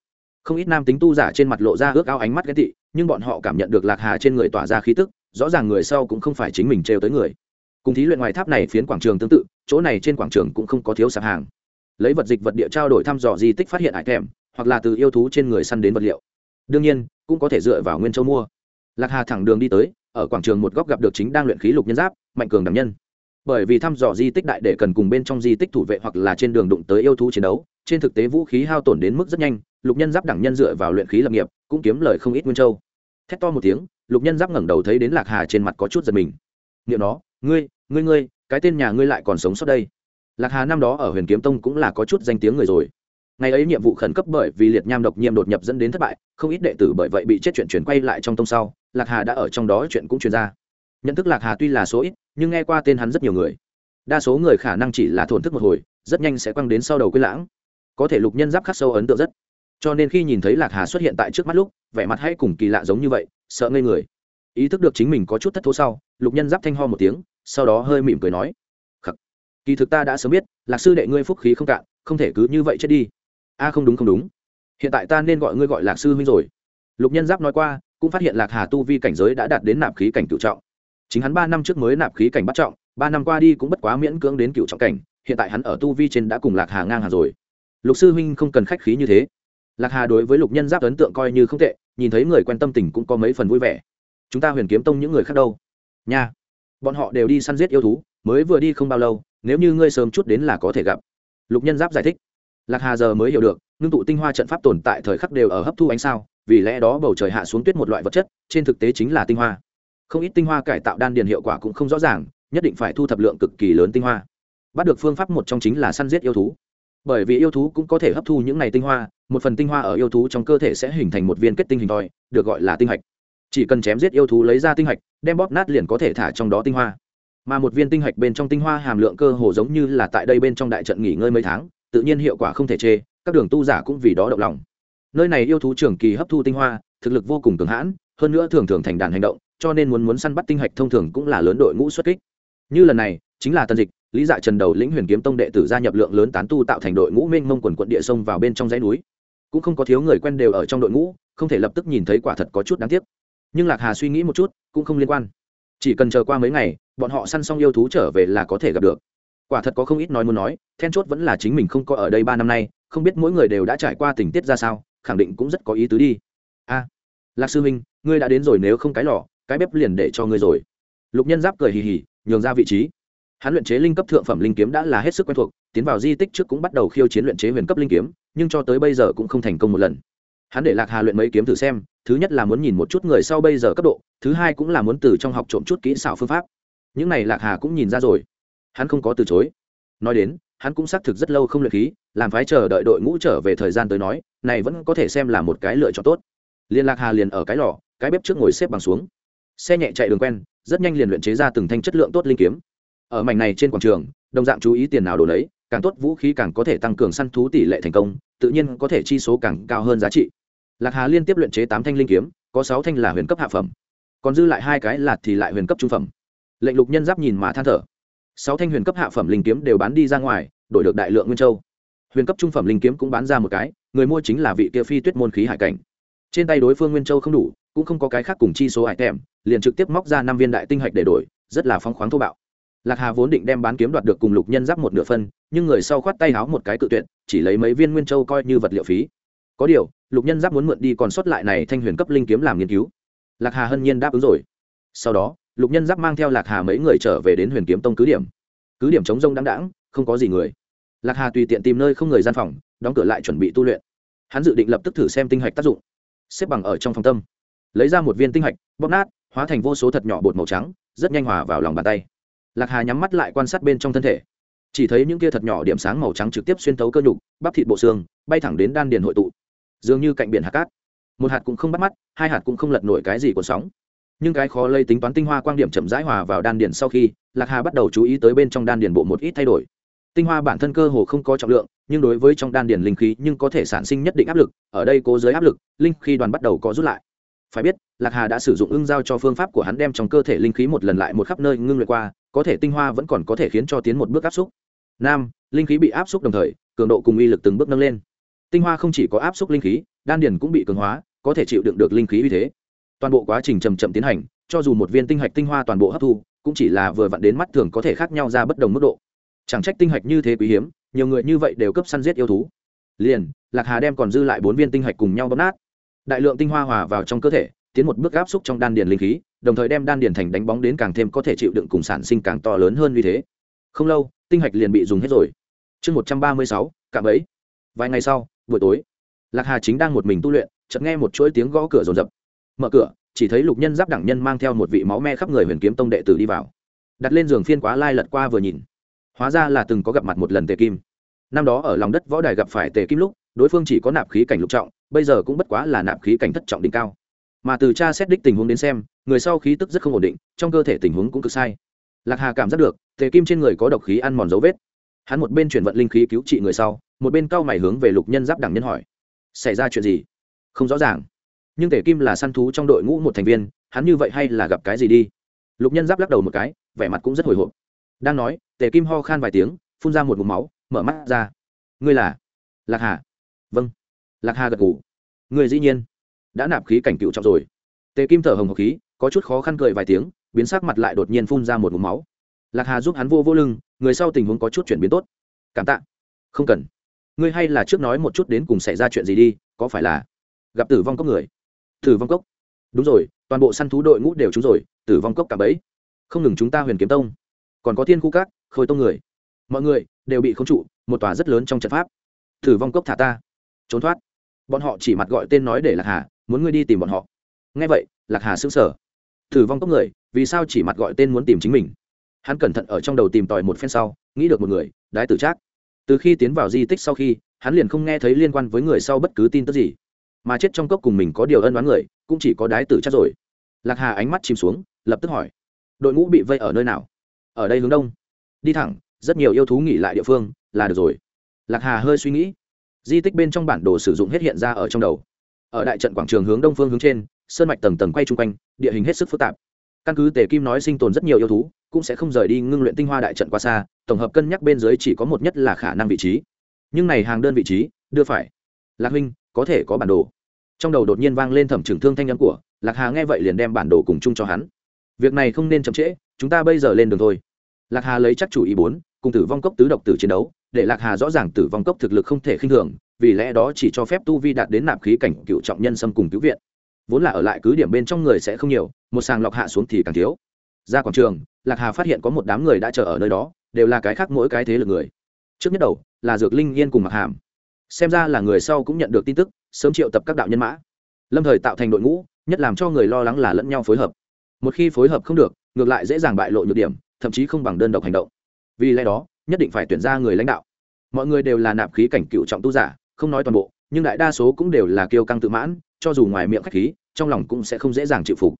Không ít nam tính tu giả trên mặt lộ ra ước ao ánh mắt ghét tị, nhưng bọn họ cảm nhận được lạc hà trên người tỏa ra khí tức, rõ ràng người sau cũng không phải chính mình trêu tới người cùng thí luyện ngoài tháp này phiến quảng trường tương tự, chỗ này trên quảng trường cũng không có thiếu sạp hàng. Lấy vật dịch vật địa trao đổi thăm dò di tích phát hiện hải thèm, hoặc là từ yêu thú trên người săn đến vật liệu. Đương nhiên, cũng có thể dựa vào nguyên châu mua. Lạc hà thẳng đường đi tới, ở quảng trường một góc gặp được chính đang luyện khí lục nhân giáp, mạnh cường đảm nhân. Bởi vì thăm dò di tích đại để cần cùng bên trong di tích thủ vệ hoặc là trên đường đụng tới yêu thú chiến đấu, trên thực tế vũ khí hao tổn đến mức rất nhanh, lục nhân giáp đẳng nhân dựa vào luyện khí lập nghiệp, cũng kiếm lời không ít nguyên châu. Thét to một tiếng, lục nhân giáp ngẩng đầu thấy đến lạc hà trên mặt có chút giật mình. Niệm nó, ngươi ngươi ngươi, cái tên nhà ngươi lại còn sống sót đây. Lạc hà năm đó ở huyền kiếm tông cũng là có chút danh tiếng người rồi. Ngày ấy nhiệm vụ khẩn cấp bởi vì liệt nham độc nhiễm đột nhập dẫn đến thất bại, không ít đệ tử bởi vậy bị chết chuyện chuyển quay lại trong tông sau, lạc hà đã ở trong đó chuyện cũng truyền ra. Nhận thức lạc hà tuy là số ít, nhưng nghe qua tên hắn rất nhiều người. Đa số người khả năng chỉ là thổn thức một hồi, rất nhanh sẽ quăng đến sau đầu quên lãng. Có thể lục nhân giáp khắc sâu ấn tượng rất. Cho nên khi nhìn thấy lạc hà xuất hiện tại trước mắt lúc, vẻ mặt hay cùng kỳ lạ giống như vậy, sợ ngây người. Ý thức được chính mình có chút thất thố sau, lục nhân giáp thanh ho một tiếng sau đó hơi mỉm cười nói, Khắc. kỳ thực ta đã sớm biết, lạc sư đệ ngươi phúc khí không cạn, không thể cứ như vậy chết đi. A, không đúng không đúng. Hiện tại ta nên gọi ngươi gọi lạc sư huynh rồi. Lục nhân giáp nói qua, cũng phát hiện lạc hà tu vi cảnh giới đã đạt đến nạp khí cảnh cựu trọng. Chính hắn ba năm trước mới nạp khí cảnh bắt trọng, ba năm qua đi cũng bất quá miễn cưỡng đến cựu trọng cảnh, hiện tại hắn ở tu vi trên đã cùng lạc hà ngang hà rồi. Lục sư huynh không cần khách khí như thế. Lạc hà đối với lục nhân giáp ấn tượng coi như không tệ, nhìn thấy người quen tâm tình cũng có mấy phần vui vẻ. Chúng ta huyền kiếm tông những người khác đâu? Nha bọn họ đều đi săn giết yêu thú, mới vừa đi không bao lâu, nếu như ngươi sớm chút đến là có thể gặp. Lục nhân giáp giải thích. Lạc hà giờ mới hiểu được, ngưng tụ tinh hoa trận pháp tồn tại thời khắc đều ở hấp thu ánh sao, vì lẽ đó bầu trời hạ xuống tuyết một loại vật chất, trên thực tế chính là tinh hoa. Không ít tinh hoa cải tạo đan điền hiệu quả cũng không rõ ràng, nhất định phải thu thập lượng cực kỳ lớn tinh hoa. Bắt được phương pháp một trong chính là săn giết yêu thú. Bởi vì yêu thú cũng có thể hấp thu những này tinh hoa, một phần tinh hoa ở yêu thú trong cơ thể sẽ hình thành một viên kết tinh hình thòi được gọi là tinh hạch. Chỉ cần chém giết yêu thú lấy ra tinh hạch đem bóp nát liền có thể thả trong đó tinh hoa. Mà một viên tinh hạch bên trong tinh hoa hàm lượng cơ hồ giống như là tại đây bên trong đại trận nghỉ ngơi mấy tháng, tự nhiên hiệu quả không thể chê, các đường tu giả cũng vì đó động lòng. Nơi này yêu thú trường kỳ hấp thu tinh hoa, thực lực vô cùng cường hãn, hơn nữa thường thường thành đàn hành động, cho nên muốn muốn săn bắt tinh hạch thông thường cũng là lớn đội ngũ xuất kích. Như lần này, chính là tân dịch, lý dạ trần đầu lĩnh huyền kiếm tông đệ tử gia nhập lượng lớn tán tu tạo thành đội ngũ mênh mông quần quận địa sông vào bên trong dãy núi. Cũng không có thiếu người quen đều ở trong đội ngũ, không thể lập tức nhìn thấy quả thật có chút đáng tiếc nhưng lạc hà suy nghĩ một chút, cũng không liên quan. Chỉ cần chờ qua mấy ngày, bọn họ săn xong yêu thú trở về là có thể gặp được. Quả thật có không ít nói muốn nói, then chốt vẫn là chính mình không có ở đây ba năm nay, không biết mỗi người đều đã trải qua tình tiết ra sao, khẳng định cũng rất có ý tứ đi. A, lạc sư huynh, ngươi đã đến rồi nếu không cái lò, cái bếp liền để cho ngươi rồi. Lục nhân giáp cười hì hì, nhường ra vị trí. Hắn luyện chế linh cấp thượng phẩm linh kiếm đã là hết sức quen thuộc, tiến vào di tích trước cũng bắt đầu khiêu chiến luyện chế huyền cấp linh kiếm, nhưng cho tới bây giờ cũng không thành công một lần. Hắn để lạc hà luyện mấy kiếm thử xem thứ nhất là muốn nhìn một chút người sau bây giờ cấp độ, thứ hai cũng là muốn từ trong học trộm chút kỹ xảo phương pháp. Những này lạc hà cũng nhìn ra rồi. Hắn không có từ chối. Nói đến, hắn cũng xác thực rất lâu không luyện khí, làm phái chờ đợi đội ngũ trở về thời gian tới nói, này vẫn có thể xem là một cái lựa chọn tốt. Liên lạc hà liền ở cái lò, cái bếp trước ngồi xếp bằng xuống. Xe nhẹ chạy đường quen, rất nhanh liền luyện chế ra từng thanh chất lượng tốt linh kiếm. Ở mảnh này trên quảng trường, đồng dạng chú ý tiền nào đồ lấy, càng tốt vũ khí càng có thể tăng cường săn thú tỷ lệ thành công, tự nhiên có thể chi số càng cao hơn giá trị lạc hà liên tiếp luyện chế tám thanh linh kiếm, có sáu thanh là huyền cấp hạ phẩm. Còn dư lại hai cái lạt thì lại huyền cấp trung phẩm. Lệnh lục nhân giáp nhìn mà than thở. Sáu thanh huyền cấp hạ phẩm linh kiếm đều bán đi ra ngoài, đổi được đại lượng nguyên châu. Huyền cấp trung phẩm linh kiếm cũng bán ra một cái, người mua chính là vị kia phi tuyết môn khí hải cảnh. Trên tay đối phương nguyên châu không đủ, cũng không có cái khác cùng chi số hải tèm, liền trực tiếp móc ra năm viên đại tinh hạch để đổi, rất là phong khoáng thô bạo. Lạc hà vốn định đem bán kiếm đoạt được cùng lục nhân giáp một nửa phân, nhưng người sau khoát tay háo một cái cự tuyệt, chỉ lấy mấy viên nguyên châu coi như vật liệu phí. Có điều lục nhân giáp muốn mượn đi còn sót lại này thanh huyền cấp linh kiếm làm nghiên cứu. Lạc hà hân nhiên đáp ứng rồi. Sau đó, lục nhân giáp mang theo lạc hà mấy người trở về đến huyền kiếm tông cứ điểm. Cứ điểm chống rông đáng đáng không có gì người. Lạc hà tùy tiện tìm nơi không người gian phòng, đóng cửa lại chuẩn bị tu luyện. Hắn dự định lập tức thử xem tinh hạch tác dụng. Xếp bằng ở trong phòng tâm. Lấy ra một viên tinh hạch, bóp nát, hóa thành vô số thật nhỏ bột màu trắng, rất nhanh hòa vào lòng bàn tay. Lạc hà nhắm mắt lại quan sát bên trong thân thể. Chỉ thấy những kia thật nhỏ điểm sáng màu trắng trực tiếp xuyên tấu cơ nhục, bắp thịt bộ xương, bay thẳng đến đan điền hội tụ dường như cạnh biển hạt cát. Một hạt cũng không bắt mắt, hai hạt cũng không lật nổi cái gì của sóng. Nhưng cái khó lây tính toán tinh hoa quang điểm chậm rãi hòa vào đan điền sau khi, lạc hà bắt đầu chú ý tới bên trong đan điền bộ một ít thay đổi. Tinh hoa bản thân cơ hồ không có trọng lượng, nhưng đối với trong đan điền linh khí nhưng có thể sản sinh nhất định áp lực, ở đây cố giới áp lực, linh khí đoàn bắt đầu có rút lại. Phải biết, lạc hà đã sử dụng ưng giao cho phương pháp của hắn đem trong cơ thể linh khí một lần lại một khắp nơi ngưng luyện qua, có thể tinh hoa vẫn còn có thể khiến cho tiến một bước áp xúc. Nam, linh khí bị áp xúc đồng thời, cường độ cùng uy lực từng bước nâng lên tinh hoa không chỉ có áp suất linh khí, đan điền cũng bị cường hóa, có thể chịu đựng được linh khí uy thế. Toàn bộ quá trình chầm chậm tiến hành, cho dù một viên tinh hạch tinh hoa toàn bộ hấp thu, cũng chỉ là vừa vặn đến mắt thường có thể khác nhau ra bất đồng mức độ. Chẳng trách tinh hạch như thế quý hiếm, nhiều người như vậy đều cấp săn giết yêu thú. Liền, lạc hà đem còn dư lại bốn viên tinh hạch cùng nhau bóp nát. Đại lượng tinh hoa hòa vào trong cơ thể, tiến một bước áp xúc trong đan điền linh khí, đồng thời đem đan điền thành đánh bóng đến càng thêm có thể chịu đựng cùng sản sinh càng to lớn hơn như thế. Không lâu, tinh hạch liền bị dùng hết rồi. Chương một trăm ba mươi sáu, cạm ấy vài ngày sau, buổi tối, lạc hà chính đang một mình tu luyện, chợt nghe một chuỗi tiếng gõ cửa rồn rập. Mở cửa, chỉ thấy lục nhân giáp đẳng nhân mang theo một vị máu me khắp người huyền kiếm tông đệ tử đi vào. Đặt lên giường phiên quá lai lật qua vừa nhìn. Hóa ra là từng có gặp mặt một lần tề kim. Năm đó ở lòng đất võ đài gặp phải tề kim lúc, đối phương chỉ có nạp khí cảnh lục trọng, bây giờ cũng bất quá là nạp khí cảnh thất trọng đỉnh cao. Mà từ cha xét đích tình huống đến xem, người sau khí tức rất không ổn định, trong cơ thể tình huống cũng cực sai. Lạc hà cảm giác được, tề kim trên người có độc khí ăn mòn dấu vết. Hắn một bên chuyển vận linh khí cứu trị người sau một bên cao mày hướng về lục nhân giáp đẳng nhân hỏi, xảy ra chuyện gì? Không rõ ràng. Nhưng tề kim là săn thú trong đội ngũ một thành viên, hắn như vậy hay là gặp cái gì đi? Lục nhân giáp lắc đầu một cái, vẻ mặt cũng rất hồi hộp. Đang nói tề kim ho khan vài tiếng, phun ra một mục máu, mở mắt ra. Ngươi là? Lạc hà. Vâng. Lạc hà gật ngủ người dĩ nhiên đã nạp khí cảnh cựu trọng rồi. Tề kim thở hồng hộc khí, có chút khó khăn cười vài tiếng, biến sắc mặt lại đột nhiên phun ra một mục máu. Lạc hà giúp hắn vô vô lưng, người sau tình huống có chút chuyển biến tốt. Cảm tạ. Không cần ngươi hay là trước nói một chút đến cùng xảy ra chuyện gì đi, có phải là gặp tử vong cốc người? Tử vong cốc? Đúng rồi, toàn bộ săn thú đội ngũ đều trúng rồi, tử vong cốc cả bấy không ngừng chúng ta huyền kiếm tông. Còn có thiên khu cát khôi tông người. Mọi người đều bị khống trụ, một tòa rất lớn trong trận pháp. Tử vong cốc thả ta. Trốn thoát. Bọn họ chỉ mặt gọi tên nói để lạc hà, muốn ngươi đi tìm bọn họ. Nghe vậy, lạc hà sững sờ. Tử vong cốc người, vì sao chỉ mặt gọi tên muốn tìm chính mình? Hắn cẩn thận ở trong đầu tìm tòi một phen sau, nghĩ được một người, đái tử trác từ khi tiến vào di tích sau khi, hắn liền không nghe thấy liên quan với người sau bất cứ tin tức gì. Mà chết trong cốc cùng mình có điều ân đoán người, cũng chỉ có đái tử chắc rồi. Lạc hà ánh mắt chìm xuống, lập tức hỏi, đội ngũ bị vây ở nơi nào? Ở đây hướng đông. Đi thẳng, rất nhiều yêu thú nghỉ lại địa phương, là được rồi. Lạc hà hơi suy nghĩ. Di tích bên trong bản đồ sử dụng hết hiện ra ở trong đầu. Ở đại trận quảng trường hướng đông phương hướng trên, sơn mạch tầng tầng quay chung quanh, địa hình hết sức phức tạp căn cứ tề kim nói sinh tồn rất nhiều yêu thú, cũng sẽ không rời đi ngưng luyện tinh hoa đại trận quá xa, tổng hợp cân nhắc bên dưới chỉ có một nhất là khả năng vị trí. Nhưng này hàng đơn vị trí, đưa phải. Lạc huynh, có thể có bản đồ. Trong đầu đột nhiên vang lên thẩm trưởng thương thanh nhắn của, lạc hà nghe vậy liền đem bản đồ cùng chung cho hắn. Việc này không nên chậm trễ, chúng ta bây giờ lên đường thôi. Lạc hà lấy chắc chủ ý bốn, cùng tử vong cốc tứ độc tử chiến đấu, để lạc hà rõ ràng tử vong cốc thực lực không thể khinh thường, vì lẽ đó chỉ cho phép tu vi đạt đến nạp khí cảnh cựu trọng nhân xâm cùng cứu viện vốn là ở lại cứ điểm bên trong người sẽ không nhiều, một sàng lọc hạ xuống thì càng thiếu. Ra quảng trường, lạc hà phát hiện có một đám người đã chờ ở nơi đó, đều là cái khác mỗi cái thế lực người. Trước nhất đầu, là dược linh yên cùng mặc hàm. Xem ra là người sau cũng nhận được tin tức, sớm triệu tập các đạo nhân mã. Lâm thời tạo thành đội ngũ, nhất làm cho người lo lắng là lẫn nhau phối hợp. Một khi phối hợp không được, ngược lại dễ dàng bại lộ nhược điểm, thậm chí không bằng đơn độc hành động. Vì lẽ đó, nhất định phải tuyển ra người lãnh đạo. Mọi người đều là nạp khí cảnh cựu trọng tu giả, không nói toàn bộ, nhưng đại đa số cũng đều là kiêu căng tự mãn cho dù ngoài miệng khách khí, trong lòng cũng sẽ không dễ dàng chịu phục.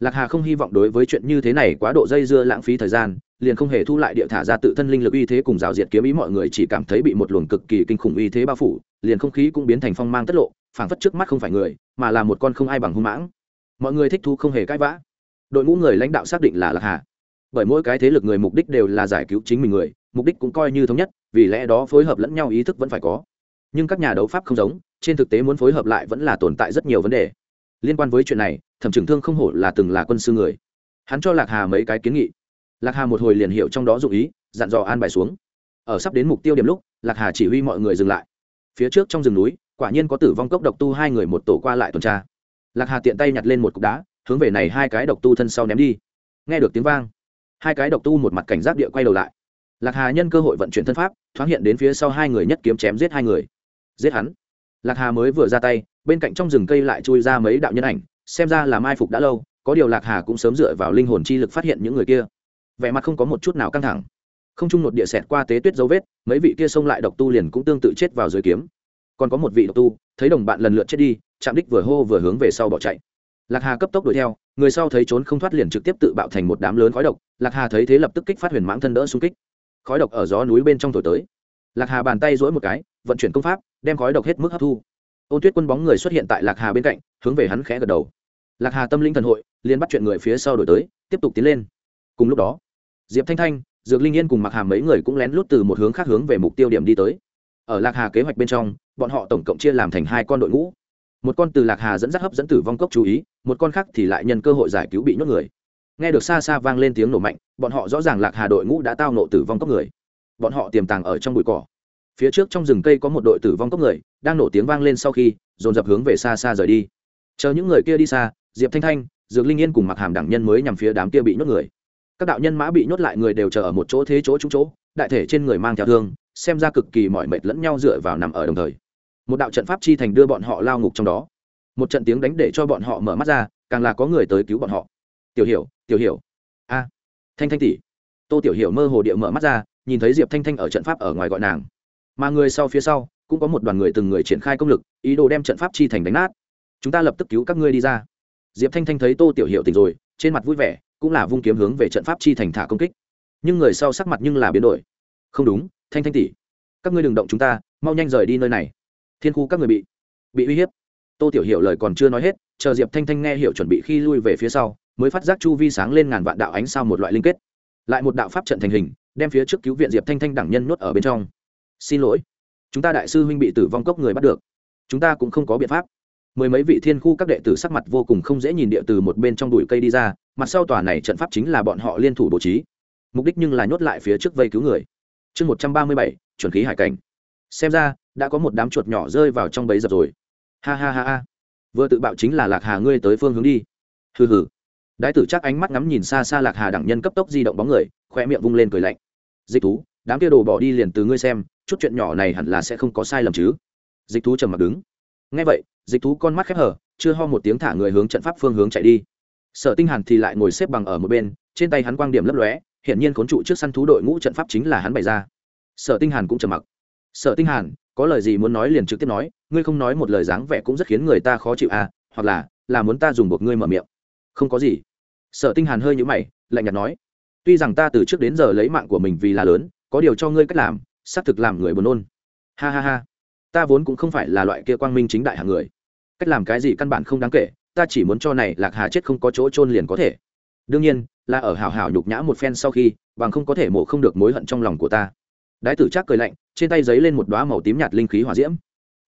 Lạc hà không hy vọng đối với chuyện như thế này quá độ dây dưa lãng phí thời gian, liền không hề thu lại địa thả ra tự thân linh lực uy thế cùng rào diệt kiếm ý mọi người chỉ cảm thấy bị một luồng cực kỳ kinh khủng uy thế bao phủ, liền không khí cũng biến thành phong mang tất lộ, phảng phất trước mắt không phải người, mà là một con không ai bằng hung mãng. Mọi người thích thu không hề cãi vã. Đội ngũ người lãnh đạo xác định là lạc hà. Bởi mỗi cái thế lực người mục đích đều là giải cứu chính mình người, mục đích cũng coi như thống nhất, vì lẽ đó phối hợp lẫn nhau ý thức vẫn phải có nhưng các nhà đấu pháp không giống, trên thực tế muốn phối hợp lại vẫn là tồn tại rất nhiều vấn đề. Liên quan với chuyện này, thẩm trưởng thương không hổ là từng là quân sư người. Hắn cho lạc hà mấy cái kiến nghị. Lạc hà một hồi liền hiểu trong đó dụ ý, dặn dò an bài xuống. Ở sắp đến mục tiêu điểm lúc, lạc hà chỉ huy mọi người dừng lại. Phía trước trong rừng núi, quả nhiên có tử vong cốc độc tu hai người một tổ qua lại tuần tra. Lạc hà tiện tay nhặt lên một cục đá, hướng về này hai cái độc tu thân sau ném đi. Nghe được tiếng vang, hai cái độc tu một mặt cảnh giác địa quay đầu lại. Lạc hà nhân cơ hội vận chuyển thân pháp, thoáng hiện đến phía sau hai người nhất kiếm chém giết hai người giết hắn. Lạc hà mới vừa ra tay, bên cạnh trong rừng cây lại chui ra mấy đạo nhân ảnh, xem ra là mai phục đã lâu, có điều lạc hà cũng sớm dựa vào linh hồn chi lực phát hiện những người kia. Vẻ mặt không có một chút nào căng thẳng. Không chung một địa sẹt qua tế tuyết dấu vết, mấy vị kia xông lại độc tu liền cũng tương tự chết vào dưới kiếm. Còn có một vị độc tu, thấy đồng bạn lần lượt chết đi, chạm đích vừa hô vừa hướng về sau bỏ chạy. Lạc hà cấp tốc đuổi theo, người sau thấy trốn không thoát liền trực tiếp tự bạo thành một đám lớn khói độc, lạc hà thấy thế lập tức kích phát huyền mãng thân đỡ xung kích. Khói độc ở gió núi bên trong thổi tới. Lạc hà bàn tay dỗi một cái vận chuyển công pháp, đem khói độc hết mức hấp thu. Ôn tuyết quân bóng người xuất hiện tại lạc hà bên cạnh, hướng về hắn khẽ gật đầu. Lạc hà tâm linh thần hội, liền bắt chuyện người phía sau đổi tới, tiếp tục tiến lên. Cùng lúc đó, diệp thanh thanh, dược linh yên cùng mặc hà mấy người cũng lén lút từ một hướng khác hướng về mục tiêu điểm đi tới. Ở lạc hà kế hoạch bên trong, bọn họ tổng cộng chia làm thành hai con đội ngũ. Một con từ lạc hà dẫn dắt hấp dẫn tử vong cốc chú ý, một con khác thì lại nhân cơ hội giải cứu bị nhốt người. Nghe được xa xa vang lên tiếng nổ mạnh, bọn họ rõ ràng lạc hà đội ngũ đã tao nộ tử vong cốc người. Bọn họ tiềm tàng ở trong bụi cỏ phía trước trong rừng cây có một đội tử vong cốc người, đang nổ tiếng vang lên sau khi, dồn dập hướng về xa xa rời đi. Chờ những người kia đi xa, diệp thanh thanh, dược linh yên cùng mặc hàm đẳng nhân mới nhằm phía đám kia bị nhốt người. Các đạo nhân mã bị nhốt lại người đều chờ ở một chỗ thế chỗ trúng chỗ, đại thể trên người mang theo thương, xem ra cực kỳ mỏi mệt lẫn nhau dựa vào nằm ở đồng thời. Một đạo trận pháp chi thành đưa bọn họ lao ngục trong đó. Một trận tiếng đánh để cho bọn họ mở mắt ra, càng là có người tới cứu bọn họ. Tiểu hiểu tiểu hiểu. A, thanh thanh tỷ. Tô tiểu hiểu mơ hồ địa mở mắt ra, nhìn thấy diệp thanh thanh ở trận pháp ở ngoài gọi nàng mà người sau phía sau cũng có một đoàn người từng người triển khai công lực, ý đồ đem trận pháp chi thành đánh nát. Chúng ta lập tức cứu các ngươi đi ra. Diệp thanh thanh thấy tô tiểu hiệu tỉnh rồi, trên mặt vui vẻ, cũng là vung kiếm hướng về trận pháp chi thành thả công kích. Nhưng người sau sắc mặt nhưng là biến đổi. Không đúng, thanh thanh tỷ, các ngươi đừng động chúng ta, mau nhanh rời đi nơi này. Thiên khu các người bị bị uy hiếp. Tô tiểu hiểu lời còn chưa nói hết, chờ diệp thanh thanh nghe hiểu chuẩn bị khi lui về phía sau, mới phát giác chu vi sáng lên ngàn vạn đạo ánh sao một loại liên kết. Lại một đạo pháp trận thành hình, đem phía trước cứu viện diệp thanh thanh đẳng nhân nhốt ở bên trong xin lỗi. Chúng ta đại sư huynh bị tử vong cốc người bắt được. Chúng ta cũng không có biện pháp. Mười mấy vị thiên khu các đệ tử sắc mặt vô cùng không dễ nhìn địa từ một bên trong đùi cây đi ra, mặt sau tòa này trận pháp chính là bọn họ liên thủ bố trí. Mục đích nhưng là nhốt lại phía trước vây cứu người. Chương một trăm ba mươi bảy, chuẩn khí hải cảnh. Xem ra, đã có một đám chuột nhỏ rơi vào trong bẫy dập rồi. Ha ha ha ha. Vừa tự bạo chính là lạc hà ngươi tới phương hướng đi. Hừ hừ. Đái tử chắc ánh mắt ngắm nhìn xa xa lạc hà đẳng nhân cấp tốc di động bóng người khoe miệng vung lên cười lạnh. Dịch thú, đám kia đồ bỏ đi liền từ ngươi xem chút chuyện nhỏ này hẳn là sẽ không có sai lầm chứ. Dịch thú trầm mặc đứng. Ngay vậy, dịch thú con mắt khép hở chưa ho một tiếng thả người hướng trận pháp phương hướng chạy đi. Sở tinh hàn thì lại ngồi xếp bằng ở một bên, trên tay hắn quang điểm lấp lóe hiện nhiên khốn trụ trước săn thú đội ngũ trận pháp chính là hắn bày ra. Sở tinh hàn cũng trầm mặc. Sở tinh hàn, có lời gì muốn nói liền trực tiếp nói, ngươi không nói một lời dáng vẻ cũng rất khiến người ta khó chịu à hoặc là là muốn ta dùng buộc ngươi mở miệng. Không có gì. Sở tinh hàn hơi nhũ mày, lạnh nhạt nói, tuy rằng ta từ trước đến giờ lấy mạng của mình vì là lớn, có điều cho ngươi cách làm xác thực làm người buồn nôn. Ha ha ha. Ta vốn cũng không phải là loại kia quang minh chính đại hạng người. Cách làm cái gì căn bản không đáng kể, ta chỉ muốn cho này lạc hà chết không có chỗ trôn liền có thể. Đương nhiên, là ở hảo hảo nhục nhã một phen sau khi, bằng không có thể mổ không được mối hận trong lòng của ta. Đái tử chắc cười lạnh, trên tay giấy lên một đoá màu tím nhạt linh khí hỏa diễm.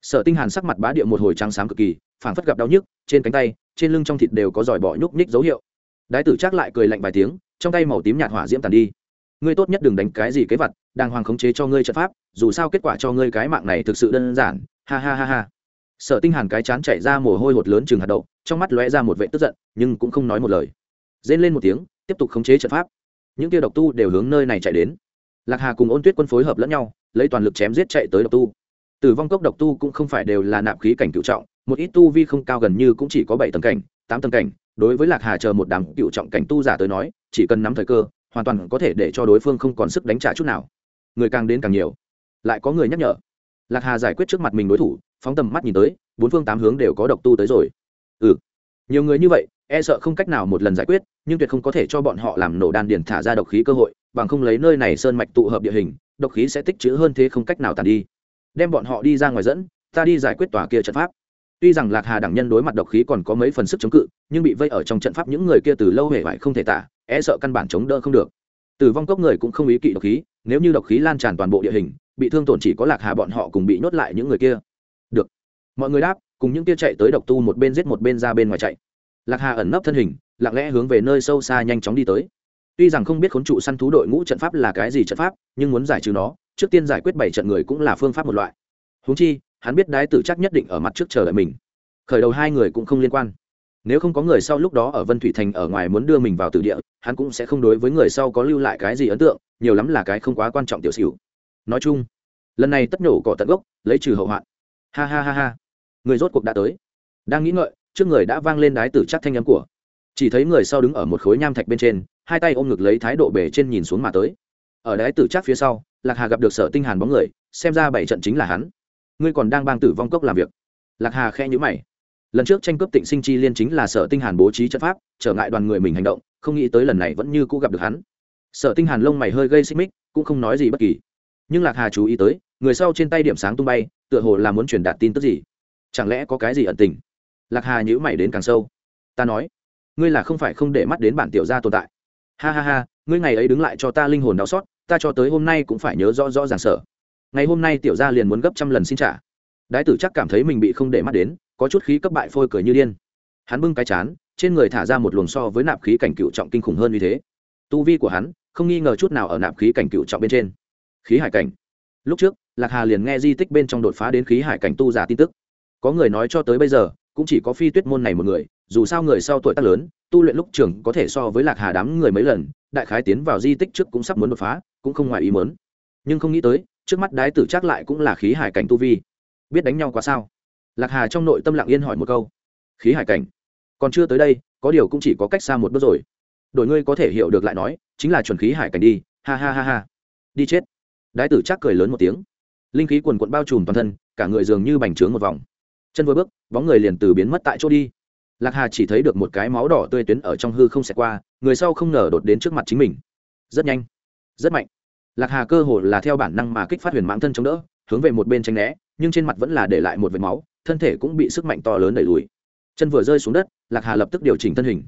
Sở tinh hàn sắc mặt bá địa một hồi trắng sáng cực kỳ, phảng phất gặp đau nhức, trên cánh tay, trên lưng trong thịt đều có giỏi bọ nhúc nhích dấu hiệu. Đái tử chắc lại cười lạnh vài tiếng, trong tay màu tím nhạt hỏa diễm tàn đi ngươi tốt nhất đừng đánh cái gì kế vật đang hoàng khống chế cho ngươi trận pháp, dù sao kết quả cho ngươi cái mạng này thực sự đơn giản. Ha ha ha ha. Sở tinh hàn cái chán chạy ra mồ hôi hột lớn chừng hạt đậu, trong mắt lóe ra một vẻ tức giận, nhưng cũng không nói một lời. Rên lên một tiếng, tiếp tục khống chế trận pháp. Những kia độc tu đều hướng nơi này chạy đến. Lạc hà cùng ôn tuyết quân phối hợp lẫn nhau, lấy toàn lực chém giết chạy tới độc tu. Tử vong cốc độc tu cũng không phải đều là nạp khí cảnh cựu trọng, một ít tu vi không cao gần như cũng chỉ có bảy tầng cảnh, tám tầng cảnh. Đối với lạc hà chờ một đám cựu trọng cảnh tu giả tới nói, chỉ cần nắm thời cơ hoàn toàn có thể để cho đối phương không còn sức đánh trả chút nào. Người càng đến càng nhiều. Lại có người nhắc nhở. Lạc hà giải quyết trước mặt mình đối thủ, phóng tầm mắt nhìn tới, bốn phương tám hướng đều có độc tu tới rồi. Ừ. Nhiều người như vậy e sợ không cách nào một lần giải quyết, nhưng tuyệt không có thể cho bọn họ làm nổ đan điền thả ra độc khí cơ hội, bằng không lấy nơi này sơn mạch tụ hợp địa hình, độc khí sẽ tích trữ hơn thế không cách nào tàn đi. Đem bọn họ đi ra ngoài dẫn, ta đi giải quyết tòa kia trận pháp. Tuy rằng lạc hà đẳng nhân đối mặt độc khí còn có mấy phần sức chống cự, nhưng bị vây ở trong trận pháp những người kia từ lâu hề vải không thể tả e sợ căn bản chống đỡ không được. Tử vong cốc người cũng không ý kỵ độc khí, nếu như độc khí lan tràn toàn bộ địa hình, bị thương tổn chỉ có lạc hà bọn họ cùng bị nhốt lại những người kia. Được. Mọi người đáp, cùng những kia chạy tới độc tu một bên giết một bên ra bên ngoài chạy. Lạc hà ẩn nấp thân hình, lặng lẽ hướng về nơi sâu xa nhanh chóng đi tới. Tuy rằng không biết khốn trụ săn thú đội ngũ trận pháp là cái gì trận pháp, nhưng muốn giải trừ nó, trước tiên giải quyết bảy trận người cũng là phương pháp một loại. Húng chi, hắn biết đái tử chắc nhất định ở mặt trước chờ đợi mình. Khởi đầu hai người cũng không liên quan nếu không có người sau lúc đó ở vân thủy thành ở ngoài muốn đưa mình vào tử địa, hắn cũng sẽ không đối với người sau có lưu lại cái gì ấn tượng, nhiều lắm là cái không quá quan trọng tiểu xỉu. Nói chung, lần này tất nhổ cỏ tận gốc, lấy trừ hậu hoạn. Ha ha ha ha. Người rốt cuộc đã tới. Đang nghĩ ngợi, trước người đã vang lên đái tử chắc thanh âm của. Chỉ thấy người sau đứng ở một khối nham thạch bên trên, hai tay ôm ngực lấy thái độ bể trên nhìn xuống mà tới. Ở đái tử chắc phía sau, lạc hà gặp được sở tinh hàn bóng người, xem ra bảy trận chính là hắn. Ngươi còn đang bang tử vong cốc làm việc. Lạc hà khe nhíu mày lần trước tranh cướp tịnh sinh chi liên chính là sở tinh hàn bố trí trận pháp, trở ngại đoàn người mình hành động, không nghĩ tới lần này vẫn như cũ gặp được hắn. Sở tinh hàn lông mày hơi gây xích mích, cũng không nói gì bất kỳ. Nhưng lạc hà chú ý tới, người sau trên tay điểm sáng tung bay, tựa hồ là muốn truyền đạt tin tức gì? Chẳng lẽ có cái gì ẩn tình? Lạc hà nhữ mày đến càng sâu. Ta nói, ngươi là không phải không để mắt đến bản tiểu gia tồn tại. Ha ha ha, ngươi ngày ấy đứng lại cho ta linh hồn đau xót, ta cho tới hôm nay cũng phải nhớ rõ rõ ràng sở ngày hôm nay tiểu gia liền muốn gấp trăm lần xin trả đái tử chắc cảm thấy mình bị không để mắt đến, có chút khí cấp bại phôi cười như điên. Hắn bưng cái chán, trên người thả ra một luồng so với nạp khí cảnh cựu trọng kinh khủng hơn như thế. Tu vi của hắn, không nghi ngờ chút nào ở nạp khí cảnh cựu trọng bên trên. Khí hải cảnh. Lúc trước, lạc hà liền nghe di tích bên trong đột phá đến khí hải cảnh tu giả tin tức. Có người nói cho tới bây giờ, cũng chỉ có phi tuyết môn này một người, dù sao người sau tuổi tác lớn, tu luyện lúc trường có thể so với lạc hà đám người mấy lần, đại khái tiến vào di tích trước cũng sắp muốn đột phá, cũng không ngoài ý mớn nhưng không nghĩ tới, trước mắt đái tử chắc lại cũng là khí hải cảnh tu vi biết đánh nhau quá sao? Lạc hà trong nội tâm lặng yên hỏi một câu. Khí hải cảnh. Còn chưa tới đây, có điều cũng chỉ có cách xa một bước rồi. Đội ngươi có thể hiểu được lại nói, chính là chuẩn khí hải cảnh đi. Ha ha ha ha. Đi chết. Đái tử chắc cười lớn một tiếng. Linh khí quần quận bao trùm toàn thân, cả người dường như bành trướng một vòng. Chân vừa bước, bóng người liền từ biến mất tại chỗ đi. Lạc hà chỉ thấy được một cái máu đỏ tươi tuyến ở trong hư không xẹt qua, người sau không ngờ đột đến trước mặt chính mình. Rất nhanh. Rất mạnh. Lạc hà cơ hồ là theo bản năng mà kích phát huyền mãng thân chống đỡ, hướng về một bên tranh né nhưng trên mặt vẫn là để lại một vệt máu, thân thể cũng bị sức mạnh to lớn đẩy lùi. Chân vừa rơi xuống đất, lạc hà lập tức điều chỉnh thân hình.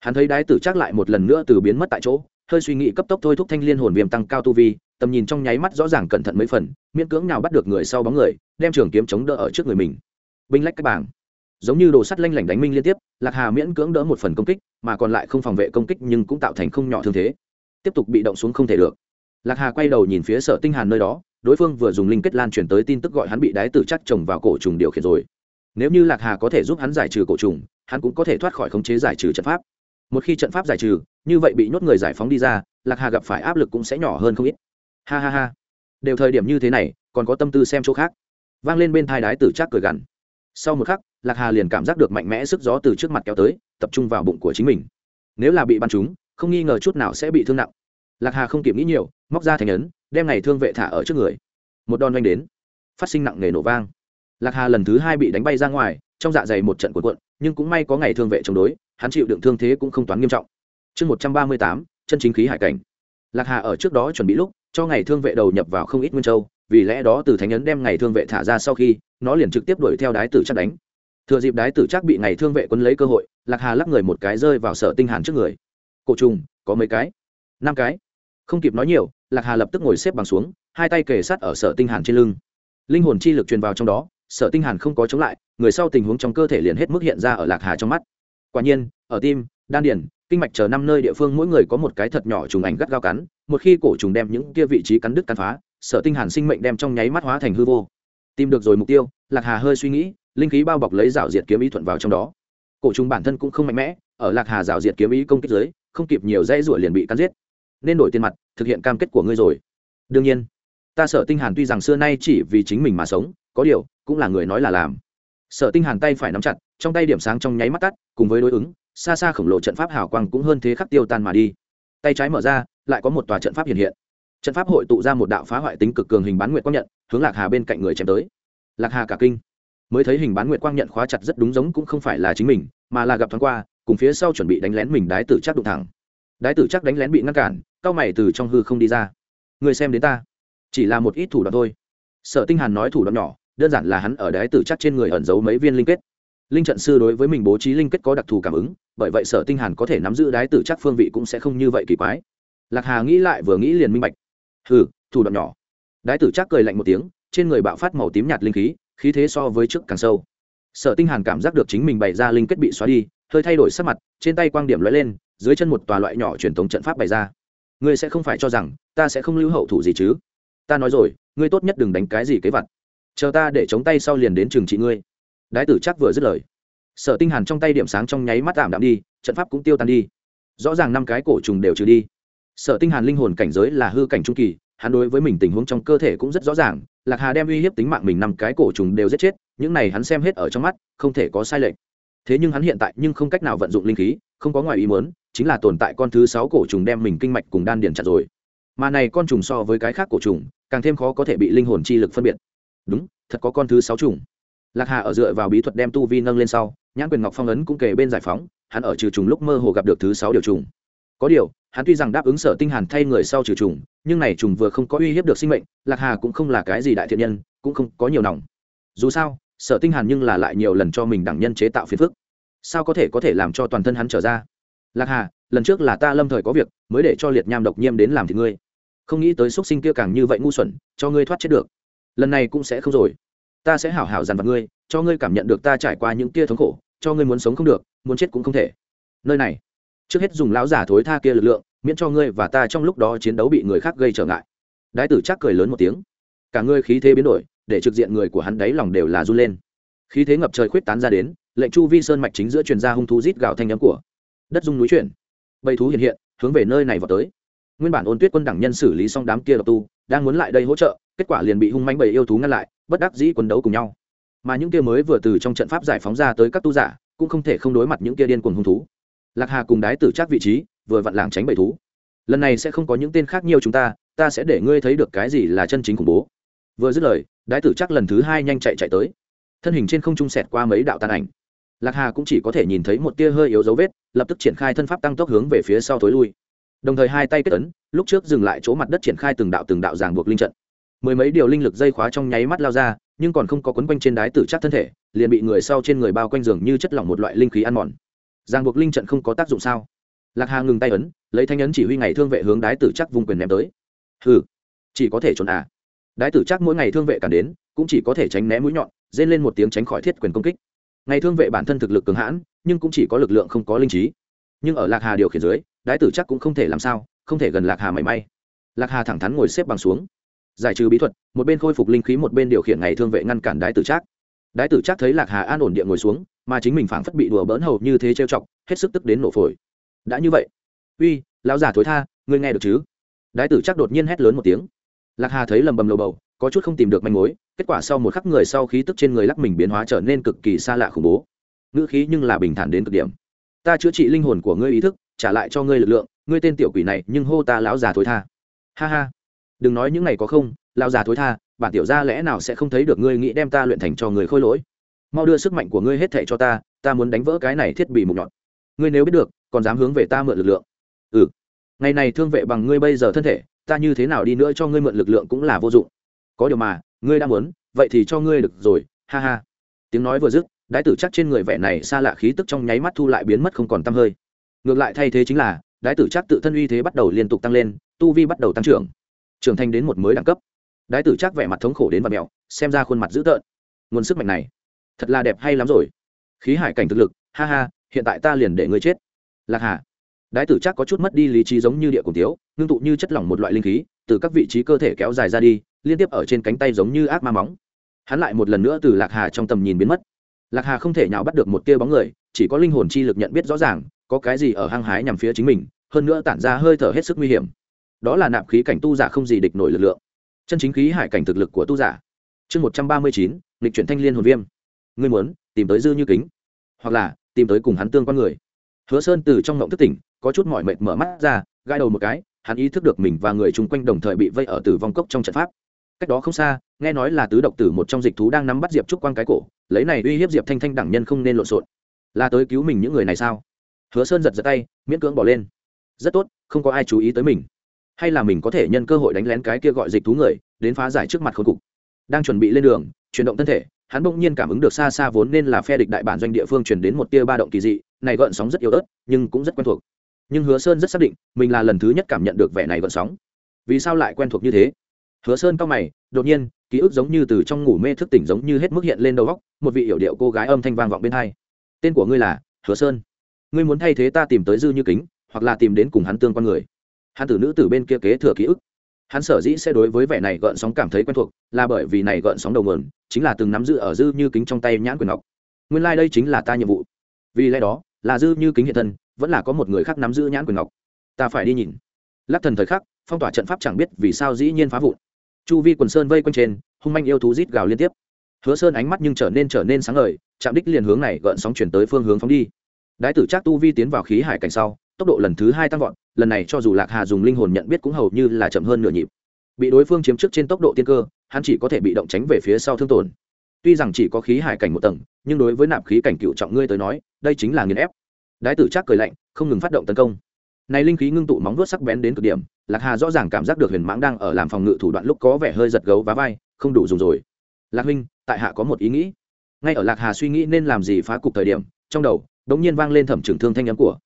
Hắn thấy đái tử trác lại một lần nữa từ biến mất tại chỗ, hơi suy nghĩ cấp tốc thôi thúc thanh liên hồn viêm tăng cao tu vi, tầm nhìn trong nháy mắt rõ ràng cẩn thận mấy phần, miễn cưỡng nào bắt được người sau bóng người, đem trường kiếm chống đỡ ở trước người mình. Binh lách các bảng. Giống như đồ sắt lanh lảnh đánh minh liên tiếp, lạc hà miễn cưỡng đỡ một phần công kích, mà còn lại không phòng vệ công kích nhưng cũng tạo thành không nhỏ thương thế. Tiếp tục bị động xuống không thể được. Lạc hà quay đầu nhìn phía sở tinh hàn nơi đó đối phương vừa dùng linh kết lan truyền tới tin tức gọi hắn bị đái tử chắc trồng vào cổ trùng điều khiển rồi. Nếu như lạc hà có thể giúp hắn giải trừ cổ trùng, hắn cũng có thể thoát khỏi khống chế giải trừ trận pháp. Một khi trận pháp giải trừ, như vậy bị nhốt người giải phóng đi ra, lạc hà gặp phải áp lực cũng sẽ nhỏ hơn không ít. Ha ha ha. Đều thời điểm như thế này, còn có tâm tư xem chỗ khác. Vang lên bên thai đái tử chắc cười gằn. Sau một khắc, lạc hà liền cảm giác được mạnh mẽ sức gió từ trước mặt kéo tới, tập trung vào bụng của chính mình. Nếu là bị bắn trúng, không nghi ngờ chút nào sẽ bị thương nặng lạc hà không kịp nghĩ nhiều, móc ra thành ấn, đem ngày thương vệ thả ở trước người. Một đòn oanh đến, phát sinh nặng nề nổ vang. Lạc hà lần thứ hai bị đánh bay ra ngoài, trong dạ dày một trận cuộn cuộn, nhưng cũng may có ngày thương vệ chống đối, hắn chịu đựng thương thế cũng không toán nghiêm trọng. Chương một trăm ba mươi tám, chân chính khí hải cảnh. Lạc hà ở trước đó chuẩn bị lúc, cho ngày thương vệ đầu nhập vào không ít nguyên châu, vì lẽ đó từ thánh ấn đem ngày thương vệ thả ra sau khi, nó liền trực tiếp đuổi theo đái tử chắc đánh. Thừa dịp đái tử chắc bị ngày thương vệ quân lấy cơ hội, lạc hà lắc người một cái rơi vào sở tinh hàn trước người. Cổ trùng, có mấy cái? Năm cái không kịp nói nhiều, lạc hà lập tức ngồi xếp bằng xuống, hai tay kề sát ở sở tinh hàn trên lưng. Linh hồn chi lực truyền vào trong đó, sở tinh hàn không có chống lại, người sau tình huống trong cơ thể liền hết mức hiện ra ở lạc hà trong mắt. Quả nhiên, ở tim, đan điền kinh mạch chờ năm nơi địa phương mỗi người có một cái thật nhỏ trùng ảnh gắt gao cắn, một khi cổ trùng đem những kia vị trí cắn đứt cắn phá, sở tinh hàn sinh mệnh đem trong nháy mắt hóa thành hư vô. Tìm được rồi mục tiêu, lạc hà hơi suy nghĩ, linh khí bao bọc lấy rào diệt kiếm ý thuận vào trong đó. Cổ trùng bản thân cũng không mạnh mẽ, ở lạc hà rào diệt kiếm ý công kích dưới, không kịp nhiều dây rủa liền bị cắn giết nên đổi tiền mặt, thực hiện cam kết của ngươi rồi. Đương nhiên, ta sở tinh hàn tuy rằng xưa nay chỉ vì chính mình mà sống, có điều, cũng là người nói là làm. Sở tinh hàn tay phải nắm chặt, trong tay điểm sáng trong nháy mắt tắt, cùng với đối ứng, xa xa khổng lồ trận pháp hào quang cũng hơn thế khắc tiêu tan mà đi. Tay trái mở ra, lại có một tòa trận pháp hiện hiện. Trận pháp hội tụ ra một đạo phá hoại tính cực cường hình bán nguyệt quang nhận, hướng lạc hà bên cạnh người chém tới. Lạc hà cả kinh. Mới thấy hình bán nguyệt quang nhận khóa chặt rất đúng giống cũng không phải là chính mình, mà là gặp thoáng qua, cùng phía sau chuẩn bị đánh lén mình đái tử chắc đụng thẳng đái tử chắc đánh lén bị ngăn cản, cao mày từ trong hư không đi ra. Người xem đến ta. Chỉ là một ít thủ đoạn thôi. Sở tinh hàn nói thủ đoạn nhỏ, đơn giản là hắn ở đái tử chắc trên người ẩn giấu mấy viên linh kết. Linh trận sư đối với mình bố trí linh kết có đặc thù cảm ứng, bởi vậy sở tinh hàn có thể nắm giữ đái tử chắc phương vị cũng sẽ không như vậy kỳ quái. Lạc hà nghĩ lại vừa nghĩ liền minh bạch. Hừ, thủ đoạn nhỏ. Đái tử chắc cười lạnh một tiếng, trên người bạo phát màu tím nhạt linh khí khí thế so với trước càng sâu. Sở tinh hàn cảm giác được chính mình bày ra linh kết bị xóa đi, hơi thay đổi sắc mặt, trên tay quang điểm lóe lên dưới chân một tòa loại nhỏ truyền thống trận pháp bày ra. Ngươi sẽ không phải cho rằng, ta sẽ không lưu hậu thủ gì chứ? Ta nói rồi, ngươi tốt nhất đừng đánh cái gì kế vặt. Chờ ta để chống tay sau liền đến trường trị ngươi. Đái tử chắc vừa dứt lời. Sở tinh hàn trong tay điểm sáng trong nháy mắt ảm đạm đi, trận pháp cũng tiêu tan đi. Rõ ràng năm cái cổ trùng đều trừ đi. Sở tinh hàn linh hồn cảnh giới là hư cảnh trung kỳ, hắn đối với mình tình huống trong cơ thể cũng rất rõ ràng, lạc hà đem uy hiếp tính mạng mình năm cái cổ trùng đều giết chết, những này hắn xem hết ở trong mắt, không thể có sai lệch. Thế nhưng hắn hiện tại nhưng không cách nào vận dụng linh khí, không có ngoài ý muốn chính là tồn tại con thứ sáu cổ trùng đem mình kinh mạch cùng đan điền chặt rồi. Mà này con trùng so với cái khác cổ trùng, càng thêm khó có thể bị linh hồn chi lực phân biệt. Đúng, thật có con thứ sáu trùng. Lạc hà ở dựa vào bí thuật đem tu vi nâng lên sau, nhãn quyền ngọc phong ấn cũng kề bên giải phóng, hắn ở trừ trùng lúc mơ hồ gặp được thứ sáu điều trùng. Có điều, hắn tuy rằng đáp ứng sở tinh hàn thay người sau trừ trùng, nhưng này trùng vừa không có uy hiếp được sinh mệnh, lạc hà cũng không là cái gì đại thiện nhân, cũng không có nhiều nòng. Dù sao, sở tinh hàn nhưng là lại nhiều lần cho mình đẳng nhân chế tạo phiền phức. Sao có thể có thể làm cho toàn thân hắn trở ra? Lạc hà, lần trước là ta lâm thời có việc, mới để cho liệt nham độc nhiêm đến làm thì ngươi. Không nghĩ tới xuất sinh kia càng như vậy ngu xuẩn, cho ngươi thoát chết được. Lần này cũng sẽ không rồi. Ta sẽ hảo hảo dằn vặt ngươi, cho ngươi cảm nhận được ta trải qua những kia thống khổ, cho ngươi muốn sống không được, muốn chết cũng không thể. Nơi này, trước hết dùng lão giả thối tha kia lực lượng, miễn cho ngươi và ta trong lúc đó chiến đấu bị người khác gây trở ngại. Đái tử chắc cười lớn một tiếng. Cả ngươi khí thế biến đổi, để trực diện người của hắn đáy lòng đều là run lên. Khí thế ngập trời khuyết tán ra đến, lệnh chu vi sơn mạch chính giữa truyền ra hung thú rít gạo thanh nhắm của đất dung núi chuyển. Bầy thú hiện hiện, hướng về nơi này vào tới. Nguyên bản ôn tuyết quân đẳng nhân xử lý xong đám kia độc tu, đang muốn lại đây hỗ trợ, kết quả liền bị hung manh bầy yêu thú ngăn lại, bất đắc dĩ quân đấu cùng nhau. Mà những kia mới vừa từ trong trận pháp giải phóng ra tới các tu giả, cũng không thể không đối mặt những kia điên cuồng hung thú. Lạc hà cùng đái tử chắc vị trí, vừa vặn làng tránh bầy thú. Lần này sẽ không có những tên khác nhiều chúng ta ta sẽ để ngươi thấy được cái gì là chân chính khủng bố. Vừa dứt lời, đái tử chắc lần thứ hai nhanh chạy chạy tới. Thân hình trên không trung sẹt qua mấy đạo tàn ảnh lạc hà cũng chỉ có thể nhìn thấy một tia hơi yếu dấu vết, lập tức triển khai thân pháp tăng tốc hướng về phía sau tối lui. Đồng thời hai tay kết ấn, lúc trước dừng lại chỗ mặt đất triển khai từng đạo từng đạo ràng buộc linh trận. Mười mấy điều linh lực dây khóa trong nháy mắt lao ra, nhưng còn không có quấn quanh trên đái tử chắc thân thể, liền bị người sau trên người bao quanh giường như chất lỏng một loại linh khí ăn mòn. Ràng buộc linh trận không có tác dụng sao? Lạc hà ngừng tay ấn, lấy thanh ấn chỉ huy ngày thương vệ hướng đái tử chắc vùng quyền ném tới. Ừ chỉ có thể trốn à? Đái tử chắc mỗi ngày thương vệ cản đến, cũng chỉ có thể tránh né mũi nhọn dên lên một tiếng tránh khỏi thiết quyền công kích ngày thương vệ bản thân thực lực cường hãn, nhưng cũng chỉ có lực lượng không có linh trí. Nhưng ở lạc hà điều khiển dưới, đái tử chắc cũng không thể làm sao, không thể gần lạc hà mảy may. Lạc hà thẳng thắn ngồi xếp bằng xuống. Giải trừ bí thuật, một bên khôi phục linh khí một bên điều khiển ngày thương vệ ngăn cản đái tử trác đái tử trác thấy lạc hà an ổn địa ngồi xuống, mà chính mình phảng phất bị đùa bỡn hầu như thế trêu chọc, hết sức tức đến nổ phổi. Đã như vậy. Uy, lão già thối tha, ngươi nghe được chứ? Đái tử trác đột nhiên hét lớn một tiếng. Lạc hà thấy lầm bầm lầu bầu có chút không tìm được manh mối, kết quả sau một khắc người sau khí tức trên người lắc mình biến hóa trở nên cực kỳ xa lạ khủng bố. Ngữ khí nhưng là bình thản đến cực điểm. Ta chữa trị linh hồn của ngươi ý thức, trả lại cho ngươi lực lượng, ngươi tên tiểu quỷ này, nhưng hô ta lão già thối tha. Ha ha. Đừng nói những này có không, lão già thối tha, bản tiểu gia lẽ nào sẽ không thấy được ngươi nghĩ đem ta luyện thành cho người khôi lỗi? Mau đưa sức mạnh của ngươi hết thệ cho ta ta muốn đánh vỡ cái này thiết bị mục nhọn. Ngươi nếu biết được, còn dám hướng về ta mượn lực lượng. Ừ. Ngày này thương vệ bằng ngươi bây giờ thân thể, ta như thế nào đi nữa cho ngươi mượn lực lượng cũng là vô dụng có điều mà, ngươi đang muốn, vậy thì cho ngươi được rồi, ha ha. Tiếng nói vừa dứt, đái tử chắc trên người vẻ này xa lạ khí tức trong nháy mắt thu lại biến mất không còn t hơi. Ngược lại thay thế chính là, đái tử trác tự thân uy thế bắt đầu liên tục tăng lên, tu vi bắt đầu tăng trưởng trưởng thành đến một mới đẳng cấp. Đái tử trác vẻ mặt thống khổ đến và mẹo, xem ra khuôn mặt dữ tợn. Nguồn sức mạnh này, thật là đẹp hay lắm rồi. Khí hải cảnh thực lực, ha ha, hiện tại ta liền để ngươi chết. Lạc hà. Đái tử chắc có chút mất đi lý trí giống như địa cùng tiếu ngưng tụ như chất lỏng một loại linh khí, từ các vị trí cơ thể kéo dài ra đi liên tiếp ở trên cánh tay giống như ác ma móng. Hắn lại một lần nữa từ lạc hà trong tầm nhìn biến mất. Lạc hà không thể nào bắt được một tia bóng người, chỉ có linh hồn chi lực nhận biết rõ ràng, có cái gì ở hăng hái nhằm phía chính mình, hơn nữa tản ra hơi thở hết sức nguy hiểm. Đó là nạp khí cảnh tu giả không gì địch nổi lực lượng. Chân chính khí hải cảnh thực lực của tu giả. Chương một trăm ba mươi chín lịch chuyển thanh liên hồn viêm. Ngươi muốn tìm tới dư như kính, hoặc là tìm tới cùng hắn tương con người. Hứa sơn từ trong ngộng thức tỉnh, có chút mỏi mệt mở mắt ra gai đầu một cái, hắn ý thức được mình và người chung quanh đồng thời bị vây ở tử vong cốc trong trận pháp cách đó không xa, nghe nói là tứ độc tử một trong dịch thú đang nắm bắt diệp trúc quang cái cổ, lấy này uy hiếp diệp thanh thanh đẳng nhân không nên lộn xộn. Là tới cứu mình những người này sao? Hứa sơn giật giật tay, miễn cưỡng bỏ lên. Rất tốt, không có ai chú ý tới mình. Hay là mình có thể nhân cơ hội đánh lén cái kia gọi dịch thú người, đến phá giải trước mặt khôi cục. Đang chuẩn bị lên đường, chuyển động thân thể, hắn bỗng nhiên cảm ứng được xa xa vốn nên là phe địch đại bản doanh địa phương chuyển đến một tia ba động kỳ dị, này gợn sóng rất yếu ớt, nhưng cũng rất quen thuộc. Nhưng hứa sơn rất xác định, mình là lần thứ nhất cảm nhận được vẻ này gợn sóng. Vì sao lại quen thuộc như thế? Hứa sơn cao mày, đột nhiên, ký ức giống như từ trong ngủ mê thức tỉnh giống như hết mức hiện lên đầu góc một vị hiểu điệu cô gái âm thanh vang vọng bên hai. Tên của ngươi là hứa sơn. Ngươi muốn thay thế ta tìm tới dư như kính, hoặc là tìm đến cùng hắn tương con người. Hắn tử nữ từ bên kia kế thừa ký ức. Hắn sở dĩ sẽ đối với vẻ này gợn sóng cảm thấy quen thuộc, là bởi vì này gợn sóng đầu nguồn, chính là từng nắm giữ ở dư như kính trong tay nhãn quyền ngọc. Nguyên lai、like、đây chính là ta nhiệm vụ. Vì lẽ đó, là dư như kính hiện thân, vẫn là có một người khác nắm giữ nhãn quyền ngọc. Ta phải đi nhìn. Lắc thần thời khắc, phong tỏa trận pháp chẳng biết vì sao dĩ nhiên phá vụn chu vi quần sơn vây quanh trên, hung manh yêu thú rít gào liên tiếp. Hứa sơn ánh mắt nhưng trở nên trở nên sáng ngời, chạm đích liền hướng này gợn sóng chuyển tới phương hướng phóng đi. Đái tử trác tu vi tiến vào khí hải cảnh sau, tốc độ lần thứ hai tăng vọt, lần này cho dù lạc hà dùng linh hồn nhận biết cũng hầu như là chậm hơn nửa nhịp. Bị đối phương chiếm trước trên tốc độ tiên cơ, hắn chỉ có thể bị động tránh về phía sau thương tổn. Tuy rằng chỉ có khí hải cảnh một tầng, nhưng đối với nạp khí cảnh cựu trọng ngươi tới nói, đây chính là nghiền ép. Đái tử trác cười lạnh, không ngừng phát động tấn công này linh khí ngưng tụ móng vuốt sắc bén đến cực điểm, lạc hà rõ ràng cảm giác được huyền mãng đang ở làm phòng ngự thủ đoạn lúc có vẻ hơi giật gấu và vai, không đủ dùng rồi. Lạc huynh, tại hạ có một ý nghĩ. Ngay ở lạc hà suy nghĩ nên làm gì phá cục thời điểm, trong đầu đống nhiên vang lên thẩm trưởng thương thanh âm của.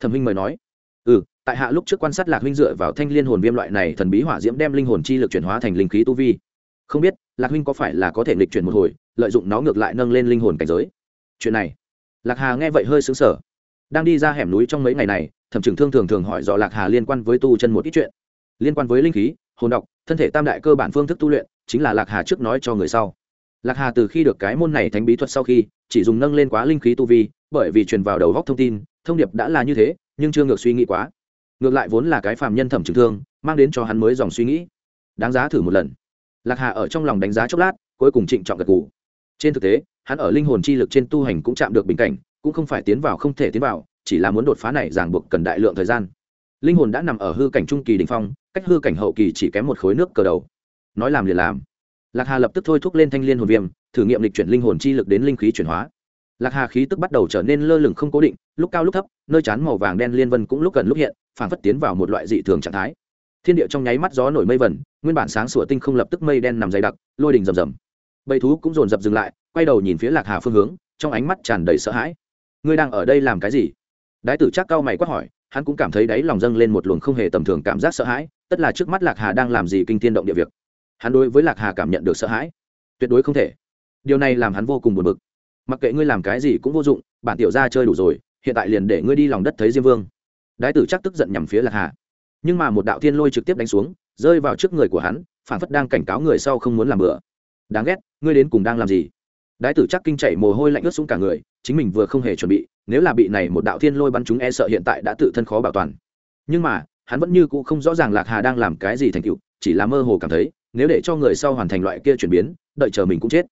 Thẩm huynh mời nói. Ừ tại hạ lúc trước quan sát lạc huynh dựa vào thanh liên hồn viêm loại này thần bí hỏa diễm đem linh hồn chi lực chuyển hóa thành linh khí tu vi. Không biết, lạc huynh có phải là có thể lịch chuyển một hồi, lợi dụng nó ngược lại nâng lên linh hồn cảnh giới? Chuyện này. Lạc hà nghe vậy hơi xứng sở đang đi ra hẻm núi trong mấy ngày này thẩm trưởng thương thường thường hỏi dò lạc hà liên quan với tu chân một ít chuyện. Liên quan với linh khí hồn độc, thân thể tam đại cơ bản phương thức tu luyện chính là lạc hà trước nói cho người sau. Lạc hà từ khi được cái môn này thánh bí thuật sau khi chỉ dùng nâng lên quá linh khí tu vi bởi vì truyền vào đầu góc thông tin thông điệp đã là như thế nhưng chưa ngược suy nghĩ quá. Ngược lại vốn là cái phàm nhân thẩm trưởng thương mang đến cho hắn mới dòng suy nghĩ. Đáng giá thử một lần. Lạc hà ở trong lòng đánh giá chốc lát cuối cùng trịnh trọng gật gù. Trên thực tế hắn ở linh hồn chi lực trên tu hành cũng chạm được bình cảnh cũng không phải tiến vào không thể tiến vào chỉ là muốn đột phá này ràng buộc cần đại lượng thời gian. Linh hồn đã nằm ở hư cảnh trung kỳ đình phong, cách hư cảnh hậu kỳ chỉ kém một khối nước cờ đầu. Nói làm liền làm. Lạc hà lập tức thôi thúc lên thanh liên hồn viêm, thử nghiệm lịch chuyển linh hồn chi lực đến linh khí chuyển hóa. Lạc hà khí tức bắt đầu trở nên lơ lửng không cố định, lúc cao lúc thấp, nơi chán màu vàng đen liên vân cũng lúc gần lúc hiện phản phất tiến vào một loại dị thường trạng thái. Thiên địa trong nháy mắt gió nổi mây vẩn nguyên bản sáng sủa tinh không lập tức mây đen nằm dày đặc, lôi đình rầm rầm. Bầy thú cũng dồn dập dừng lại, quay đầu nhìn phía lạc hà phương hướng, trong ánh mắt tràn đầy sợ hãi. Ngươi đang ở đây làm cái gì? Đái tử chắc cao mày quát hỏi, hắn cũng cảm thấy đáy lòng dâng lên một luồng không hề tầm thường cảm giác sợ hãi, tất là trước mắt lạc hà đang làm gì kinh thiên động địa việc. Hắn đối với lạc hà cảm nhận được sợ hãi. Tuyệt đối không thể. Điều này làm hắn vô cùng buồn bực. Mặc kệ ngươi làm cái gì cũng vô dụng, bản tiểu ra chơi đủ rồi, hiện tại liền để ngươi đi lòng đất thấy diêm vương. Đái tử chắc tức giận nhằm phía lạc hà. Nhưng mà một đạo thiên lôi trực tiếp đánh xuống, rơi vào trước người của hắn, phản phất đang cảnh cáo người sau không muốn làm bừa. Đáng ghét, ngươi đến cùng đang làm gì? Đái tử chắc kinh chạy mồ hôi lạnh ướt xuống cả người, chính mình vừa không hề chuẩn bị, nếu là bị này một đạo thiên lôi bắn chúng e sợ hiện tại đã tự thân khó bảo toàn. Nhưng mà, hắn vẫn như cũ không rõ ràng lạc hà đang làm cái gì thành tựu, chỉ là mơ hồ cảm thấy, nếu để cho người sau hoàn thành loại kia chuyển biến, đợi chờ mình cũng chết.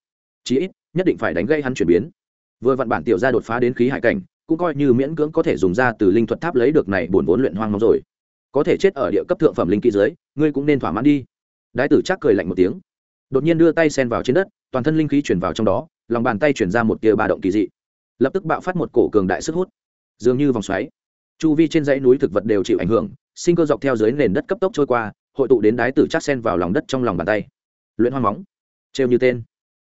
Chí ít, nhất định phải đánh gây hắn chuyển biến. Vừa vặn bản tiểu ra đột phá đến khí hải cảnh, cũng coi như miễn cưỡng có thể dùng ra từ linh thuật tháp lấy được này buồn vốn luyện hoang mong rồi. Có thể chết ở địa cấp thượng phẩm linh kỹ dưới ngươi cũng nên thỏa mãn đi. Đái tử chắc cười lạnh một tiếng. Đột nhiên đưa tay sen vào trên đất, toàn thân linh khí chuyển vào trong đó lòng bàn tay chuyển ra một tia ba động kỳ dị. Lập tức bạo phát một cổ cường đại sức hút. Dường như vòng xoáy. Chu vi trên dãy núi thực vật đều chịu ảnh hưởng, sinh cơ dọc theo dưới nền đất cấp tốc trôi qua, hội tụ đến đái tử chắc sen vào lòng đất trong lòng bàn tay. Luyện hoang móng. Trêu như tên.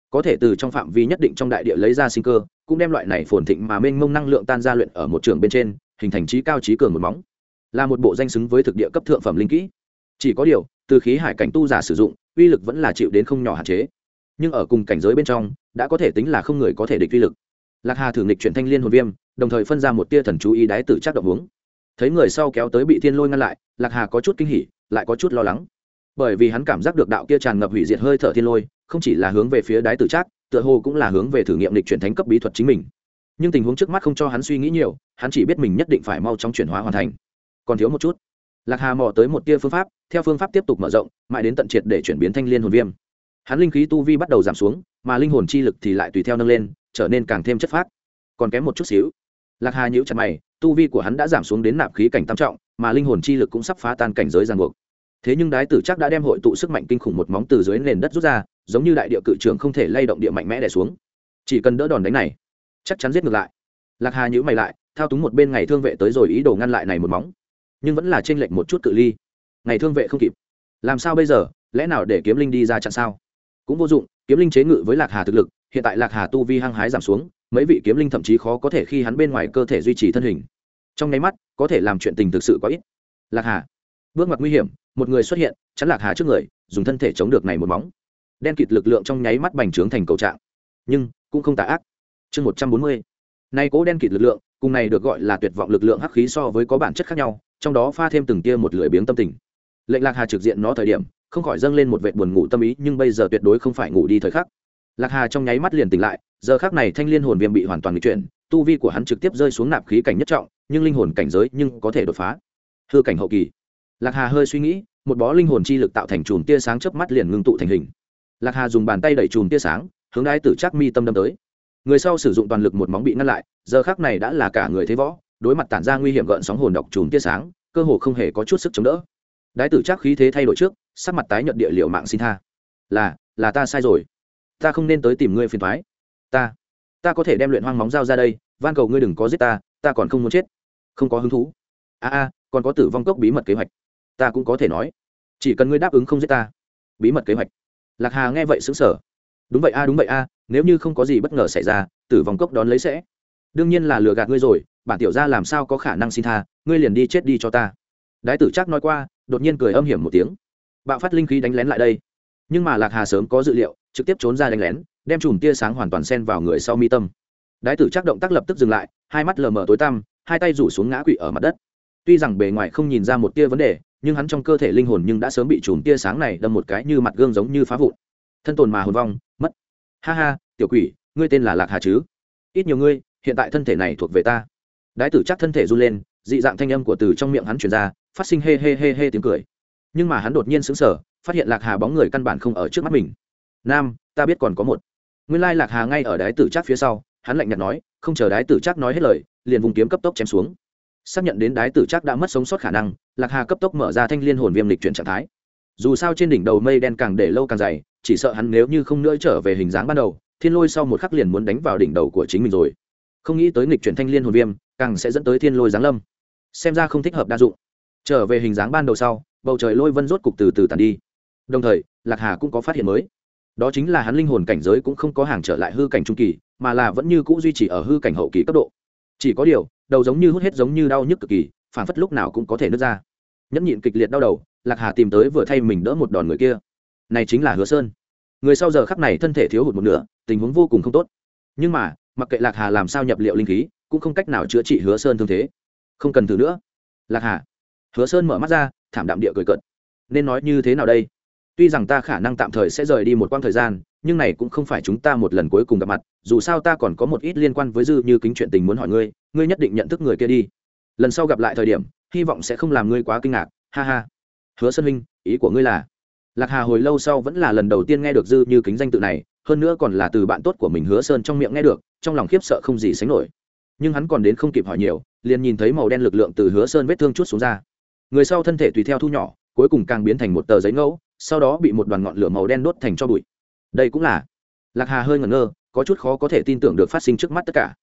Có thể từ trong phạm vi nhất định trong đại địa lấy ra sinh cơ, cũng đem loại này phồn thịnh mà mênh mông năng lượng tan ra luyện ở một trường bên trên, hình thành trí cao trí cường một móng. Là một bộ danh xứng với thực địa cấp thượng phẩm linh kỹ. Chỉ có điều, từ khí hải cảnh tu giả sử dụng, uy lực vẫn là chịu đến không nhỏ hạn chế nhưng ở cùng cảnh giới bên trong, đã có thể tính là không người có thể địch uy lực. Lạc hà thử nghịch chuyển thanh liên hồn viêm, đồng thời phân ra một tia thần chú ý đái tử chắc động hướng. Thấy người sau kéo tới bị thiên lôi ngăn lại, lạc hà có chút kinh hỉ, lại có chút lo lắng. Bởi vì hắn cảm giác được đạo kia tràn ngập hủy diệt hơi thở thiên lôi, không chỉ là hướng về phía đái tử trác tựa hồ cũng là hướng về thử nghiệm lịch chuyển thánh cấp bí thuật chính mình. Nhưng tình huống trước mắt không cho hắn suy nghĩ nhiều, hắn chỉ biết mình nhất định phải mau chóng chuyển hóa hoàn thành. Còn thiếu một chút. Lạc hà mò tới một tia phương pháp, theo phương pháp tiếp tục mở rộng, mãi đến tận triệt để chuyển biến thanh liên hồn viêm hắn linh khí tu vi bắt đầu giảm xuống, mà linh hồn chi lực thì lại tùy theo nâng lên, trở nên càng thêm chất phác. Còn kém một chút xíu. Lạc hà nhữ chặt mày, tu vi của hắn đã giảm xuống đến nạp khí cảnh tam trọng, mà linh hồn chi lực cũng sắp phá tan cảnh giới ràng buộc. Thế nhưng đái tử chắc đã đem hội tụ sức mạnh kinh khủng một móng từ dưới nền đất rút ra, giống như đại địa cự trường không thể lay động địa mạnh mẽ đè xuống. Chỉ cần đỡ đòn đánh này, chắc chắn giết ngược lại. Lạc hà nhữ mày lại, thao túng một bên ngày thương vệ tới rồi ý đồ ngăn lại này một móng. Nhưng vẫn là t r ê n lệch một chút cự ly. Ngày thương vệ không kịp. Làm sao bây giờ? Lẽ nào để kiếm linh đi ra chặn sao? Cũng vô dụng, kiếm linh chế ngự với lạc hà thực lực, hiện tại lạc hà tu vi hăng hái giảm xuống, mấy vị kiếm linh thậm chí khó có thể khi hắn bên ngoài cơ thể duy trì thân hình. Trong nháy mắt, có thể làm chuyện tình thực sự có ít. Lạc hà. Bước mặt nguy hiểm, một người xuất hiện, chắn lạc hà trước người, dùng thân thể chống được này một móng. Đen kịt lực lượng trong nháy mắt bành trướng thành cầu trạng. Nhưng, cũng không tà ác. Chương một trăm bốn mươi. Nay cố đen kịt lực lượng, cùng này được gọi là tuyệt vọng lực lượng hắc khí so với có bản chất khác nhau, trong đó pha thêm từng tia một lưỡi biếng tâm tình. Lệnh lạc hà trực diện nó thời điểm không khỏi dâng lên một vệt buồn ngủ tâm ý, nhưng bây giờ tuyệt đối không phải ngủ đi thời khắc. Lạc hà trong nháy mắt liền tỉnh lại, giờ khác này thanh liên hồn viêm bị hoàn toàn bị chuyển, tu vi của hắn trực tiếp rơi xuống nạp khí cảnh nhất trọng, nhưng linh hồn cảnh giới nhưng có thể đột phá. Hư cảnh hậu kỳ. Lạc hà hơi suy nghĩ, một bó linh hồn chi lực tạo thành chùm tia sáng chớp mắt liền ngưng tụ thành hình. Lạc hà dùng bàn tay đẩy chùm tia sáng, hướng đái tử chắc mi tâm đâm tới. Người sau sử dụng toàn lực một móng bị ngăn lại, giờ khác này đã là cả người thế võ, đối mặt tản ra nguy hiểm gợn sóng hồn độc chùm tia sáng, cơ hồ không hề có chút sức chống đỡ. Đái tử chắc khí thế thay đổi trước sắc mặt tái nhợt địa liệu mạng xin tha. Là là ta sai rồi. Ta không nên tới tìm ngươi phiền thoái ta ta có thể đem luyện hoang móng dao ra đây, van cầu ngươi đừng có giết ta ta còn không muốn chết. Không có hứng thú. A a, còn có tử vong cốc bí mật kế hoạch. Ta cũng có thể nói. Chỉ cần ngươi đáp ứng không giết ta. Bí mật kế hoạch. Lạc hà nghe vậy xứng sở đúng vậy a, đúng vậy a, nếu như không có gì bất ngờ xảy ra, tử vong cốc đón lấy sẽ. Đương nhiên là lừa gạt ngươi rồi, bản tiểu ra làm sao có khả năng xin tha, ngươi liền đi chết đi cho ta. Đái tử chắc nói qua, đột nhiên cười âm hiểm một tiếng bạo phát linh khí đánh lén lại đây. Nhưng mà lạc hà sớm có dự liệu, trực tiếp trốn ra đánh lén, đem chùm tia sáng hoàn toàn xen vào người sau mi tâm. Đái tử chắc động tác lập tức dừng lại, hai mắt lờ mờ tối tăm, hai tay rủ xuống ngã quỵ ở mặt đất. Tuy rằng bề ngoài không nhìn ra một tia vấn đề, nhưng hắn trong cơ thể linh hồn nhưng đã sớm bị chùm tia sáng này đâm một cái như mặt gương giống như phá vụn. Thân tồn mà hồn vong, mất. Ha ha, tiểu quỷ, ngươi tên là lạc hà chứ? Ít nhiều ngươi, hiện tại thân thể này thuộc về ta. Đái tử chắc thân thể run lên, dị dạng thanh âm của từ trong miệng hắn truyền ra, phát sinh hê hê hê hê tiếng cười nhưng mà hắn đột nhiên sững sờ, phát hiện lạc hà bóng người căn bản không ở trước mắt mình. Nam, ta biết còn có một. Nguyên lai lạc hà ngay ở đái tử trác phía sau, hắn lạnh nhạt nói, không chờ đái tử trác nói hết lời, liền vùng kiếm cấp tốc chém xuống. Xác nhận đến đái tử trác đã mất sống sót khả năng, lạc hà cấp tốc mở ra thanh liên hồn viêm lịch chuyển trạng thái. Dù sao trên đỉnh đầu mây đen càng để lâu càng dày, chỉ sợ hắn nếu như không nữa trở về hình dáng ban đầu, thiên lôi sau một khắc liền muốn đánh vào đỉnh đầu của chính mình rồi. Không nghĩ tới nghịch chuyển thanh liên hồn viêm, càng sẽ dẫn tới thiên lôi giáng lâm. Xem ra không thích hợp đa dụng trở về hình dáng ban đầu sau, bầu trời lôi vân rốt cục từ từ tàn đi. Đồng thời, lạc hà cũng có phát hiện mới. Đó chính là hắn linh hồn cảnh giới cũng không có hàng trở lại hư cảnh trung kỳ, mà là vẫn như c ũ duy trì ở hư cảnh hậu kỳ cấp độ. Chỉ có điều, đầu giống như hút hết giống như đau nhức cực kỳ, phản phất lúc nào cũng có thể nứt ra. Nhẫn nhịn kịch liệt đau đầu, lạc hà tìm tới vừa thay mình đỡ một đòn người kia. Này chính là hứa sơn. Người sau giờ khắc này thân thể thiếu hụt một nửa, tình huống vô cùng không tốt. Nhưng mà, mặc kệ lạc hà làm sao nhập liệu linh khí, cũng không cách nào chữa trị hứa sơn thương thế. Không cần thử nữa. Lạc hà hứa sơn mở mắt ra, thảm đạm địa cười cợt. Nên nói như thế nào đây? Tuy rằng ta khả năng tạm thời sẽ rời đi một quãng thời gian, nhưng này cũng không phải chúng ta một lần cuối cùng gặp mặt, dù sao ta còn có một ít liên quan với dư như kính chuyện tình muốn hỏi ngươi ngươi nhất định nhận thức người kia đi. Lần sau gặp lại thời điểm, hy vọng sẽ không làm ngươi quá kinh ngạc, ha ha. Hứa sơn huynh, ý của ngươi là? Lạc hà hồi lâu sau vẫn là lần đầu tiên nghe được dư như kính danh tự này, hơn nữa còn là từ bạn tốt của mình hứa sơn trong miệng nghe được, trong lòng khiếp sợ không gì sánh nổi. Nhưng hắn còn đến không kịp hỏi nhiều, liền nhìn thấy màu đen lực lượng từ hứa sơn vết thương chút xuống ra người sau thân thể tùy theo thu nhỏ, cuối cùng càng biến thành một tờ giấy ngẫu, sau đó bị một đoàn ngọn lửa màu đen đốt thành cho bụi. Đây cũng là lạc hà hơi ngẩn ngơ, có chút khó có thể tin tưởng được phát sinh trước mắt tất cả.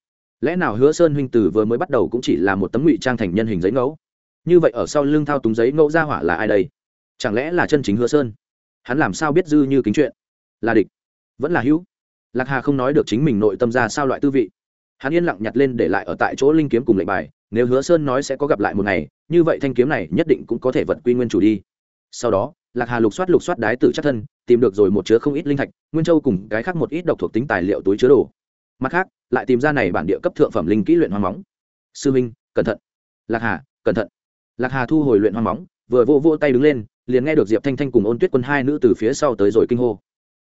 Lẽ nào hứa sơn huynh từ vừa mới bắt đầu cũng chỉ là một tấm ngụy trang thành nhân hình giấy ngẫu? Như vậy ở sau lưng thao túng giấy ngẫu ra hỏa là ai đây? Chẳng lẽ là chân chính hứa sơn? Hắn làm sao biết dư như kính chuyện? Là địch, vẫn là hữu. Lạc hà không nói được chính mình nội tâm ra sao loại tư vị. Hắn yên lặng nhặt lên để lại ở tại chỗ linh kiếm cùng lệnh bài nếu hứa sơn nói sẽ có gặp lại một ngày, như vậy thanh kiếm này nhất định cũng có thể vật quy nguyên chủ đi. Sau đó, lạc hà lục soát lục soát đái tử chắc thân, tìm được rồi một chứa không ít linh thạch, nguyên châu cùng cái khác một ít độc thuộc tính tài liệu túi chứa đồ. Mặt khác, lại tìm ra này bản địa cấp thượng phẩm linh kỹ luyện hoang móng. Sư minh, cẩn thận. Lạc hà, cẩn thận. Lạc hà thu hồi luyện hoang móng, vừa vô vô tay đứng lên, liền nghe được diệp thanh thanh cùng ôn tuyết quân hai nữ từ phía sau tới rồi kinh hô.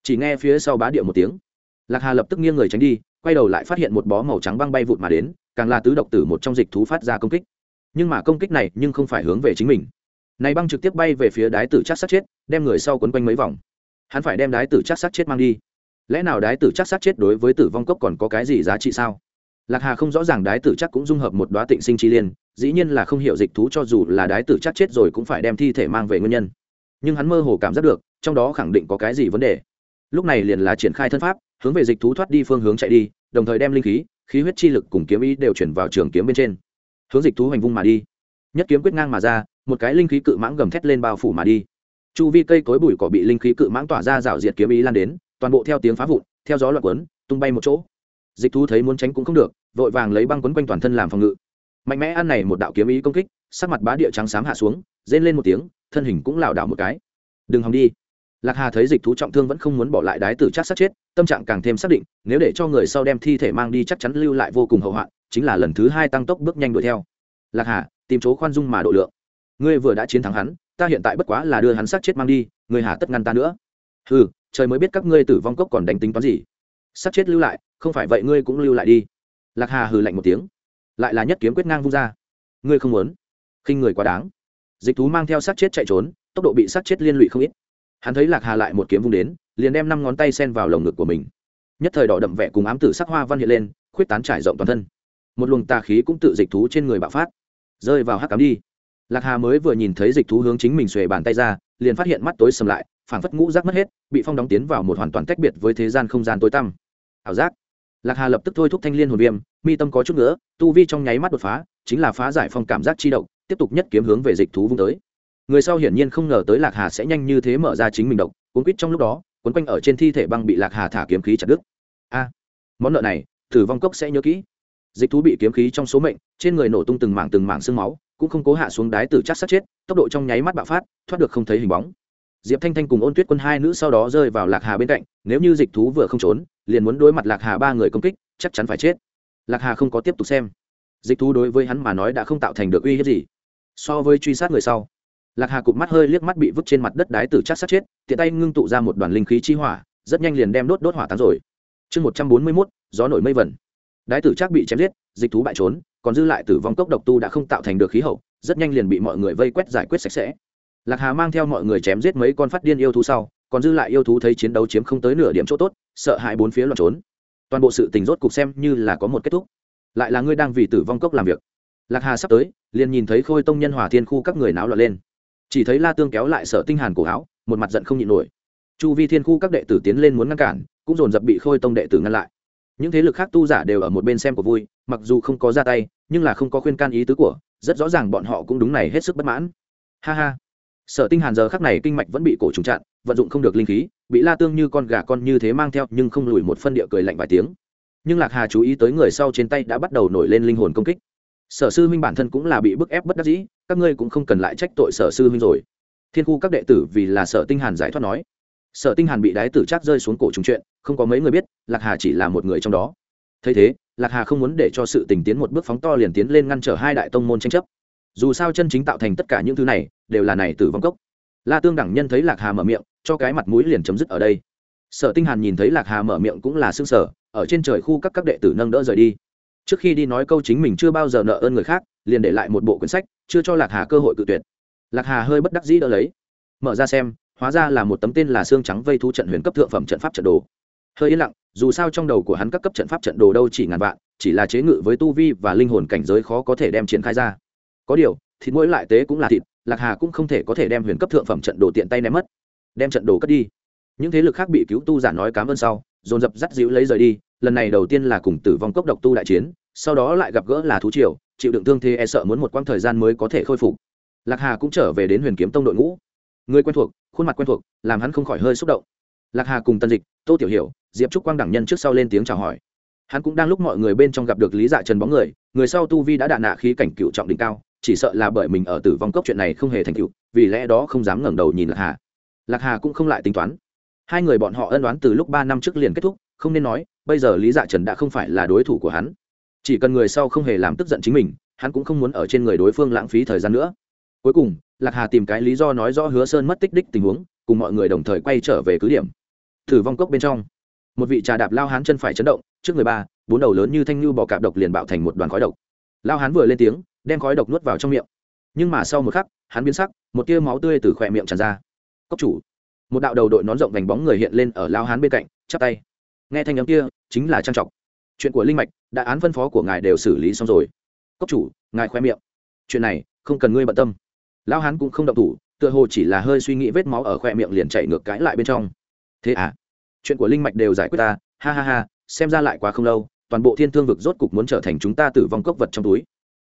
Chỉ nghe phía sau bá địa một tiếng. Lạc hà lập tức nghiêng người tránh đi, quay đầu lại phát hiện một bó màu trắng băng bay vụt mà đến càng là tứ độc tử một trong dịch thú phát ra công kích. Nhưng mà công kích này nhưng không phải hướng về chính mình. Này băng trực tiếp bay về phía đái tử chắc sát chết, đem người sau quấn quanh mấy vòng. Hắn phải đem đái tử chắc sát chết mang đi. Lẽ nào đái tử chắc sát chết đối với tử vong cốc còn có cái gì giá trị sao? Lạc hà không rõ ràng đái tử chắc cũng dung hợp một đoá tịnh sinh chi liên, dĩ nhiên là không hiểu dịch thú cho dù là đái tử chắc chết rồi cũng phải đem thi thể mang về nguyên nhân. Nhưng hắn mơ hồ cảm giác được, trong đó khẳng định có cái gì vấn đề. Lúc này liền là triển khai thân pháp, hướng về dịch thú thoát đi phương hướng chạy đi, đồng thời đem linh khí khí huyết chi lực cùng kiếm ý đều chuyển vào trường kiếm bên trên. Hướng dịch thú hành vung mà đi. Nhất kiếm quyết ngang mà ra, một cái linh khí cự mãng gầm thét lên bao phủ mà đi. Chu vi cây cối bụi cỏ bị linh khí cự mãng tỏa ra rào diệt kiếm ý lan đến, toàn bộ theo tiếng phá vụn, theo gió loạn quấn, tung bay một chỗ. Dịch thú thấy muốn tránh cũng không được, vội vàng lấy băng quấn quanh toàn thân làm phòng ngự. Mạnh mẽ ăn này một đạo kiếm ý công kích, sắc mặt bá địa trắng xám hạ xuống, rên lên một tiếng, thân hình cũng lảo đảo một cái. Đừng hòng đi lạc hà thấy dịch thú trọng thương vẫn không muốn bỏ lại đái tử chắc sát chết, tâm trạng càng thêm xác định, nếu để cho người sau đem thi thể mang đi chắc chắn lưu lại vô cùng hậu hoạn, chính là lần thứ hai tăng tốc bước nhanh đuổi theo. Lạc hà, tìm chỗ khoan dung mà độ lượng. Ngươi vừa đã chiến thắng hắn, ta hiện tại bất quá là đưa hắn sát chết mang đi, ngươi hà tất ngăn ta nữa. Ừ trời mới biết các ngươi tử vong cốc còn đánh tính toán gì. Sát chết lưu lại, không phải vậy ngươi cũng lưu lại đi. Lạc hà hừ lạnh một tiếng. Lại là nhất kiếm quyết ngang vung ra. Ngươi không muốn. Khinh người quá đáng. Dịch thú mang theo sát chết chạy trốn, tốc độ bị sát chết liên lụy không ít hắn thấy lạc hà lại một kiếm vung đến, liền đem năm ngón tay sen vào lồng ngực của mình. Nhất thời đỏ đậm vẻ cùng ám tử sắc hoa văn hiện lên, khuyết tán trải rộng toàn thân. Một luồng tà khí cũng tự dịch thú trên người bạo phát. Rơi vào hắc cám đi. Lạc hà mới vừa nhìn thấy dịch thú hướng chính mình xuề bàn tay ra, liền phát hiện mắt tối sầm lại, phảng phất ngũ rác mất hết, bị phong đóng tiến vào một hoàn toàn tách biệt với thế gian không gian tối tăm. Ảo giác. Lạc hà lập tức thôi thúc thanh liên hồn viêm, mi tâm có chút nữa tu vi trong nháy mắt đột phá, chính là phá giải phong cảm giác chi động, tiếp tục nhất kiếm hướng về dịch thú vung tới người sau hiển nhiên không ngờ tới lạc hà sẽ nhanh như thế mở ra chính mình độc, cuốn quýt trong lúc đó, cuốn quanh ở trên thi thể băng bị lạc hà thả kiếm khí chặt đứt. A, món nợ này thử vong cốc sẽ nhớ kỹ. Dịch thú bị kiếm khí trong số mệnh, trên người nổ tung từng mảng từng mảng xương máu, cũng không cố hạ xuống đái tử chắc sát chết, tốc độ trong nháy mắt bạo phát, thoát được không thấy hình bóng. Diệp thanh thanh cùng ôn tuyết quân hai nữ sau đó rơi vào lạc hà bên cạnh, nếu như dịch thú vừa không trốn, liền muốn đối mặt lạc hà ba người công kích, chắc chắn phải chết. Lạc hà không có tiếp tục xem. Dịch thú đối với hắn mà nói đã không tạo thành được uy hiếp gì. So với truy sát người sau lạc hà cụp mắt hơi liếc mắt bị vứt trên mặt đất đái tử chắc sát chết, tiện tay ngưng tụ ra một đoàn linh khí chi hỏa, rất nhanh liền đem đốt đốt hỏa tán rồi. Chương một trăm bốn mươi mốt, gió nổi mây vẩn. Đái tử chắc bị chém giết, dịch thú bại trốn, còn dư lại tử vong cốc độc tu đã không tạo thành được khí hậu, rất nhanh liền bị mọi người vây quét giải quyết sạch sẽ. Lạc hà mang theo mọi người chém giết mấy con phát điên yêu thú sau, còn dư lại yêu thú thấy chiến đấu chiếm không tới nửa điểm chỗ tốt, sợ hãi bốn phía loạn trốn. Toàn bộ sự tình rốt cục xem như là có một kết thúc. Lại là ngươi đang vì tử vong cốc làm việc. Lạc hà sắp tới, liền nhìn thấy khôi tông nhân hòa thiên khu các người náo loạn lên chỉ thấy la tương kéo lại sở tinh hàn cổ áo, một mặt giận không nhịn nổi. Chu vi thiên khu các đệ tử tiến lên muốn ngăn cản, cũng dồn dập bị khôi tông đệ tử ngăn lại. Những thế lực khác tu giả đều ở một bên xem của vui, mặc dù không có ra tay, nhưng là không có khuyên can ý tứ của, rất rõ ràng bọn họ cũng đúng này hết sức bất mãn. Ha ha. Sở tinh hàn giờ khắc này kinh mạch vẫn bị cổ trùng chặn, vận dụng không được linh khí, bị la tương như con gà con như thế mang theo, nhưng không lùi một phân địa cười lạnh vài tiếng. Nhưng lạc hà chú ý tới người sau trên tay đã bắt đầu nổi lên linh hồn công kích. Sở sư minh bản thân cũng là bị bức ép bất đắc dĩ các ngươi cũng không cần lại trách tội sở sư huynh rồi. Thiên khu các đệ tử vì là sở tinh hàn giải thoát nói. Sở tinh hàn bị đái tử chắc rơi xuống cổ trùng chuyện, không có mấy người biết, lạc hà chỉ là một người trong đó. Thấy thế, lạc hà không muốn để cho sự tình tiến một bước phóng to liền tiến lên ngăn trở hai đại tông môn tranh chấp. Dù sao chân chính tạo thành tất cả những thứ này, đều là này tử vong cốc. La tương đẳng nhân thấy lạc hà mở miệng, cho cái mặt mũi liền chấm dứt ở đây. Sở tinh hàn nhìn thấy lạc hà mở miệng cũng là xương sở ở trên trời khu các các đệ tử nâng đỡ rời đi. Trước khi đi nói câu chính mình chưa bao giờ nợ ơn người khác liền để lại một bộ quyển sách, chưa cho lạc hà cơ hội cự tuyệt. Lạc hà hơi bất đắc dĩ đỡ lấy. Mở ra xem, hóa ra là một tấm tên là xương trắng vây thu trận huyền cấp thượng phẩm trận pháp trận đồ. Hơi yên lặng, dù sao trong đầu của hắn các cấp trận pháp trận đồ đâu chỉ ngàn vạn, chỉ là chế ngự với tu vi và linh hồn cảnh giới khó có thể đem triển khai ra. Có điều, thịt mỗi lại tế cũng là thịt, lạc hà cũng không thể có thể đem huyền cấp thượng phẩm trận đồ tiện tay ném mất. Đem trận đồ cất đi. Những thế lực khác bị cứu tu giả nói cám ơn sau, dồn dập dắt dịu lấy rời đi, lần này đầu tiên là cùng tử vong cốc độc tu đại chiến, sau đó lại gặp gỡ là thú triều chịu đựng thương thế e sợ muốn một quãng thời gian mới có thể khôi phục. Lạc hà cũng trở về đến huyền kiếm tông đội ngũ. Người quen thuộc, khuôn mặt quen thuộc, làm hắn không khỏi hơi xúc động. Lạc hà cùng tân dịch, tô tiểu hiểu, diệp trúc quang đẳng nhân trước sau lên tiếng chào hỏi. Hắn cũng đang lúc mọi người bên trong gặp được lý dạ trần bóng người người sau tu vi đã đạn nạ khí cảnh cựu trọng đỉnh cao, chỉ sợ là bởi mình ở tử vong cốc chuyện này không hề thành cựu vì lẽ đó không dám ngẩng đầu nhìn lạc hà. Lạc hà cũng không lại tính toán. Hai người bọn họ ân đoán từ lúc ba năm trước liền kết thúc, không nên nói, bây giờ lý dạ trần đã không phải là đối thủ của hắn chỉ cần người sau không hề làm tức giận chính mình, hắn cũng không muốn ở trên người đối phương lãng phí thời gian nữa. Cuối cùng, lạc hà tìm cái lý do nói rõ hứa sơn mất tích đích tình huống, cùng mọi người đồng thời quay trở về cứ điểm. Thử vong cốc bên trong, một vị trà đạp lao hán chân phải chấn động, trước người ba, bốn đầu lớn như thanh như bò cạp độc liền bạo thành một đoàn khói độc. Lao hán vừa lên tiếng, đem khói độc nuốt vào trong miệng. Nhưng mà sau một khắc, hắn biến sắc, một tia máu tươi từ khỏe miệng tràn ra. Cốc chủ, một đạo đầu đội nón rộng vành bóng người hiện lên ở lao hán bên cạnh, chắp tay. Nghe thanh âm kia, chính là trang trọc chuyện của linh mạch đã án phân phó của ngài đều xử lý xong rồi. Cốc chủ, ngài khoe miệng. Chuyện này, không cần ngươi bận tâm. Lão hán cũng không động thủ, tựa hồ chỉ là hơi suy nghĩ vết máu ở khoe miệng liền chạy ngược cãi lại bên trong. Thế à? Chuyện của linh mạch đều giải quyết ta. Ha ha ha, xem ra lại quá không lâu, toàn bộ thiên thương vực rốt cục muốn trở thành chúng ta tử vong cốc vật trong túi.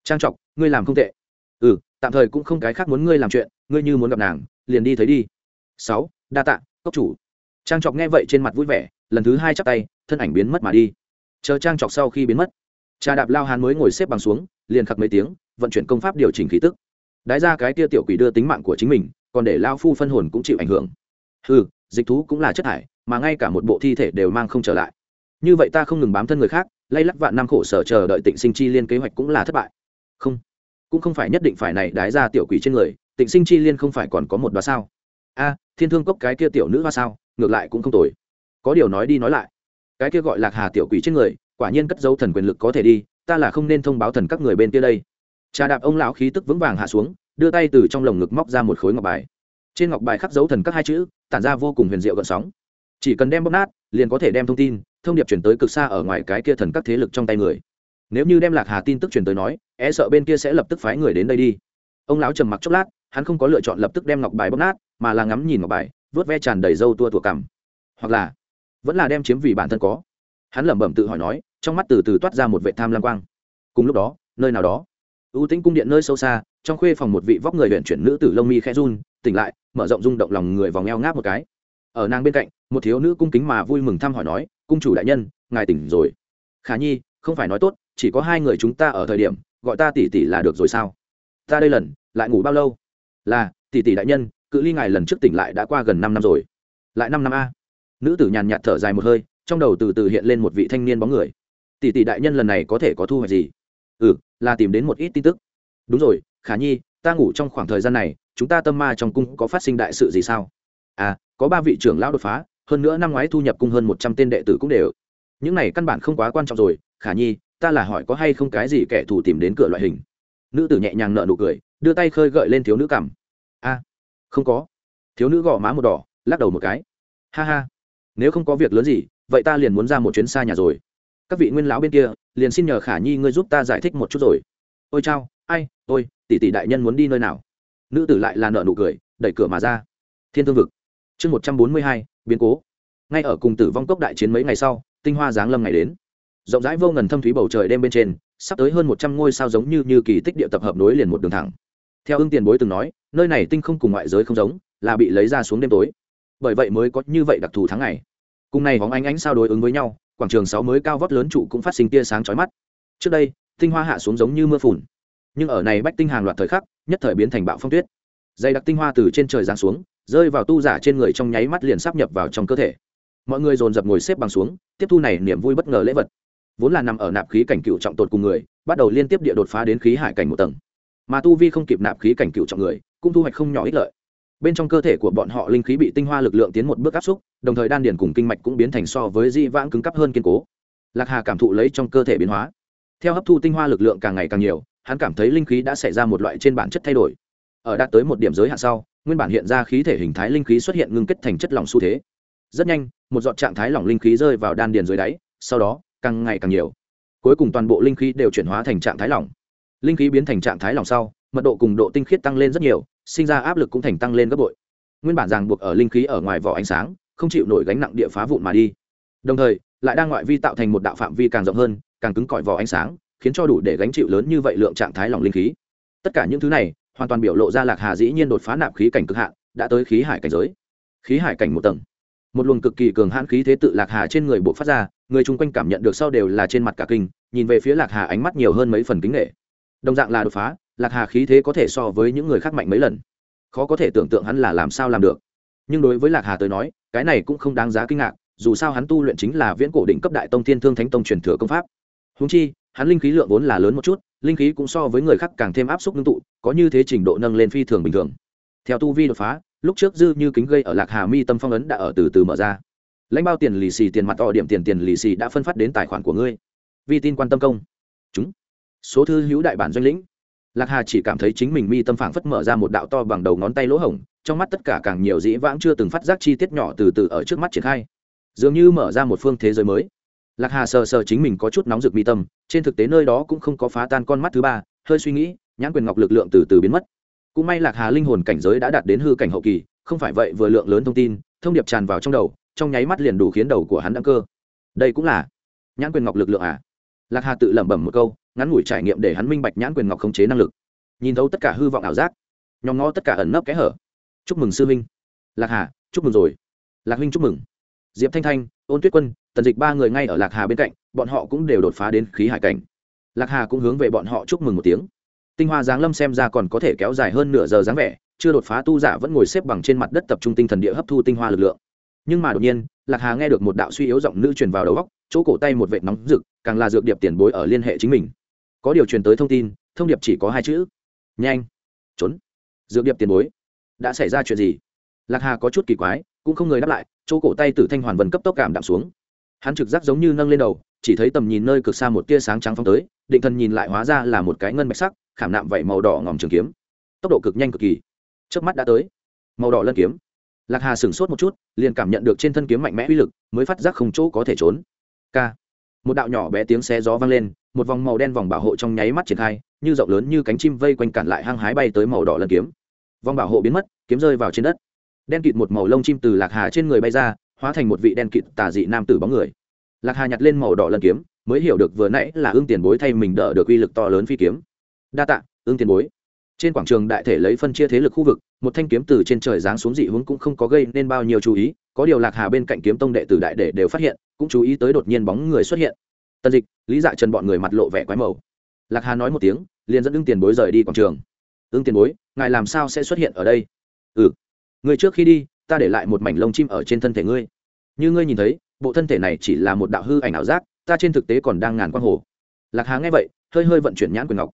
Trang trọc, ngươi làm không tệ. Ừ tạm thời cũng không cái khác muốn ngươi làm chuyện, ngươi như muốn gặp nàng, liền đi thấy đi. Sáu, đa tạ, cốc chủ. Trang trọc nghe vậy trên mặt vui vẻ, lần thứ hai chắp tay, thân ảnh biến mất mà đi chờ trang trọc sau khi biến mất. Trà đạp lao hán mới ngồi xếp bằng xuống, liền khặc mấy tiếng, vận chuyển công pháp điều chỉnh khí tức. Đái ra cái tia tiểu quỷ đưa tính mạng của chính mình, còn để lao phu phân hồn cũng chịu ảnh hưởng. Ừ dịch thú cũng là chất thải, mà ngay cả một bộ thi thể đều mang không trở lại. Như vậy ta không ngừng bám thân người khác, lay lắc vạn năm khổ sở chờ đợi tịnh sinh chi liên kế hoạch cũng là thất bại. Không, cũng không phải nhất định phải này đái ra tiểu quỷ trên người, tịnh sinh chi liên không phải còn có một đoá sao? A, thiên thương cốc cái kia tiểu nữ hoa sao? Ngược lại cũng không tồi. Có điều nói đi nói lại cái kia gọi lạc hà tiểu quỷ trên người, quả nhiên cất dấu thần quyền lực có thể đi, ta là không nên thông báo thần các người bên kia đây. Trà đạp ông lão khí tức vững vàng hạ xuống, đưa tay từ trong lồng ngực móc ra một khối ngọc bài. Trên ngọc bài khắc dấu thần các hai chữ, tản ra vô cùng huyền diệu gợn sóng. Chỉ cần đem bóc nát, liền có thể đem thông tin, thông điệp chuyển tới cực xa ở ngoài cái kia thần các thế lực trong tay người. Nếu như đem lạc hà tin tức chuyển tới nói e sợ bên kia sẽ lập tức phái người đến đây đi. Ông lão trầm mặc chốc lát, hắn không có lựa chọn lập tức đem ngọc bài bóc nát, mà là ngắm nhìn ngọc bài vớt ve tràn đầy dâu tua tủa cằm hoặc là vẫn là đem chiếm vì bản thân có. Hắn lẩm bẩm tự hỏi nói, trong mắt từ từ toát ra một vệ tham lam quang. Cùng lúc đó, nơi nào đó ưu tĩnh cung điện nơi sâu xa, trong khuê phòng một vị vóc người huyện chuyển nữ tử lông mi khẽ run, tỉnh lại, mở rộng rung động lòng người vòng eo ngáp một cái. Ở nàng bên cạnh, một thiếu nữ cung kính mà vui mừng thăm hỏi nói, cung chủ đại nhân, ngài tỉnh rồi. Khả nhi, không phải nói tốt, chỉ có hai người chúng ta ở thời điểm, gọi ta tỷ tỷ là được rồi sao? Ta đây lần, lại ngủ bao lâu? Là, tỷ tỷ đại nhân, cự ly ngài lần trước tỉnh lại đã qua gần năm năm rồi. Lại năm năm a? Nữ tử nhàn nhạt thở dài một hơi, trong đầu từ từ hiện lên một vị thanh niên bóng người. Tỷ tỷ đại nhân lần này có thể có thu hoạch gì? Ừ là tìm đến một ít tin tức. Đúng rồi, khả nhi, ta ngủ trong khoảng thời gian này, chúng ta tâm ma trong cung có phát sinh đại sự gì sao? À có ba vị trưởng lão đột phá, hơn nữa năm ngoái thu nhập cung hơn một trăm tên đệ tử cũng đều. Những này căn bản không quá quan trọng rồi. Khả nhi, ta là hỏi có hay không cái gì kẻ thù tìm đến cửa loại hình? Nữ tử nhẹ nhàng nợ nụ cười, đưa tay khơi gợi lên thiếu nữ cảm. a không có. Thiếu nữ gõ má một đỏ, lắc đầu một cái. Ha ha nếu không có việc lớn gì, vậy ta liền muốn ra một chuyến xa nhà rồi. Các vị nguyên lão bên kia, liền xin nhờ khả nhi ngươi giúp ta giải thích một chút rồi. Ôi chao, ai, ôi, tỷ tỷ đại nhân muốn đi nơi nào? Nữ tử lại là nợ nụ cười, đẩy cửa mà ra. Thiên thương vực. Chương một trăm bốn mươi hai, biến cố. Ngay ở cùng tử vong cốc đại chiến mấy ngày sau, tinh hoa giáng lâm ngày đến. Rộng rãi vô ngần thâm thúy bầu trời đêm bên trên, sắp tới hơn một trăm ngôi sao giống như như kỳ tích địa tập hợp nối liền một đường thẳng. Theo ưng tiền bối từng nói, nơi này tinh không cùng ngoại giới không giống, là bị lấy ra xuống đêm tối bởi vậy mới có như vậy đặc thù tháng ngày. Cùng này hóng ánh ánh sao đối ứng với nhau, quảng trường sáu mới cao vót lớn trụ cũng phát sinh tia sáng chói mắt. Trước đây, tinh hoa hạ xuống giống như mưa phùn. Nhưng ở này bách tinh hàng loạt thời khắc, nhất thời biến thành bạo phong tuyết. Dày đặc tinh hoa từ trên trời giáng xuống, rơi vào tu giả trên người trong nháy mắt liền sắp nhập vào trong cơ thể. Mọi người dồn dập ngồi xếp bằng xuống, tiếp thu này niềm vui bất ngờ lễ vật. Vốn là nằm ở nạp khí cảnh cựu trọng tột cùng người, bắt đầu liên tiếp địa đột phá đến khí hải cảnh một tầng. Mà tu vi không kịp nạp khí cảnh cựu trọng người, cũng thu hoạch không nhỏ ích lợi bên trong cơ thể của bọn họ linh khí bị tinh hoa lực lượng tiến một bước áp xúc, đồng thời đan điền cùng kinh mạch cũng biến thành so với di vãng cứng cắp hơn kiên cố. Lạc hà cảm thụ lấy trong cơ thể biến hóa. Theo hấp thu tinh hoa lực lượng càng ngày càng nhiều, hắn cảm thấy linh khí đã xảy ra một loại trên bản chất thay đổi. Ở đạt tới một điểm giới hạn sau, nguyên bản hiện ra khí thể hình thái linh khí xuất hiện ngưng kết thành chất lỏng xu thế. Rất nhanh, một dọn trạng thái lỏng linh khí rơi vào đan điền dưới đáy, sau đó, càng ngày càng nhiều. Cuối cùng toàn bộ linh khí đều chuyển hóa thành trạng thái lỏng. Linh khí biến thành trạng thái lỏng sau, mật độ cùng độ tinh khiết tăng lên rất nhiều sinh ra áp lực cũng thành tăng lên gấp bội. Nguyên bản ràng buộc ở linh khí ở ngoài vỏ ánh sáng, không chịu nổi gánh nặng địa phá vụn mà đi. Đồng thời, lại đang ngoại vi tạo thành một đạo phạm vi càng rộng hơn, càng cứng cỏi vỏ ánh sáng, khiến cho đủ để gánh chịu lớn như vậy lượng trạng thái lòng linh khí. Tất cả những thứ này, hoàn toàn biểu lộ ra lạc hà dĩ nhiên đột phá nạp khí cảnh cực hạn, đã tới khí hải cảnh giới. Khí hải cảnh một tầng. Một luồng cực kỳ cường hãn khí thế tự lạc hà trên người bộ phát ra, người chung quanh cảm nhận được sau đều là trên mặt cả kinh, nhìn về phía lạc hà ánh mắt nhiều hơn mấy phần kính nghệ đồng dạng là đột phá lạc hà khí thế có thể so với những người khác mạnh mấy lần. Khó có thể tưởng tượng hắn là làm sao làm được. Nhưng đối với lạc hà tới nói, cái này cũng không đáng giá kinh ngạc, dù sao hắn tu luyện chính là viễn cổ định cấp đại tông thiên thương thánh tông truyền thừa công pháp. Húng chi, hắn linh khí lượng vốn là lớn một chút, linh khí cũng so với người khác càng thêm áp suất ngưng tụ, có như thế trình độ nâng lên phi thường bình thường. Theo tu vi đột phá, lúc trước dư như kính gây ở lạc hà mi tâm phong ấn đã ở từ từ mở ra. Lãnh bao tiền lì xì tiền mặt to điểm tiền tiền lì xì đã phân phát đến tài khoản của ngươi. Vì tin quan tâm công. Chúng. Số thư hữu đại bản doanh lĩnh lạc hà chỉ cảm thấy chính mình mi tâm phảng phất mở ra một đạo to bằng đầu ngón tay lỗ hổng, trong mắt tất cả càng nhiều dĩ vãng chưa từng phát giác chi tiết nhỏ từ từ ở trước mắt triển khai. Dường như mở ra một phương thế giới mới. Lạc hà sờ sờ chính mình có chút nóng rực mi tâm, trên thực tế nơi đó cũng không có phá tan con mắt thứ ba, hơi suy nghĩ, nhãn quyền ngọc lực lượng từ từ biến mất. Cũng may lạc hà linh hồn cảnh giới đã đạt đến hư cảnh hậu kỳ, không phải vậy vừa lượng lớn thông tin, thông điệp tràn vào trong đầu, trong nháy mắt liền đủ khiến đầu của hắn đăng cơ. Đây cũng là nhãn quyền ngọc lực lượng à? Lạc hà tự lẩm bẩm một câu ngắn ngủi trải nghiệm để hắn minh bạch nhãn quyền ngọc khống chế năng lực. Nhìn thấu tất cả hư vọng ảo giác, nhóm ngó tất cả ẩn nấp kẽ hở. Chúc mừng sư minh lạc hà, chúc mừng rồi. Lạc huynh chúc mừng. Diệp thanh thanh, ôn tuyết quân, tần dịch ba người ngay ở lạc hà bên cạnh, bọn họ cũng đều đột phá đến khí hải cảnh. Lạc hà cũng hướng về bọn họ chúc mừng một tiếng. Tinh hoa giáng lâm xem ra còn có thể kéo dài hơn nửa giờ dáng vẻ, chưa đột phá tu giả vẫn ngồi xếp bằng trên mặt đất tập trung tinh thần địa hấp thu tinh hoa lực lượng. Nhưng mà đột nhiên, lạc hà nghe được một đạo suy yếu giọng nữ truyền vào đầu góc chỗ cổ tay một vệt nóng rực, càng là dược điệp tiền bối ở liên hệ chính mình có điều truyền tới thông tin, thông điệp chỉ có hai chữ. Nhanh. Trốn. Dược điệp tiền bối. Đã xảy ra chuyện gì? Lạc hà có chút kỳ quái, cũng không người đáp lại, chỗ cổ tay tử thanh hoàn vần cấp tốc cảm đạm xuống. Hắn trực giác giống như nâng lên đầu, chỉ thấy tầm nhìn nơi cực xa một tia sáng trắng phong tới, định thần nhìn lại hóa ra là một cái ngân bạch sắc, khảm nạm vảy màu đỏ ngòm trường kiếm. Tốc độ cực nhanh cực kỳ. Trước mắt đã tới. Màu đỏ lân kiếm. Lạc hà sửng sốt một chút, liền cảm nhận được trên thân kiếm mạnh mẽ uy lực, mới phát giác không chỗ có thể trốn. K một đạo nhỏ bé tiếng xe gió vang lên một vòng màu đen vòng bảo hộ trong nháy mắt triển khai, như rộng lớn như cánh chim vây quanh cản lại hăng hái bay tới màu đỏ lần kiếm. Vòng bảo hộ biến mất, kiếm rơi vào trên đất. Đen kịt một màu lông chim từ lạc hà trên người bay ra, hóa thành một vị đen kịt tà dị nam tử bóng người. Lạc hà nhặt lên màu đỏ lần kiếm, mới hiểu được vừa nãy là ương tiền bối thay mình đỡ được uy lực to lớn phi kiếm. Đa tạ, ương tiền bối. Trên quảng trường đại thể lấy phân chia thế lực khu vực, một thanh kiếm từ trên trời giáng xuống dị hướng cũng không có gây nên bao nhiêu chú ý, có điều lạc hà bên cạnh kiếm tông đệ tử đại đệ đều phát hiện, cũng chú ý tới đột nhiên bóng người xuất hiện tần dịch, lý dạ trần bọn người mặt lộ vẻ quái màu. Lạc hà nói một tiếng, liền dẫn ưng tiền bối rời đi quảng trường. Ưng tiền bối, ngài làm sao sẽ xuất hiện ở đây? Ừ người trước khi đi, ta để lại một mảnh lông chim ở trên thân thể ngươi. Như ngươi nhìn thấy, bộ thân thể này chỉ là một đạo hư ảnh ảo giác, ta trên thực tế còn đang ngàn quang hồ. Lạc hà nghe vậy, hơi hơi vận chuyển nhãn quyền ngọc.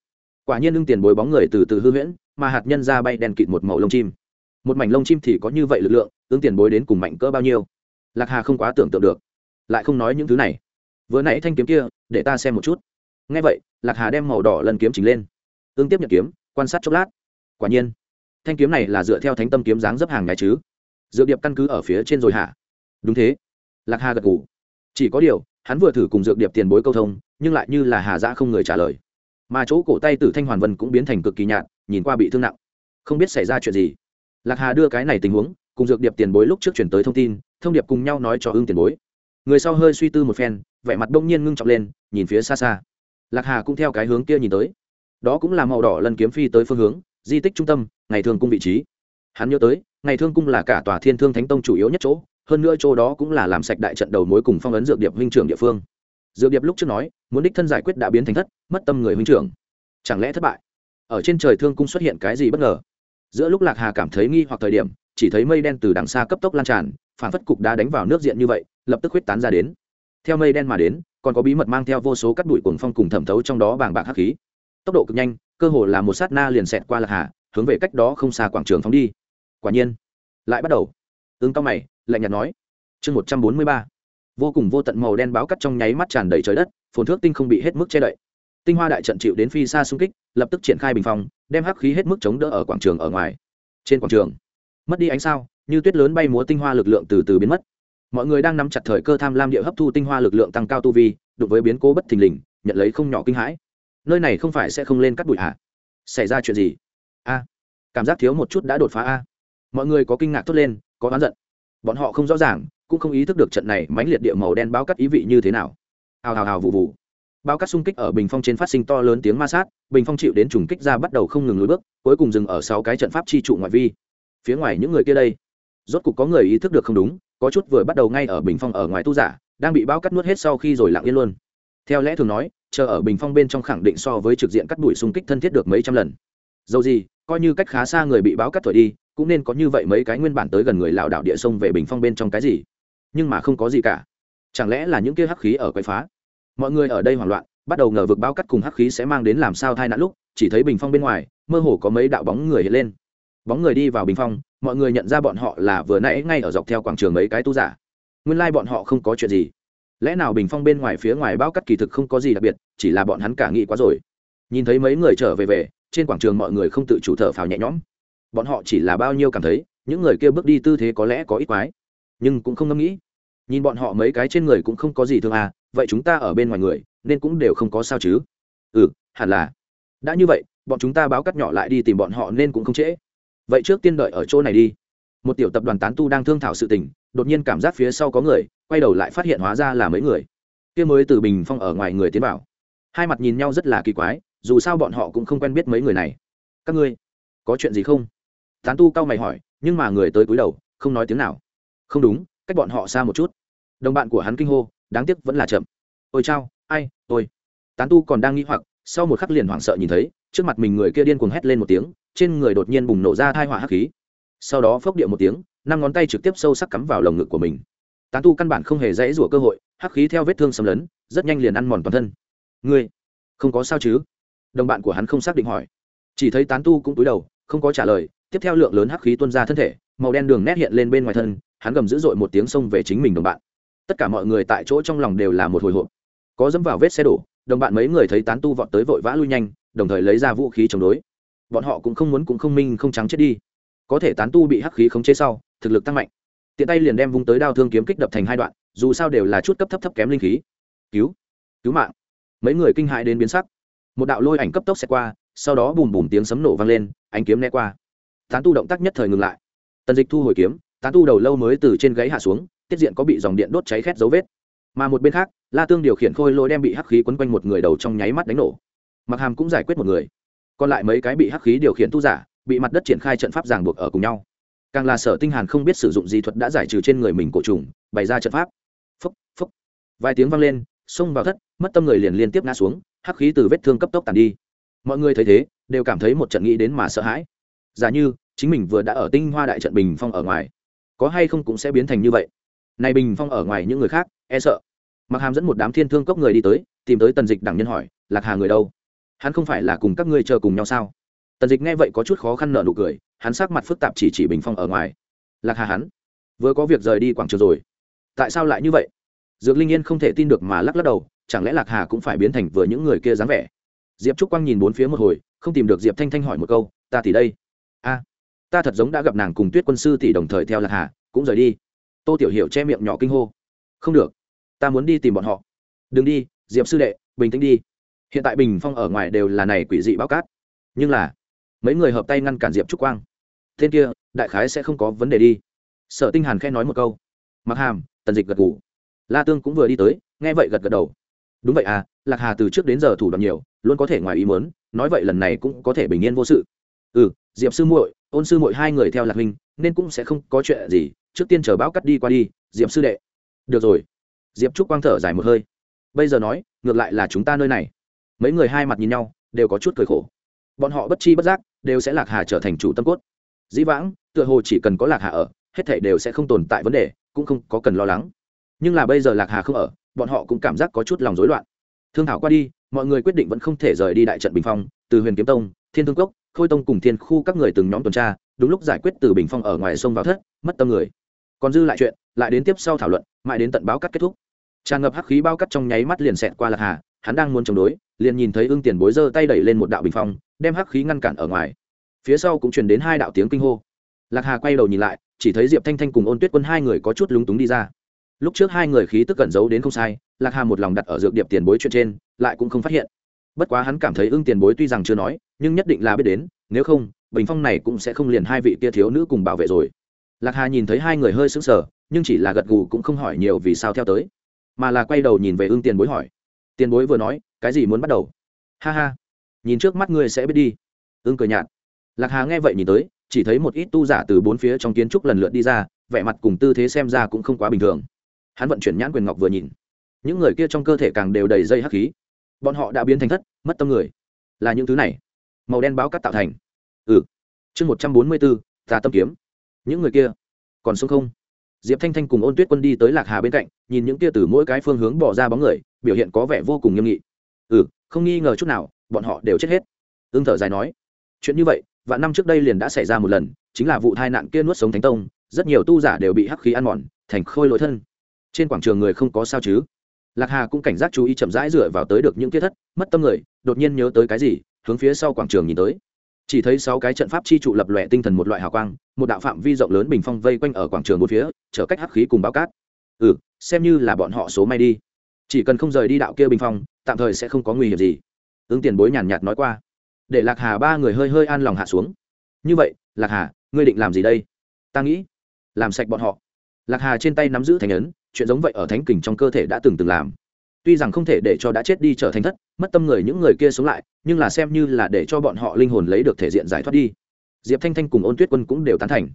Quả nhiên ưng tiền bối bóng người từ từ hư huyễn, mà hạt nhân ra bay đèn kịt một màu lông chim. Một mảnh lông chim thì có như vậy lực lượng, ưng tiền bối đến cùng mạnh cỡ bao nhiêu? Lạc hà không quá tưởng tượng được, lại không nói những thứ này vừa nãy thanh kiếm kia, để ta xem một chút. Ngay vậy, lạc hà đem màu đỏ lần kiếm chỉnh lên. Ương tiếp nhận kiếm, quan sát chốc lát. Quả nhiên, thanh kiếm này là dựa theo thánh tâm kiếm dáng dấp hàng ngày chứ. Dược điệp căn cứ ở phía trên rồi hả? Đúng thế. Lạc hà gật ngủ chỉ có điều, hắn vừa thử cùng dược điệp tiền bối câu thông, nhưng lại như là hà giã không người trả lời. Mà chỗ cổ tay tử thanh hoàn vân cũng biến thành cực kỳ nhạt, nhìn qua bị thương nặng. Không biết xảy ra chuyện gì. Lạc hà đưa cái này tình huống, cùng dược điệp tiền bối lúc trước chuyển tới thông tin, thông điệp cùng nhau nói cho ưng tiền bối người sau hơi suy tư một phen, vẻ mặt đông nhiên ngưng trọng lên, nhìn phía xa xa. Lạc hà cũng theo cái hướng kia nhìn tới. Đó cũng là màu đỏ lần kiếm phi tới phương hướng, di tích trung tâm, ngày thương cung vị trí. Hắn nhớ tới, ngày thương cung là cả tòa thiên thương thánh tông chủ yếu nhất chỗ, hơn nữa chỗ đó cũng là làm sạch đại trận đầu mối cùng phong ấn dược điệp huynh trưởng địa phương. Dược điệp lúc trước nói, muốn đích thân giải quyết đã biến thành thất, mất tâm người huynh trưởng. Chẳng lẽ thất bại? Ở trên trời thương cung xuất hiện cái gì bất ngờ? Giữa lúc lạc hà cảm thấy nghi hoặc thời điểm, chỉ thấy mây đen từ đằng xa cấp tốc lan tràn phản phất cục đá đánh vào nước diện như vậy lập tức huyết tán ra đến. Theo mây đen mà đến, còn có bí mật mang theo vô số cắt bụi cuồng phong cùng thẩm thấu trong đó bàng bạc hắc khí. Tốc độ cực nhanh, cơ hồ là một sát na liền xẹt qua lạc hà, hướng về cách đó không xa quảng trường phóng đi. Quả nhiên, lại bắt đầu. Ương cao mày, lạnh nhạt nói. Chương một trăm bốn mươi ba. Vô cùng vô tận màu đen báo cắt trong nháy mắt tràn đầy trời đất, phồn thước tinh không bị hết mức che đậy. Tinh hoa đại trận chịu đến phi xa xung kích, lập tức triển khai bình phong, đem hắc khí hết mức chống đỡ ở quảng trường ở ngoài. Trên quảng trường, mất đi ánh sao, như tuyết lớn bay múa tinh hoa lực lượng từ từ biến mất mọi người đang nắm chặt thời cơ tham lam địa hấp thu tinh hoa lực lượng tăng cao tu vi, đụng với biến cố bất thình lình, nhận lấy không nhỏ kinh hãi. Nơi này không phải sẽ không lên cắt bụi hả? xảy ra chuyện gì? A, cảm giác thiếu một chút đã đột phá a. Mọi người có kinh ngạc thốt lên, có oán giận. Bọn họ không rõ ràng, cũng không ý thức được trận này mãnh liệt địa màu đen bao cắt ý vị như thế nào. Hào hào hào, vụ vụ. Bao cắt xung kích ở bình phong trên phát sinh to lớn tiếng ma sát, bình phong chịu đến trùng kích ra bắt đầu không ngừng lùi bước, cuối cùng dừng ở sáu cái trận pháp chi trụ ngoại vi. Phía ngoài những người kia đây rốt cục có người ý thức được không đúng, có chút vừa bắt đầu ngay ở bình phong ở ngoài tu giả, đang bị bão cắt nuốt hết sau khi rồi lặng yên luôn. Theo lẽ thường nói, chờ ở bình phong bên trong khẳng định so với trực diện cắt đuổi xung kích thân thiết được mấy trăm lần. Dầu gì, coi như cách khá xa người bị báo cắt thổi đi, cũng nên có như vậy mấy cái nguyên bản tới gần người lảo đảo địa sông về bình phong bên trong cái gì. Nhưng mà không có gì cả. Chẳng lẽ là những kia hắc khí ở quậy phá? Mọi người ở đây hoảng loạn, bắt đầu ngờ vực báo cắt cùng hắc khí sẽ mang đến làm sao thai nạn lúc, chỉ thấy bình phong bên ngoài, mơ hồ có mấy đạo bóng người hiện lên. Bóng người đi vào bình phong mọi người nhận ra bọn họ là vừa nãy ngay ở dọc theo quảng trường mấy cái tu giả. Nguyên lai、like、bọn họ không có chuyện gì. Lẽ nào bình phong bên ngoài phía ngoài bao cắt kỳ thực không có gì đặc biệt, chỉ là bọn hắn cả nghĩ quá rồi. Nhìn thấy mấy người trở về về, trên quảng trường mọi người không tự chủ thở phào nhẹ nhõm. Bọn họ chỉ là bao nhiêu cảm thấy, những người kia bước đi tư thế có lẽ có ít quái, nhưng cũng không ngẫm nghĩ. Nhìn bọn họ mấy cái trên người cũng không có gì thương à vậy chúng ta ở bên ngoài người, nên cũng đều không có sao chứ. Ừ hẳn là. Đã như vậy, bọn chúng ta báo cắt nhỏ lại đi tìm bọn họ nên cũng không trễ vậy trước tiên đợi ở chỗ này đi. Một tiểu tập đoàn tán tu đang thương thảo sự tình, đột nhiên cảm giác phía sau có người, quay đầu lại phát hiện hóa ra là mấy người. Kia mới từ bình phong ở ngoài người tiến vào. Hai mặt nhìn nhau rất là kỳ quái, dù sao bọn họ cũng không quen biết mấy người này. Các ngươi, có chuyện gì không? Tán tu cao mày hỏi, nhưng mà người tới cúi đầu, không nói tiếng nào. Không đúng, cách bọn họ xa một chút. Đồng bạn của hắn kinh hô, đáng tiếc vẫn là chậm. Ôi chao, ai, tôi. Tán tu còn đang nghĩ hoặc, sau một khắc liền hoảng sợ nhìn thấy, trước mặt mình người kia điên cuồng hét lên một tiếng trên người đột nhiên bùng nổ ra thai hỏa hắc khí. Sau đó phốc điệu một tiếng, năm ngón tay trực tiếp sâu sắc cắm vào lồng ngực của mình. Tán tu căn bản không hề dãy rủa cơ hội, hắc khí theo vết thương xâm lấn, rất nhanh liền ăn mòn toàn thân. Ngươi, không có sao chứ? Đồng bạn của hắn không xác định hỏi. Chỉ thấy tán tu cũng túi đầu, không có trả lời, tiếp theo lượng lớn hắc khí tuôn ra thân thể, màu đen đường nét hiện lên bên ngoài thân, hắn gầm dữ dội một tiếng xông về chính mình đồng bạn. Tất cả mọi người tại chỗ trong lòng đều là một hồi hộp. Có dẫm vào vết xe đổ, đồng bạn mấy người thấy tán tu vọt tới vội vã lui nhanh, đồng thời lấy ra vũ khí chống đối bọn họ cũng không muốn cũng không minh không trắng chết đi. Có thể tán tu bị hắc khí khống chế sau, thực lực tăng mạnh. Tiện tay liền đem vung tới đao thương kiếm kích đập thành hai đoạn, dù sao đều là chút cấp thấp thấp kém linh khí. Cứu cứu mạng. Mấy người kinh hại đến biến sắc. Một đạo lôi ảnh cấp tốc xẹt qua, sau đó bùm bùm tiếng sấm nổ vang lên, ánh kiếm né qua. Tán tu động tác nhất thời ngừng lại. Tần dịch thu hồi kiếm, tán tu đầu lâu mới từ trên gáy hạ xuống, tiết diện có bị dòng điện đốt cháy khét dấu vết. Mà một bên khác, la tương điều khiển khôi lôi đem bị hắc khí quấn quanh một người đầu trong nháy mắt đánh nổ. Mặc hàm cũng giải quyết một người còn lại mấy cái bị hắc khí điều khiển tu giả, bị mặt đất triển khai trận pháp ràng buộc ở cùng nhau. Càng là sở tinh hàn không biết sử dụng gì thuật đã giải trừ trên người mình cổ trùng, bày ra trận pháp. Phúc phúc vài tiếng vang lên, xông vào thất, mất tâm người liền liên tiếp ngã xuống, hắc khí từ vết thương cấp tốc tàn đi. Mọi người thấy thế, đều cảm thấy một trận nghĩ đến mà sợ hãi. Giả như, chính mình vừa đã ở tinh hoa đại trận bình phong ở ngoài, có hay không cũng sẽ biến thành như vậy. Này bình phong ở ngoài những người khác e sợ. Mặc hàm dẫn một đám thiên thương cốc người đi tới, tìm tới tần dịch đẳng nhân hỏi, lạc hà người đâu? Hắn không phải là cùng các ngươi chờ cùng nhau sao? Tần dịch nghe vậy có chút khó khăn nợ nụ cười, hắn sắc mặt phức tạp chỉ chỉ bình phong ở ngoài. Lạc hà hắn, vừa có việc rời đi quảng trường rồi. Tại sao lại như vậy? Dược linh yên không thể tin được mà lắc lắc đầu, chẳng lẽ lạc hà cũng phải biến thành vừa những người kia dáng vẻ? Diệp trúc quang nhìn bốn phía một hồi, không tìm được diệp thanh thanh hỏi một câu, ta thì đây? A, ta thật giống đã gặp nàng cùng tuyết quân sư tỷ đồng thời theo lạc hà, cũng rời đi. Tô tiểu hiểu che miệng nhỏ kinh hô. Không được, ta muốn đi tìm bọn họ. Đừng đi, diệp sư đệ, bình tĩnh đi hiện tại bình phong ở ngoài đều là này quỷ dị báo cát. Nhưng là, mấy người hợp tay ngăn cản diệp trúc quang. Tên kia, đại khái sẽ không có vấn đề đi. Sở tinh hàn khen nói một câu. Mặc hàm, tần dịch gật gù. La tương cũng vừa đi tới, nghe vậy gật gật đầu. Đúng vậy à lạc hà từ trước đến giờ thủ đoạn nhiều, luôn có thể ngoài ý muốn, nói vậy lần này cũng có thể bình yên vô sự. Ừ diệp sư muội, ôn sư muội hai người theo lạc huynh nên cũng sẽ không có chuyện gì, trước tiên chờ bão cắt đi qua đi, diệp sư đệ. Được rồi. Diệp trúc quang thở dài một hơi. Bây giờ nói, ngược lại là chúng ta nơi này mấy người hai mặt nhìn nhau, đều có chút cười khổ. Bọn họ bất chi bất giác, đều sẽ lạc hà trở thành chủ tâm cốt. Dĩ vãng, tựa hồ chỉ cần có lạc hà ở, hết thảy đều sẽ không tồn tại vấn đề, cũng không có cần lo lắng. Nhưng là bây giờ lạc hà không ở, bọn họ cũng cảm giác có chút lòng rối loạn. Thương thảo qua đi, mọi người quyết định vẫn không thể rời đi đại trận bình phong, từ huyền kiếm tông, thiên thương cốc, khôi tông cùng thiên khu các người từng nhóm tuần tra, đúng lúc giải quyết từ bình phong ở ngoài sông vào thất, mất tâm người. Còn dư lại chuyện, lại đến tiếp sau thảo luận, mãi đến tận báo cắt kết thúc. Tràn ngập hắc khí bao cắt trong nháy mắt liền xẹt qua lạc hà, hắn đang muốn chống đối liền nhìn thấy ưng tiền bối giơ tay đẩy lên một đạo bình phong, đem hắc khí ngăn cản ở ngoài. Phía sau cũng truyền đến hai đạo tiếng kinh hô. Lạc hà quay đầu nhìn lại, chỉ thấy diệp thanh thanh cùng ôn tuyết quân hai người có chút lúng túng đi ra. Lúc trước hai người khí tức cẩn giấu đến không sai, lạc hà một lòng đặt ở dược điệp tiền bối chuyện trên, lại cũng không phát hiện. Bất quá hắn cảm thấy ưng tiền bối tuy rằng chưa nói, nhưng nhất định là biết đến, nếu không, bình phong này cũng sẽ không liền hai vị kia thiếu nữ cùng bảo vệ rồi. Lạc hà nhìn thấy hai người hơi sững sờ, nhưng chỉ là gật gù cũng không hỏi nhiều vì sao theo tới. Mà là quay đầu nhìn về ưng tiền bối hỏi tiền bối vừa nói, cái gì muốn bắt đầu? Ha ha. Nhìn trước mắt ngươi sẽ biết đi. Ưng cười nhạt. Lạc hà nghe vậy nhìn tới, chỉ thấy một ít tu giả từ bốn phía trong kiến trúc lần lượt đi ra, vẻ mặt cùng tư thế xem ra cũng không quá bình thường. Hắn vận chuyển nhãn quyền ngọc vừa nhìn. Những người kia trong cơ thể càng đều đầy dây hắc khí. Bọn họ đã biến thành thất, mất tâm người. Là những thứ này. Màu đen báo cắt tạo thành. Ừ. Chương một trăm bốn mươi bốn tà tâm kiếm. Những người kia còn sống không? Diệp thanh thanh cùng ôn tuyết quân đi tới lạc hà bên cạnh, nhìn những kia từ mỗi cái phương hướng bỏ ra bóng người, biểu hiện có vẻ vô cùng nghiêm nghị. Ừ không nghi ngờ chút nào, bọn họ đều chết hết. Ương thở dài nói, chuyện như vậy và năm trước đây liền đã xảy ra một lần, chính là vụ tai nạn kia nuốt sống thánh tông, rất nhiều tu giả đều bị hắc khí ăn mòn, thành khôi lỗi thân. Trên quảng trường người không có sao chứ? Lạc hà cũng cảnh giác chú ý chậm rãi dựa vào tới được những kia thất, mất tâm người, đột nhiên nhớ tới cái gì, hướng phía sau quảng trường nhìn tới chỉ thấy sáu cái trận pháp chi trụ lập lòe tinh thần một loại hào quang, một đạo phạm vi rộng lớn bình phong vây quanh ở quảng trường một phía, chở cách hắc khí cùng báo cát. Ừ xem như là bọn họ số may đi. Chỉ cần không rời đi đạo kia bình phong, tạm thời sẽ không có nguy hiểm gì. Ứng tiền bối nhàn nhạt nói qua. Để lạc hà ba người hơi hơi an lòng hạ xuống. Như vậy, lạc hà, ngươi định làm gì đây? Ta nghĩ, làm sạch bọn họ. Lạc hà trên tay nắm giữ thành ấn, chuyện giống vậy ở thánh kình trong cơ thể đã từng từng làm tuy rằng không thể để cho đã chết đi trở thành thất, mất tâm người những người kia sống lại, nhưng là xem như là để cho bọn họ linh hồn lấy được thể diện giải thoát đi. Diệp thanh thanh cùng ôn tuyết quân cũng đều tán thành.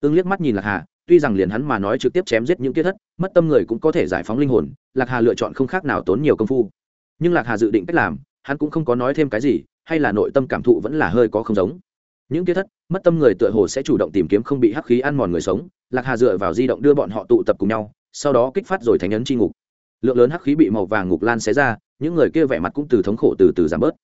Ương liếc mắt nhìn lạc hà, tuy rằng liền hắn mà nói trực tiếp chém giết những kia thất, mất tâm người cũng có thể giải phóng linh hồn, lạc hà lựa chọn không khác nào tốn nhiều công phu. Nhưng lạc hà dự định cách làm, hắn cũng không có nói thêm cái gì, hay là nội tâm cảm thụ vẫn là hơi có không giống. Những kia thất, mất tâm người tựa hồ sẽ chủ động tìm kiếm không bị hắc khí ăn mòn người sống, lạc hà dựa vào di động đưa bọn họ tụ tập cùng nhau, sau đó kích phát rồi thánh ấn c ngục lượng lớn hắc khí bị màu vàng ngục lan xé ra, những người kia vẻ mặt cũng từ thống khổ từ từ giảm bớt.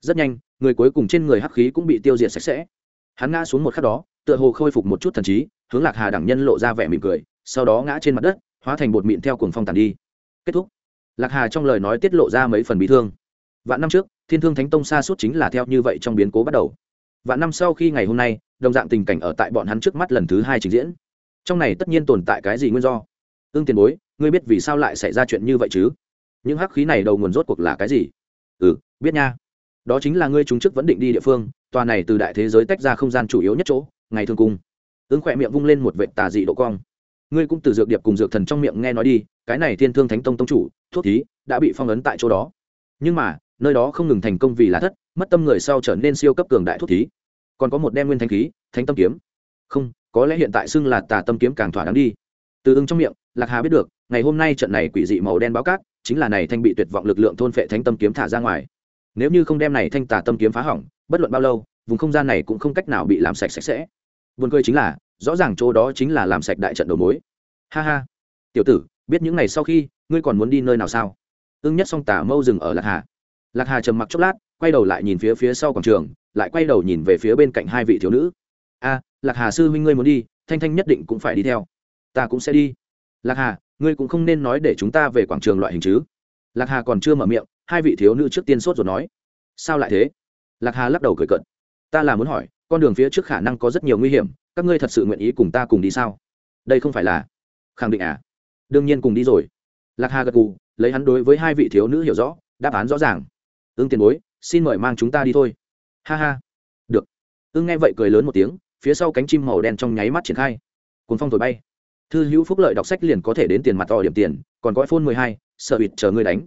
Rất nhanh, người cuối cùng trên người hắc khí cũng bị tiêu diệt sạch sẽ. Hắn ngã xuống một khắc đó, tựa hồ khôi phục một chút thần trí, hướng lạc hà đẳng nhân lộ ra vẻ mỉm cười, sau đó ngã trên mặt đất, hóa thành bột mịn theo cuồng phong tàn đi. Kết thúc. Lạc hà trong lời nói tiết lộ ra mấy phần bị thương. Vạn năm trước, thiên thương thánh tông xa suốt chính là theo như vậy trong biến cố bắt đầu. Vạn năm sau khi ngày hôm nay, đồng dạng tình cảnh ở tại bọn hắn trước mắt lần thứ hai trình diễn. Trong này tất nhiên tồn tại cái gì nguyên do? Ương tiền bối, ngươi biết vì sao lại xảy ra chuyện như vậy chứ? Những hắc khí này đầu nguồn rốt cuộc là cái gì? Ừ biết nha. Đó chính là ngươi chúng chức vẫn định đi địa phương, tòa này từ đại thế giới tách ra không gian chủ yếu nhất chỗ, ngày thương cung ương khỏe miệng vung lên một vệ tà dị độ cong. Ngươi cũng từ dược điệp cùng dược thần trong miệng nghe nói đi, cái này thiên thương thánh tông tông chủ, thuốc thí, đã bị phong ấn tại chỗ đó. Nhưng mà, nơi đó không ngừng thành công vì là thất, mất tâm người sau trở nên siêu cấp cường đại thuốc thí. Còn có một đem nguyên thanh khí, thánh tâm kiếm. Không, có lẽ hiện tại xưng là tà tâm kiếm càng thỏa đáng đi. Từ ưng trong miệng lạc hà biết được, ngày hôm nay trận này quỷ dị màu đen báo cát, chính là này thanh bị tuyệt vọng lực lượng thôn phệ thánh tâm kiếm thả ra ngoài. Nếu như không đem này thanh tà tâm kiếm phá hỏng, bất luận bao lâu, vùng không gian này cũng không cách nào bị làm sạch sạch sẽ. Buồn cười chính là, rõ ràng chỗ đó chính là làm sạch đại trận đầu mối. Ha ha. Tiểu tử, biết những ngày sau khi, ngươi còn muốn đi nơi nào sao? Ưng nhất song tà mâu dừng ở lạc hà. Lạc hà trầm mặc chốc lát, quay đầu lại nhìn phía phía sau quảng trường, lại quay đầu nhìn về phía bên cạnh hai vị thiếu nữ. A, lạc hà sư huynh ngươi muốn đi, thanh thanh nhất định cũng phải đi theo. Ta cũng sẽ đi lạc hà, ngươi cũng không nên nói để chúng ta về quảng trường loại hình chứ. Lạc hà còn chưa mở miệng, hai vị thiếu nữ trước tiên sốt rồi nói. Sao lại thế? Lạc hà lắc đầu cười cận ta là muốn hỏi, con đường phía trước khả năng có rất nhiều nguy hiểm, các ngươi thật sự nguyện ý cùng ta cùng đi sao? Đây không phải là khẳng định à? Đương nhiên cùng đi rồi. Lạc hà gật gù, lấy hắn đối với hai vị thiếu nữ hiểu rõ, đáp án rõ ràng. Ưng tiền bối, xin mời mang chúng ta đi thôi. Ha ha. Được. Ưng nghe vậy cười lớn một tiếng, phía sau cánh chim màu đen trong nháy mắt triển khai. Cuốn phong thổi bay thư hữu phúc lợi đọc sách liền có thể đến tiền mặt to điểm tiền, còn gói phôn mười hai, sợ bịt chờ người đánh.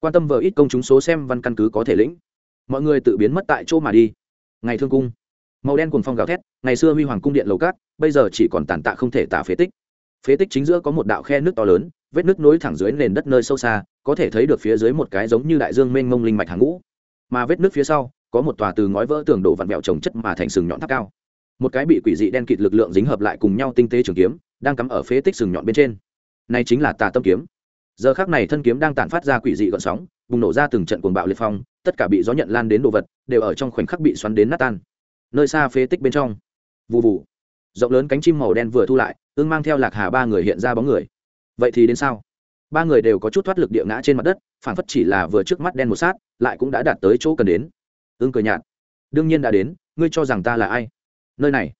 Quan tâm vợ ít công chúng số xem văn căn cứ có thể lĩnh. Mọi người tự biến mất tại chỗ mà đi. Ngày thương cung. Màu đen cuồng phong gào thét, ngày xưa huy hoàng cung điện lầu cát, bây giờ chỉ còn tàn tạ không thể tả phế tích. Phế tích chính giữa có một đạo khe nước to lớn, vết nước nối thẳng dưới nền đất nơi sâu xa, có thể thấy được phía dưới một cái giống như đại dương mênh mông linh mạch hàng ngũ. Mà vết nước phía sau, có một tòa từ ngói vỡ tường đổ vặn vẹo trồng chất mà thành sừng nhọn tháp cao. Một cái bị quỷ dị đen kịt lực lượng dính hợp lại cùng nhau tinh tế trường kiếm đang cắm ở phế tích sừng nhọn bên trên. Này chính là tà tâm kiếm. Giờ khác này thân kiếm đang tản phát ra quỷ dị gợn sóng, bùng nổ ra từng trận cuồng bạo liệt phong, tất cả bị gió nhận lan đến đồ vật, đều ở trong khoảnh khắc bị xoắn đến nát tan. Nơi xa phế tích bên trong. Vụ vụ rộng lớn cánh chim màu đen vừa thu lại, ương mang theo lạc hà ba người hiện ra bóng người. Vậy thì đến sao? Ba người đều có chút thoát lực địa ngã trên mặt đất phản phất chỉ là vừa trước mắt đen một sát, lại cũng đã đạt tới chỗ cần đến. Ương cười nhạt. Đương nhiên đã đến, ngươi cho rằng ta là ai? Nơi này.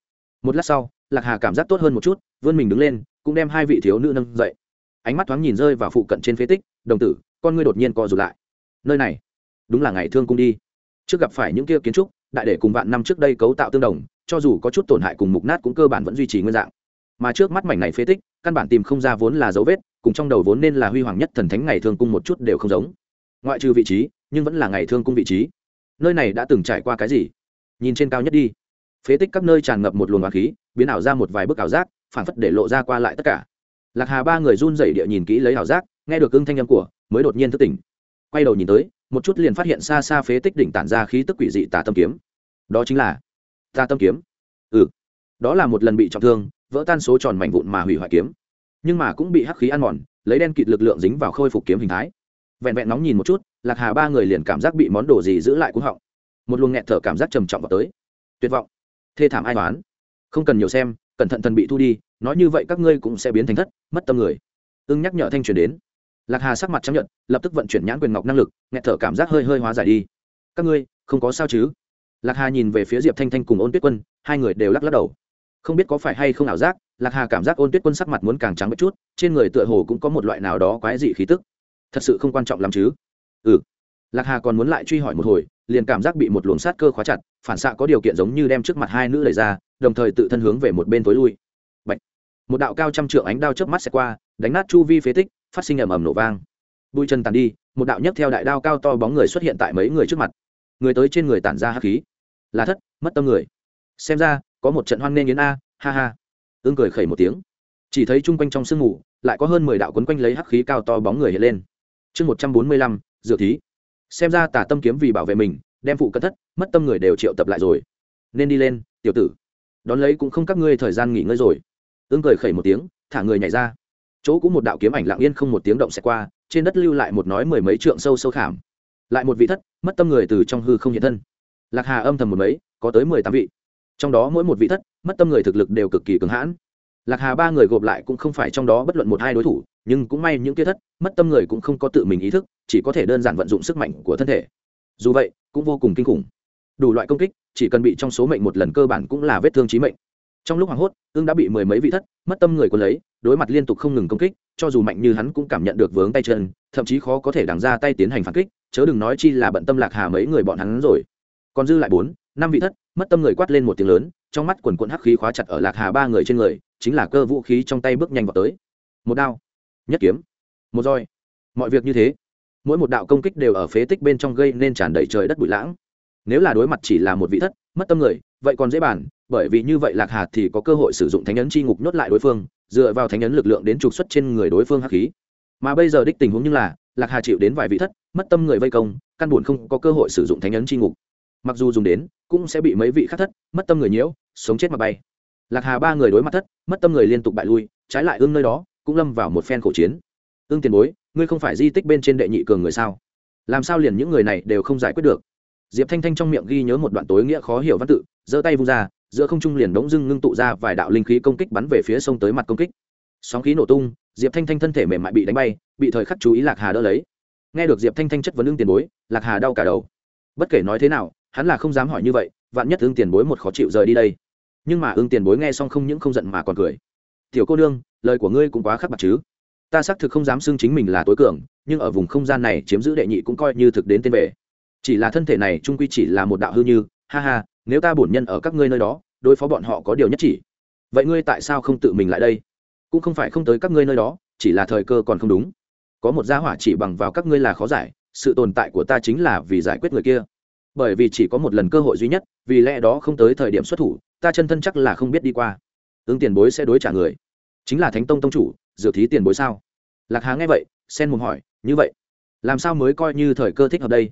Một lát sau, lạc hà cảm giác tốt hơn một chút vươn mình đứng lên, cũng đem hai vị thiếu nữ nâng dậy. Ánh mắt thoáng nhìn rơi vào phụ cận trên phế tích, đồng tử, con ngươi đột nhiên co rụt lại. Nơi này, đúng là ngày thương cung đi. Trước gặp phải những kia kiến trúc, đại để cùng vạn năm trước đây cấu tạo tương đồng, cho dù có chút tổn hại cùng mục nát cũng cơ bản vẫn duy trì nguyên dạng. Mà trước mắt mảnh này phế tích, căn bản tìm không ra vốn là dấu vết, cùng trong đầu vốn nên là huy hoàng nhất thần thánh ngày thương cung một chút đều không giống. Ngoại trừ vị trí, nhưng vẫn là ngày thương cung vị trí. Nơi này đã từng trải qua cái gì? Nhìn trên cao nhất đi. Phế tích các nơi tràn ngập một luồng hoàng khí, biến ảo ra một vài bức ảo giác phản phất để lộ ra qua lại tất cả. Lạc hà ba người run rẩy địa nhìn kỹ lấy ảo giác, nghe được ưng thanh âm của, mới đột nhiên thức tỉnh. Quay đầu nhìn tới, một chút liền phát hiện xa xa phế tích đỉnh tản ra khí tức quỷ dị tà tâm kiếm. Đó chính là tà tâm kiếm. Ừ. Đó là một lần bị trọng thương, vỡ tan số tròn mảnh vụn mà hủy hoại kiếm. Nhưng mà cũng bị hắc khí ăn mòn, lấy đen kịt lực lượng dính vào khôi phục kiếm hình thái. Vẹn vẹn nóng nhìn một chút, lạc hà ba người liền cảm giác bị món đồ gì giữ lại cũng họng. Một luồng nghẹt thở cảm giác trầm trọng vào tới. Tuyệt vọng. Thê thảm ai toán không cần nhiều xem cẩn thận thần bị thu đi, nói như vậy các ngươi cũng sẽ biến thành thất, mất tâm người. Ưng nhắc nhở thanh truyền đến. Lạc hà sắc mặt chấp nhận lập tức vận chuyển nhãn quyền ngọc năng lực nghẹt thở cảm giác hơi hơi hóa giải đi. Các ngươi, không có sao chứ? Lạc hà nhìn về phía diệp thanh thanh cùng ôn tuyết quân, hai người đều lắc lắc đầu. Không biết có phải hay không ảo giác, lạc hà cảm giác ôn tuyết quân sắc mặt muốn càng trắng một chút, trên người tựa hồ cũng có một loại nào đó quái dị khí tức. Thật sự không quan trọng lắm chứ? Ừ. Lạc hà còn muốn lại truy hỏi một hồi liền cảm giác bị một luồng sát cơ khóa chặt, phản xạ có điều kiện giống như đem trước mặt hai nữ đẩy ra, đồng thời tự thân hướng về một bên tối lui. Bạch. một đạo cao trăm trượng ánh đao chớp mắt sẽ qua, đánh nát chu vi phế tích, phát sinh ầm ầm nổ vang. Bụi chân tàn đi, một đạo nhấc theo đại đao cao to bóng người xuất hiện tại mấy người trước mặt. Người tới trên người tản ra hắc khí. Là thất, mất tâm người. Xem ra, có một trận hoan nghênh yến a, ha ha. Ương cười khẩy một tiếng. Chỉ thấy chung quanh trong sương mù, lại có hơn mười đạo quấn quanh lấy hắc khí cao to bóng người hiện lên. Chương một trăm bốn mươi lăm dựa thí xem ra tả tâm kiếm vì bảo vệ mình, đem phụ cất thất, mất tâm người đều triệu tập lại rồi. Nên đi lên, tiểu tử. Đón lấy cũng không các ngươi thời gian nghỉ ngơi rồi. Ương cười khẩy một tiếng, thả người nhảy ra. Chỗ cũng một đạo kiếm ảnh lặng yên không một tiếng động xẹt qua, trên đất lưu lại một nói mười mấy trượng sâu sâu khảm. Lại một vị thất, mất tâm người từ trong hư không hiện thân. Lạc hà âm thầm một mấy, có tới mười tám vị. Trong đó mỗi một vị thất, mất tâm người thực lực đều cực kỳ cứng hãn. Lạc hà ba người gộp lại cũng không phải trong đó bất luận một hai đối thủ nhưng cũng may những kia thất, mất tâm người cũng không có tự mình ý thức, chỉ có thể đơn giản vận dụng sức mạnh của thân thể. Dù vậy, cũng vô cùng kinh khủng. Đủ loại công kích, chỉ cần bị trong số mệnh một lần cơ bản cũng là vết thương trí mệnh. Trong lúc hoảng hốt ương đã bị mười mấy vị thất, mất tâm người quân lấy, đối mặt liên tục không ngừng công kích, cho dù mạnh như hắn cũng cảm nhận được vướng tay chân, thậm chí khó có thể đằng ra tay tiến hành phản kích, chớ đừng nói chi là bận tâm lạc hà mấy người bọn hắn rồi. Còn dư lại bốn, năm vị thất, mất tâm người quát lên một tiếng lớn, trong mắt quần quận hắc khí khóa chặt ở lạc hà ba người trên người, chính là cơ vũ khí trong tay bước nhanh vào tới. Một đao nhất kiếm. Một roi. Mọi việc như thế, mỗi một đạo công kích đều ở phế tích bên trong gây nên tràn đầy trời đất bụi lãng. Nếu là đối mặt chỉ là một vị thất, mất tâm người, vậy còn dễ bàn, bởi vì như vậy lạc hà thì có cơ hội sử dụng thánh ấn chi ngục nhốt lại đối phương, dựa vào thánh ấn lực lượng đến trục xuất trên người đối phương hắc khí. Mà bây giờ đích tình huống như là, lạc hà chịu đến vài vị thất, mất tâm người vây công, căn buồn không có cơ hội sử dụng thánh ấn chi ngục. Mặc dù dùng đến, cũng sẽ bị mấy vị khác thất, mất tâm người nhiễu, sống chết mà bay. Lạc hà ba người đối mặt thất, mất tâm người liên tục bại lui, trái lại ương nơi đó cũng lâm vào một phen khổ chiến. Ương tiền bối, ngươi không phải di tích bên trên đệ nhị cường người sao? Làm sao liền những người này đều không giải quyết được? Diệp thanh thanh trong miệng ghi nhớ một đoạn tối nghĩa khó hiểu văn tự, giơ tay vung ra, giữa không trung liền đống dưng ngưng tụ ra vài đạo linh khí công kích bắn về phía sông tới mặt công kích. Sóng khí nổ tung, diệp thanh thanh thân thể mềm mại bị đánh bay, bị thời khắc chú ý lạc hà đỡ lấy. Nghe được diệp thanh thanh chất vấn ưng tiền bối, lạc hà đau cả đầu. Bất kể nói thế nào, hắn là không dám hỏi như vậy, vạn nhất ưng tiền bối một khó chịu rời đi đây. Nhưng mà ưng tiền bối nghe xong không những không giận mà còn cười tiểu cô nương, lời của ngươi cũng quá khắc bạc chứ. Ta xác thực không dám xưng chính mình là tối cường, nhưng ở vùng không gian này chiếm giữ đệ nhị cũng coi như thực đến tên về chỉ là thân thể này trung quy chỉ là một đạo hư như, ha ha, nếu ta bổn nhân ở các ngươi nơi đó, đối phó bọn họ có điều nhất chỉ. Vậy ngươi tại sao không tự mình lại đây? Cũng không phải không tới các ngươi nơi đó, chỉ là thời cơ còn không đúng. Có một gia hỏa chỉ bằng vào các ngươi là khó giải, sự tồn tại của ta chính là vì giải quyết người kia. Bởi vì chỉ có một lần cơ hội duy nhất, vì lẽ đó không tới thời điểm xuất thủ, ta chân thân chắc là không biết đi qua ứng tiền bối sẽ đối trả người. Chính là thánh tông tông chủ, dựa thí tiền bối sao? Lạc hà nghe vậy, sen mồm hỏi, như vậy, làm sao mới coi như thời cơ thích hợp đây?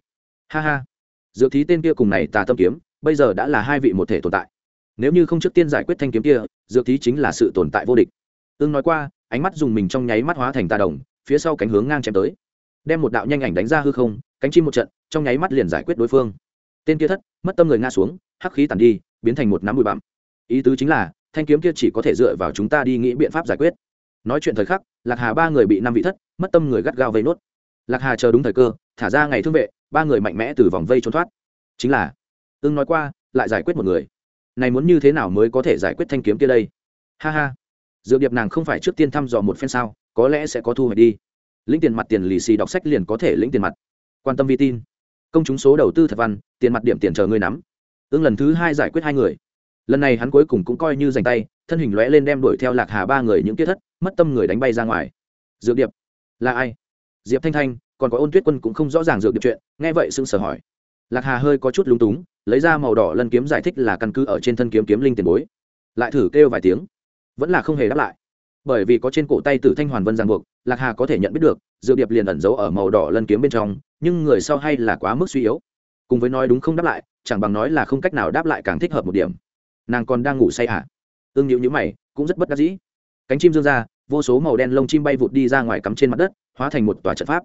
Ha ha, dựa thí tên kia cùng này tà tâm kiếm, bây giờ đã là hai vị một thể tồn tại. Nếu như không trước tiên giải quyết thanh kiếm kia, dựa thí chính là sự tồn tại vô địch. Ương nói qua, ánh mắt dùng mình trong nháy mắt hóa thành tà đồng, phía sau cánh hướng ngang chém tới. Đem một đạo nhanh ảnh đánh ra hư không, cánh chim một trận, trong nháy mắt liền giải quyết đối phương. Tên kia thất, mất tâm người ngã xuống, hắc khí tàn đi, biến thành một nắm bụi bặm. Ý tứ chính là thanh kiếm kia chỉ có thể dựa vào chúng ta đi nghĩ biện pháp giải quyết. Nói chuyện thời khắc, lạc hà ba người bị năm vị thất, mất tâm người gắt gao vây nốt. Lạc hà chờ đúng thời cơ, thả ra ngày thương vệ, ba người mạnh mẽ từ vòng vây trốn thoát. Chính là, ưng nói qua, lại giải quyết một người. Này muốn như thế nào mới có thể giải quyết thanh kiếm kia đây? Ha ha. Dược điệp nàng không phải trước tiên thăm dò một phen sao, có lẽ sẽ có thu hoạch đi. Lĩnh tiền mặt tiền lì xì đọc sách liền có thể lĩnh tiền mặt. Quan tâm vi tin. Công chúng số đầu tư thật văn, tiền mặt điểm tiền chờ người nắm. Ưng lần thứ hai giải quyết hai người lần này hắn cuối cùng cũng coi như giành tay, thân hình lóe lên đem đuổi theo lạc hà ba người những tiết thất, mất tâm người đánh bay ra ngoài. Dược điệp, là ai? Diệp thanh thanh, còn có ôn tuyết quân cũng không rõ ràng dược điệp chuyện, nghe vậy sững sờ hỏi. Lạc hà hơi có chút lúng túng, lấy ra màu đỏ lần kiếm giải thích là căn cứ ở trên thân kiếm kiếm linh tiền bối. Lại thử kêu vài tiếng, vẫn là không hề đáp lại. Bởi vì có trên cổ tay tử thanh hoàn vân ràng buộc, lạc hà có thể nhận biết được, dược điệp liền ẩn giấu ở màu đỏ lân kiếm bên trong, nhưng người sau hay là quá mức suy yếu. Cùng với nói đúng không đáp lại, chẳng bằng nói là không cách nào đáp lại càng thích hợp một điểm nàng còn đang ngủ say à? hả ương nhịu nhữ mày, cũng rất bất đắc dĩ. Cánh chim dương ra, vô số màu đen lông chim bay vụt đi ra ngoài cắm trên mặt đất, hóa thành một tòa trận pháp.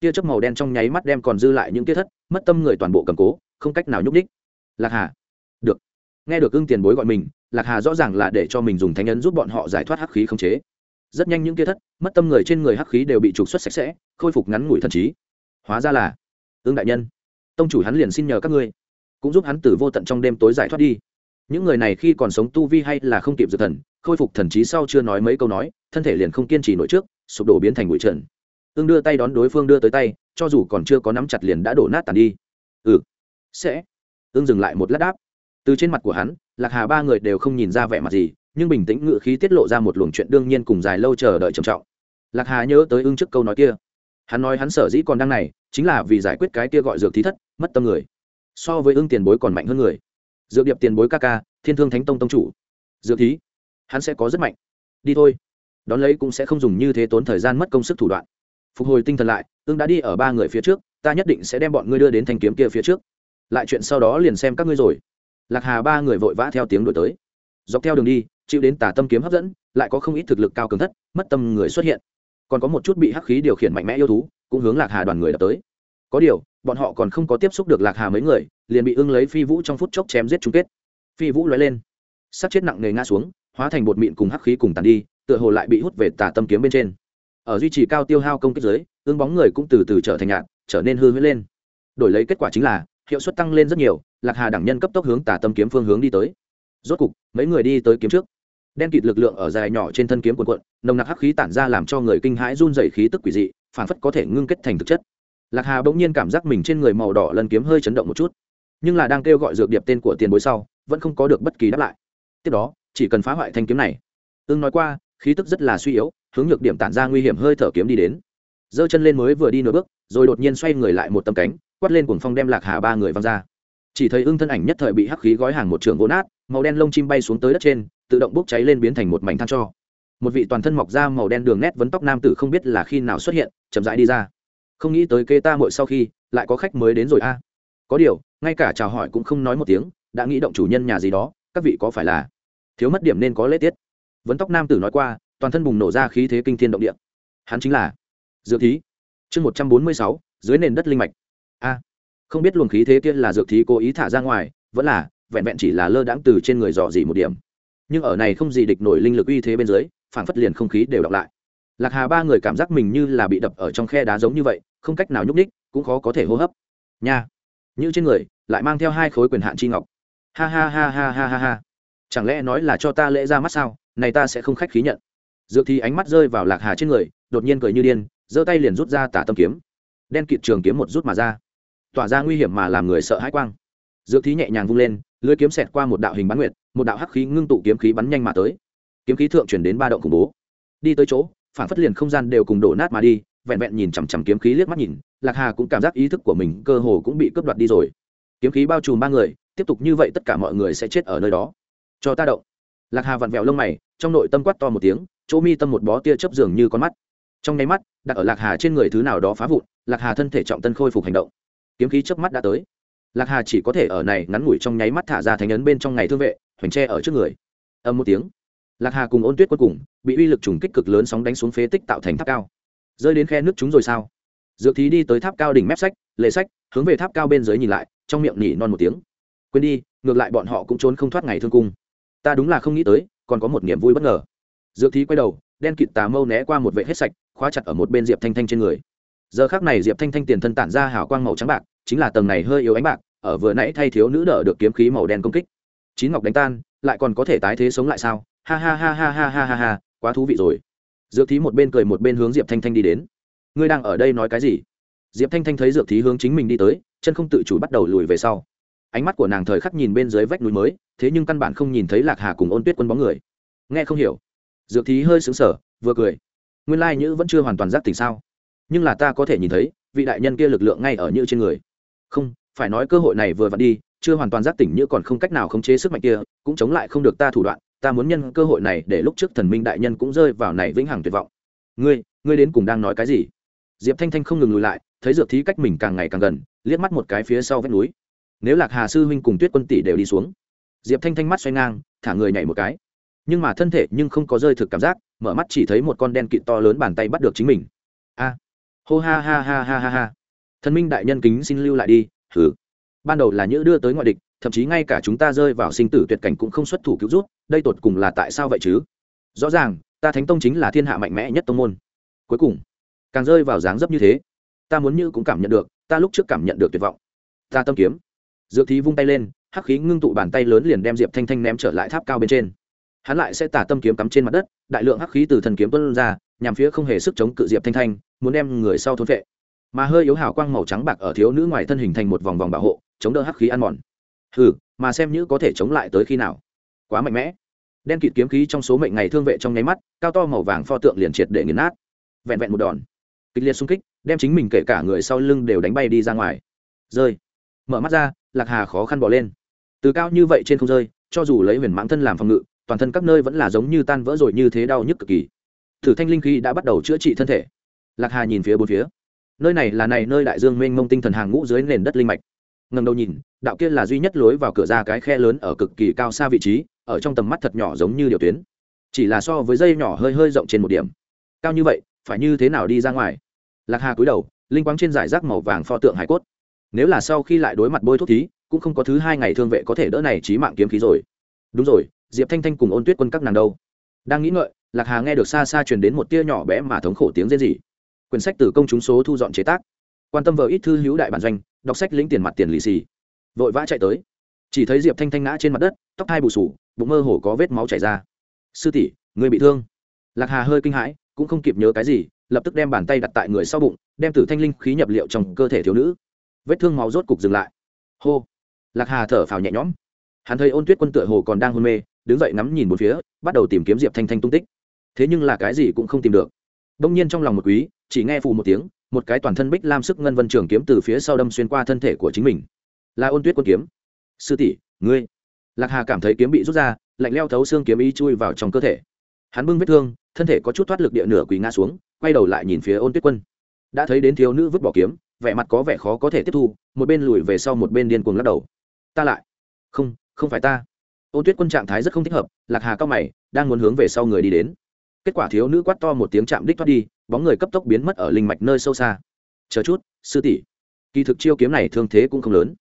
Tia chớp màu đen trong nháy mắt đem còn dư lại những tia thất, mất tâm người toàn bộ cầm cố, không cách nào nhúc đích lạc hà. Được. Nghe được ưng tiền bối gọi mình, lạc hà rõ ràng là để cho mình dùng thánh ấn giúp bọn họ giải thoát hắc khí không chế. Rất nhanh những tia thất, mất tâm người trên người hắc khí đều bị trục xuất sạch sẽ, khôi phục ngắn ngủi thần trí. Hóa ra là ương đại nhân. Tông chủ hắn liền xin nhờ các ngươi, cũng giúp hắn từ vô tận trong đêm tối giải thoát đi những người này khi còn sống tu vi hay là không kịp dược thần, khôi phục thần trí sau chưa nói mấy câu nói, thân thể liền không kiên trì nổi trước, sụp đổ biến thành bụi trần. Ương đưa tay đón đối phương đưa tới tay, cho dù còn chưa có nắm chặt liền đã đổ nát tàn đi. Ừ. Sẽ. Ương dừng lại một lát đáp. Từ trên mặt của hắn, lạc hà ba người đều không nhìn ra vẻ mặt gì, nhưng bình tĩnh ngự khí tiết lộ ra một luồng chuyện đương nhiên cùng dài lâu chờ đợi trầm trọng. Lạc hà nhớ tới ưng trước câu nói kia. Hắn nói hắn sở dĩ còn đang này, chính là vì giải quyết cái kia gọi dược thí thất, mất tâm người. So với ưng tiền bối còn mạnh hơn người dược điệp tiền bối ca ca, thiên thương thánh tông tông chủ. Dược thí, hắn sẽ có rất mạnh. Đi thôi. Đón lấy cũng sẽ không dùng như thế tốn thời gian mất công sức thủ đoạn. Phục hồi tinh thần lại ương đã đi ở ba người phía trước, ta nhất định sẽ đem bọn ngươi đưa đến thanh kiếm kia phía trước. Lại chuyện sau đó liền xem các ngươi rồi. Lạc hà ba người vội vã theo tiếng đổi tới. Dọc theo đường đi, chịu đến tà tâm kiếm hấp dẫn, lại có không ít thực lực cao cường thất, mất tâm người xuất hiện. Còn có một chút bị hắc khí điều khiển mạnh mẽ yêu thú, cũng hướng lạc hà đoàn người đập tới. Có điều bọn họ còn không có tiếp xúc được lạc hà mấy người, liền bị ưng lấy phi vũ trong phút chốc chém giết chung kết. Phi vũ lóe lên. Sắc chết nặng nề ngã xuống, hóa thành bột mịn cùng hắc khí cùng tàn đi, tựa hồ lại bị hút về tà tâm kiếm bên trên. Ở duy trì cao tiêu hao công kích giới ương bóng người cũng từ từ trở thành nhạt, trở nên hư huyết lên. Đổi lấy kết quả chính là, hiệu suất tăng lên rất nhiều, lạc hà đẳng nhân cấp tốc hướng tà tâm kiếm phương hướng đi tới. Rốt cục, mấy người đi tới kiếm trước. Đen kịt lực lượng ở dài nhỏ trên thân kiếm quần quận nồng nặc hắc khí tản ra làm cho người kinh hãi run dày khí tức quỷ dị, phản phất có thể ngưng kết thành thực chất lạc hà bỗng nhiên cảm giác mình trên người màu đỏ lần kiếm hơi chấn động một chút, nhưng là đang kêu gọi dược điệp tên của tiền bối sau, vẫn không có được bất kỳ đáp lại. Tiếp đó, chỉ cần phá hoại thanh kiếm này. Ưng nói qua, khí tức rất là suy yếu, hướng nhược điểm tản ra nguy hiểm hơi thở kiếm đi đến. Giơ chân lên mới vừa đi nửa bước, rồi đột nhiên xoay người lại một tấm cánh, quát lên cuồng phong đem lạc hà ba người văng ra. Chỉ thấy ưng thân ảnh nhất thời bị hắc khí gói hàng một trường gỗ nát, màu đen lông chim bay xuống tới đất trên, tự động bốc cháy lên biến thành một mảnh than cho. Một vị toàn thân mọc ra màu đen đường nét vấn tóc nam tử không biết là khi nào xuất hiện, chậm rãi đi ra không nghĩ tới kê ta mội sau khi, lại có khách mới đến rồi a. Có điều, ngay cả chào hỏi cũng không nói một tiếng, đã nghĩ động chủ nhân nhà gì đó, các vị có phải là thiếu mất điểm nên có lễ tiết. Vấn tóc nam tử nói qua, toàn thân bùng nổ ra khí thế kinh thiên động địa. Hắn chính là dược thí. Chương một trăm bốn mươi sáu, dưới nền đất linh mạch. A. Không biết luồng khí thế kia là dược thí cố ý thả ra ngoài, vẫn là vẹn vẹn chỉ là lơ đãng từ trên người dò dỉ một điểm. Nhưng ở này không gì địch nổi linh lực uy thế bên dưới phản phất liền không khí đều đọc lại lạc hà ba người cảm giác mình như là bị đập ở trong khe đá giống như vậy, không cách nào nhúc ních cũng khó có thể hô hấp. Nha. Như trên người, lại mang theo hai khối quyền hạn chi ngọc. Ha ha ha ha ha ha ha. Chẳng lẽ nói là cho ta lễ ra mắt sao? Này ta sẽ không khách khí nhận. Dược thì ánh mắt rơi vào lạc hà trên người, đột nhiên cười như điên, giơ tay liền rút ra tả tâm kiếm. Đen kịt trường kiếm một rút mà ra. Tỏa ra nguy hiểm mà làm người sợ hãi quang. Dược thí nhẹ nhàng vung lên, lưới kiếm xẹt qua một đạo hình bắn nguyệt, một đạo hắc khí ngưng tụ kiếm khí bắn nhanh mà tới. Kiếm khí thượng chuyển đến ba động khủng bố. Đi tới chỗ phản phất liền không gian đều cùng đổ nát mà đi, vẹn vẹn nhìn chằm chằm kiếm khí liếc mắt nhìn, lạc hà cũng cảm giác ý thức của mình cơ hồ cũng bị cướp đoạt đi rồi. Kiếm khí bao trùm ba người, tiếp tục như vậy tất cả mọi người sẽ chết ở nơi đó. Cho ta động. Lạc hà vặn vẹo lông mày, trong nội tâm quát to một tiếng, chỗ mi tâm một bó tia chớp dường như con mắt. Trong nháy mắt, đặt ở lạc hà trên người thứ nào đó phá vụn, lạc hà thân thể trọng tân khôi phục hành động. Kiếm khí chớp mắt đã tới. Lạc hà chỉ có thể ở này ngắn ngủi trong nháy mắt thả ra thánh ấn bên trong ngày thương vệ, hoành tre ở trước người. Âm một tiếng lạc hà cùng ôn tuyết cuối cùng, bị uy lực trùng kích cực lớn sóng đánh xuống phế tích tạo thành tháp cao. Rơi đến khe nước chúng rồi sao? Dược thí đi tới tháp cao đỉnh mép sách, lệ sách, hướng về tháp cao bên dưới nhìn lại, trong miệng nỉ non một tiếng. Quên đi, ngược lại bọn họ cũng trốn không thoát ngày thương cung. Ta đúng là không nghĩ tới, còn có một niềm vui bất ngờ. Dược thí quay đầu, đen kịt tà mâu né qua một vệ hết sạch, khóa chặt ở một bên diệp thanh thanh trên người. Giờ khác này diệp thanh thanh tiền thân tản ra hào quang màu trắng bạc, chính là tầng này hơi yếu ánh bạc, ở vừa nãy thay thiếu nữ đỡ được kiếm khí màu đen công kích. Chín ngọc đánh tan, lại còn có thể tái thế sống lại sao? Ha ha ha ha ha ha ha ha, quá thú vị rồi. Dược thí một bên cười một bên hướng diệp thanh thanh đi đến. Ngươi đang ở đây nói cái gì? Diệp thanh thanh thấy dược thí hướng chính mình đi tới, chân không tự chủ bắt đầu lùi về sau. Ánh mắt của nàng thời khắc nhìn bên dưới vách núi mới, thế nhưng căn bản không nhìn thấy lạc hà cùng ôn tuyết quân bóng người. Nghe không hiểu. Dược thí hơi xứng sở vừa cười. Nguyên lai nhữ vẫn chưa hoàn toàn giác tỉnh sao? Nhưng là ta có thể nhìn thấy, vị đại nhân kia lực lượng ngay ở như trên người. Không, phải nói cơ hội này vừa vặn đi, chưa hoàn toàn giác tỉnh như còn không cách nào khống chế sức mạnh kia, cũng chống lại không được ta thủ đoạn ta muốn nhân cơ hội này để lúc trước thần minh đại nhân cũng rơi vào này vĩnh hằng tuyệt vọng. Ngươi ngươi đến cùng đang nói cái gì? Diệp thanh thanh không ngừng lùi lại, thấy dược thí cách mình càng ngày càng gần, liếc mắt một cái phía sau vách núi. Nếu lạc hà sư huynh cùng tuyết quân tỷ đều đi xuống. Diệp thanh thanh mắt xoay ngang, thả người nhảy một cái. Nhưng mà thân thể nhưng không có rơi thực cảm giác, mở mắt chỉ thấy một con đen kịt to lớn bàn tay bắt được chính mình. A. À. Hô ha ha ha ha ha ha. Thần minh đại nhân kính xin lưu lại đi, hừ. Ban đầu là nhữ đưa tới ngoại địch thậm chí ngay cả chúng ta rơi vào sinh tử tuyệt cảnh cũng không xuất thủ cứu rút, đây tột cùng là tại sao vậy chứ? Rõ ràng, ta thánh tông chính là thiên hạ mạnh mẽ nhất tông môn. Cuối cùng, càng rơi vào dáng dấp như thế, ta muốn như cũng cảm nhận được, ta lúc trước cảm nhận được tuyệt vọng. Ta tâm kiếm, dược thí vung tay lên, hắc khí ngưng tụ bàn tay lớn liền đem diệp thanh thanh ném trở lại tháp cao bên trên. Hắn lại sẽ tả tâm kiếm cắm trên mặt đất, đại lượng hắc khí từ thần kiếm tuân ra, nhằm phía không hề sức chống cự diệp thanh thanh, muốn đem người sau thốn vệ mà hơi yếu hào quang màu trắng bạc ở thiếu nữ ngoài thân hình thành một vòng vòng bảo hộ, chống đỡ hắc khí ăn mòn hừ, mà xem như có thể chống lại tới khi nào. Quá mạnh mẽ. Đen kịt kiếm khí trong số mệnh ngày thương vệ trong nháy mắt, cao to màu vàng pho tượng liền triệt để nghiền nát. Vẹn vẹn một đòn. Kịch liệt xung kích, đem chính mình kể cả người sau lưng đều đánh bay đi ra ngoài. Rơi. Mở mắt ra, lạc hà khó khăn bỏ lên. Từ cao như vậy trên không rơi, cho dù lấy huyền mãng thân làm phòng ngự, toàn thân các nơi vẫn là giống như tan vỡ rồi như thế đau nhức cực kỳ. Thử thanh linh khí đã bắt đầu chữa trị thân thể. Lạc hà nhìn phía bốn phía. Nơi này là này nơi đại dương mênh mông tinh thần hàng ngũ dưới nền đất linh mạch ngần đầu nhìn, đạo kia là duy nhất lối vào cửa ra cái khe lớn ở cực kỳ cao xa vị trí, ở trong tầm mắt thật nhỏ giống như điều tuyến. Chỉ là so với dây nhỏ hơi hơi rộng trên một điểm. Cao như vậy, phải như thế nào đi ra ngoài? Lạc hà cúi đầu, linh quang trên giải rác màu vàng pho tượng hải cốt. Nếu là sau khi lại đối mặt bôi thuốc thí, cũng không có thứ hai ngày thương vệ có thể đỡ này trí mạng kiếm khí rồi. Đúng rồi, diệp thanh thanh cùng ôn tuyết quân các nàng đâu? Đang nghĩ ngợi, lạc hà nghe được xa xa truyền đến một tia nhỏ bé mà thống khổ tiếng rên rỉ. Quyển sách từ công chúng số thu dọn chế tác quan tâm vợ ít thư hữu đại bản doanh, đọc sách lĩnh tiền mặt tiền lì xì. Vội vã chạy tới. Chỉ thấy diệp thanh thanh ngã trên mặt đất, tóc hai bù sủ bụng mơ hồ có vết máu chảy ra. Sư tỷ người bị thương? Lạc hà hơi kinh hãi, cũng không kịp nhớ cái gì, lập tức đem bàn tay đặt tại người sau bụng, đem tử thanh linh khí nhập liệu trong cơ thể thiếu nữ. Vết thương máu rốt cục dừng lại. Hô. Lạc hà thở phào nhẹ nhõm. Hắn thấy ôn tuyết quân tựa hồ còn đang hôn mê, đứng dậy ngắm nhìn một phía, bắt đầu tìm kiếm diệp thanh thanh tung tích. Thế nhưng là cái gì cũng không tìm được. Đông nhiên trong lòng một quý, chỉ nghe phù một tiếng một cái toàn thân bích lam sức ngân vân trường kiếm từ phía sau đâm xuyên qua thân thể của chính mình. Là ôn tuyết quân kiếm. Sư tỷ, ngươi. Lạc hà cảm thấy kiếm bị rút ra, lạnh leo thấu xương kiếm ý chui vào trong cơ thể. Hắn bưng vết thương, thân thể có chút thoát lực địa nửa quỳ ngã xuống, quay đầu lại nhìn phía ôn tuyết quân. Đã thấy đến thiếu nữ vứt bỏ kiếm, vẻ mặt có vẻ khó có thể tiếp thu, một bên lùi về sau một bên điên cuồng lắc đầu. Ta lại. Không không phải ta. Ôn tuyết quân trạng thái rất không thích hợp, lạc hà cao mày, đang muốn hướng về sau người đi đến. Kết quả thiếu nữ quát to một tiếng chạm đích thoát đi bóng người cấp tốc biến mất ở linh mạch nơi sâu xa. Chờ chút, sư tỷ. Kỳ thực chiêu kiếm này thương thế cũng không lớn.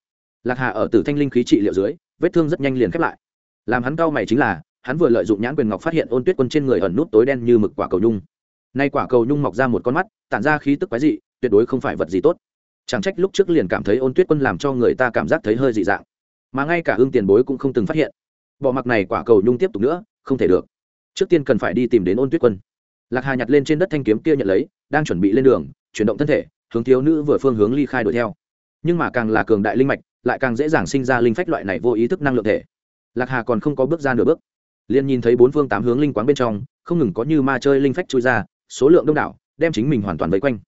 Lạc hà ở tử thanh linh khí trị liệu dưới, vết thương rất nhanh liền khép lại. Làm hắn cao mày chính là, hắn vừa lợi dụng nhãn quyền ngọc phát hiện ôn tuyết quân trên người ẩn nút tối đen như mực quả cầu nhung. Nay quả cầu nhung mọc ra một con mắt, tản ra khí tức quái dị, tuyệt đối không phải vật gì tốt. Chẳng trách lúc trước liền cảm thấy ôn tuyết quân làm cho người ta cảm giác thấy hơi dị dạng. Mà ngay cả hương tiền bối cũng không từng phát hiện. Bỏ mặc này quả cầu nhung tiếp tục nữa, không thể được. Trước tiên cần phải đi tìm đến ôn tuyết quân lạc hà nhặt lên trên đất thanh kiếm kia nhận lấy, đang chuẩn bị lên đường, chuyển động thân thể, hướng thiếu nữ vừa phương hướng ly khai đuổi theo. Nhưng mà càng là cường đại linh mạch, lại càng dễ dàng sinh ra linh phách loại này vô ý thức năng lượng thể. Lạc hà còn không có bước ra nửa bước, liền nhìn thấy bốn phương tám hướng linh quán bên trong, không ngừng có như ma chơi linh phách trôi ra, số lượng đông đảo, đem chính mình hoàn toàn vây quanh.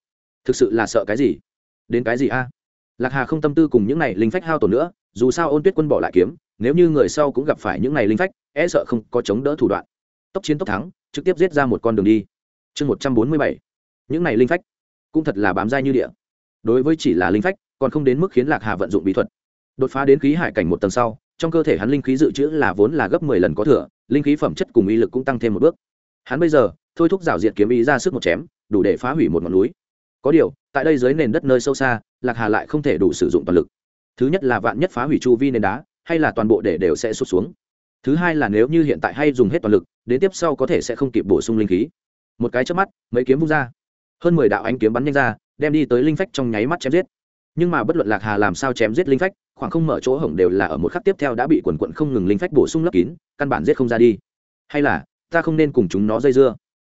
Thực sự là sợ cái gì? Đến cái gì a? Lạc hà không tâm tư cùng những này linh phách hao tổn nữa, dù sao ôn tuyết quân bỏ lại kiếm, nếu như người sau cũng gặp phải những này linh phách e sợ không có chống đỡ thủ đoạn. Tốc chiến tốc thắng trực tiếp giết ra một con đường đi. Chương một trăm bốn mươi bảy. Những này linh phách cũng thật là bám dai như địa. Đối với chỉ là linh phách, còn không đến mức khiến lạc hà vận dụng bí thuật. Đột phá đến khí hải cảnh một tầng sau, trong cơ thể hắn linh khí dự trữ là vốn là gấp mười lần có thừa, linh khí phẩm chất cùng uy lực cũng tăng thêm một bước. Hắn bây giờ, thôi thúc rào diệt kiếm ý ra sức một chém, đủ để phá hủy một ngọn núi. Có điều, tại đây dưới nền đất nơi sâu xa, lạc hà lại không thể đủ sử dụng toàn lực. Thứ nhất là vạn nhất phá hủy chu vi nền đá, hay là toàn bộ để đều sẽ sụt xuống thứ hai là nếu như hiện tại hay dùng hết toàn lực, đến tiếp sau có thể sẽ không kịp bổ sung linh khí. Một cái chớp mắt, mấy kiếm vung ra. Hơn mười đạo ánh kiếm bắn nhanh ra, đem đi tới linh phách trong nháy mắt chém giết. Nhưng mà bất luận lạc hà làm sao chém giết linh phách, khoảng không mở chỗ hổng đều là ở một khắc tiếp theo đã bị quần quận không ngừng linh phách bổ sung lấp kín, căn bản giết không ra đi. Hay là, ta không nên cùng chúng nó dây dưa.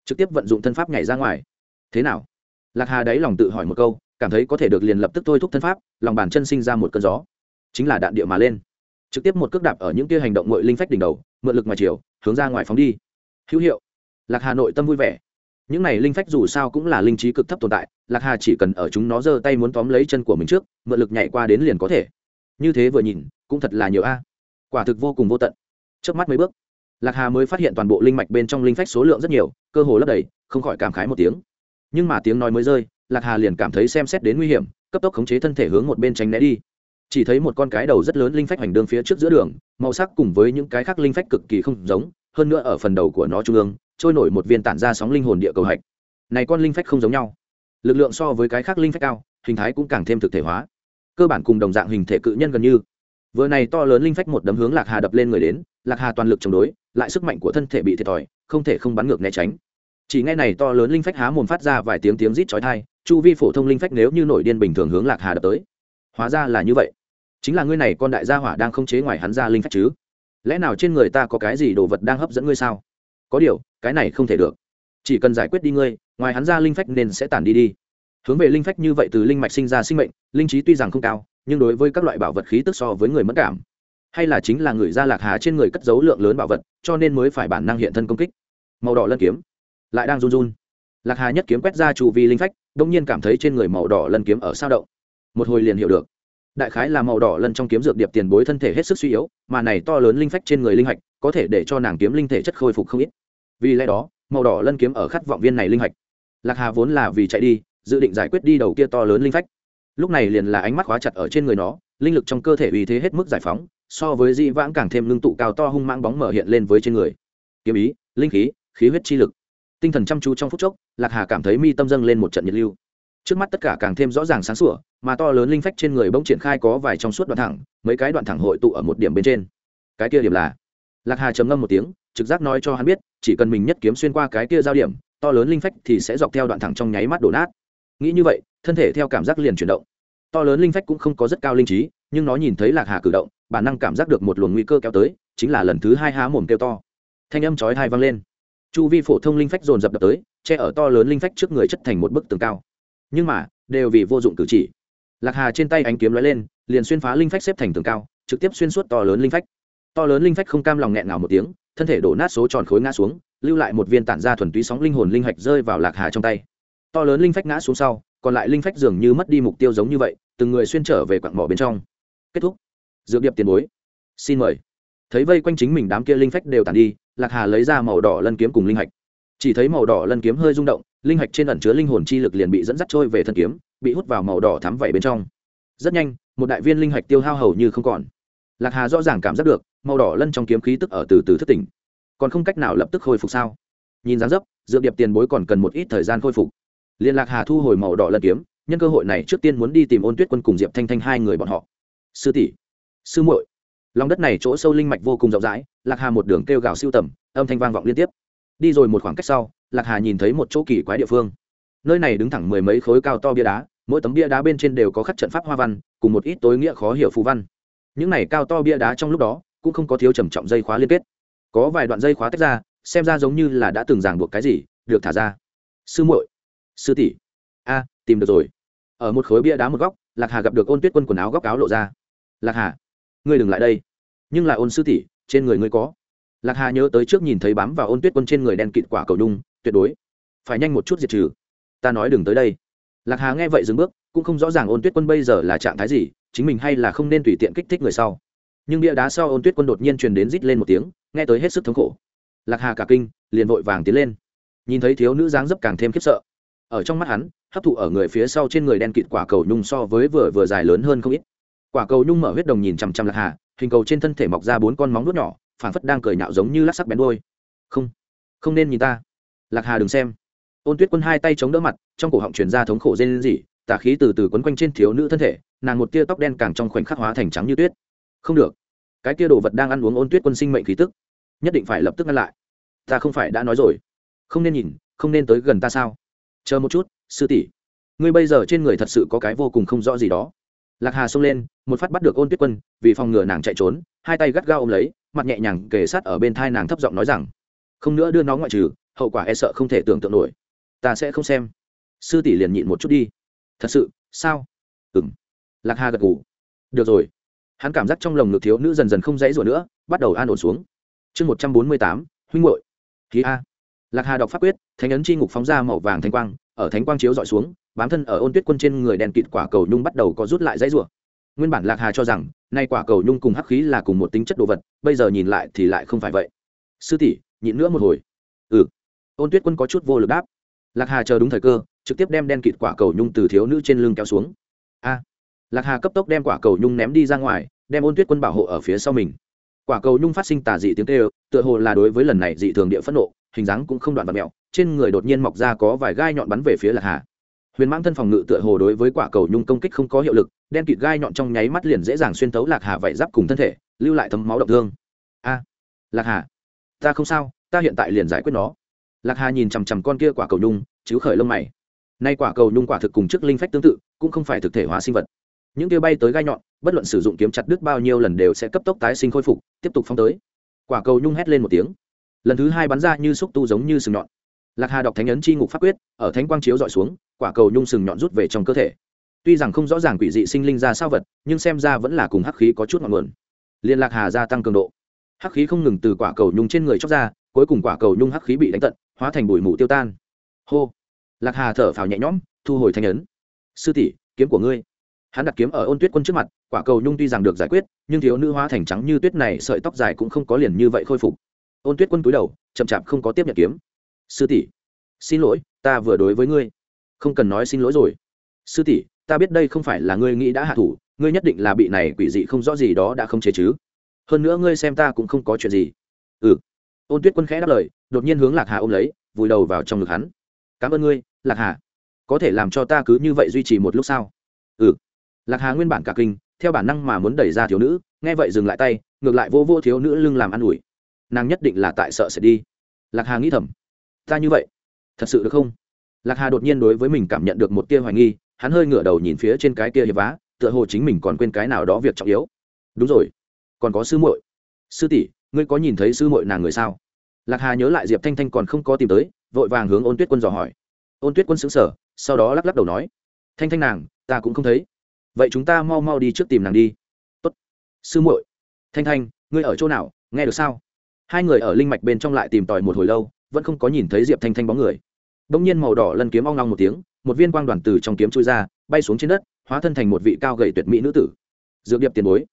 Trực tiếp vận dụng thân pháp nhảy ra ngoài. Thế nào? Lạc hà đáy lòng tự hỏi một câu, cảm thấy có thể được liền lập tức thôi thúc thân pháp, lòng bàn chân sinh ra một cơn gió. Chính là đạn địa mà lên trực tiếp một cước đạp ở những kia hành động ngội linh phách đỉnh đầu, mượn lực ngoài chiều, hướng ra ngoài phóng đi. Hữu hiệu. Lạc hà nội tâm vui vẻ. Những này linh phách dù sao cũng là linh trí cực thấp tồn tại, lạc hà chỉ cần ở chúng nó giơ tay muốn tóm lấy chân của mình trước, mượn lực nhảy qua đến liền có thể. Như thế vừa nhìn, cũng thật là nhiều a. Quả thực vô cùng vô tận. Trước mắt mấy bước, lạc hà mới phát hiện toàn bộ linh mạch bên trong linh phách số lượng rất nhiều, cơ hồ lấp đầy, không khỏi cảm khái một tiếng. Nhưng mà tiếng nói mới rơi, lạc hà liền cảm thấy xem xét đến nguy hiểm, cấp tốc khống chế thân thể hướng một bên tránh né đi chỉ thấy một con cái đầu rất lớn linh phách hoành đương phía trước giữa đường, màu sắc cùng với những cái khác linh phách cực kỳ không giống, hơn nữa ở phần đầu của nó trung ương, trôi nổi một viên tản ra sóng linh hồn địa cầu hạch. Này con linh phách không giống nhau. Lực lượng so với cái khác linh phách cao, hình thái cũng càng thêm thực thể hóa. Cơ bản cùng đồng dạng hình thể cự nhân gần như. Vừa này to lớn linh phách một đấm hướng lạc hà đập lên người đến, lạc hà toàn lực chống đối, lại sức mạnh của thân thể bị thiệt thòi, không thể không bắn ngược né tránh. Chỉ ngay này to lớn linh phách há mồm phát ra vài tiếng tiếng rít chói tai, chu vi phổ thông linh phách nếu như nổi điên bình thường hướng lạc hà đập tới. Hóa ra là như vậy chính là ngươi này con đại gia hỏa đang không chế ngoài hắn ra linh phách chứ? Lẽ nào trên người ta có cái gì đồ vật đang hấp dẫn ngươi sao? Có điều, cái này không thể được. Chỉ cần giải quyết đi ngươi, ngoài hắn ra linh phách nên sẽ tản đi đi. Hướng về linh phách như vậy từ linh mạch sinh ra sinh mệnh, linh trí tuy rằng không cao, nhưng đối với các loại bảo vật khí tức so với người mất cảm. Hay là chính là người ra lạc hà trên người cất giấu lượng lớn bảo vật, cho nên mới phải bản năng hiện thân công kích. Màu đỏ lân kiếm. Lại đang run run. Lạc hà nhất kiếm quét ra trụ vi linh phách, đông nhiên cảm thấy trên người màu đỏ lân kiếm ở sao động. Một hồi liền hiểu được đại khái là màu đỏ lân trong kiếm dược điệp tiền bối thân thể hết sức suy yếu, mà này to lớn linh phách trên người linh hạch có thể để cho nàng kiếm linh thể chất khôi phục không ít. Vì lẽ đó, màu đỏ lân kiếm ở khát vọng viên này linh hạch. Lạc hà vốn là vì chạy đi, dự định giải quyết đi đầu kia to lớn linh phách. Lúc này liền là ánh mắt khóa chặt ở trên người nó, linh lực trong cơ thể uy thế hết mức giải phóng, so với di vãng càng thêm ngưng tụ cao to hung mang bóng mở hiện lên với trên người. Kiếm ý, linh khí khí huyết chi lực. Tinh thần chăm chú trong phút chốc, lạc hà cảm thấy mi tâm dâng lên một trận nhiệt lưu trước mắt tất cả càng thêm rõ ràng sáng sủa, mà to lớn linh phách trên người bỗng triển khai có vài trong suốt đoạn thẳng, mấy cái đoạn thẳng hội tụ ở một điểm bên trên. Cái kia điểm là, lạc hà trầm ngâm một tiếng, trực giác nói cho hắn biết, chỉ cần mình nhất kiếm xuyên qua cái kia giao điểm, to lớn linh phách thì sẽ dọc theo đoạn thẳng trong nháy mắt đổ nát. Nghĩ như vậy, thân thể theo cảm giác liền chuyển động. To lớn linh phách cũng không có rất cao linh trí, nhưng nó nhìn thấy lạc hà cử động, bản năng cảm giác được một luồng nguy cơ kéo tới, chính là lần thứ hai há mồm kêu to. Thanh âm chói hai vang lên. Chu vi phổ thông linh phách dồn dập đập tới, che ở to lớn linh phách trước người chất thành một bức tường cao nhưng mà, đều vì vô dụng cử chỉ. Lạc hà trên tay ánh kiếm lóe lên, liền xuyên phá linh phách xếp thành tường cao, trực tiếp xuyên suốt to lớn linh phách. To lớn linh phách không cam lòng nghẹn ngào một tiếng, thân thể đổ nát số tròn khối ngã xuống, lưu lại một viên tản ra thuần túy sóng linh hồn linh hạch rơi vào lạc hà trong tay. To lớn linh phách ngã xuống sau, còn lại linh phách dường như mất đi mục tiêu giống như vậy, từng người xuyên trở về quặng mỏ bên trong. Kết thúc. Dược điệp tiền bối. Xin mời. Thấy vây quanh chính mình đám kia linh phách đều tàn đi, lạc hà lấy ra màu đỏ lân kiếm cùng linh hạch chỉ thấy màu đỏ lân kiếm hơi rung động, linh hạch trên ẩn chứa linh hồn chi lực liền bị dẫn dắt trôi về thân kiếm, bị hút vào màu đỏ thắm vẩy bên trong. Rất nhanh, một đại viên linh hạch tiêu hao hầu như không còn. Lạc hà rõ ràng cảm giác được, màu đỏ lân trong kiếm khí tức ở từ từ thất tỉnh. Còn không cách nào lập tức khôi phục sao? Nhìn dáng dấp, dựa điệp tiền bối còn cần một ít thời gian khôi phục. Liên lạc hà thu hồi màu đỏ lân kiếm, nhân cơ hội này trước tiên muốn đi tìm ôn tuyết quân cùng diệp thanh thanh hai người bọn họ. Sư tỷ, sư muội. Lòng đất này chỗ sâu linh mạch vô cùng rộng rãi, lạc hà một đường kêu gào siêu tầm, âm thanh vang vọng liên tiếp đi rồi một khoảng cách sau, lạc hà nhìn thấy một chỗ kỳ quái địa phương. Nơi này đứng thẳng mười mấy khối cao to bia đá, mỗi tấm bia đá bên trên đều có khắc trận pháp hoa văn, cùng một ít tối nghĩa khó hiểu phù văn. Những này cao to bia đá trong lúc đó, cũng không có thiếu trầm trọng dây khóa liên kết. Có vài đoạn dây khóa tách ra, xem ra giống như là đã từng ràng buộc cái gì, được thả ra. Sư muội, sư tỷ. A, tìm được rồi. Ở một khối bia đá một góc, lạc hà gặp được ôn tuyết quân quần áo góc áo lộ ra. Lạc hà, ngươi đừng lại đây. Nhưng là ôn sư tỷ, trên người ngươi có lạc hà nhớ tới trước nhìn thấy bám vào ôn tuyết quân trên người đen kịt quả cầu nhung, tuyệt đối. Phải nhanh một chút diệt trừ. Ta nói đừng tới đây. Lạc hà nghe vậy dừng bước, cũng không rõ ràng ôn tuyết quân bây giờ là trạng thái gì, chính mình hay là không nên tùy tiện kích thích người sau. Nhưng bia đá sau ôn tuyết quân đột nhiên truyền đến rít lên một tiếng, nghe tới hết sức thống khổ. Lạc hà cả kinh, liền vội vàng tiến lên. Nhìn thấy thiếu nữ dáng dấp càng thêm khiếp sợ. Ở trong mắt hắn, hấp thụ ở người phía sau trên người đen kịt quả cầu nhung so với vừa vừa dài lớn hơn không ít. Quả cầu nhung mở huyết đồng nhìn chằm chằm lạc hà, hình cầu trên thân thể mọc ra bốn con móng vuốt nhỏ phản phất đang cười nhạo giống như lắc sắc bén đôi không không nên nhìn ta. Lạc hà đừng xem. Ôn tuyết quân hai tay chống đỡ mặt, trong cổ họng truyền ra thống khổ rên rỉ, tà khí từ từ quấn quanh trên thiếu nữ thân thể, nàng một tia tóc đen càng trong khoảnh khắc hóa thành trắng như tuyết. Không được. Cái tia đồ vật đang ăn uống ôn tuyết quân sinh mệnh khí tức, nhất định phải lập tức ngăn lại. Ta không phải đã nói rồi. Không nên nhìn, không nên tới gần ta sao? Chờ một chút, sư tỷ. Ngươi bây giờ trên người thật sự có cái vô cùng không rõ gì đó. Lạc hà xông lên, một phát bắt được ôn tuyết quân, vì phòng ngừa nàng chạy trốn, hai tay gắt gao ôm lấy mặt nhẹ nhàng kề sát ở bên thai nàng thấp giọng nói rằng, không nữa đưa nó ngoại trừ, hậu quả e sợ không thể tưởng tượng nổi. Ta sẽ không xem. Sư tỷ liền nhịn một chút đi. Thật sự, sao? Ừ m lạc hà gật ngủ được rồi. Hắn cảm giác trong lồng ngực thiếu nữ dần dần không dãy rủa nữa, bắt đầu an ổn xuống. Chương một trăm bốn mươi tám, huynh hội ký a. Lạc hà đọc pháp quyết, thánh ấn c h i ngục phóng ra màu vàng thanh quang, ở thánh quang chiếu dọi xuống, bám thân ở ôn tuyết quân trên người đèn kịt quả cầu nhung bắt đầu có rút lại dãy rủa. Nguyên bản lạc hà cho rằng nay quả cầu nhung cùng hắc khí là cùng một tính chất đồ vật, bây giờ nhìn lại thì lại không phải vậy. Sư tỷ, nhịn nữa một hồi. Ừ. Ôn tuyết quân có chút vô lực đáp. Lạc hà chờ đúng thời cơ, trực tiếp đem đen kịt quả cầu nhung từ thiếu nữ trên lưng kéo xuống. A. Lạc hà cấp tốc đem quả cầu nhung ném đi ra ngoài, đem ôn tuyết quân bảo hộ ở phía sau mình. Quả cầu nhung phát sinh tà dị tiếng kêu, tựa hồ là đối với lần này dị thường địa phẫn nộ, hình dáng cũng không đoạn vật mẹo, trên người đột nhiên mọc ra có vài gai nhọn bắn về phía lạc hà huyền mãng thân phòng ngự tựa hồ đối với quả cầu nhung công kích không có hiệu lực, đen kịt gai nhọn trong nháy mắt liền dễ dàng xuyên tấu lạc hà vảy giáp cùng thân thể, lưu lại thấm máu động thương. A, lạc hà, ta không sao, ta hiện tại liền giải quyết nó. Lạc hà nhìn chằm chằm con kia quả cầu nhung chứ khởi lông mày. Nay quả cầu nhung quả thực cùng trước linh phách tương tự, cũng không phải thực thể hóa sinh vật. Những kia bay tới gai nhọn, bất luận sử dụng kiếm chặt đứt bao nhiêu lần đều sẽ cấp tốc tái sinh khôi phục, tiếp tục phóng tới. Quả cầu nhung hét lên một tiếng. Lần thứ hai bắn ra như xúc tu giống như sừng nhọn lạc hà đọc thánh ấn c h i ngục pháp quyết, ở thánh quang chiếu dọi xuống, quả cầu nhung sừng nhọn rút về trong cơ thể. Tuy rằng không rõ ràng quỷ dị sinh linh ra sao vật, nhưng xem ra vẫn là cùng hắc khí có chút ngọn nguồn. Liên lạc hà gia tăng cường độ. Hắc khí không ngừng từ quả cầu nhung trên người chóc ra, cuối cùng quả cầu nhung hắc khí bị đánh tận, hóa thành bụi mù tiêu tan. Hô. Lạc hà thở phào nhẹ nhõm, thu hồi thanh ấn. Sư tỷ, kiếm của ngươi. Hắn đặt kiếm ở ôn tuyết quân trước mặt, quả cầu nhung tuy rằng được giải quyết, nhưng thiếu nữ hóa thành trắng như tuyết này sợi tóc dài cũng không có liền như vậy khôi phục. Ôn tuyết quân túi đầu, chậm chạp không có tiếp nhận kiếm sư tỷ. Xin lỗi, ta vừa đối với ngươi. Không cần nói xin lỗi rồi. Sư tỷ, ta biết đây không phải là ngươi nghĩ đã hạ thủ, ngươi nhất định là bị này quỷ dị không rõ gì đó đã không chế chứ. Hơn nữa ngươi xem ta cũng không có chuyện gì. Ừ. Ôn tuyết quân khẽ đáp lời, đột nhiên hướng lạc hà ôm lấy, vùi đầu vào trong ngực hắn. Cảm ơn ngươi, lạc hà. Có thể làm cho ta cứ như vậy duy trì một lúc sau ừ. Lạc hà nguyên bản cả kinh, theo bản năng mà muốn đẩy ra thiếu nữ, nghe vậy dừng lại tay, ngược lại vô vô thiếu nữ lưng làm ăn ủi. Nàng nhất định là tại sợ sẽ đi. Lạc hà nghĩ thầm ta như vậy. Thật sự được không? Lạc hà đột nhiên đối với mình cảm nhận được một tia hoài nghi, hắn hơi ngửa đầu nhìn phía trên cái kia hiệp vá, tựa hồ chính mình còn quên cái nào đó việc trọng yếu. Đúng rồi, còn có sư muội. Sư tỷ, ngươi có nhìn thấy sư muội nàng người sao? Lạc hà nhớ lại diệp thanh thanh còn không có tìm tới, vội vàng hướng ôn tuyết quân dò hỏi. Ôn tuyết quân xứng sở sau đó lắc lắc đầu nói, thanh thanh nàng, ta cũng không thấy. Vậy chúng ta mau mau đi trước tìm nàng đi. Tốt. Sư muội. Thanh thanh, ngươi ở chỗ nào? Nghe được sao? Hai người ở linh mạch bên trong lại tìm tòi một hồi lâu vẫn không có nhìn thấy diệp thanh thanh bóng người bỗng nhiên màu đỏ lân kiếm ong long một tiếng một viên quang đoàn từ trong kiếm chui ra bay xuống trên đất hóa thân thành một vị cao gầy tuyệt mỹ nữ tử dược điệp tiền bối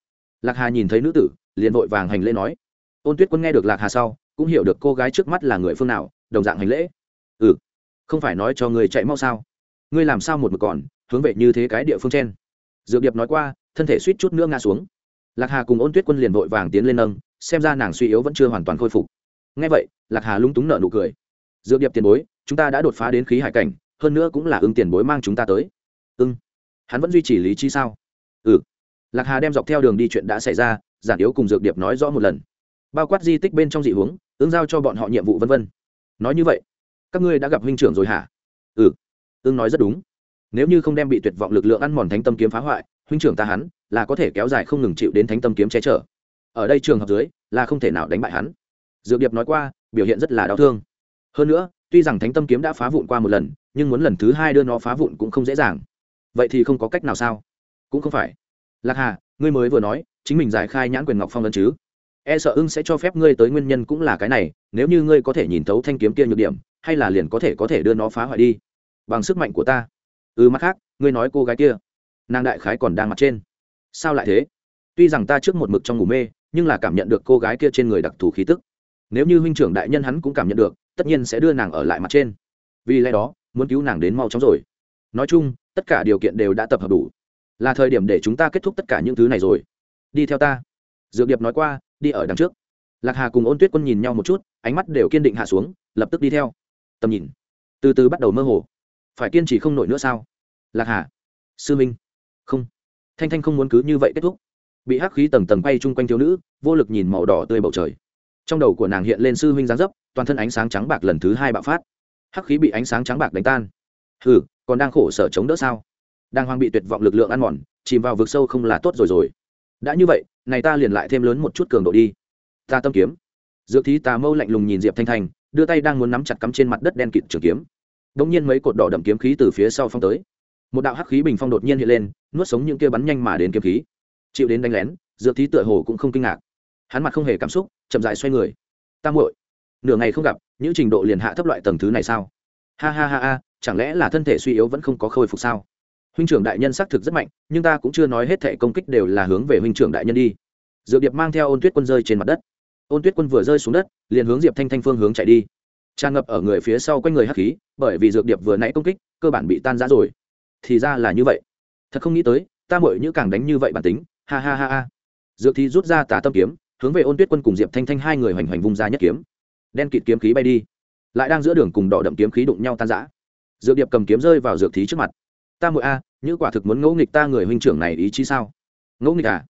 lạc hà nhìn thấy nữ tử liền vội vàng hành lễ nói ôn tuyết quân nghe được lạc hà sau cũng hiểu được cô gái trước mắt là người phương nào đồng dạng hành lễ ừ không phải nói cho người chạy mau sao ngươi làm sao một mực còn hướng về như thế cái địa phương trên dược điệp nói qua thân thể suýt chút nữa ngã xuống lạc hà cùng ôn tuyết quân liền vội vàng tiến lên nâng xem ra nàng suy yếu vẫn chưa hoàn toàn khôi phục ngay vậy, lạc hà lung túng nợ nụ cười. Dược điệp tiền bối, chúng ta đã đột phá đến khí hải cảnh, hơn nữa cũng là ưng tiền bối mang chúng ta tới. Ưng. Hắn vẫn duy trì lý trí sao? Ừ. Lạc hà đem dọc theo đường đi chuyện đã xảy ra, giản yếu cùng dược điệp nói rõ một lần. Bao quát di tích bên trong dị huống ứng giao cho bọn họ nhiệm vụ vân vân. Nói như vậy, các ngươi đã gặp huynh trưởng rồi hả? Ừ. Ưng nói rất đúng. Nếu như không đem bị tuyệt vọng lực lượng ăn mòn thánh tâm kiếm phá hoại, huynh trưởng ta hắn, là có thể kéo dài không ngừng chịu đến thánh tâm kiếm che chở. Ở đây trường hợp dưới, là không thể nào đánh bại hắn dược điệp nói qua, biểu hiện rất là đau thương. Hơn nữa, tuy rằng thánh tâm kiếm đã phá vụn qua một lần, nhưng muốn lần thứ hai đưa nó phá vụn cũng không dễ dàng. Vậy thì không có cách nào sao? Cũng không phải. Lạc hà, ngươi mới vừa nói, chính mình giải khai nhãn quyền ngọc phong ấn chứ? E sợ ưng sẽ cho phép ngươi tới nguyên nhân cũng là cái này, nếu như ngươi có thể nhìn thấu thanh kiếm kia nhược điểm, hay là liền có thể có thể đưa nó phá hoại đi. Bằng sức mạnh của ta. Ừ mắt khác, ngươi nói cô gái kia. Nàng đại khái còn đang mặt trên. Sao lại thế? Tuy rằng ta trước một mực trong ngủ mê, nhưng là cảm nhận được cô gái kia trên người đặc thù khí tức nếu như huynh trưởng đại nhân hắn cũng cảm nhận được, tất nhiên sẽ đưa nàng ở lại mặt trên. Vì lẽ đó, muốn cứu nàng đến mau chóng rồi. Nói chung, tất cả điều kiện đều đã tập hợp đủ. Là thời điểm để chúng ta kết thúc tất cả những thứ này rồi. Đi theo ta. Dược điệp nói qua, đi ở đằng trước. Lạc hà cùng ôn tuyết quân nhìn nhau một chút, ánh mắt đều kiên định hạ xuống, lập tức đi theo. Tầm nhìn. Từ từ bắt đầu mơ hồ. Phải kiên trì không nổi nữa sao? Lạc hà. Sư minh. Không. Thanh thanh không muốn cứ như vậy kết thúc. Bị hắc khí tầng tầng bay chung quanh thiếu nữ, vô lực nhìn màu đỏ tươi bầu trời trong đầu của nàng hiện lên sư huynh giáng dấp, toàn thân ánh sáng trắng bạc lần thứ hai bạo phát. Hắc khí bị ánh sáng trắng bạc đánh tan. Hừ, còn đang khổ sở chống đỡ sao? Đang hoang bị tuyệt vọng lực lượng ăn mòn, chìm vào vực sâu không là tốt rồi rồi. Đã như vậy, này ta liền lại thêm lớn một chút cường độ đi. Ta tâm kiếm. Dược thí tà mâu lạnh lùng nhìn diệp thanh thành, đưa tay đang muốn nắm chặt cắm trên mặt đất đen kịt trường kiếm. Đ nhiên mấy cột đỏ đậm kiếm khí từ phía sau phong tới. Một đạo hắc khí bình phong đột nhiên hiện lên, nuốt sống những kia bắn nhanh mà đến kiếm khí. Chịu đến đánh lén, dược thí tựa hồ cũng không kinh ngạc hắn mặt không hề cảm xúc, chậm dại xoay người. Ta muội, nửa ngày không gặp, những trình độ liền hạ thấp loại tầng thứ này sao? Ha ha ha ha, chẳng lẽ là thân thể suy yếu vẫn không có khôi phục sao? Huynh trưởng đại nhân xác thực rất mạnh, nhưng ta cũng chưa nói hết thệ công kích đều là hướng về huynh trưởng đại nhân đi. Dược điệp mang theo ôn tuyết quân rơi trên mặt đất. Ôn tuyết quân vừa rơi xuống đất, liền hướng diệp thanh thanh phương hướng chạy đi. Tràn ngập ở người phía sau quanh người hắc khí, bởi vì dược điệp vừa nãy công kích, cơ bản bị tan rã rồi. Thì ra là như vậy. Thật không nghĩ tới, ta mội như càng đánh như vậy bản tính. Ha ha ha ha. Dược thi rút ra tà tâm kiếm hướng về ôn tuyết quân cùng diệp thanh thanh hai người hoành hoành vung ra nhất kiếm đen kịt kiếm khí bay đi lại đang giữa đường cùng đỏ đậm kiếm khí đụng nhau tan rã dược điệp cầm kiếm rơi vào dược thí trước mặt ta mụi a à, như quả thực muốn ngẫu nghịch ta người huynh trưởng này ý chí sao ngẫu nghịch à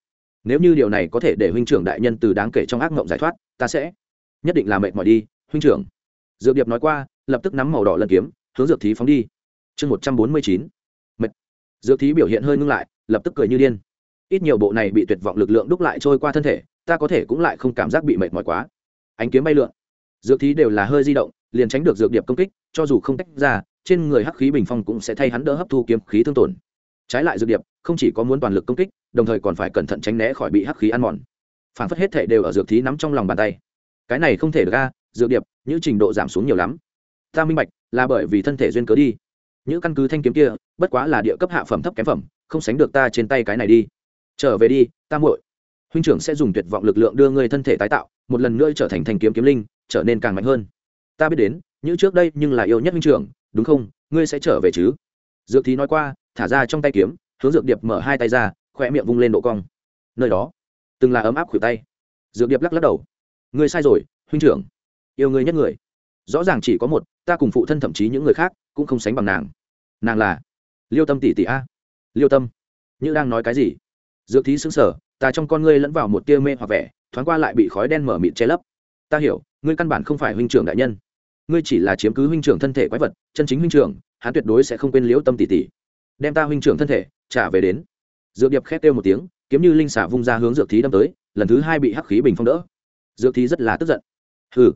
nếu như điều này có thể để huynh trưởng đại nhân từ đáng kể trong ác mộng giải thoát ta sẽ nhất định là mệt mỏi đi huynh trưởng dược điệp nói qua lập tức nắm màu đỏ lần kiếm hướng dược thí phóng đi chương một trăm bốn mươi chín mệt dược thí biểu hiện hơi ngưng lại lập tức cười như điên ít nhiều bộ này bị tuyệt vọng lực lượng đúc lại trôi qua thân thể ta có thể cũng lại không cảm giác bị mệt mỏi quá. Ánh kiếm bay lượn. Dược thí đều là hơi di động, liền tránh được dược điệp công kích, cho dù không tách ra, trên người hắc khí bình phong cũng sẽ thay hắn đỡ hấp thu kiếm khí thương tổn. Trái lại dược điệp, không chỉ có muốn toàn lực công kích, đồng thời còn phải cẩn thận tránh né khỏi bị hắc khí ăn mòn. Phản phất hết thể đều ở dược thí nắm trong lòng bàn tay. Cái này không thể ra dược điệp, những trình độ giảm xuống nhiều lắm. Ta minh bạch, là bởi vì thân thể duyên cớ đi. Những căn cứ thanh kiếm kia, bất quá là địa cấp hạ phẩm thấp kém phẩm, không sánh được ta trên tay cái này đi. Trở về đi, ta muội huynh trưởng sẽ dùng tuyệt vọng lực lượng đưa ngươi thân thể tái tạo, một lần nữa trở thành thanh kiếm kiếm linh, trở nên càng mạnh hơn. Ta biết đến, như trước đây nhưng là yêu nhất huynh trưởng, đúng không? Ngươi sẽ trở về chứ? Dược thí nói qua, thả ra trong tay kiếm, hướng dược điệp mở hai tay ra khoe miệng vung lên độ cong. Nơi đó, từng là ấm áp khuỷu tay. Dược điệp lắc lắc đầu. Ngươi sai rồi, huynh trưởng. Yêu ngươi nhất người. Rõ ràng chỉ có một, ta cùng phụ thân thậm chí những người khác cũng không sánh bằng nàng. Nàng là liêu tâm tỷ tỷ a. Liêu tâm, như đang nói cái gì? Dược thí xứng sở ta trong con ngươi lẫn vào một tia mê hoặc vẻ, thoáng qua lại bị khói đen mở mịt che lấp. Ta hiểu, ngươi căn bản không phải huynh trưởng đại nhân. Ngươi chỉ là chiếm cứ huynh trưởng thân thể quái vật, chân chính huynh trưởng, hắn tuyệt đối sẽ không quên liễu tâm tỷ tỷ. Đem ta huynh trưởng thân thể trả về đến. Dược điệp khét kêu một tiếng, kiếm như linh xả vung ra hướng dược thí đâm tới, lần thứ hai bị hắc khí bình phong đỡ. Dược thí rất là tức giận. Hừ,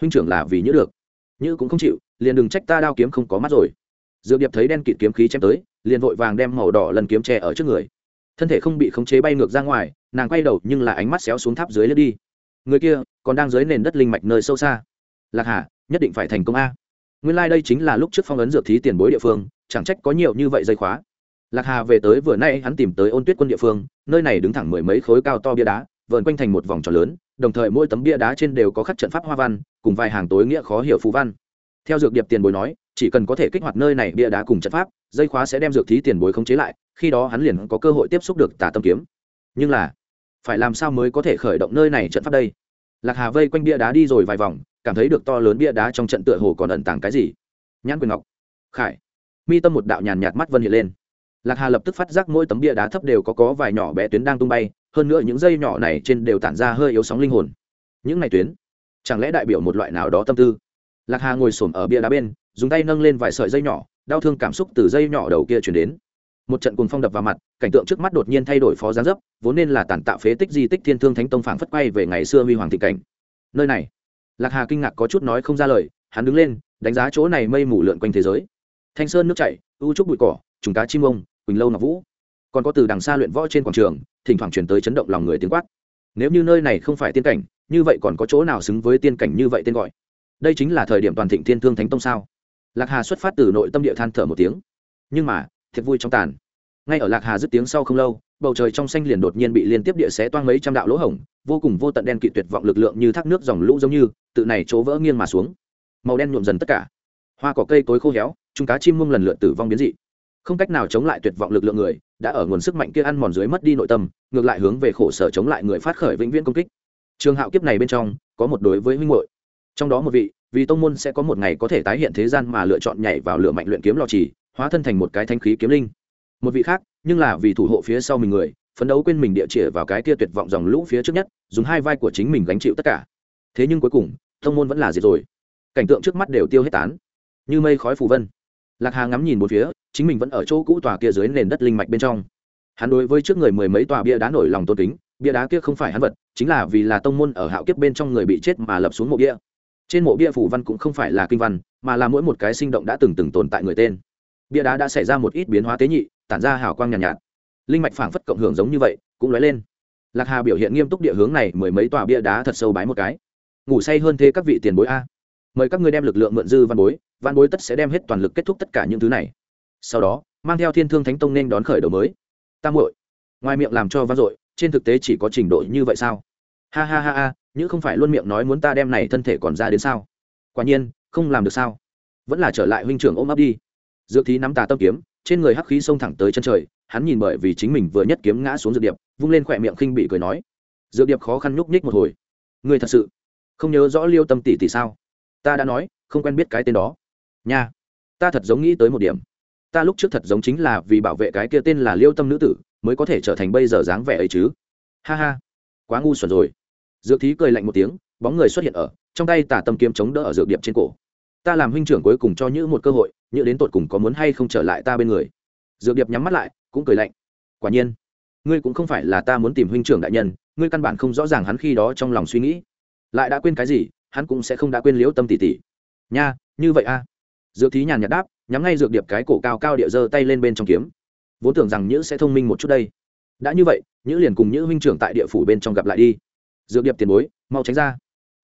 huynh trưởng là vì nhữ được. Nhữ cũng không chịu, liền đừng trách ta đao kiếm không có mắt rồi. Dược điệp thấy đen kịt kiếm khí chém tới, liền vội vàng đem màu đỏ lần kiếm tre ở trước người thân thể không bị khống chế bay ngược ra ngoài, nàng quay đầu nhưng là ánh mắt xéo xuống tháp dưới lướt đi. Người kia còn đang dưới nền đất linh mạch nơi sâu xa. Lạc hà, nhất định phải thành công a. Nguyên lai、like、đây chính là lúc trước phong ấn dược thí tiền bối địa phương, chẳng trách có nhiều như vậy dây khóa. Lạc hà về tới vừa nay hắn tìm tới ôn tuyết quân địa phương, nơi này đứng thẳng mười mấy khối cao to bia đá, vờn quanh thành một vòng tròn lớn, đồng thời mỗi tấm bia đá trên đều có khắc trận pháp hoa văn, cùng vài hàng tối nghĩa khó hiểu phú văn. Theo dược điệp tiền bối nói, chỉ cần có thể kích hoạt nơi này bia đá cùng trận pháp, dây khóa sẽ đem dược thí tiền bối khống chế lại khi đó hắn liền có cơ hội tiếp xúc được tà tâm kiếm. Nhưng là, phải làm sao mới có thể khởi động nơi này trận pháp đây? Lạc hà vây quanh bia đá đi rồi vài vòng, cảm thấy được to lớn bia đá trong trận tựa hồ còn ẩn tàng cái gì. Nhãn quyền ngọc, khải, mi tâm một đạo nhàn nhạt mắt vân hiện lên. Lạc hà lập tức phát giác mỗi tấm bia đá thấp đều có có vài nhỏ bé tuyến đang tung bay, hơn nữa những dây nhỏ này trên đều tản ra hơi yếu sóng linh hồn. Những này tuyến, chẳng lẽ đại biểu một loại nào đó tâm tư? Lạc hà ngồi s ổ m ở bia đá bên, dùng tay nâng lên vài sợi dây nhỏ, đau thương cảm xúc từ dây nhỏ đầu kia chuyển đến một trận cuồng phong đập vào mặt, cảnh tượng trước mắt đột nhiên thay đổi phó gián dấp, vốn nên là tàn tạo phế tích di tích thiên thương thánh tông phảng phất quay về ngày xưa huy hoàng thị cảnh. Nơi này, lạc hà kinh ngạc có chút nói không ra lời, hắn đứng lên, đánh giá chỗ này mây mù lượn quanh thế giới. Thanh sơn nước chảy, ưu trúc bụi cỏ, trùng cá chim ông, quỳnh lâu ngọc vũ. Còn có từ đằng xa luyện võ trên quảng trường, thỉnh thoảng chuyển tới chấn động lòng người tiếng quát. Nếu như nơi này không phải tiên cảnh, như vậy còn có chỗ nào xứng với tiên cảnh như vậy tên gọi? Đây chính là thời điểm toàn thịnh thiên thương thánh tông sao? Lạc hà xuất phát từ nội tâm địa than thở một tiếng. Nhưng mà thiệt vui trong tàn. Ngay ở lạc hà dứt tiếng sau không lâu, bầu trời trong xanh liền đột nhiên bị liên tiếp địa xé toang mấy trăm đạo lỗ hổng, vô cùng vô tận đen kịt tuyệt vọng lực lượng như thác nước dòng lũ giống như, tự này chỗ vỡ nghiêng mà xuống. Màu đen nhuộm dần tất cả. Hoa cỏ cây cối khô héo, chúng cá chim mông lần lượt tử vong biến dị. Không cách nào chống lại tuyệt vọng lực lượng người, đã ở nguồn sức mạnh kia ăn mòn dưới mất đi nội tâm, ngược lại hướng về khổ sở chống lại người phát khởi vĩnh viễn công kích. Trường hạo kiếp này bên trong, có một đối với huynh hội trong đó một vị, vì tông môn sẽ có một ngày có thể tái hiện thế gian mà lựa chọn nhảy vào lửa mạnh luyện kiếm lò trì hóa thân thành một cái thanh khí kiếm linh. Một vị khác, nhưng là vì thủ hộ phía sau mình người, phấn đấu quên mình địa chỉ vào cái kia tuyệt vọng dòng lũ phía trước nhất, dùng hai vai của chính mình gánh chịu tất cả. Thế nhưng cuối cùng thông môn vẫn là gì rồi. Cảnh tượng trước mắt đều tiêu hết tán. Như mây khói phù vân. Lạc hà ngắm nhìn một phía, chính mình vẫn ở chỗ cũ tòa kia dưới nền đất linh mạch bên trong. Hắn đối với trước người mười mấy tòa bia đá nổi lòng tôn kính, bia đá kia không phải hắn vật, chính là vì là tông môn ở hạo kiếp bên trong người bị chết mà lập xuống mộ bia. Trên mộ bia phủ văn cũng không phải là kinh văn, mà là mỗi một cái sinh động đã từng từng tồn tại người tên bia đá đã xảy ra một ít biến hóa tế nhị tản ra hào quang nhàn nhạt, nhạt. Linh mạch phảng phất cộng hưởng giống như vậy cũng lóe lên. Lạc hà biểu hiện nghiêm túc địa hướng này mười mấy tòa bia đá thật sâu bái một cái. Ngủ say hơn thế các vị tiền bối a. Mời các ngươi đem lực lượng mượn dư văn bối văn bối tất sẽ đem hết toàn lực kết thúc tất cả những thứ này. Sau đó mang theo thiên thương thánh tông nên đón khởi đầu mới. Tam hội ngoài miệng làm cho vang dội trên thực tế chỉ có trình độ như vậy sao? Ha ha ha ha như không phải luôn miệng nói muốn ta đem này thân thể còn ra đến sao? Quả nhiên không làm được sao? Vẫn là trở lại huynh trưởng ôm ấp đi dược thí nắm tà tâm kiếm, trên người hắc khí xông thẳng tới chân trời, hắn nhìn bởi vì chính mình vừa nhất kiếm ngã xuống dược điệp, vung lên khỏe miệng khinh bị cười nói, dược điệp khó khăn nhúc nhích một hồi. Người thật sự không nhớ rõ liêu tâm tỷ tỷ sao? Ta đã nói, không quen biết cái tên đó. Nha, ta thật giống nghĩ tới một điểm. Ta lúc trước thật giống chính là vì bảo vệ cái kia tên là liêu tâm nữ tử, mới có thể trở thành bây giờ dáng vẻ ấy chứ. Ha ha, quá ngu xuẩn rồi. Dược thí cười lạnh một tiếng, bóng người xuất hiện ở, trong tay tả tâm kiếm chống đỡ ở dược điệp trên cổ ta làm huynh trưởng cuối cùng cho nhữ một cơ hội, nhữ đến tột cùng có muốn hay không trở lại ta bên người. Dược điệp nhắm mắt lại, cũng cười lạnh. Quả nhiên, ngươi cũng không phải là ta muốn tìm huynh trưởng đại nhân, ngươi căn bản không rõ ràng hắn khi đó trong lòng suy nghĩ. Lại đã quên cái gì, hắn cũng sẽ không đã quên liễu tâm tỷ tỷ. Nha, như vậy a. À. dược thí nhàn nhạt đáp, nhắm ngay dược điệp cái cổ cao cao địa giơ tay lên bên trong kiếm. Vốn tưởng rằng nhữ sẽ thông minh một chút đây. Đã như vậy, nhữ liền cùng nhữ huynh trưởng tại địa phủ bên trong gặp lại đi. Dược điệp tiền bối, mau tránh ra.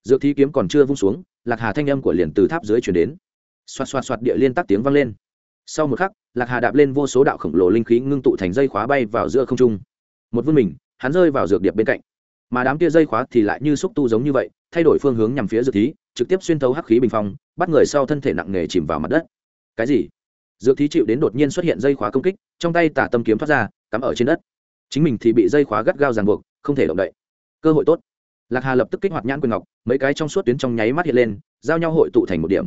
Dược thí kiếm còn chưa vung xuống lạc hà thanh âm của liền từ tháp dưới chuyển đến. Xoạt xoạt xoạt địa liên tắc tiếng vang lên. Sau một khắc, lạc hà đạp lên vô số đạo khổng lồ linh khí ngưng tụ thành dây khóa bay vào giữa không trung. Một vươn mình, hắn rơi vào dược điệp bên cạnh. Mà đám kia dây khóa thì lại như xúc tu giống như vậy, thay đổi phương hướng nhằm phía dược thí, trực tiếp xuyên thấu hắc khí bình phong, bắt người sau thân thể nặng nề chìm vào mặt đất. Cái gì? Dược thí chịu đến đột nhiên xuất hiện dây khóa công kích, trong tay tả tâm kiếm thoát ra, cắm ở trên đất. Chính mình thì bị dây khóa gắt gao ràng buộc, không thể động đậy. Cơ hội tốt lạc hà lập tức kích hoạt nhãn quyền ngọc, mấy cái trong suốt tuyến trong nháy mắt hiện lên, giao nhau hội tụ thành một điểm.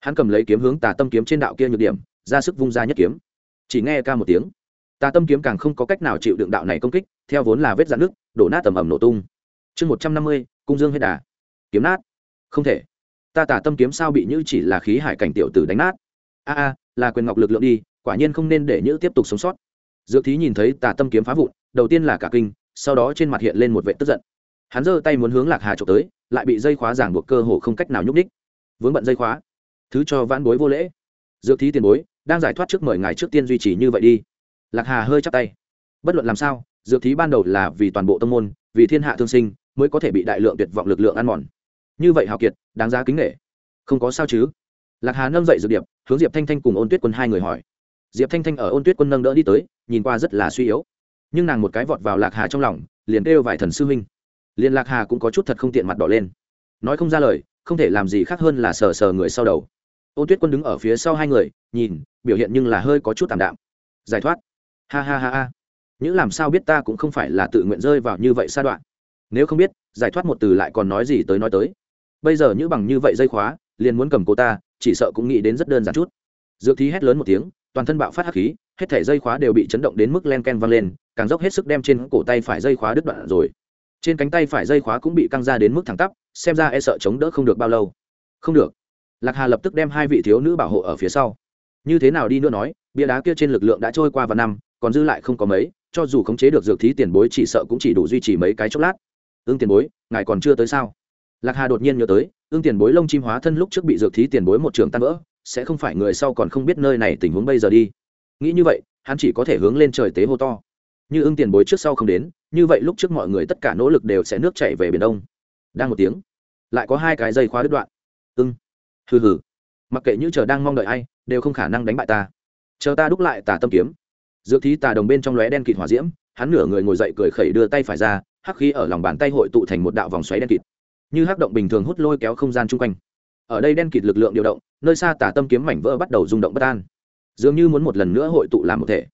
Hắn cầm lấy kiếm hướng tà tâm kiếm trên đạo kia nhược điểm, ra sức vung ra nhất kiếm. Chỉ nghe ca một tiếng, tà tâm kiếm càng không có cách nào chịu đựng đạo này công kích, theo vốn là vết dạn nước đổ nát tầm ẩm nổ tung. Chương một trăm năm mươi, cung dương hết đà. Kiếm nát. Không thể. Ta tà tâm kiếm sao bị như chỉ là khí hải cảnh tiểu tử đánh nát? A a, là quyền ngọc lực lượng đi, quả nhiên không nên để nhữ tiếp tục sống sót. Dược thí nhìn thấy tà tâm kiếm phá vụn, đầu tiên là cả kinh, sau đó trên mặt hiện lên một vệ tức giận hắn giơ tay muốn hướng lạc hà trộm tới, lại bị dây khóa giảng buộc cơ hồ không cách nào nhúc ních vướng bận dây khóa. Thứ cho vãn bối vô lễ. Dược thí tiền bối, đang giải thoát trước mời ngài trước tiên duy trì như vậy đi. Lạc hà hơi chắp tay. Bất luận làm sao, dược thí ban đầu là vì toàn bộ tâm môn, vì thiên hạ thương sinh, mới có thể bị đại lượng tuyệt vọng lực lượng ăn mòn. Như vậy hào kiệt, đáng giá kính nghệ không có sao chứ? Lạc hà nâng dậy dược điệp, hướng diệp thanh thanh cùng ôn tuyết quân hai người hỏi. Diệp thanh thanh ở ôn tuyết quân nâng đỡ đi tới, nhìn qua rất là suy yếu. Nhưng nàng một cái vọt vào lạc hà trong lòng, liền kêu vài thần sư huynh liên lạc hà cũng có chút thật không tiện mặt đỏ lên. Nói không ra lời, không thể làm gì khác hơn là sờ sờ người sau đầu. Ôn tuyết quân đứng ở phía sau hai người, nhìn, biểu hiện nhưng là hơi có chút tạm đạm. Giải thoát. Ha ha ha ha. Những làm sao biết ta cũng không phải là tự nguyện rơi vào như vậy sa đoạn. Nếu không biết, giải thoát một từ lại còn nói gì tới nói tới. Bây giờ nhữ bằng như vậy dây khóa, liền muốn cầm cô ta, chỉ sợ cũng nghĩ đến rất đơn giản chút. Dược thí hét lớn một tiếng, toàn thân bạo phát hắc khí, hết thẻ dây khóa đều bị chấn động đến mức len ken văng lên, càng dốc hết sức đem trên cổ tay phải dây khóa đứt đoạn rồi trên cánh tay phải dây khóa cũng bị căng ra đến mức thẳng tắp, xem ra e sợ chống đỡ không được bao lâu. Không được. Lạc hà lập tức đem hai vị thiếu nữ bảo hộ ở phía sau. Như thế nào đi nữa nói, bia đá kia trên lực lượng đã trôi qua và năm, còn dư lại không có mấy, cho dù khống chế được dược thí tiền bối chỉ sợ cũng chỉ đủ duy trì mấy cái chốc lát. Ương tiền bối, ngài còn chưa tới sao? Lạc hà đột nhiên nhớ tới ương tiền bối lông chim hóa thân lúc trước bị dược thí tiền bối một trường tan vỡ, sẽ không phải người sau còn không biết nơi này tình huống bây giờ đi. Nghĩ như vậy, hắn chỉ có thể hướng lên trời tế hô to. Như ưng tiền bối trước sau không đến như vậy lúc trước mọi người tất cả nỗ lực đều sẽ nước chảy về biển đông. Đang một tiếng, lại có hai cái dây khóa đứt đoạn. Ưng, hừ hừ. Mặc kệ như chờ đang mong đợi ai, đều không khả năng đánh bại ta. Chờ ta đúc lại tà tâm kiếm. Dược thí tà đồng bên trong lóe đen kịt hỏa diễm, hắn nửa người ngồi dậy cười khẩy đưa tay phải ra, hắc khí ở lòng bàn tay hội tụ thành một đạo vòng xoáy đen kịt. Như hắc động bình thường hút lôi kéo không gian chung quanh. Ở đây đen kịt lực lượng điều động, nơi xa tà tâm kiếm mảnh vỡ bắt đầu rung động bất an. Dường như muốn một lần nữa hội tụ làm một thể.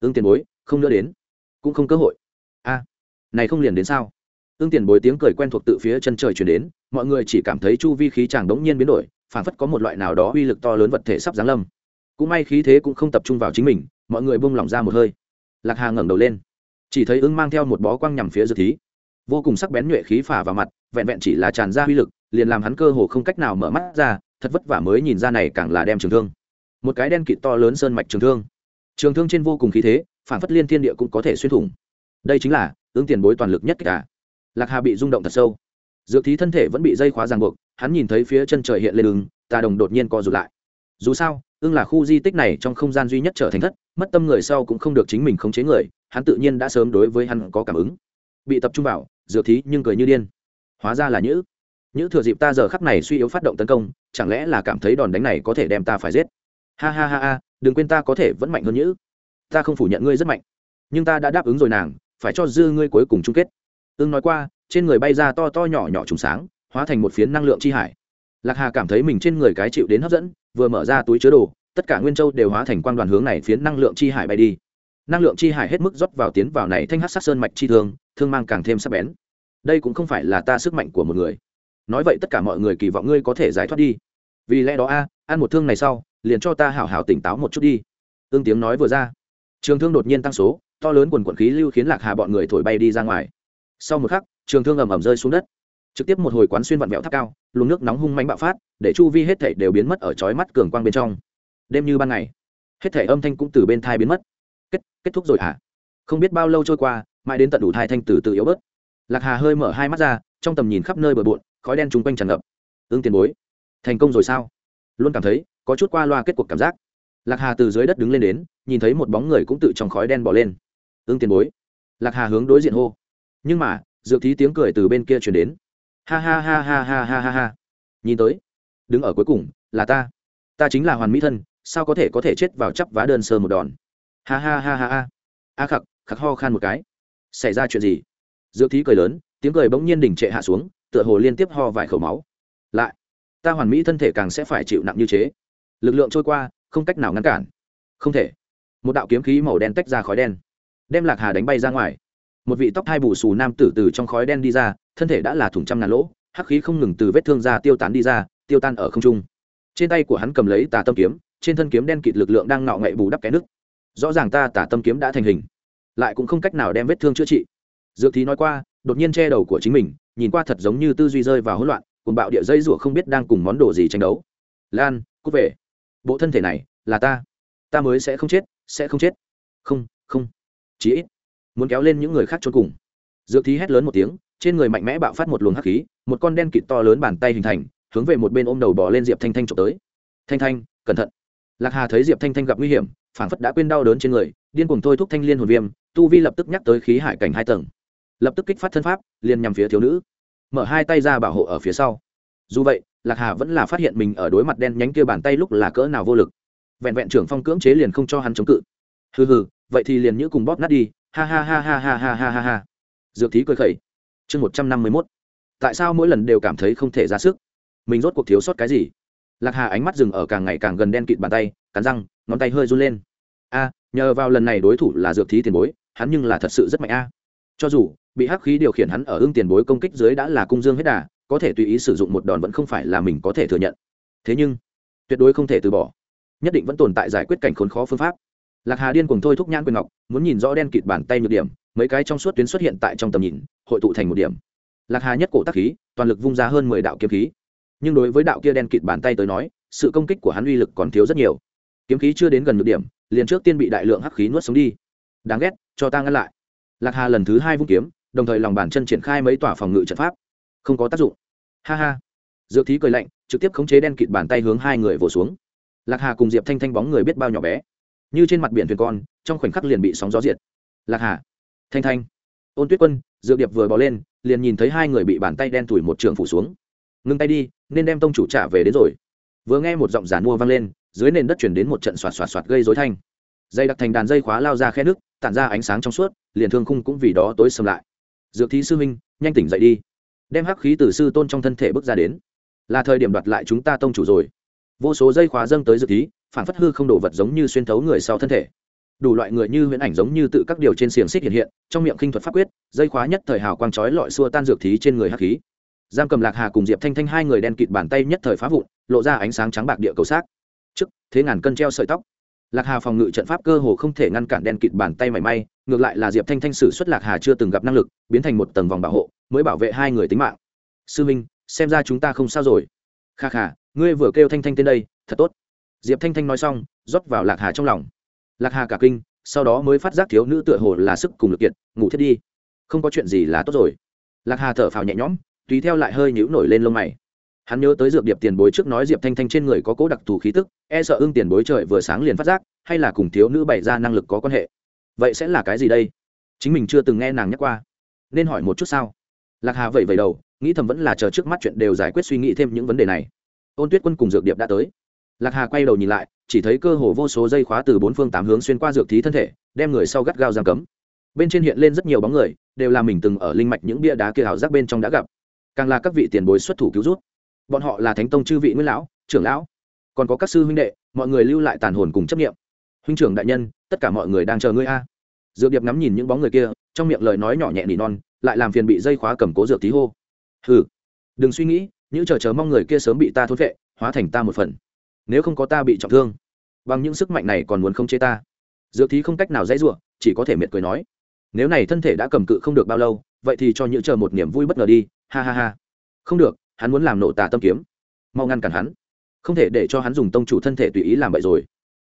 Ương tiền bối, không nữa đến. Cũng không cơ hội này không liền đến sao? Ương tiền bối tiếng cười quen thuộc tự phía chân trời chuyển đến, mọi người chỉ cảm thấy chu vi khí chàng đống nhiên biến đổi phản phất có một loại nào đó uy lực to lớn vật thể sắp giáng lâm. Cũng may khí thế cũng không tập trung vào chính mình, mọi người bung lỏng ra một hơi. Lạc hà ngẩng đầu lên, chỉ thấy ưng mang theo một bó quăng nhằm phía dược thí. Vô cùng sắc bén nhuệ khí phả vào mặt, vẹn vẹn chỉ là tràn ra uy lực, liền làm hắn cơ hồ không cách nào mở mắt ra, thật vất vả mới nhìn ra này càng là đem trường thương. Một cái đen kịt to lớn sơn mạch trường thương. Trường thương trên vô cùng khí thế phản phất liên thiên địa cũng có thể xuyên thủng đây chính là ứng tiền bối toàn lực nhất cả. Lạc hà bị rung động thật sâu. Dược thí thân thể vẫn bị dây khóa ràng buộc, hắn nhìn thấy phía chân trời hiện lên ứng tà đồng đột nhiên co rụt lại. Dù sao, ưng là khu di tích này trong không gian duy nhất trở thành thất, mất tâm người sau cũng không được chính mình khống chế người, hắn tự nhiên đã sớm đối với hắn có cảm ứng. Bị tập trung vào, dược thí nhưng cười như điên. Hóa ra là nhữ. Nhữ thừa dịp ta giờ khắc này suy yếu phát động tấn công, chẳng lẽ là cảm thấy đòn đánh này có thể đem ta phải giết? Ha ha ha ha, đừng quên ta có thể vẫn mạnh hơn nhữ. Ta không phủ nhận ngươi rất mạnh, nhưng ta đã đáp ứng rồi nàng phải cho dư ngươi cuối cùng chung kết. Ưng nói qua, trên người bay ra to to nhỏ nhỏ trùng sáng, hóa thành một phiến năng lượng chi hải. Lạc hà cảm thấy mình trên người cái chịu đến hấp dẫn, vừa mở ra túi chứa đồ, tất cả nguyên châu đều hóa thành quan đoàn hướng này phiến năng lượng chi hải bay đi. Năng lượng chi hải hết mức rót vào tiến vào này thanh hát sát sơn mạch chi thương thương mang càng thêm sắc bén. Đây cũng không phải là ta sức mạnh của một người. Nói vậy tất cả mọi người kỳ vọng ngươi có thể giải thoát đi. Vì lẽ đó a, ăn một thương này sau, liền cho ta hảo hảo tỉnh táo một chút đi. Ương tiếng nói vừa ra. Trường thương đột nhiên tăng số to lớn quần quận khí lưu khiến lạc hà bọn người thổi bay đi ra ngoài. Sau một khắc, trường thương ầm ầm rơi xuống đất. Trực tiếp một hồi quán xuyên vặn vẹo tháp cao, luồng nước nóng hung manh bạo phát, để chu vi hết thảy đều biến mất ở chói mắt cường quang bên trong. Đêm như ban ngày, hết thảy âm thanh cũng từ bên thai biến mất. Kết kết thúc rồi hả? À? không biết bao lâu trôi qua, mãi đến tận đủ thai thanh từ từ yếu bớt. Lạc hà hơi mở hai mắt ra, trong tầm nhìn khắp nơi bờ bộn, khói đen chung quanh tràn ngập. Ương tiền bối, thành công rồi sao? Luôn cảm thấy, có chút qua loa kết cuộc cảm giác. Lạc hà từ dưới đất đứng lên đến, nhìn thấy một bóng người cũng tự trong khói đen bỏ lên ương tiền bối. Lạc hà hướng đối diện hô. Nhưng mà, dược thí tiếng cười từ bên kia chuyển đến. Ha ha ha ha ha ha ha ha. Nhìn tới. Đứng ở cuối cùng, là ta. Ta chính là hoàn mỹ thân, sao có thể có thể chết vào chắp vá đơn sơ một đòn? Ha ha ha ha ha. A khặc khặc ho khan một cái. Xảy ra chuyện gì? Dược thí cười lớn, tiếng cười bỗng nhiên đỉnh trệ hạ xuống, tựa hồ liên tiếp ho vài khẩu máu. Lại, ta hoàn mỹ thân thể càng sẽ phải chịu nặng như chế lực lượng trôi qua, không cách nào ngăn cản. Không thể. Một đạo kiếm khí màu đen tách ra khói đen đem lạc hà đánh bay ra ngoài. Một vị tóc hai bù xù nam tử từ trong khói đen đi ra, thân thể đã là thủng trăm ngàn lỗ, hắc khí không ngừng từ vết thương ra tiêu tán đi ra, tiêu tan ở không trung. Trên tay của hắn cầm lấy tà tâm kiếm, trên thân kiếm đen kịt lực lượng đang ngạo ngậy bù đắp cái nước rõ ràng ta tà tâm kiếm đã thành hình, lại cũng không cách nào đem vết thương chữa trị. Dược thí nói qua, đột nhiên che đầu của chính mình, nhìn qua thật giống như tư duy rơi vào hỗn loạn cùng bạo địa dây rủa không biết đang cùng món đồ gì tranh đấu. Lan, cút về. Bộ thân thể này là ta. Ta mới sẽ không chết, sẽ không chết. Không không chí ít muốn kéo lên những người khác trốn cùng. Dược thí hét lớn một tiếng, trên người mạnh mẽ bạo phát một luồng hắc khí, một con đen kịt to lớn bàn tay hình thành, hướng về một bên ôm đầu bỏ lên diệp thanh thanh trộm tới. Thanh thanh, cẩn thận. Lạc hà thấy diệp thanh thanh gặp nguy hiểm phản phất đã quên đau đớn trên người, điên cuồng thôi thúc thanh liên hồn viêm, tu vi lập tức nhắc tới khí hải cảnh hai tầng. Lập tức kích phát thân pháp, liền nhằm phía thiếu nữ. Mở hai tay ra bảo hộ ở phía sau. Dù vậy, lạc hà vẫn là phát hiện mình ở đối mặt đen nhánh kia bàn tay lúc là cỡ nào vô lực. Vẹn vẹn trưởng phong cưỡng chế liền không cho hắn chống cự. Hừ hừ vậy thì liền như cùng bóp nát đi, ha ha ha ha ha ha ha ha ha. Dược thí cười khẩy. Chương một trăm năm mươi mốt. Tại sao mỗi lần đều cảm thấy không thể ra sức? Mình rốt cuộc thiếu sót cái gì? Lạc hà ánh mắt dừng ở càng ngày càng gần đen kịt bàn tay, cắn răng, ngón tay hơi run lên. A, nhờ vào lần này đối thủ là dược thí tiền bối, hắn nhưng là thật sự rất mạnh a. Cho dù, bị hắc khí điều khiển hắn ở ương tiền bối công kích dưới đã là cung dương hết đà, có thể tùy ý sử dụng một đòn vẫn không phải là mình có thể thừa nhận. Thế nhưng, tuyệt đối không thể từ bỏ. Nhất định vẫn tồn tại giải quyết cảnh khốn khó phương pháp lạc hà điên cùng thôi thúc nhãn quyền ngọc, muốn nhìn rõ đen kịt bàn tay nhược điểm, mấy cái trong suốt tuyến xuất hiện tại trong tầm nhìn, hội tụ thành một điểm. Lạc hà nhất cổ tác khí, toàn lực vung ra hơn mười đạo kiếm khí. Nhưng đối với đạo kia đen kịt bàn tay tới nói, sự công kích của hắn uy lực còn thiếu rất nhiều. Kiếm khí chưa đến gần nhược điểm, liền trước tiên bị đại lượng hắc khí nuốt sống đi. Đáng ghét, cho ta ngăn lại. Lạc hà lần thứ hai vung kiếm, đồng thời lòng bàn chân triển khai mấy tòa phòng ngự trận pháp. Không có tác dụng. Ha ha. Dược thí cười lạnh, trực tiếp khống chế đen kịt bàn tay hướng hai người vồ xuống. Lạc hà cùng diệp thanh thanh bóng người biết bao nhỏ bé như trên mặt biển thuyền con, trong khoảnh khắc liền bị sóng gió diệt. Lạc hà, thanh thanh, ôn tuyết quân, dược điệp vừa bỏ lên, liền nhìn thấy hai người bị bàn tay đen tủi một trường phủ xuống. Ngưng tay đi, nên đem tông chủ trả về đến rồi. Vừa nghe một giọng giàn mua vang lên, dưới nền đất chuyển đến một trận xoạt xoạt xoạt gây dối thanh. Dây đặc thành đàn dây khóa lao ra khe nước, tản ra ánh sáng trong suốt, liền thương khung cũng vì đó tối xâm lại. Dược thí sư minh nhanh tỉnh dậy đi. Đem hắc khí từ sư tôn trong thân thể bước ra đến. Là thời điểm đoạt lại chúng ta tông chủ rồi. Vô số dây khóa dâng tới dược thí phản phất hư không đổ vật giống như xuyên thấu người sau thân thể. Đủ loại người như huyễn ảnh giống như tự các điều trên xiềng xích hiện hiện, trong miệng khinh thuật pháp quyết, dây khóa nhất thời hào quang chói lọi xua tan dược thí trên người hắc khí. Giam cầm lạc hà cùng diệp thanh thanh hai người đen kịt bàn tay nhất thời phá vụn, lộ ra ánh sáng trắng bạc địa cầu xác. Trước, thế ngàn cân treo sợi tóc. Lạc hà phòng ngự trận pháp cơ hồ không thể ngăn cản đen kịt bàn tay mảy may, ngược lại là diệp thanh thanh sử xuất lạc hà chưa từng gặp năng lực, biến thành một tầng vòng bảo hộ, mới bảo vệ hai người tính mạng. Sư minh, xem ra chúng ta không sao rồi. Kha kha, ngươi vừa kêu thanh thanh tên đây, thật tốt diệp thanh thanh nói xong, rót vào lạc hà trong lòng. Lạc hà cả kinh, sau đó mới phát giác thiếu nữ tựa hồ là sức cùng lực kiệt, ngủ thiết đi. Không có chuyện gì là tốt rồi. Lạc hà thở phào nhẹ nhõm, tùy theo lại hơi nhũ nổi lên lông mày. Hắn nhớ tới dược điệp tiền bối trước nói diệp thanh thanh trên người có cố đặc thù khí tức e sợ ưng tiền bối trời vừa sáng liền phát giác, hay là cùng thiếu nữ bày ra năng lực có quan hệ. Vậy sẽ là cái gì đây? Chính mình chưa từng nghe nàng nhắc qua. Nên hỏi một chút sao? Lạc hà vậy vậy đầu, nghĩ thầm vẫn là chờ trước mắt chuyện đều giải quyết suy nghĩ thêm những vấn đề này. Ôn tuyết quân cùng dược điệp đã tới lạc hà quay đầu nhìn lại, chỉ thấy cơ hồ vô số dây khóa từ bốn phương tám hướng xuyên qua dược thí thân thể, đem người sau gắt gao giam cấm. Bên trên hiện lên rất nhiều bóng người, đều là mình từng ở linh mạch những bia đá kia hào giác bên trong đã gặp. Càng là các vị tiền bối xuất thủ cứu rút bọn họ là thánh tông chư vị nguyên lão, trưởng lão. Còn có các sư huynh đệ, mọi người lưu lại tàn hồn cùng chấp nghiệm huynh trưởng đại nhân, tất cả mọi người đang chờ ngươi a. Dược điệp ngắm nhìn những bóng người kia, trong miệng lời nói nhỏ nhẹ nỉ non, lại làm phiền bị dây khóa cầm cố dược tí hô. Hừ. Đừng suy nghĩ, những chờ chờ mong người kia sớm bị ta thốt vệ hóa thành ta một phần nếu không có ta bị trọng thương, bằng những sức mạnh này còn muốn không chế ta. Dược thí không cách nào dễ dụa chỉ có thể miệt cười nói. Nếu này thân thể đã cầm cự không được bao lâu, vậy thì cho những chờ một niềm vui bất ngờ đi, ha ha ha. Không được, hắn muốn làm nổ tà tâm kiếm. Mau ngăn cản hắn. Không thể để cho hắn dùng tông chủ thân thể tùy ý làm vậy rồi.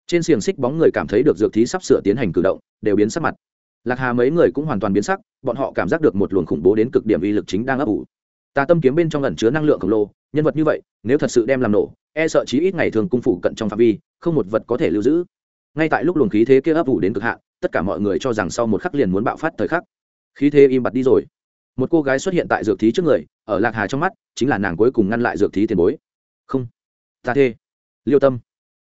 Trên xiềng xích bóng người cảm thấy được dược thí sắp sửa tiến hành cử động, đều biến sắc mặt. Lạc hà mấy người cũng hoàn toàn biến sắc, bọn họ cảm giác được một luồng khủng bố đến cực điểm uy lực chính đang ấp ủ tà tâm kiếm bên trong ẩn chứa năng lượng khổng lồ, nhân vật như vậy, nếu thật sự đem làm nổ e sợ chí ít ngày thường cung phủ cận trong phạm vi, không một vật có thể lưu giữ. Ngay tại lúc luồng khí thế kia ấp ủ đến cực hạn, tất cả mọi người cho rằng sau một khắc liền muốn bạo phát thời khắc. Khí thế im bặt đi rồi. Một cô gái xuất hiện tại dược thí trước người, ở lạc hà trong mắt, chính là nàng cuối cùng ngăn lại dược thí tiền bối. Không. Ta thê. Liêu tâm.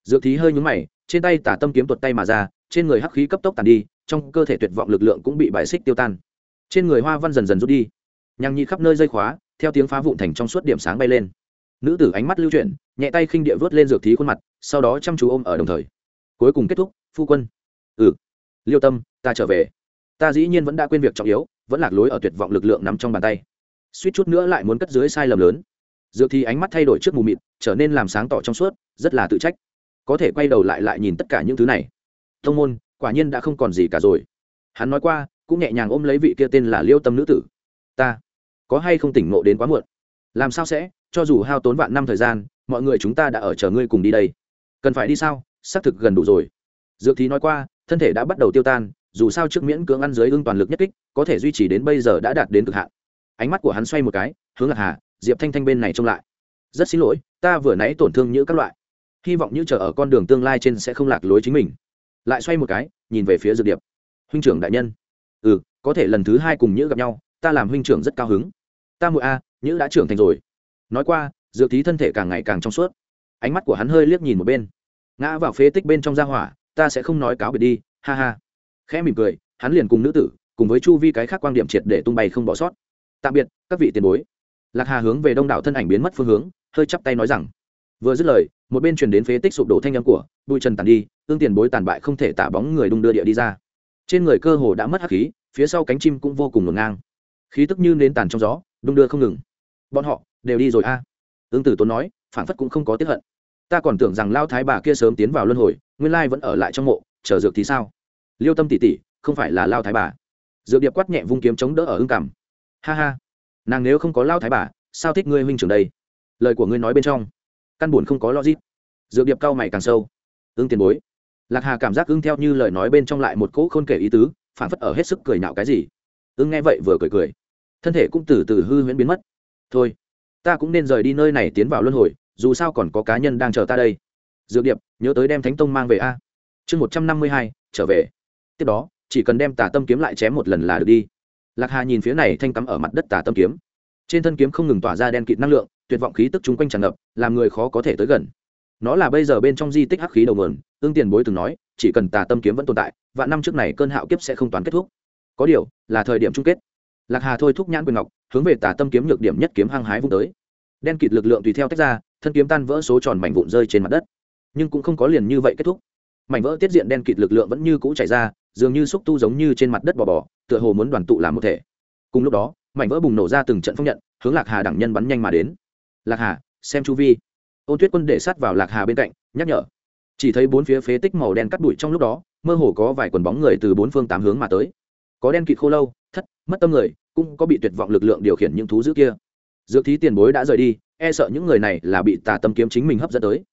Dược thí hơi nhúng mày, trên tay tả tâm kiếm tuột tay mà ra, trên người hắc khí cấp tốc tàn đi, trong cơ thể tuyệt vọng lực lượng cũng bị bài xích tiêu tan. Trên người hoa văn dần dần rút đi. Nhằng nhị khắp nơi dây khóa theo tiếng phá vụn thành trong suốt điểm sáng bay lên. Nữ tử ánh mắt lưu chuyển, nhẹ tay khinh địa vớt lên dược thí khuôn mặt, sau đó chăm chú ôm ở đồng thời. Cuối cùng kết thúc, phu quân. Ừ. Liêu tâm, ta trở về. Ta dĩ nhiên vẫn đã quên việc trọng yếu, vẫn lạc lối ở tuyệt vọng lực lượng nằm trong bàn tay. Suýt chút nữa lại muốn cất dưới sai lầm lớn. Dược thì ánh mắt thay đổi trước mù mịt, trở nên làm sáng tỏ trong suốt, rất là tự trách. Có thể quay đầu lại lại nhìn tất cả những thứ này. Thông môn, quả nhiên đã không còn gì cả rồi. Hắn nói qua, cũng nhẹ nhàng ôm lấy vị kia tên là liêu tâm nữ tử. Ta có hay không tỉnh ngộ đến quá muộn? Làm sao sẽ? Cho dù hao tốn vạn năm thời gian, mọi người chúng ta đã ở chờ ngươi cùng đi đây. Cần phải đi sao? Xác thực gần đủ rồi. Dược thí nói qua, thân thể đã bắt đầu tiêu tan, dù sao trước miễn cưỡng ăn dưới ưng toàn lực nhất kích, có thể duy trì đến bây giờ đã đạt đến cực hạn. Ánh mắt của hắn xoay một cái, hướng lạc hà, diệp thanh thanh bên này trông lại. Rất xin lỗi, ta vừa nãy tổn thương như các loại. Hy vọng như chờ ở con đường tương lai trên sẽ không lạc lối chính mình. Lại xoay một cái, nhìn về phía dược điệp. Huynh trưởng đại nhân. Ừ có thể lần thứ hai cùng nhữ gặp nhau, ta làm huynh trưởng rất cao hứng ta muội a à, nhữ đã trưởng thành rồi. Nói qua dược thí thân thể càng ngày càng trong suốt. Ánh mắt của hắn hơi liếc nhìn một bên. Ngã vào phế tích bên trong gia hỏa ta sẽ không nói cáo biệt đi ha ha. Khẽ mỉm cười hắn liền cùng nữ tử cùng với chu vi cái khác quan điểm triệt để tung bay không bỏ sót. Tạm biệt các vị tiền bối. Lạc hà hướng về đông đảo thân ảnh biến mất phương hướng hơi chắp tay nói rằng. Vừa dứt lời một bên truyền đến phế tích sụp đổ thanh âm của bụi trần tàn đi tương tiền bối tàn bại không thể tả bóng người đung đưa địa đi ra. Trên người cơ hồ đã mất hắc khí phía sau cánh chim cũng vô cùng ngổn ngang khí tức như nến tàn trong gió, đung đưa không ngừng. Bọn họ đều đi rồi a. À. ương tử tốn nói phản phất cũng không có tiếp hận. Ta còn tưởng rằng lao thái bà kia sớm tiến vào luân hồi, nguyên lai vẫn ở lại trong mộ, chờ dược thì sao? Liêu tâm tỉ tỉ không phải là lao thái bà. Dược điệp quát nhẹ vung kiếm chống đỡ ở ưng cảm. Ha ha, nàng nếu không có lao thái bà, sao thích ngươi huynh trưởng đây? Lời của ngươi nói bên trong, căn buồn không có logic. Dược điệp cao mày càng sâu. Ưng tiền bối, lạc hà cảm giác ưng theo như lời nói bên trong lại một cỗ khôn kể ý tứ phản phất ở hết sức cười nhạo cái gì. Ưng nghe vậy vừa cười cười thân thể cũng từ từ hư huyễn biến mất. Thôi, ta cũng nên rời đi nơi này tiến vào luân hồi, dù sao còn có cá nhân đang chờ ta đây. Dược điệp, nhớ tới đem thánh tông mang về a. Chương một trăm năm mươi hai, trở về. Tiếp đó, chỉ cần đem tà tâm kiếm lại chém một lần là được đi. Lạc hà nhìn phía này thanh cắm ở mặt đất tà tâm kiếm. Trên thân kiếm không ngừng tỏa ra đen kịt năng lượng, tuyệt vọng khí tức chung quanh tràn ngập, làm người khó có thể tới gần. Nó là bây giờ bên trong di tích hắc khí đầu nguồn ương tiền bối từng nói, chỉ cần tà tâm kiếm vẫn tồn tại và năm trước này cơn hạo kiếp sẽ không toàn kết thúc. Có điều, là thời điểm chung kết lạc hà thôi thúc nhãn quyền ngọc, hướng về tả tâm kiếm nhược điểm nhất kiếm hăng hái vung tới. Đen kịt lực lượng tùy theo tách ra, thân kiếm tan vỡ số tròn mảnh vụn rơi trên mặt đất. Nhưng cũng không có liền như vậy kết thúc. Mảnh vỡ tiết diện đen kịt lực lượng vẫn như cũ chảy ra, dường như xúc tu giống như trên mặt đất bò bò, tựa hồ muốn đoàn tụ làm một thể. Cùng lúc đó, mảnh vỡ bùng nổ ra từng trận phong nhận, hướng lạc hà đẳng nhân bắn nhanh mà đến. Lạc hà, xem chu vi. Ôn tuyết quân để sát vào lạc hà bên cạnh, nhắc nhở. Chỉ thấy bốn phía phế tích màu đen cắt bụi trong lúc đó, mơ hồ có vài quần bóng người từ bốn phương tám hướng mà tới. Có đen kịt khô lâu, thất mất tâm người, cũng có bị tuyệt vọng lực lượng điều khiển những thú dữ kia. Dược thí tiền bối đã rời đi e sợ những người này là bị tà tâm kiếm chính mình hấp dẫn tới.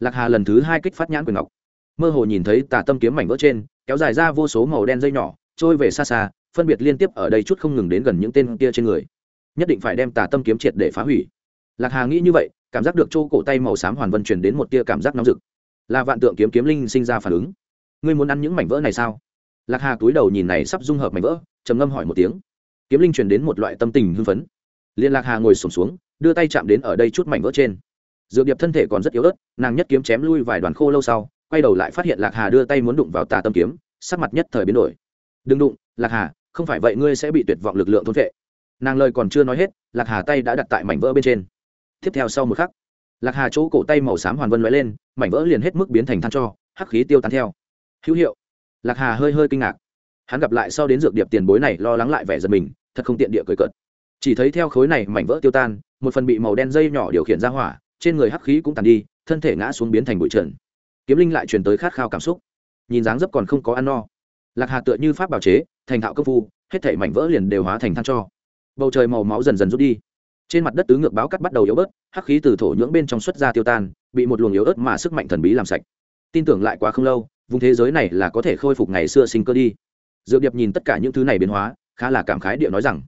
Lạc hà lần thứ hai kích phát nhãn quyền ngọc. Mơ hồ nhìn thấy tà tâm kiếm mảnh vỡ trên, kéo dài ra vô số màu đen dây nhỏ, trôi về xa xa, phân biệt liên tiếp ở đây chút không ngừng đến gần những tên kia trên người. Nhất định phải đem tà tâm kiếm triệt để phá hủy. Lạc hà nghĩ như vậy, cảm giác được chỗ cổ tay màu xám hoàn vân truyền đến một tia cảm giác nóng rực. Là vạn tượng kiếm kiếm linh sinh ra phản ứng. Ngươi muốn ăn những mảnh vỡ này sao? Lạc hà túi đầu nhìn này sắp dung hợp mảnh vỡ trầm ngâm hỏi một tiếng. Kiếm linh truyền đến một loại tâm tình hưng phấn. Liên lạc hà ngồi sổm xuống, đưa tay chạm đến ở đây chút mảnh vỡ trên. Dược điệp thân thể còn rất yếu ớt, nàng nhất kiếm chém lui vài đoàn khô lâu sau, quay đầu lại phát hiện lạc hà đưa tay muốn đụng vào tà tâm kiếm, sắc mặt nhất thời biến đổi. Đừng đụng, lạc hà, không phải vậy ngươi sẽ bị tuyệt vọng lực lượng thôn vệ nàng lời còn chưa nói hết, lạc hà tay đã đặt tại mảnh vỡ bên trên. Tiếp theo sau một khắc, lạc hà chỗ cổ tay màu xám hoàn vân l lên, mảnh vỡ liền hết mức biến thành than cho, hắc khí tiêu tan theo. Hữu hiệu. Lạc hà hơi hơi kinh ngạc hắn gặp lại sau đến dược điệp tiền bối này lo lắng lại vẻ giật mình, thật không tiện địa cười cợt. Chỉ thấy theo khối này mảnh vỡ tiêu tan, một phần bị màu đen dây nhỏ điều khiển ra hỏa, trên người hắc khí cũng tàn đi, thân thể ngã xuống biến thành bụi trần. Kiếm linh lại truyền tới khát khao cảm xúc. Nhìn dáng dấp còn không có ăn no. Lạc hà tựa như pháp bảo chế, thành thạo công phu, hết thảy mảnh vỡ liền đều hóa thành than cho. Bầu trời màu máu dần dần rút đi. Trên mặt đất tứ ngược báo cắt bắt đầu yếu bớt, hắc khí từ thổ nhưỡng bên trong xuất ra tiêu tan, bị một luồng yếu ớt mà sức mạnh thần bí làm sạch. Tin tưởng lại quá không lâu, vùng thế giới này là có thể khôi phục ngày xưa sinh cơ đi dược điệp nhìn tất cả những thứ này biến hóa, khá là cảm khái địa nói rằng,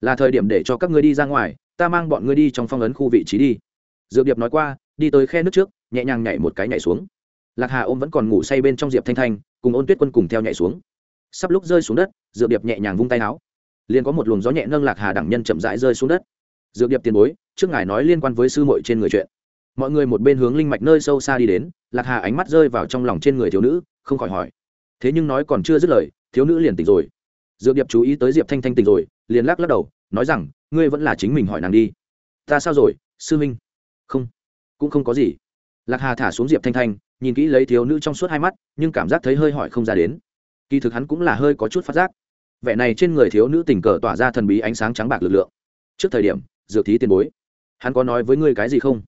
là thời điểm để cho các ngươi đi ra ngoài, ta mang bọn ngươi đi trong phong ấn khu vị trí đi. Dược điệp nói qua, đi tới khe nước trước, nhẹ nhàng nhảy một cái nhảy xuống. Lạc hà ôm vẫn còn ngủ say bên trong diệp thanh thanh, cùng ôn tuyết quân cùng theo nhảy xuống. Sắp lúc rơi xuống đất, dược điệp nhẹ nhàng vung tay áo. Liền có một luồng gió nhẹ nâng lạc hà đẳng nhân chậm rãi rơi xuống đất. Dược điệp tiền bối, trước ngài nói liên quan với sư muội trên người chuyện. Mọi người một bên hướng linh mạch nơi sâu xa đi đến, lạc hà ánh mắt rơi vào trong lòng trên người thiếu nữ, không khỏi hỏi. Thế nhưng nói còn chưa dứt lời thiếu nữ liền tỉnh rồi. Dược điệp chú ý tới diệp thanh thanh tỉnh rồi, liền lắc lắc đầu, nói rằng, ngươi vẫn là chính mình hỏi nàng đi. Ta sao rồi, sư minh? Không, cũng không có gì. Lạc hà thả xuống diệp thanh thanh, nhìn kỹ lấy thiếu nữ trong suốt hai mắt, nhưng cảm giác thấy hơi hỏi không ra đến. Kỳ thực hắn cũng là hơi có chút phát giác. Vẻ này trên người thiếu nữ tình cờ tỏa ra thần bí ánh sáng trắng bạc lực lượng. Trước thời điểm, dược thí tiền bối. Hắn có nói với ngươi cái gì không?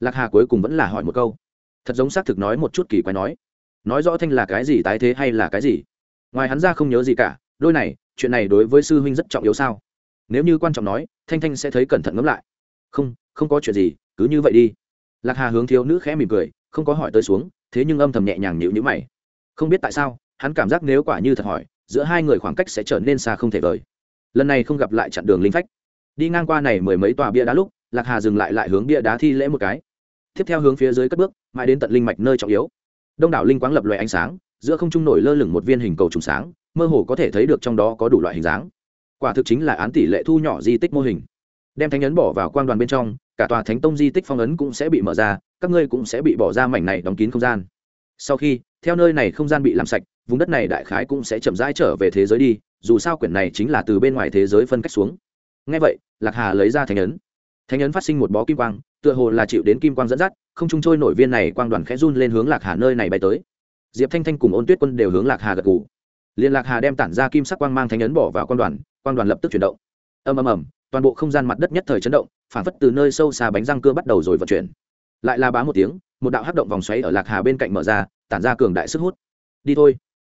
Lạc hà cuối cùng vẫn là hỏi một câu. Thật giống xác thực nói một chút kỳ quái nói. Nói rõ thanh là cái gì, tái thế hay là cái gì? Ngoài hắn ra không nhớ gì cả, đôi này, chuyện này đối với sư huynh rất trọng yếu sao? Nếu như quan trọng nói, thanh thanh sẽ thấy cẩn thận ngẫm lại. Không không có chuyện gì, cứ như vậy đi. Lạc hà hướng thiếu nữ khẽ mỉm cười, không có hỏi tới xuống, thế nhưng âm thầm nhẹ nhàng nhịu nhữ mày. Không biết tại sao, hắn cảm giác nếu quả như thật hỏi, giữa hai người khoảng cách sẽ trở nên xa không thể vời. Lần này không gặp lại chặn đường linh phách. Đi ngang qua này mười mấy tòa bia đá lúc, lạc hà dừng lại lại hướng bia đá thi lễ một cái. Tiếp theo hướng phía dưới cất bước, mãi đến tận linh mạch nơi trọng yếu. Đông đảo linh quáng lập loại ánh sáng giữa không trung nổi lơ lửng một viên hình cầu trùng sáng, mơ hồ có thể thấy được trong đó có đủ loại hình dáng. Quả thực chính là án tỷ lệ thu nhỏ di tích mô hình. Đem thánh ấn bỏ vào quang đoàn bên trong, cả tòa thánh tông di tích phong ấn cũng sẽ bị mở ra, các ngươi cũng sẽ bị bỏ ra mảnh này đóng kín không gian. Sau khi, theo nơi này không gian bị làm sạch, vùng đất này đại khái cũng sẽ chậm rãi trở về thế giới đi, dù sao quyển này chính là từ bên ngoài thế giới phân cách xuống. Ngay vậy, lạc hà lấy ra thánh ấn. Thánh ấn phát sinh một bó kim quang, tựa hồ là chịu đến kim quang dẫn dắt, không trung trôi nổi viên này quang đoàn khẽ run lên hướng lạc hà nơi này bay tới diệp thanh thanh cùng ôn tuyết quân đều hướng lạc hà gật gù. Liên lạc hà đem tản ra kim sắc quang mang thánh ấn bỏ vào quan đoàn quan đoàn lập tức chuyển động. Ầm ầm ầm, toàn bộ không gian mặt đất nhất thời chấn động, phản phất từ nơi sâu xa bánh răng cưa bắt đầu rồi vận chuyển. Lại là bá một tiếng, một đạo hát động vòng xoáy ở lạc hà bên cạnh mở ra, tản ra cường đại sức hút. Đi thôi.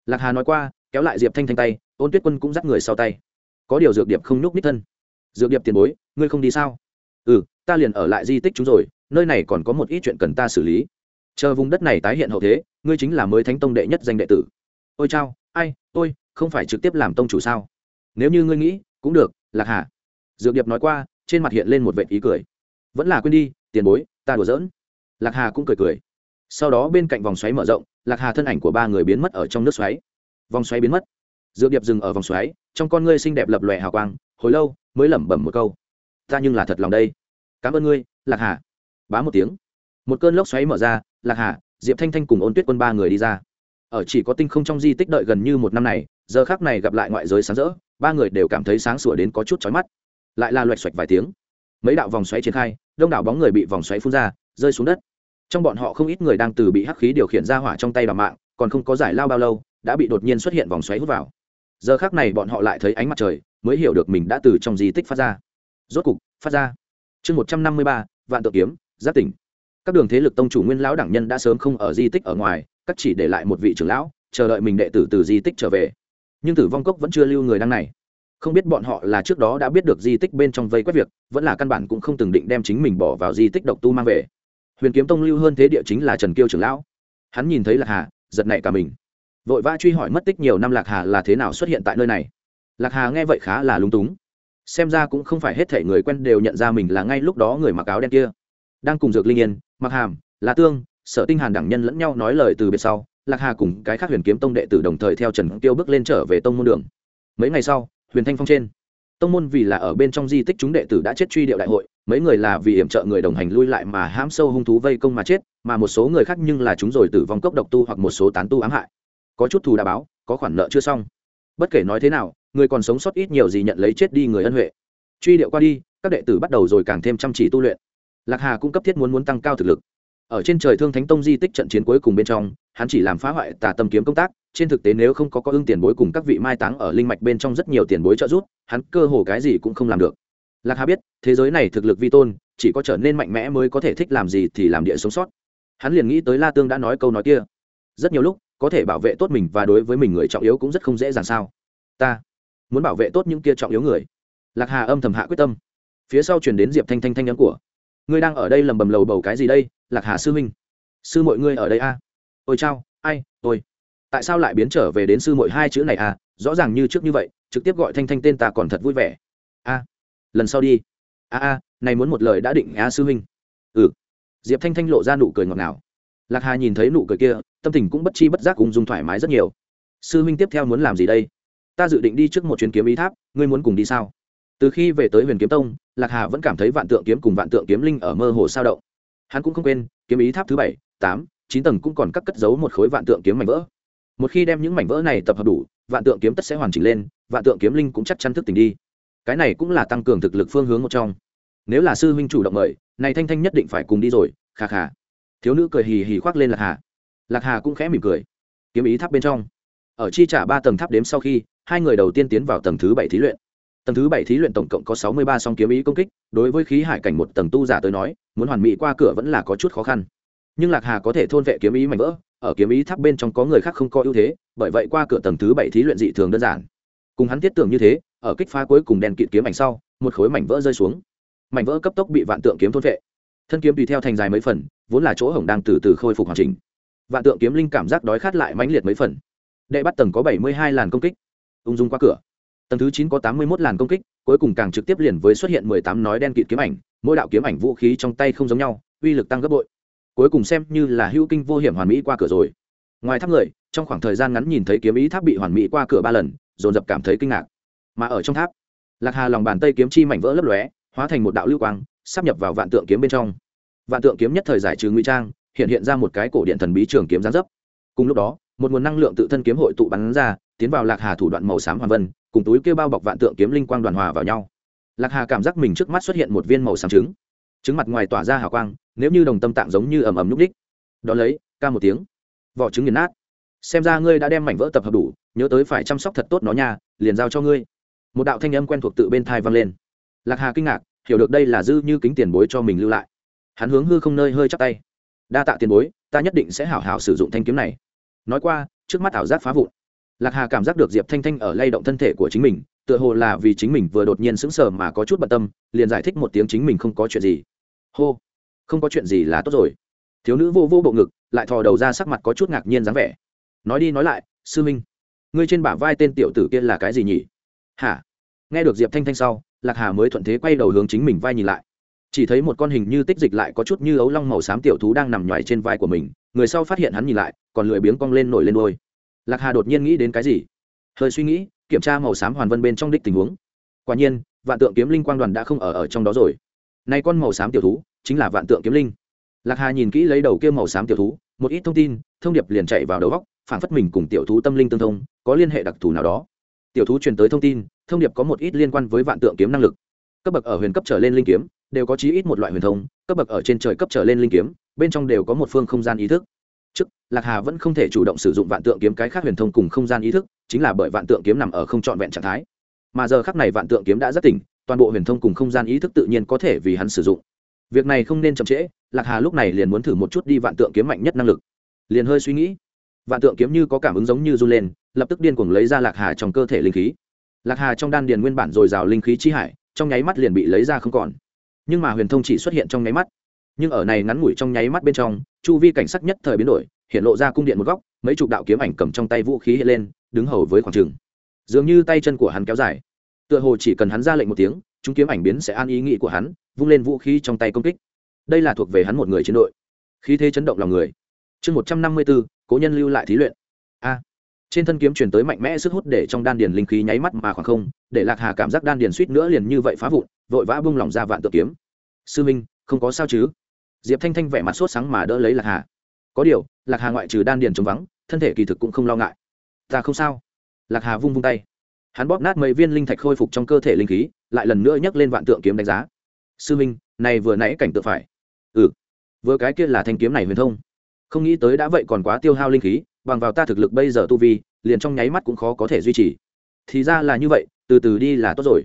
Lạc hà nói qua, kéo lại diệp thanh thanh tay, ôn tuyết quân cũng dắt người sau tay. Có điều dược điệp không nhúc nít thân. Dược điệp tiền bối, ngươi không đi sao? Ừ ta liền ở lại di tích chúng rồi, nơi này còn có một ít chuyện cần ta xử lý chờ vùng đất này tái hiện hậu thế, ngươi chính là mới thánh tông đệ nhất danh đệ tử. Ôi chao, ai, tôi, không phải trực tiếp làm tông chủ sao? Nếu như ngươi nghĩ, cũng được, lạc hà. Dược điệp nói qua, trên mặt hiện lên một vệ ý cười. Vẫn là quên đi, tiền bối, ta đùa giỡn. Lạc hà cũng cười cười. Sau đó bên cạnh vòng xoáy mở rộng, lạc hà thân ảnh của ba người biến mất ở trong nước xoáy. Vòng xoáy biến mất. Dược điệp dừng ở vòng xoáy, trong con ngươi xinh đẹp lập lòe hào quang, hồi lâu, mới lẩm bẩm một câu. Ta nhưng là thật lòng đây. Cảm ơn ngươi, lạc hà. Bá một tiếng. Một cơn lốc xoáy mở ra lạc hà, diệp thanh thanh cùng ôn tuyết quân ba người đi ra. Ở chỉ có tinh không trong di tích đợi gần như một năm này, giờ khác này gặp lại ngoại giới sáng rỡ, ba người đều cảm thấy sáng sủa đến có chút chói mắt. Lại là loạch xoạch vài tiếng. Mấy đạo vòng xoáy triển khai, đông đảo bóng người bị vòng xoáy phun ra, rơi xuống đất. Trong bọn họ không ít người đang từ bị hắc khí điều khiển ra hỏa trong tay bà mạng, còn không có giải lao bao lâu, đã bị đột nhiên xuất hiện vòng xoáy hút vào. Giờ khác này bọn họ lại thấy ánh mặt trời, mới hiểu được mình đã từ trong di tích phát ra. Rốt cục, phát ra. Chương một trăm năm mươi ba, vạn tự kiếm, giáp tỉnh các đường thế lực tông chủ nguyên lão đẳng nhân đã sớm không ở di tích ở ngoài, cắt chỉ để lại một vị trưởng lão, chờ đợi mình đệ tử từ di tích trở về. Nhưng tử vong cốc vẫn chưa lưu người đăng này. Không biết bọn họ là trước đó đã biết được di tích bên trong vây quét việc, vẫn là căn bản cũng không từng định đem chính mình bỏ vào di tích độc tu mang về. Huyền kiếm tông lưu hơn thế địa chính là trần kiêu trưởng lão. Hắn nhìn thấy lạc hà, giật nảy cả mình. Vội vã truy hỏi mất tích nhiều năm lạc hà là thế nào xuất hiện tại nơi này. Lạc hà nghe vậy khá là lúng túng. Xem ra cũng không phải hết thể người quen đều nhận ra mình là ngay lúc đó người mặc áo đen kia đang cùng dược linh yên, mặc hàm lá tương, sở tinh hàn đẳng nhân lẫn nhau nói lời từ biệt sau, lạc hà cùng cái khác huyền kiếm tông đệ tử đồng thời theo trần tiêu bước lên trở về tông môn đường. Mấy ngày sau, huyền thanh phong trên. Tông môn vì là ở bên trong di tích chúng đệ tử đã chết truy điệu đại hội, mấy người là vì hiểm trợ người đồng hành lui lại mà hãm sâu hung thú vây công mà chết, mà một số người khác nhưng là chúng rồi tử vong cốc độc tu hoặc một số tán tu ám hại. Có chút thù đã báo, có khoản nợ chưa xong. Bất kể nói thế nào, người còn sống sót ít nhiều gì nhận lấy chết đi người ân huệ. Truy điệu qua đi, các đệ tử bắt đầu rồi càng thêm chăm chỉ tu luyện lạc hà cũng cấp thiết muốn muốn tăng cao thực lực. Ở trên trời thương thánh tông di tích trận chiến cuối cùng bên trong, hắn chỉ làm phá hoại tà tâm kiếm công tác, trên thực tế nếu không có có ưng tiền bối cùng các vị mai táng ở linh mạch bên trong rất nhiều tiền bối trợ giúp, hắn cơ hồ cái gì cũng không làm được. Lạc hà biết, thế giới này thực lực vi tôn, chỉ có trở nên mạnh mẽ mới có thể thích làm gì thì làm địa sống sót. Hắn liền nghĩ tới la tương đã nói câu nói kia. Rất nhiều lúc, có thể bảo vệ tốt mình và đối với mình người trọng yếu cũng rất không dễ dàng sao. Ta muốn bảo vệ tốt những kia trọng yếu người. Lạc hà âm thầm hạ quyết tâm. Phía sau chuyển đến diệp thanh thanh thanh nhắn của ngươi đang ở đây lầm bầm lầu bầu cái gì đây, lạc hà sư huynh? Sư mọi ngươi ở đây a à? ôi chao, ai tôi tại sao lại biến trở về đến sư mội hai chữ này à? Rõ ràng như trước như vậy, trực tiếp gọi thanh thanh tên ta còn thật vui vẻ. A, lần sau đi. A a, này muốn một lời đã định a sư huynh. Ừ. Diệp thanh thanh lộ ra nụ cười ngọt ngào. Lạc hà nhìn thấy nụ cười kia, tâm tình cũng bất chi bất giác cùng dùng thoải mái rất nhiều. Sư huynh tiếp theo muốn làm gì đây? Ta dự định đi trước một chuyến kiếm ý tháp, ngươi muốn cùng đi sao? Từ khi về tới huyền kiếm tông, lạc hà vẫn cảm thấy vạn tượng kiếm cùng vạn tượng kiếm linh ở mơ hồ sao động. Hắn cũng không quên, kiếm ý tháp thứ bảy, tám, chín tầng cũng còn cắt cất giấu một khối vạn tượng kiếm mảnh vỡ. Một khi đem những mảnh vỡ này tập hợp đủ, vạn tượng kiếm tất sẽ hoàn chỉnh lên, vạn tượng kiếm linh cũng chắc chắn thức tỉnh đi. Cái này cũng là tăng cường thực lực phương hướng một trong. Nếu là sư huynh chủ động mời, này thanh thanh nhất định phải cùng đi rồi khà khà thiếu nữ cười hì hì khoác lên lạc hà. Lạc hà cũng khẽ mỉm cười. Kiếm ý tháp bên trong. Ở chi trả ba tầng tháp đếm sau khi, hai người đầu tiên tiến vào tầng thứ bảy thí luyện tầng thứ bảy thí luyện tổng cộng có sáu mươi ba song kiếm ý công kích, đối với khí hải cảnh một tầng tu giả tới nói, muốn hoàn mỹ qua cửa vẫn là có chút khó khăn. Nhưng lạc hà có thể thôn vệ kiếm ý mạnh vỡ, ở kiếm ý tháp bên trong có người khác không có ưu thế, bởi vậy qua cửa tầng thứ bảy thí luyện dị thường đơn giản. Cùng hắn thiết tưởng như thế, ở kích phá cuối cùng đèn kịt kiếm ảnh sau, một khối mảnh vỡ rơi xuống. Mảnh vỡ cấp tốc bị vạn tượng kiếm thôn vệ. Thân kiếm tùy theo thành dài mấy phần, vốn là chỗ hổng đang từ từ khôi phục hoàn chỉnh. Vạn tượng kiếm linh cảm giác đói khát lại mãnh liệt mấy phần. Đệ bắt tầng có bảy mươi hai làn công kích. Ung dung qua cửa tầng thứ chín có tám mươi một làn công kích, cuối cùng càng trực tiếp liền với xuất hiện mười tám nói đen kịt kiếm ảnh, mỗi đạo kiếm ảnh vũ khí trong tay không giống nhau, uy lực tăng gấp bội. Cuối cùng xem như là hữu kinh vô hiểm hoàn mỹ qua cửa rồi. Ngoài tháp người, trong khoảng thời gian ngắn nhìn thấy kiếm ý tháp bị hoàn mỹ qua cửa ba lần, dồn dập cảm thấy kinh ngạc. Mà ở trong tháp, lạc hà lòng bàn tay kiếm chi mảnh vỡ lấp lóe, hóa thành một đạo lưu quang, sắp nhập vào vạn tượng kiếm bên trong. Vạn tượng kiếm nhất thời giải trừ nguy trang, hiện hiện ra một cái cổ điện thần bí trường kiếm gián dấp. Cùng lúc đó một nguồn năng lượng tự thân kiếm hội tụ bắn ra, tiến vào lạc hà thủ đoạn màu xám hoàn vân, cùng túi kêu bao bọc vạn tượng kiếm linh quang đoàn hòa vào nhau. Lạc hà cảm giác mình trước mắt xuất hiện một viên màu xám trứng. Trứng mặt ngoài tỏa ra hào quang, nếu như đồng tâm tạng giống như ầm ầm núp ních đ ó lấy, ca một tiếng. Vỏ trứng nghiền nát. Xem ra ngươi đã đem mảnh vỡ tập hợp đủ, nhớ tới phải chăm sóc thật tốt nó nha, liền giao cho ngươi. Một đạo thanh âm quen thuộc tự bên thai vang lên. Lạc hà kinh ngạc, hiểu được đây là dư như kính tiền bối cho mình lưu lại. Hắn hướng hư không nơi hơi chắc tay. Đa tạ tiền bối, ta nhất định sẽ hảo hảo sử dụng thanh kiếm này nói qua, trước mắt ảo giác phá vụn. Lạc hà cảm giác được diệp thanh thanh ở lay động thân thể của chính mình, tựa hồ là vì chính mình vừa đột nhiên sững sờ mà có chút bận tâm, liền giải thích một tiếng chính mình không có chuyện gì. Hô, không có chuyện gì là tốt rồi. Thiếu nữ vô vô bộ ngực, lại thò đầu ra sắc mặt có chút ngạc nhiên dáng vẻ. Nói đi nói lại, sư minh, ngươi trên bả vai tên tiểu tử kia là cái gì nhỉ? Hả? Nghe được diệp thanh thanh sau, lạc hà mới thuận thế quay đầu hướng chính mình vai nhìn lại. Chỉ thấy một con hình như tích dịch lại có chút như ấu long màu xám tiểu thú đang nằm nhoài trên vai của mình người sau phát hiện hắn nhìn lại, còn lười biếng cong lên nổi lên đôi. Lạc hà đột nhiên nghĩ đến cái gì? Hơi suy nghĩ, kiểm tra màu xám hoàn vân bên trong đích tình huống. Quả nhiên, vạn tượng kiếm linh quang đoàn đã không ở ở trong đó rồi. Nay con màu xám tiểu thú, chính là vạn tượng kiếm linh. Lạc hà nhìn kỹ lấy đầu kia màu xám tiểu thú, một ít thông tin, thông điệp liền chạy vào đầu góc, phản phất mình cùng tiểu thú tâm linh tương thông, có liên hệ đặc thù nào đó. Tiểu thú truyền tới thông tin, thông điệp có một ít liên quan với vạn tượng kiếm năng lực. Cấp bậc ở huyền cấp trở lên linh kiếm, đều có chí ít một loại huyền thông, cấp bậc ở trên trời cấp trở lên linh kiếm bên trong đều có một phương không gian ý thức. Trước, lạc hà vẫn không thể chủ động sử dụng vạn tượng kiếm cái khác huyền thông cùng không gian ý thức, chính là bởi vạn tượng kiếm nằm ở không trọn vẹn trạng thái. Mà giờ khắc này vạn tượng kiếm đã rất tỉnh, toàn bộ huyền thông cùng không gian ý thức tự nhiên có thể vì hắn sử dụng. Việc này không nên chậm trễ, lạc hà lúc này liền muốn thử một chút đi vạn tượng kiếm mạnh nhất năng lực. Liền hơi suy nghĩ. Vạn tượng kiếm như có cảm ứng giống như run lên, lập tức điên cuồng lấy ra lạc hà trong cơ thể linh khí. Lạc hà trong đan điền nguyên bản dồi dào linh khí chi hải, trong nháy mắt liền bị lấy ra không còn. Nhưng mà huyền thông chỉ xuất hiện trong nháy mắt nhưng ở này ngắn ngủi trong nháy mắt bên trong, chu vi cảnh sắc nhất thời biến đổi, hiện lộ ra cung điện một góc, mấy chục đạo kiếm ảnh cầm trong tay vũ khí hiện lên, đứng hầu với khoảng trường dường như tay chân của hắn kéo dài. Tựa hồ chỉ cần hắn ra lệnh một tiếng, chúng kiếm ảnh biến sẽ an ý nghĩ của hắn, vung lên vũ khí trong tay công kích. Đây là thuộc về hắn một người chiến đội. Khí thế chấn động lòng người. Chương một trăm năm mươi bốn, cố nhân lưu lại thí luyện. A. Trên thân kiếm truyền tới mạnh mẽ sức hút để trong đan điền linh khí nháy mắt mà khoảng không, để lạc hà cảm giác đan điền suýt nữa liền như vậy phá vụn, vội vã bung lỏng ra vạn tự kiếm. Sư minh, không có sao chứ? Diệp thanh thanh vẻ mặt sốt sáng mà đỡ lấy lạc hà. Có điều, lạc hà ngoại trừ đan điền trống vắng, thân thể kỳ thực cũng không lo ngại. Ta không sao. Lạc hà vung vung tay. Hắn bóp nát mấy viên linh thạch khôi phục trong cơ thể linh khí, lại lần nữa nhấc lên vạn tượng kiếm đánh giá. Sư minh, này vừa nãy cảnh tượng phải. Ừ. Vừa cái kia là thanh kiếm này huyền thông. Không nghĩ tới đã vậy còn quá tiêu hao linh khí, bằng vào ta thực lực bây giờ tu vi, liền trong nháy mắt cũng khó có thể duy trì. Thì ra là như vậy, từ từ đi là tốt rồi.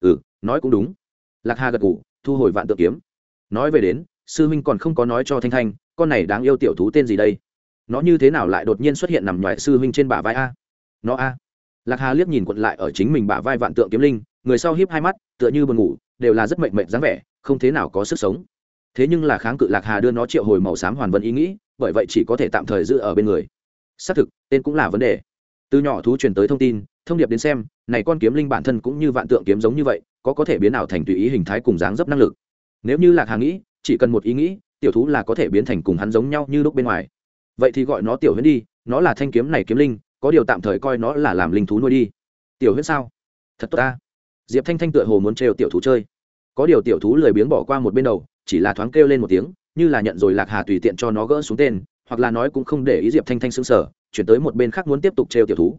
Ừ nói cũng đúng. Lạc hà gật ngủ thu hồi vạn tượng kiếm. Nói về đến sư huynh còn không có nói cho thanh thanh, con này đáng yêu tiểu thú tên gì đây? Nó như thế nào lại đột nhiên xuất hiện nằm ngoài sư huynh trên bả vai a? Nó a? Lạc hà liếc nhìn quận lại ở chính mình bả vai vạn tượng kiếm linh, người sau hiếp hai mắt, tựa như buồn ngủ, đều là rất mệnh mệnh dáng vẻ, không thế nào có sức sống. Thế nhưng là kháng cự lạc hà đưa nó triệu hồi màu xám hoàn vân ý nghĩ, bởi vậy chỉ có thể tạm thời giữ ở bên người. Xác thực, tên cũng là vấn đề. Từ nhỏ thú truyền tới thông tin, thông điệp đến xem, này con kiếm linh bản thân cũng như vạn tượng kiếm giống như vậy, có có thể biến ảo thành tùy ý hình thái cùng dáng dấp năng lực. Nếu như lạc hà nghĩ chỉ cần một ý nghĩ, tiểu thú là có thể biến thành cùng hắn giống nhau như lúc bên ngoài. Vậy thì gọi nó tiểu huyễn đi, nó là thanh kiếm này kiếm linh, có điều tạm thời coi nó là làm linh thú nuôi đi. Tiểu huyễn sao? Thật tốt ta. Diệp thanh thanh tựa hồ muốn trêu tiểu thú chơi. Có điều tiểu thú lười biếng bỏ qua một bên đầu, chỉ là thoáng kêu lên một tiếng, như là nhận rồi lạc hà tùy tiện cho nó gỡ xuống tên, hoặc là nói cũng không để ý diệp thanh thanh xứng sở chuyển tới một bên khác muốn tiếp tục trêu tiểu thú.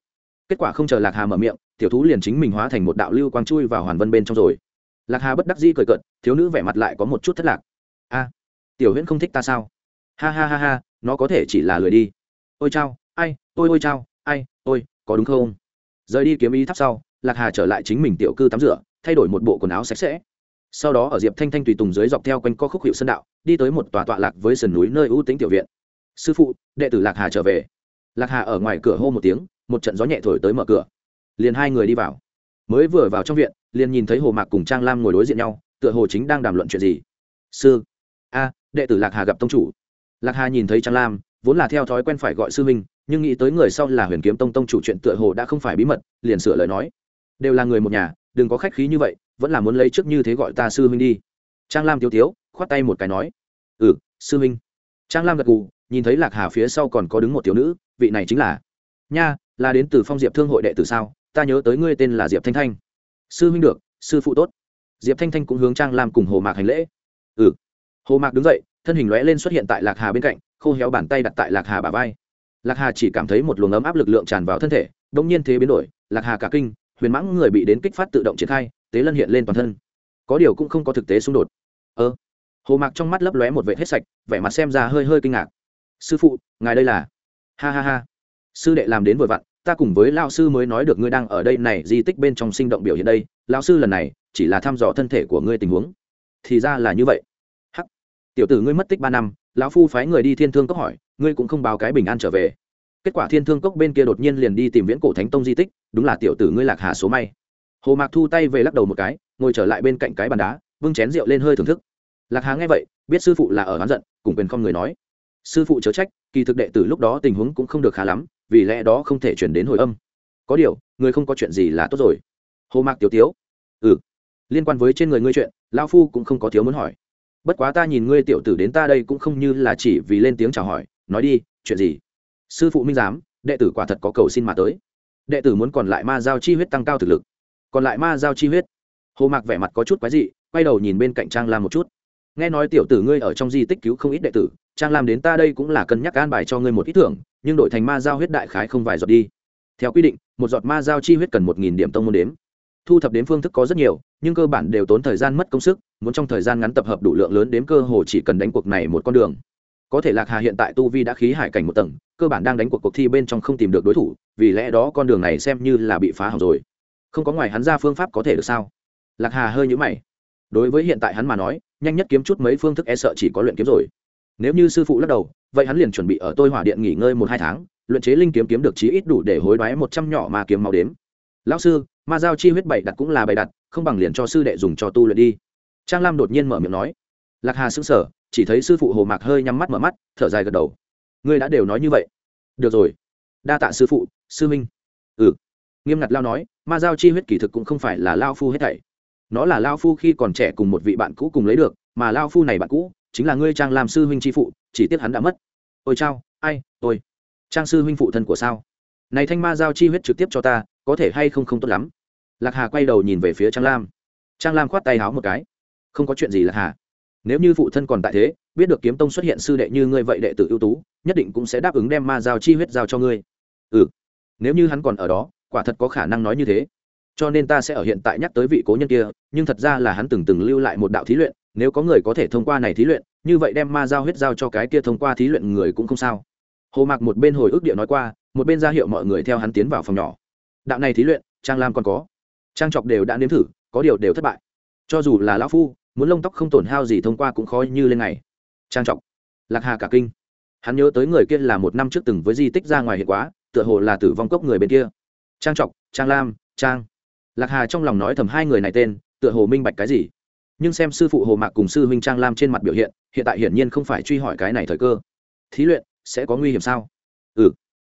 Kết quả không chờ lạc hà mở miệng, tiểu thú liền chính mình hóa thành một đạo lưu quang chui vào hoàn vân bên trong rồi. Lạc hà bất đắc dĩ cười cợt, thiếu nữ vẻ mặt lại có một chút thất lạc tiểu huyễn không thích ta sao? Ha ha ha ha, nó có thể chỉ là lười đi. Ôi chao, ai, ôi ôi chao, ai, ôi, có đúng không? Rời đi kiếm ý thắp sau, lạc hà trở lại chính mình tiểu cư tắm rửa, thay đổi một bộ quần áo sạch sẽ. Sau đó ở diệp thanh thanh tùy tùng dưới dọc theo quanh co khúc hiệu sơn đạo, đi tới một tòa tọa lạc với sườn núi nơi ưu tính tiểu viện. Sư phụ, đệ tử lạc hà trở về. Lạc hà ở ngoài cửa hô một tiếng, một trận gió nhẹ thổi tới mở cửa. Liền hai người đi vào. Mới vừa vào trong viện, liền nhìn thấy hồ mạc cùng trang lam ngồi đối diện nhau, tựa hồ chính đang đàm luận chuyện gì. Sư đệ tử lạc hà gặp tông chủ. Lạc hà nhìn thấy trang lam, vốn là theo thói quen phải gọi sư minh nhưng nghĩ tới người sau là huyền kiếm tông tông chủ chuyện tựa hồ đã không phải bí mật, liền sửa lời nói. Đều là người một nhà, đừng có khách khí như vậy, vẫn là muốn lấy trước như thế gọi ta sư minh đi. Trang lam tiêu tiếu, khoát tay một cái nói. Ừ sư minh trang lam gật gù, nhìn thấy lạc hà phía sau còn có đứng một thiếu nữ, vị này chính là. Nha, là đến từ phong diệp thương hội đệ tử sao? Ta nhớ tới ngươi tên là diệp thanh thanh. Sư huynh được, sư phụ tốt. Diệp thanh thanh cũng hướng trang lam cùng hồ mạc hành lễ. Ừ hồ mạc đứng dậy, thân hình lóe lên xuất hiện tại lạc hà bên cạnh, khô héo bàn tay đặt tại lạc hà bà vai. Lạc hà chỉ cảm thấy một luồng ấm áp lực lượng tràn vào thân thể đ ỗ n g nhiên thế biến đổi, lạc hà cả kinh, huyền mãng người bị đến kích phát tự động triển khai, tế lân hiện lên toàn thân. Có điều cũng không có thực tế xung đột. Ơ. Hồ mạc trong mắt lấp lóe một vệ hết sạch, vẻ mặt xem ra hơi hơi kinh ngạc. Sư phụ, ngài đây là? Ha ha ha. Sư đệ làm đến vội vặn, ta cùng với lao sư mới nói được ngươi đang ở đây này, di tích bên trong sinh động biểu hiện đây. Lao sư lần này chỉ là thăm dò thân thể của ngươi tình huống. Thì ra là như vậy tiểu tử ngươi mất tích ba năm, lão phu phái người đi thiên thương cốc hỏi, ngươi cũng không báo cái bình an trở về. Kết quả thiên thương cốc bên kia đột nhiên liền đi tìm viễn cổ thánh tông di tích, đúng là tiểu tử ngươi lạc hà số may. Hồ mạc thu tay về lắc đầu một cái, ngồi trở lại bên cạnh cái bàn đá, vưng chén rượu lên hơi thưởng thức. Lạc hà nghe vậy, biết sư phụ là ở hắn giận, cùng quyền không người nói. Sư phụ chớ trách, kỳ thực đệ tử lúc đó tình huống cũng không được khá lắm, vì lẽ đó không thể chuyển đến hồi âm. Có điều, người không có chuyện gì là tốt rồi. Hồ mạc tiểu tiếu ừ liên quan với trên người ngươi chuyện, lão phu cũng không có thiếu muốn hỏi bất quá ta nhìn ngươi tiểu tử đến ta đây cũng không như là chỉ vì lên tiếng chào hỏi. Nói đi chuyện gì? Sư phụ minh giám đệ tử quả thật có cầu xin mà tới. Đệ tử muốn còn lại ma giao chi huyết tăng cao thực lực. Còn lại ma giao chi huyết. Hồ mạc vẻ mặt có chút quái dị quay đầu nhìn bên cạnh trang lam một chút. Nghe nói tiểu tử ngươi ở trong di tích cứu không ít đệ tử trang lam đến ta đây cũng là cân nhắc an bài cho ngươi một ít tưởng, nhưng đổi thành ma giao huyết đại khái không vài giọt đi. Theo quy định một giọt ma giao chi huyết cần một nghìn điểm tông môn đếm thu thập đến phương thức có rất nhiều, nhưng cơ bản đều tốn thời gian mất công sức, muốn trong thời gian ngắn tập hợp đủ lượng lớn đếm cơ hồ chỉ cần đánh cuộc này một con đường. Có thể lạc hà hiện tại tu vi đã khí hải cảnh một tầng, cơ bản đang đánh cuộc cuộc thi bên trong không tìm được đối thủ, vì lẽ đó con đường này xem như là bị phá hỏng rồi. Không có ngoài hắn ra phương pháp có thể được sao? Lạc hà hơi nhũ mày. Đối với hiện tại hắn mà nói, nhanh nhất kiếm chút mấy phương thức e sợ chỉ có luyện kiếm rồi. Nếu như sư phụ lắc đầu, vậy hắn liền chuẩn bị ở tôi hỏa điện nghỉ ngơi một hai tháng, luyện chế linh kiếm kiếm được chí ít đủ để hối đoái một trăm nhỏ mà kiếm máu đếm. Lão sư ma giao chi huyết bảy đặt cũng là bảy đặt, không bằng liền cho sư đệ dùng cho tu luyện đi. Trang lam đột nhiên mở miệng nói. Lạc hà xứng sở chỉ thấy sư phụ hồ mạc hơi nhắm mắt mở mắt, thở dài gật đầu. Ngươi đã đều nói như vậy. Được rồi. Đa tạ sư phụ, sư minh. Ừ. Nghiêm ngặt lao nói, ma giao chi huyết kỳ thực cũng không phải là lao phu hết thảy. Nó là lao phu khi còn trẻ cùng một vị bạn cũ cùng lấy được, mà lao phu này bạn cũ, chính là ngươi trang làm sư huynh chi phụ, chỉ tiếc hắn đã mất. Ôi chao, ai, tôi. Trang sư huynh phụ thân của sao? Này thanh ma giao chi huyết trực tiếp cho ta, có thể hay không không tốt lắm. Lạc hà quay đầu nhìn về phía trang lam. Trang lam khoát tay háo một cái. Không có chuyện gì lạc hà. Nếu như phụ thân còn tại thế, biết được kiếm tông xuất hiện sư đệ như ngươi vậy đệ tử ưu tú, nhất định cũng sẽ đáp ứng đem ma giao chi huyết giao cho ngươi. Ừ. Nếu như hắn còn ở đó, quả thật có khả năng nói như thế. Cho nên ta sẽ ở hiện tại nhắc tới vị cố nhân kia, nhưng thật ra là hắn từng từng lưu lại một đạo thí luyện, nếu có người có thể thông qua này thí luyện, như vậy đem ma giao huyết giao cho cái kia thông qua thí luyện người cũng không sao. Hồ mạc một bên hồi ức địa nói qua một bên ra hiệu mọi người theo hắn tiến vào phòng nhỏ. Đạo này thí luyện, trang lam còn có. Trang trọc đều đã nếm thử, có điều đều thất bại. Cho dù là lão phu, muốn lông tóc không tổn hao gì thông qua cũng khó như lên ngày. Trang trọc, lạc hà cả kinh. Hắn nhớ tới người kia là một năm trước từng với di tích ra ngoài hiện quá, tựa hồ là tử vong cốc người bên kia. Trang trọc, trang lam, trang. Lạc hà trong lòng nói thầm hai người này tên, tựa hồ minh bạch cái gì. Nhưng xem sư phụ hồ mạc cùng sư huynh trang lam trên mặt biểu hiện hiện tại hiển nhiên không phải truy hỏi cái này thời cơ. Thí luyện, sẽ có nguy hiểm sao? Ừ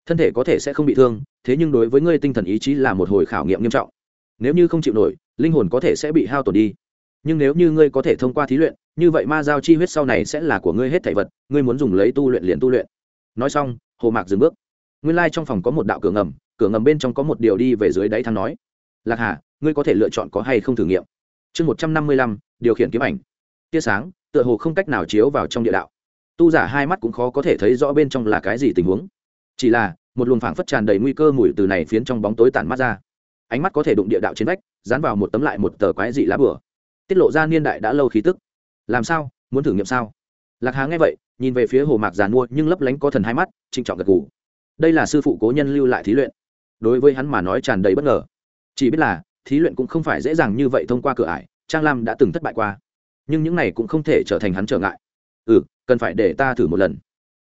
thân thể có thể sẽ không bị thương, thế nhưng đối với ngươi tinh thần ý chí là một hồi khảo nghiệm nghiêm trọng. Nếu như không chịu nổi, linh hồn có thể sẽ bị hao tổn đi. Nhưng nếu như ngươi có thể thông qua thí luyện, như vậy ma giao chi huyết sau này sẽ là của ngươi hết thảy vật, ngươi muốn dùng lấy tu luyện liền tu luyện. Nói xong, hồ mạc dừng bước. Nguyên lai、like、trong phòng có một đạo cửa ngầm cửa ngầm bên trong có một điều đi về dưới đáy thang nói, lạc hà, ngươi có thể lựa chọn có hay không thử nghiệm? Chương một trăm năm mươi lăm, điều khiển kiếm ảnh. Tia sáng, tựa hồ không cách nào chiếu vào trong địa đạo. Tu giả hai mắt cũng khó có thể thấy rõ bên trong là cái gì tình huống chỉ là, một luồng phảng phất tràn đầy nguy cơ mùi từ này phiến trong bóng tối tản mắt ra. Ánh mắt có thể đụng địa đạo trên vách, dán vào một tấm lại một tờ quái dị lá bửa tiết lộ ra niên đại đã lâu khí tức. Làm sao? Muốn thử nghiệm sao? Lạc hà nghe vậy, nhìn về phía hồ mạc giàn mua, nhưng lấp lánh có thần hai mắt, trịnh trọng gật gù. Đây là sư phụ cố nhân lưu lại thí luyện. Đối với hắn mà nói tràn đầy bất ngờ. Chỉ biết là, thí luyện cũng không phải dễ dàng như vậy thông qua cửa ải, trang lam đã từng thất bại qua. Nhưng những này cũng không thể trở thành hắn trở ngại. Ừ cần phải để ta thử một lần.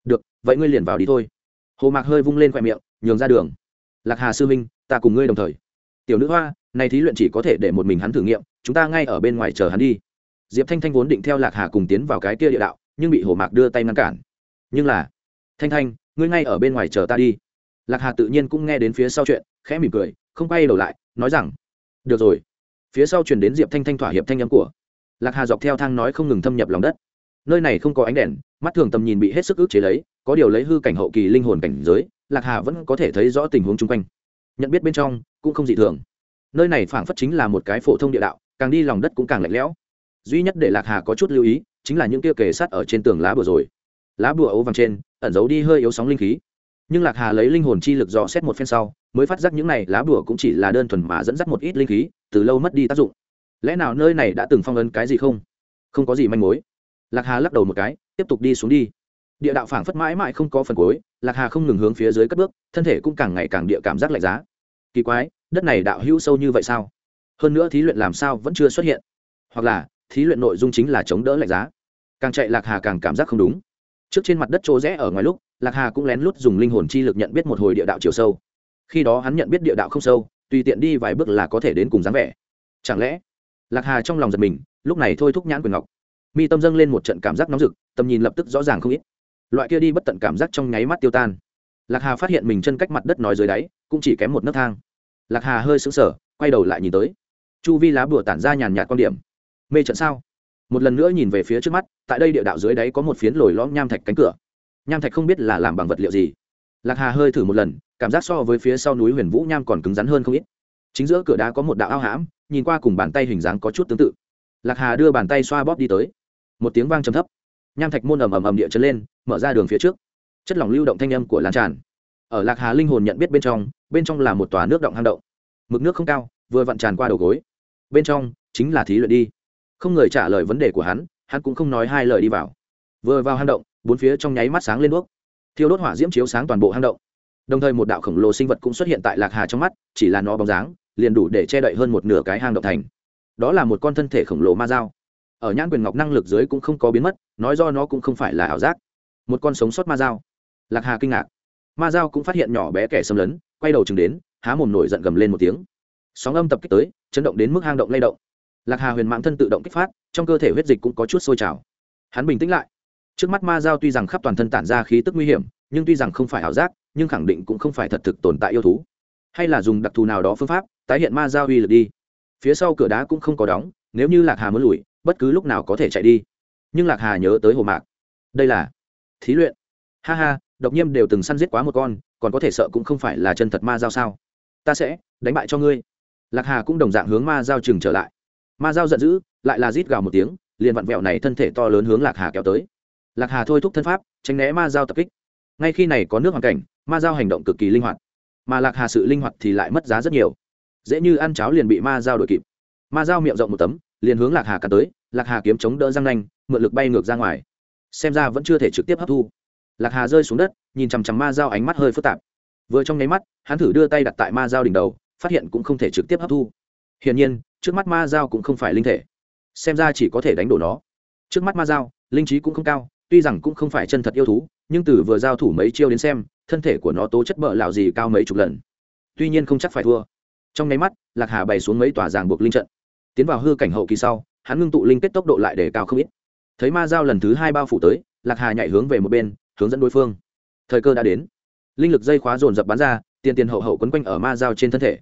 Được, vậy ngươi liền vào đi thôi hồ mạc hơi vung lên khoe miệng, nhường ra đường. Lạc hà sư minh ta cùng ngươi đồng thời. Tiểu nữ hoa, này thí luyện chỉ có thể để một mình hắn thử nghiệm, chúng ta ngay ở bên ngoài chờ hắn đi. Diệp thanh thanh vốn định theo lạc hà cùng tiến vào cái kia địa đạo, nhưng bị hồ mạc đưa tay ngăn cản. Nhưng là, thanh thanh, ngươi ngay ở bên ngoài chờ ta đi. Lạc hà tự nhiên cũng nghe đến phía sau chuyện, khẽ mỉm cười, không quay đầu lại, nói rằng, được rồi. Phía sau chuyển đến diệp thanh thanh thỏa hiệp thanh âm của. Lạc hà dọc theo thang nói không ngừng thâm nhập lòng đất. Nơi này không có ánh đèn mắt thường tầm nhìn bị hết sức ức chế lấy, có điều lấy hư cảnh hậu kỳ linh hồn cảnh giới, lạc hà vẫn có thể thấy rõ tình huống chung quanh. Nhận biết bên trong, cũng không dị thường. Nơi này phảng phất chính là một cái phổ thông địa đạo, càng đi lòng đất cũng càng lạnh lẽo. Duy nhất để lạc hà có chút lưu ý, chính là những kia kề sắt ở trên tường lá bùa rồi. Lá bùa ấu vàng trên, ẩn giấu đi hơi yếu sóng linh khí. Nhưng lạc hà lấy linh hồn chi lực dò xét một phen sau, mới phát giác những này lá bùa cũng chỉ là đơn thuần mà dẫn dắt một ít linh khí, từ lâu mất đi tác dụng. Lẽ nào nơi này đã từng phong ấn cái gì không? Không có gì manh mối. Lạc hà lắc đầu một cái tiếp tục đi xuống đi. Địa đạo phảng phất mãi mãi không có phần cuối, lạc hà không ngừng hướng phía dưới cất bước, thân thể cũng càng ngày càng địa cảm giác lạnh giá. Kỳ quái, đất này đạo hữu sâu như vậy sao? Hơn nữa thí luyện làm sao vẫn chưa xuất hiện. Hoặc là, thí luyện nội dung chính là chống đỡ lạnh giá. Càng chạy lạc hà càng cảm giác không đúng. Trước trên mặt đất chỗ rẽ ở ngoài lúc, lạc hà cũng lén lút dùng linh hồn chi lực nhận biết một hồi địa đạo chiều sâu. Khi đó hắn nhận biết địa đạo không sâu, tùy tiện đi vài bước là có thể đến cùng dáng vẻ. Chẳng lẽ, lạc hà trong lòng giật mình, lúc này thôi thúc nhãn quyền ngọc mi tâm dâng lên một trận cảm giác nóng rực, tầm nhìn lập tức rõ ràng không ít. Loại kia đi bất tận cảm giác trong nháy mắt tiêu tan. Lạc hà phát hiện mình chân cách mặt đất nói dưới đáy, cũng chỉ kém một nấc thang. Lạc hà hơi sững sờ, quay đầu lại nhìn tới. Chu vi lá bùa tản ra nhàn nhạt quan điểm. Mê trận sao? Một lần nữa nhìn về phía trước mắt, tại đây địa đạo dưới đáy có một phiến lồi lõm nham thạch cánh cửa. Nham thạch không biết là làm bằng vật liệu gì. Lạc hà hơi thử một lần, cảm giác so với phía sau núi huyền vũ nham còn cứng rắn hơn không ít. Chính giữa cửa đá có một đạo ao hãm, nhìn qua cùng bàn tay hình dáng có chút tương tự. Lạc hà đưa bàn tay xoa bóp đi tới một tiếng vang trầm thấp. Nham thạch môn ầm ầm ầm địa chấn lên, mở ra đường phía trước. Chất lỏng lưu động thanh âm của lan tràn. Ở lạc hà linh hồn nhận biết bên trong bên trong là một tòa nước động hang động. Mực nước không cao, vừa vặn tràn qua đầu gối. Bên trong chính là thí luyện đi. Không người trả lời vấn đề của hắn hắn cũng không nói hai lời đi vào. Vừa vào hang động, bốn phía trong nháy mắt sáng lên đuốc. Thiêu đốt hỏa diễm chiếu sáng toàn bộ hang động. Đồng thời một đạo khổng lồ sinh vật cũng xuất hiện tại lạc hà trong mắt, chỉ là nó bóng dáng, liền đủ để che đậy hơn một nửa cái hang động thành. Đó là một con thân thể khổng lồ ma dao ở nhãn quyền ngọc năng lực dưới cũng không có biến mất, nói do nó cũng không phải là ảo giác. Một con sống sót ma dao. Lạc hà kinh ngạc. Ma dao cũng phát hiện nhỏ bé kẻ xâm lấn, quay đầu chừng đến, há mồm nổi giận gầm lên một tiếng. Sóng âm tập kích tới, chấn động đến mức hang động lay động. Lạc hà huyền mạng thân tự động kích phát, trong cơ thể huyết dịch cũng có chút sôi trào. Hắn bình tĩnh lại. Trước mắt ma dao tuy rằng khắp toàn thân tản ra khí tức nguy hiểm, nhưng tuy rằng không phải ảo giác, nhưng khẳng định cũng không phải thật thực tồn tại yêu thú. Hay là dùng đặc thù nào đó phương pháp, tái hiện ma dao uy lực đi. Phía sau cửa đá cũng không có đóng, nếu như lạc hà muốn lùi bất cứ lúc nào có thể chạy đi. Nhưng lạc hà nhớ tới hồ mạc. Đây là thí luyện. Ha ha, độc nhiêm đều từng săn giết quá một con, còn có thể sợ cũng không phải là chân thật ma giao sao? Ta sẽ đánh bại cho ngươi. Lạc hà cũng đồng dạng hướng ma giao chừng trở lại. Ma giao giận dữ, lại là rít gào một tiếng, liền vặn vẹo này thân thể to lớn hướng lạc hà kéo tới. Lạc hà thôi thúc thân pháp, tránh né ma giao tập kích. Ngay khi này có nước hoàn cảnh, ma giao hành động cực kỳ linh hoạt. Mà lạc hà sự linh hoạt thì lại mất giá rất nhiều. Dễ như ăn cháo liền bị ma giao đổi kịp. Ma giao miệng rộng một tấm liền hướng lạc hà cắn tới, lạc hà kiếm chống đỡ răng nanh, mượn lực bay ngược ra ngoài. Xem ra vẫn chưa thể trực tiếp hấp thu. Lạc hà rơi xuống đất, nhìn chằm chằm ma dao ánh mắt hơi phức tạp. Vừa trong nháy mắt, hắn thử đưa tay đặt tại ma dao đỉnh đầu, phát hiện cũng không thể trực tiếp hấp thu. Hiển nhiên, trước mắt ma dao cũng không phải linh thể. Xem ra chỉ có thể đánh đổ nó. Trước mắt ma dao linh trí cũng không cao, tuy rằng cũng không phải chân thật yêu thú, nhưng từ vừa giao thủ mấy chiêu đến xem, thân thể của nó tố chất bợ lạo gì cao mấy chục lần. Tuy nhiên không chắc phải thua. Trong nháy mắt, lạc hà bày xuống mấy tòa ràng buộc linh trận tiến vào hư cảnh hậu kỳ sau, hắn ngưng tụ linh kết tốc độ lại để cao không ít. Thấy ma dao lần thứ hai bao phủ tới, lạc hà nhảy hướng về một bên, hướng dẫn đối phương. Thời cơ đã đến. Linh lực dây khóa dồn dập bắn ra tiền tiền hậu hậu quấn quanh ở ma dao trên thân thể.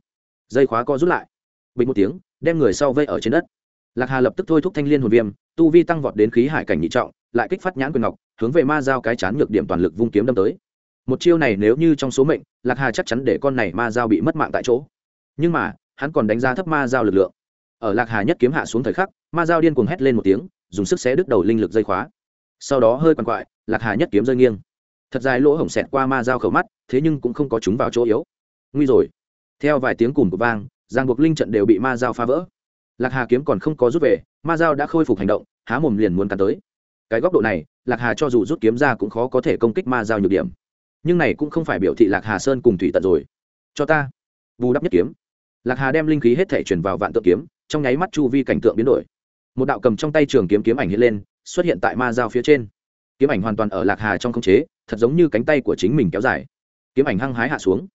Dây khóa co rút lại. Bình một tiếng, đem người sau vây ở trên đất. Lạc hà lập tức thôi thúc thanh liên hồn viêm, tu vi tăng vọt đến khí hải cảnh nhị trọng, lại kích phát nhãn quyền ngọc, hướng về ma dao cái chán nhược điểm toàn lực vung kiếm đâm tới. Một chiêu này nếu như trong số mệnh, lạc hà chắc chắn để con này ma dao bị mất mạng tại chỗ. Nhưng mà, hắn còn đánh giá thấp ma dao lực lượng ở lạc hà nhất kiếm hạ xuống thời khắc, ma dao điên cuồng hét lên một tiếng, dùng sức xé đứt đầu linh lực dây khóa. Sau đó hơi quằn quại, lạc hà nhất kiếm rơi nghiêng. Thật dài lỗ hổng xẹt qua ma dao khẩu mắt, thế nhưng cũng không có chúng vào chỗ yếu. Nguy rồi. Theo vài tiếng cùm của vang, giang buộc linh trận đều bị ma dao phá vỡ. Lạc hà kiếm còn không có rút về, ma dao đã khôi phục hành động, há mồm liền muốn cắn tới. Cái góc độ này, lạc hà cho dù rút kiếm ra cũng khó có thể công kích ma dao nhược điểm. Nhưng này cũng không phải biểu thị lạc hà sơn cùng thủy tận rồi. Cho ta. Bù đắp nhất kiếm. Lạc hà đem linh khí hết thể chuyển vào vạn tượng kiếm trong nháy mắt chu vi cảnh tượng biến đổi. Một đạo cầm trong tay trường kiếm kiếm ảnh hiện lên, xuất hiện tại ma dao phía trên. Kiếm ảnh hoàn toàn ở lạc hà trong khống chế, thật giống như cánh tay của chính mình kéo dài. Kiếm ảnh hăng hái hạ xuống,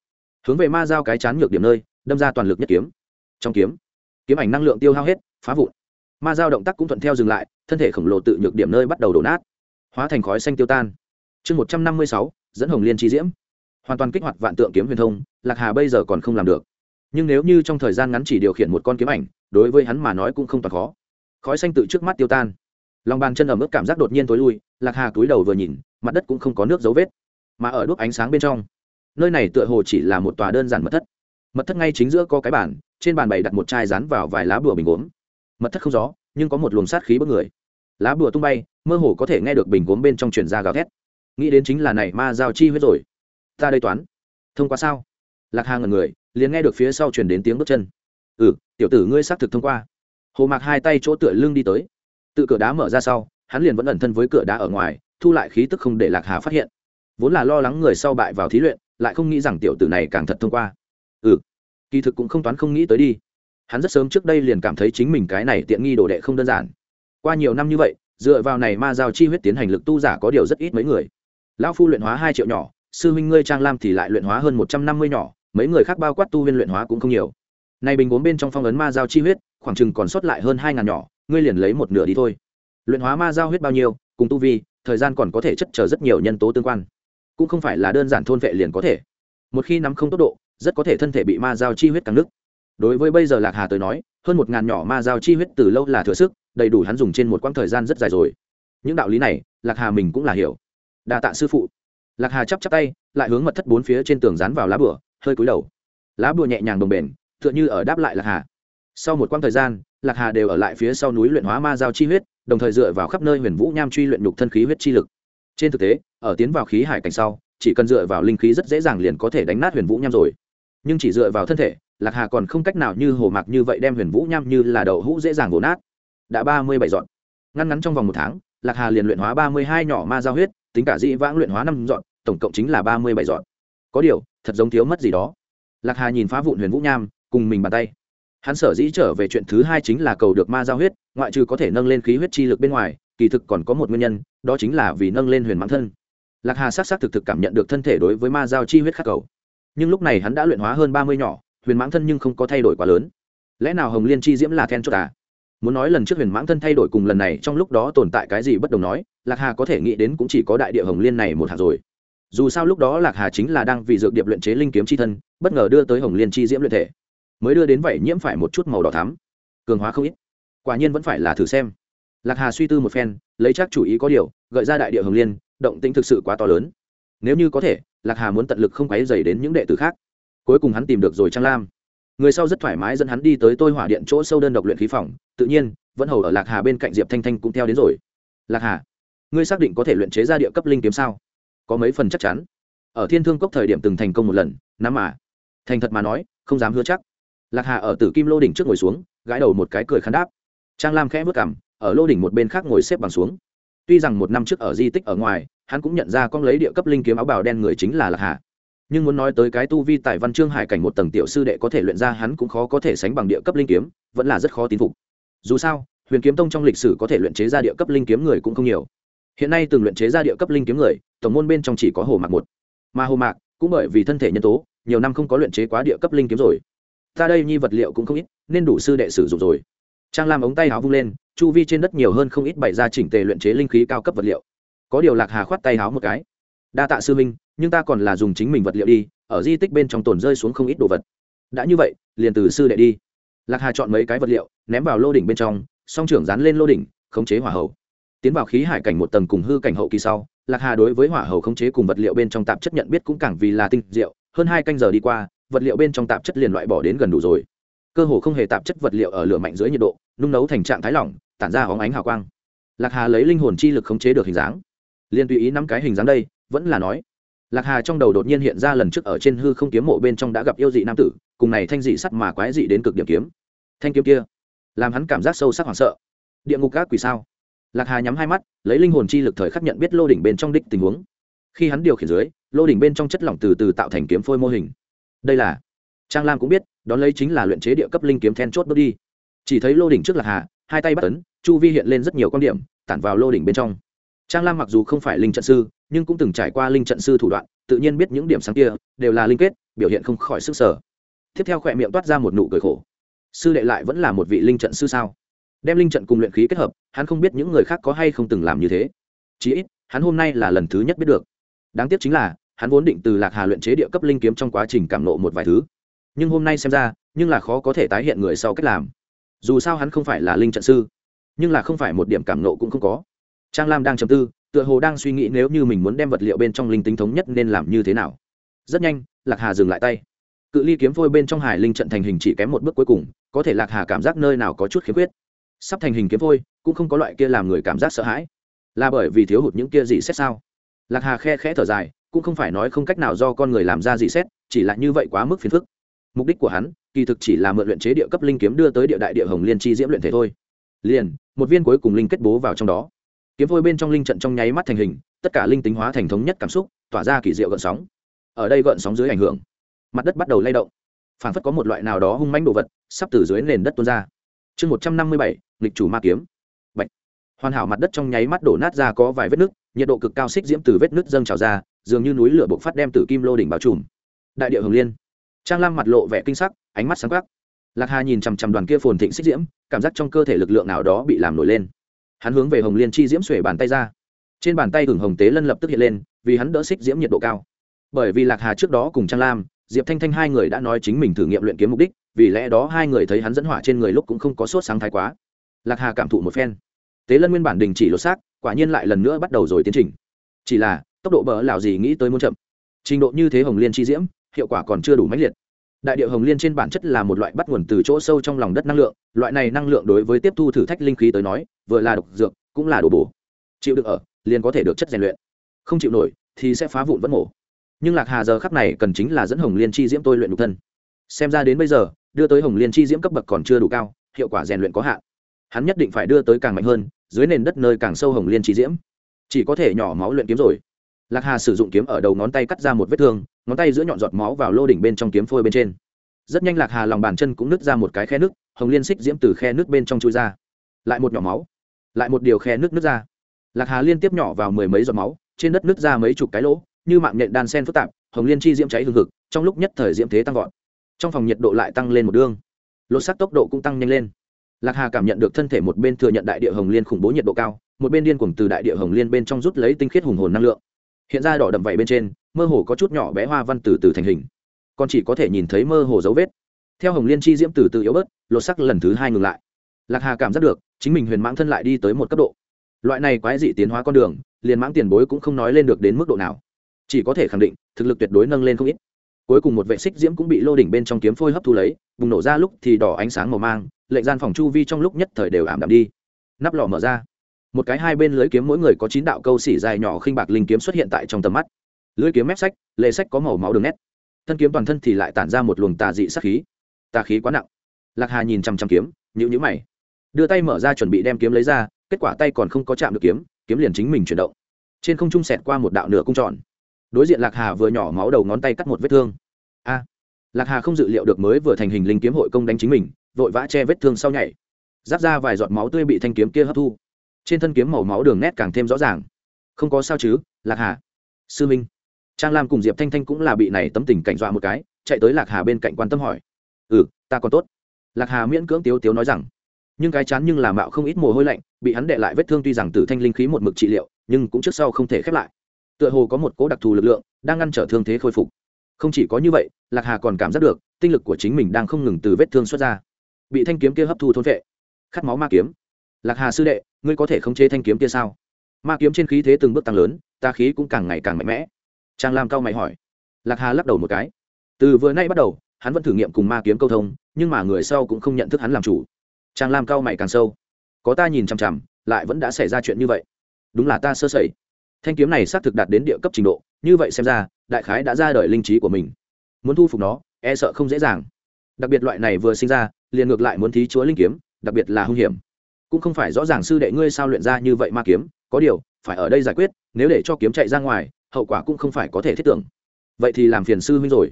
hướng về ma dao cái chán ngược điểm nơi, đâm ra toàn lực nhất kiếm. Trong kiếm kiếm ảnh năng lượng tiêu hao hết, phá vụn. Ma dao động tác cũng thuận theo dừng lại, thân thể khổng lồ tự nhược điểm nơi bắt đầu đổ nát, hóa thành khói xanh tiêu tan. Chương một trăm năm mươi sáu, dẫn hồng liên chi diễm. Hoàn toàn kích hoạt vạn tượng kiếm huyền thông, lạc hà bây giờ còn không làm được nhưng nếu như trong thời gian ngắn chỉ điều khiển một con kiếm ảnh, đối với hắn mà nói cũng không toàn khó. Khói xanh tự trước mắt tiêu tan. Lòng bàn chân ở mức cảm giác đột nhiên tối lui, lạc hà túi đầu vừa nhìn, mặt đất cũng không có nước dấu vết, mà ở đuốc ánh sáng bên trong. Nơi này tựa hồ chỉ là một tòa đơn giản mật thất. Mật thất ngay chính giữa có cái bàn, trên bàn bày đặt một chai rán vào vài lá bùa bình gốm. Mật thất không gió nhưng có một luồng sát khí bất người. Lá bùa tung bay, mơ hồ có thể nghe được bình gốm bên trong truyền ra gào thét. Nghĩ đến chính là này ma giao chi huyết rồi. Ta đây toán, thông qua sao? Lạc hà ngần người, liền nghe được phía sau truyền đến tiếng bước chân. Ừ tiểu tử ngươi xác thực thông qua. Hồ mạc hai tay chỗ tựa lưng đi tới. Tự cửa đá mở ra sau, hắn liền vẫn ẩn thân với cửa đá ở ngoài, thu lại khí tức không để lạc hà phát hiện. Vốn là lo lắng người sau bại vào thí luyện, lại không nghĩ rằng tiểu tử này càng thật thông qua. Ừ kỳ thực cũng không toán không nghĩ tới đi. Hắn rất sớm trước đây liền cảm thấy chính mình cái này tiện nghi đồ đệ không đơn giản. Qua nhiều năm như vậy, dựa vào này ma giao chi huyết tiến hành lực tu giả có điều rất ít mấy người. Lão phu luyện hóa hai triệu nhỏ, sư huynh ngươi trang lam thì lại luyện hóa hơn một trăm năm mươi nhỏ mấy người khác bao quát tu huyên luyện hóa cũng không nhiều. Nay bình gốm bên trong phong ấn ma giao chi huyết, khoảng chừng còn sót lại hơn hai ngàn nhỏ, ngươi liền lấy một nửa đi thôi. Luyện hóa ma giao huyết bao nhiêu, cùng tu vi, thời gian còn có thể chất chờ rất nhiều nhân tố tương quan. Cũng không phải là đơn giản thôn vệ liền có thể. Một khi nắm không tốc độ, rất có thể thân thể bị ma giao chi huyết căng nứt. Đối với bây giờ lạc hà tới nói, hơn một ngàn nhỏ ma giao chi huyết từ lâu là thừa sức, đầy đủ hắn dùng trên một quãng thời gian rất dài rồi. Những đạo lý này, lạc hà mình cũng là hiểu. Đa tạ sư phụ. Lạc hà chắp chắp tay, lại hướng mật thất bốn phía trên tường dán vào lá bửa hơi cúi đầu. Lá bùa nhẹ nhàng đồng bền, tựa như ở đáp lại lạc hà. Sau một quãng thời gian, lạc hà đều ở lại phía sau núi luyện hóa ma giao chi huyết, đồng thời dựa vào khắp nơi huyền vũ nham truy luyện nhục thân khí huyết chi lực. Trên thực tế, ở tiến vào khí hải cảnh sau, chỉ cần dựa vào linh khí rất dễ dàng liền có thể đánh nát huyền vũ nham rồi. Nhưng chỉ dựa vào thân thể, lạc hà còn không cách nào như hồ mạc như vậy đem huyền vũ nham như là đậu hũ dễ dàng vỗ nát. Đã ba mươi bảy dọn. Ngăn ngắn trong vòng một tháng, lạc hà liền luyện hóa ba mươi hai nhỏ ma giao huyết, tính cả dĩ vãng luyện hóa năm dọn, tổng cộng chính là ba mươi bảy dọn. Có điều thật giống thiếu mất gì đó. Lạc hà nhìn phá vụn huyền vũ nham, cùng mình bàn tay. Hắn sở dĩ trở về chuyện thứ hai chính là cầu được ma giao huyết, ngoại trừ có thể nâng lên khí huyết chi lực bên ngoài, kỳ thực còn có một nguyên nhân, đó chính là vì nâng lên huyền mãng thân. Lạc hà s á c s á c thực thực cảm nhận được thân thể đối với ma giao chi huyết khắc cầu. Nhưng lúc này hắn đã luyện hóa hơn ba mươi nhỏ, huyền mãng thân nhưng không có thay đổi quá lớn. Lẽ nào hồng liên chi diễm là then chốt à? Muốn nói lần trước huyền mãng thân thay đổi cùng lần này, trong lúc đó tồn tại cái gì bất đồng nói, lạc hà có thể nghĩ đến cũng chỉ có đại địa hồng liên này một hạt rồi dù sao lúc đó lạc hà chính là đang vì dược điệp luyện chế linh kiếm c h i thân, bất ngờ đưa tới hồng liên chi diễm luyện thể, mới đưa đến vậy nhiễm phải một chút màu đỏ thắm. Cường hóa không ít. Quả nhiên vẫn phải là thử xem. Lạc hà suy tư một phen, lấy chắc chủ ý có điều, gợi ra đại địa hồng liên, động tính thực sự quá to lớn. Nếu như có thể, lạc hà muốn tận lực không quáy dày đến những đệ tử khác. Cuối cùng hắn tìm được rồi trang lam. Người sau rất thoải mái dẫn hắn đi tới tôi hỏa điện chỗ sâu đơn độc luyện khí phòng, tự nhiên, vẫn hầu ở lạc hà bên cạnh diệp thanh thanh cũng theo đến rồi. Lạc hà, ngươi xác định có thể luyện chế ra địa cấp linh kiếm sao? Có mấy phần chắc chắn. Ở thiên thương cốc thời điểm từng thành công một lần nắm mà thành thật mà nói, không dám hứa chắc. Lạc hà ở tử kim lô đỉnh trước ngồi xuống, gãi đầu một cái cười khán đáp. Trang lam khẽ vớt cảm ở lô đỉnh một bên khác ngồi xếp bằng xuống. Tuy rằng một năm trước ở di tích ở ngoài, hắn cũng nhận ra con lấy địa cấp linh kiếm áo bào đen người chính là lạc hà. Nhưng muốn nói tới cái tu vi tại văn chương hải cảnh một tầng tiểu sư đệ có thể luyện ra hắn cũng khó có thể sánh bằng địa cấp linh kiếm, vẫn là rất khó tín phục. Dù sao, huyền kiếm tông trong lịch sử có thể luyện chế ra địa cấp linh kiếm người cũng không nhiều hiện nay từng luyện chế ra địa cấp linh kiếm người, tổng môn bên trong chỉ có hồ mạc một. Mà hồ mạc, cũng bởi vì thân thể nhân tố, nhiều năm không có luyện chế quá địa cấp linh kiếm rồi. Ta đây nhi vật liệu cũng không ít, nên đủ sư đệ sử dụng rồi. Trang làm ống tay áo vung lên, chu vi trên đất nhiều hơn không ít bày ra chỉnh tề luyện chế linh khí cao cấp vật liệu. Có điều lạc hà khoát tay áo một cái. Đa tạ sư minh nhưng ta còn là dùng chính mình vật liệu đi, ở di tích bên trong tồn rơi xuống không ít đồ vật. Đã như vậy, liền từ sư đệ đi. Lạc hà chọn mấy cái vật liệu, ném vào lô đỉnh bên trong, song trưởng dán lên lô đỉnh, khống chế hỏa hậu tiến vào khí hải cảnh một tầng cùng hư cảnh hậu kỳ sau, lạc hà đối với hỏa hầu khống chế cùng vật liệu bên trong tạp chất nhận biết cũng càng vì là tinh diệu, hơn hai canh giờ đi qua, vật liệu bên trong tạp chất liền loại bỏ đến gần đủ rồi. Cơ hồ không hề tạp chất vật liệu ở lửa mạnh dưới nhiệt độ, nung nấu thành trạng thái lỏng, tản ra hóng ánh hào quang. Lạc hà lấy linh hồn chi lực khống chế được hình dáng. Liền tùy ý năm cái hình dáng đây, vẫn là nói, lạc hà trong đầu đột nhiên hiện ra lần trước ở trên hư không kiếm mộ bên trong đã gặp yêu dị nam tử, cùng này thanh dị sắt mà quái dị đến cực điểm kiếm. Thanh kiếm kia, làm hắn cảm giác sâu sắc hoảng sợ. Địa ngục các quỷ sao? Lạc hà nhắm hai mắt, lấy linh hồn chi lực thời khắc nhận biết lô đỉnh bên trong đích tình huống. Khi hắn điều khiển dưới, lô đỉnh bên trong chất lỏng từ từ tạo thành kiếm phôi mô hình. Đây là, trang lam cũng biết, đón lấy chính là luyện chế địa cấp linh kiếm then chốt bước đi. Chỉ thấy lô đỉnh trước lạc hà, hai tay bắt tấn chu vi hiện lên rất nhiều quan điểm, tản vào lô đỉnh bên trong. Trang lam mặc dù không phải linh trận sư, nhưng cũng từng trải qua linh trận sư thủ đoạn, tự nhiên biết những điểm sáng kia, đều là linh kết, biểu hiện không khỏi sức sở. Tiếp theo khỏe miệng toát ra một nụ cười khổ. Sư đệ lại vẫn là một vị linh trận sư sao? Đem linh trận cùng luyện khí kết hợp, hắn không biết những người khác có hay không từng làm như thế. Chí ít, hắn hôm nay là lần thứ nhất biết được. Đáng tiếc chính là, hắn vốn định từ lạc hà luyện chế địa cấp linh kiếm trong quá trình cảm nộ một vài thứ. Nhưng hôm nay xem ra, nhưng là khó có thể tái hiện người sau cách làm. Dù sao hắn không phải là linh trận sư, nhưng là không phải một điểm cảm nộ cũng không có. Trang lam đang chầm tư, tựa hồ đang suy nghĩ nếu như mình muốn đem vật liệu bên trong linh tính thống nhất nên làm như thế nào. Rất nhanh, lạc hà dừng lại tay. Cự ly kiếm phôi bên trong hải linh trận thành hình chỉ kém một bước cuối cùng, có thể lạc hà cảm giác nơi nào có chút khiếm khuyết sắp thành hình kiếm phôi cũng không có loại kia làm người cảm giác sợ hãi. Là bởi vì thiếu hụt những kia gì xét sao? Lạc hà khe khẽ thở dài, cũng không phải nói không cách nào do con người làm ra gì xét, chỉ là như vậy quá mức phiền phức. Mục đích của hắn, kỳ thực chỉ là mượn luyện chế địa cấp linh kiếm đưa tới địa đại địa hồng liên chi diễm luyện thể thôi. Liền, một viên cuối cùng linh kết bố vào trong đó. Kiếm phôi bên trong linh trận trong nháy mắt thành hình, tất cả linh tính hóa thành thống nhất cảm xúc, tỏa ra kỳ diệu gợn sóng. Ở đây gợn sóng dưới ảnh hưởng, mặt đất bắt đầu lay động. Phản phất có một loại nào đó hung manh đồ vật, sắp từ dưới nền đất tuôn ra chương một trăm năm mươi bảy lịch chủ ma kiếm. Bạch. hoàn hảo mặt đất trong nháy mắt đổ nát ra có vài vết nứt, nhiệt độ cực cao xích diễm từ vết nứt dâng trào ra, dường như núi lửa bộc phát đem từ kim lô đỉnh bao trùm. Đại địa hồng liên. Trang lam mặt lộ vẻ kinh sắc, ánh mắt sáng khắc lạc hà nhìn chằm chằm đoàn kia phồn thịnh xích diễm, cảm giác trong cơ thể lực lượng nào đó bị làm nổi lên. Hắn hướng về hồng liên chi diễm xuể bàn tay ra. Trên bàn tay hưởng hồng tế lân lập tức hiện lên, vì hắn đỡ xích diễm nhiệt độ cao. Bởi vì lạc hà trước đó cùng trang lam, diệp thanh thanh hai người đã nói chính mình thử nghiệm luyện kiếm mục đích vì lẽ đó hai người thấy hắn dẫn hỏa trên người lúc cũng không có sốt sáng thái quá. Lạc hà cảm thụ một phen. Tế lân nguyên bản đình chỉ lột xác, quả nhiên lại lần nữa bắt đầu rồi tiến trình. Chỉ là, tốc độ bỡ lào gì nghĩ tới muốn chậm. Trình độ như thế hồng liên chi diễm, hiệu quả còn chưa đủ mãnh liệt. Đại điệu hồng liên trên bản chất là một loại bắt nguồn từ chỗ sâu trong lòng đất năng lượng, loại này năng lượng đối với tiếp thu thử thách linh khí tới nói, vừa là độc dược, cũng là đồ bổ. Chịu được ở, liền có thể được chất rèn luyện. Không chịu nổi, thì sẽ phá vụn vẫn mổ. Nhưng lạc hà giờ khắc này cần chính là dẫn hồng liên chi diễm tôi luyện nhục thân. Xem ra đến bây giờ đưa tới hồng liên chi diễm cấp bậc còn chưa đủ cao, hiệu quả rèn luyện có hạn. Hắn nhất định phải đưa tới càng mạnh hơn, dưới nền đất nơi càng sâu hồng liên chi diễm. Chỉ có thể nhỏ máu luyện kiếm rồi. Lạc hà sử dụng kiếm ở đầu ngón tay cắt ra một vết thương, ngón tay giữa nhọn giọt máu vào lô đỉnh bên trong kiếm phôi bên trên. Rất nhanh lạc hà lòng bàn chân cũng nứt ra một cái khe nước hồng liên xích diễm từ khe nước bên trong chui ra. Lại một nhỏ máu, lại một điều khe nước nứt ra. Lạc hà liên tiếp nhỏ vào mười mấy giọt máu, trên đất nứt ra mấy chục cái lỗ, như mạng nhện đan sen phức tạp, hồng liên chi diễm cháy hừng hực, trong lúc nhất thời diễm thế tăng vọt trong phòng nhiệt độ lại tăng lên một đương. Lột xác tốc độ cũng tăng nhanh lên. Lạc hà cảm nhận được thân thể một bên thừa nhận đại địa hồng liên khủng bố nhiệt độ cao, một bên điên cuồng từ đại địa hồng liên bên trong rút lấy tinh khiết hùng hồn năng lượng. Hiện ra đỏ đậm vẩy bên trên, mơ hồ có chút nhỏ bé hoa văn từ từ thành hình. Còn chỉ có thể nhìn thấy mơ hồ dấu vết. Theo hồng liên chi diễm từ từ yếu bớt, lột sắc lần thứ hai ngừng lại. Lạc hà cảm giác được, chính mình huyền mãng thân lại đi tới một cấp độ. Loại này quái dị tiến hóa con đường, liền mãng tiền bối cũng không nói lên được đến mức độ nào. Chỉ có thể khẳng định, thực lực tuyệt đối nâng lên không ít cuối cùng một vệ xích diễm cũng bị lô đỉnh bên trong kiếm phôi hấp thu lấy, bùng nổ ra lúc thì đỏ ánh sáng màu mang, lệnh gian phòng chu vi trong lúc nhất thời đều ảm đạm đi. Nắp lò mở ra. Một cái hai bên lưới kiếm mỗi người có chín đạo câu xỉ dài nhỏ khinh bạc linh kiếm xuất hiện tại trong tầm mắt. Lưới kiếm mép sách lệ sách có màu máu đường nét. Thân kiếm toàn thân thì lại tản ra một luồng tà dị sắc khí. Tà khí quá nặng. Lạc hà nhìn chằm chằm kiếm nhữ nhữ mày. Đưa tay mở ra chuẩn bị đem kiếm lấy ra, kết quả tay còn không có chạm được kiếm kiếm liền chính mình chuyển động. Trên không trung sẹt qua một đạo nửa cung tròn đối diện lạc hà vừa nhỏ máu đầu ngón tay cắt một vết thương. A, lạc hà không dự liệu được mới vừa thành hình linh kiếm hội công đánh chính mình, vội vã che vết thương sau nhảy. Giáp ra vài giọt máu tươi bị thanh kiếm kia hấp thu. Trên thân kiếm màu máu đường nét càng thêm rõ ràng. Không có sao chứ, lạc hà. Sư minh. Trang lam cùng diệp thanh thanh cũng là bị này tấm tình cảnh dọa một cái, chạy tới lạc hà bên cạnh quan tâm hỏi. Ừ ta còn tốt. Lạc hà miễn cưỡng tiếu tiếu nói rằng. Nhưng cái chán nhưng là mạo không ít mồ hôi lạnh, bị hắn đệ lại vết thương tuy rằng tử thanh linh khí một mực trị liệu, nhưng cũng trước sau không thể khép lại tựa hồ có một cố đặc thù lực lượng đang ngăn trở thương thế khôi phục. Không chỉ có như vậy, lạc hà còn cảm giác được, tinh lực của chính mình đang không ngừng từ vết thương xuất ra. Bị thanh kiếm kia hấp thu thôn vệ. Khát máu ma kiếm. Lạc hà sư đệ, ngươi có thể khống chế thanh kiếm kia sao? Ma kiếm trên khí thế từng bước tăng lớn, ta khí cũng càng ngày càng mạnh mẽ. Trang lam cao mày hỏi. Lạc hà lắc đầu một cái. Từ vừa nay bắt đầu, hắn vẫn thử nghiệm cùng ma kiếm câu thông, nhưng mà người sau cũng không nhận thức hắn làm chủ. Trang lam cao mày càng sâu. Có ta nhìn chằm chằm, lại vẫn đã xảy ra chuyện như vậy. Đúng là ta sơ sẩy thanh kiếm này xác thực đạt đến địa cấp trình độ, như vậy xem ra, đại khái đã ra đời linh trí của mình. Muốn thu phục nó e sợ không dễ dàng. Đặc biệt loại này vừa sinh ra, liền ngược lại muốn thí chúa linh kiếm, đặc biệt là hung hiểm. Cũng không phải rõ ràng sư đệ ngươi sao luyện ra như vậy ma kiếm, có điều, phải ở đây giải quyết, nếu để cho kiếm chạy ra ngoài, hậu quả cũng không phải có thể thiết tưởng. Vậy thì làm phiền sư huynh rồi.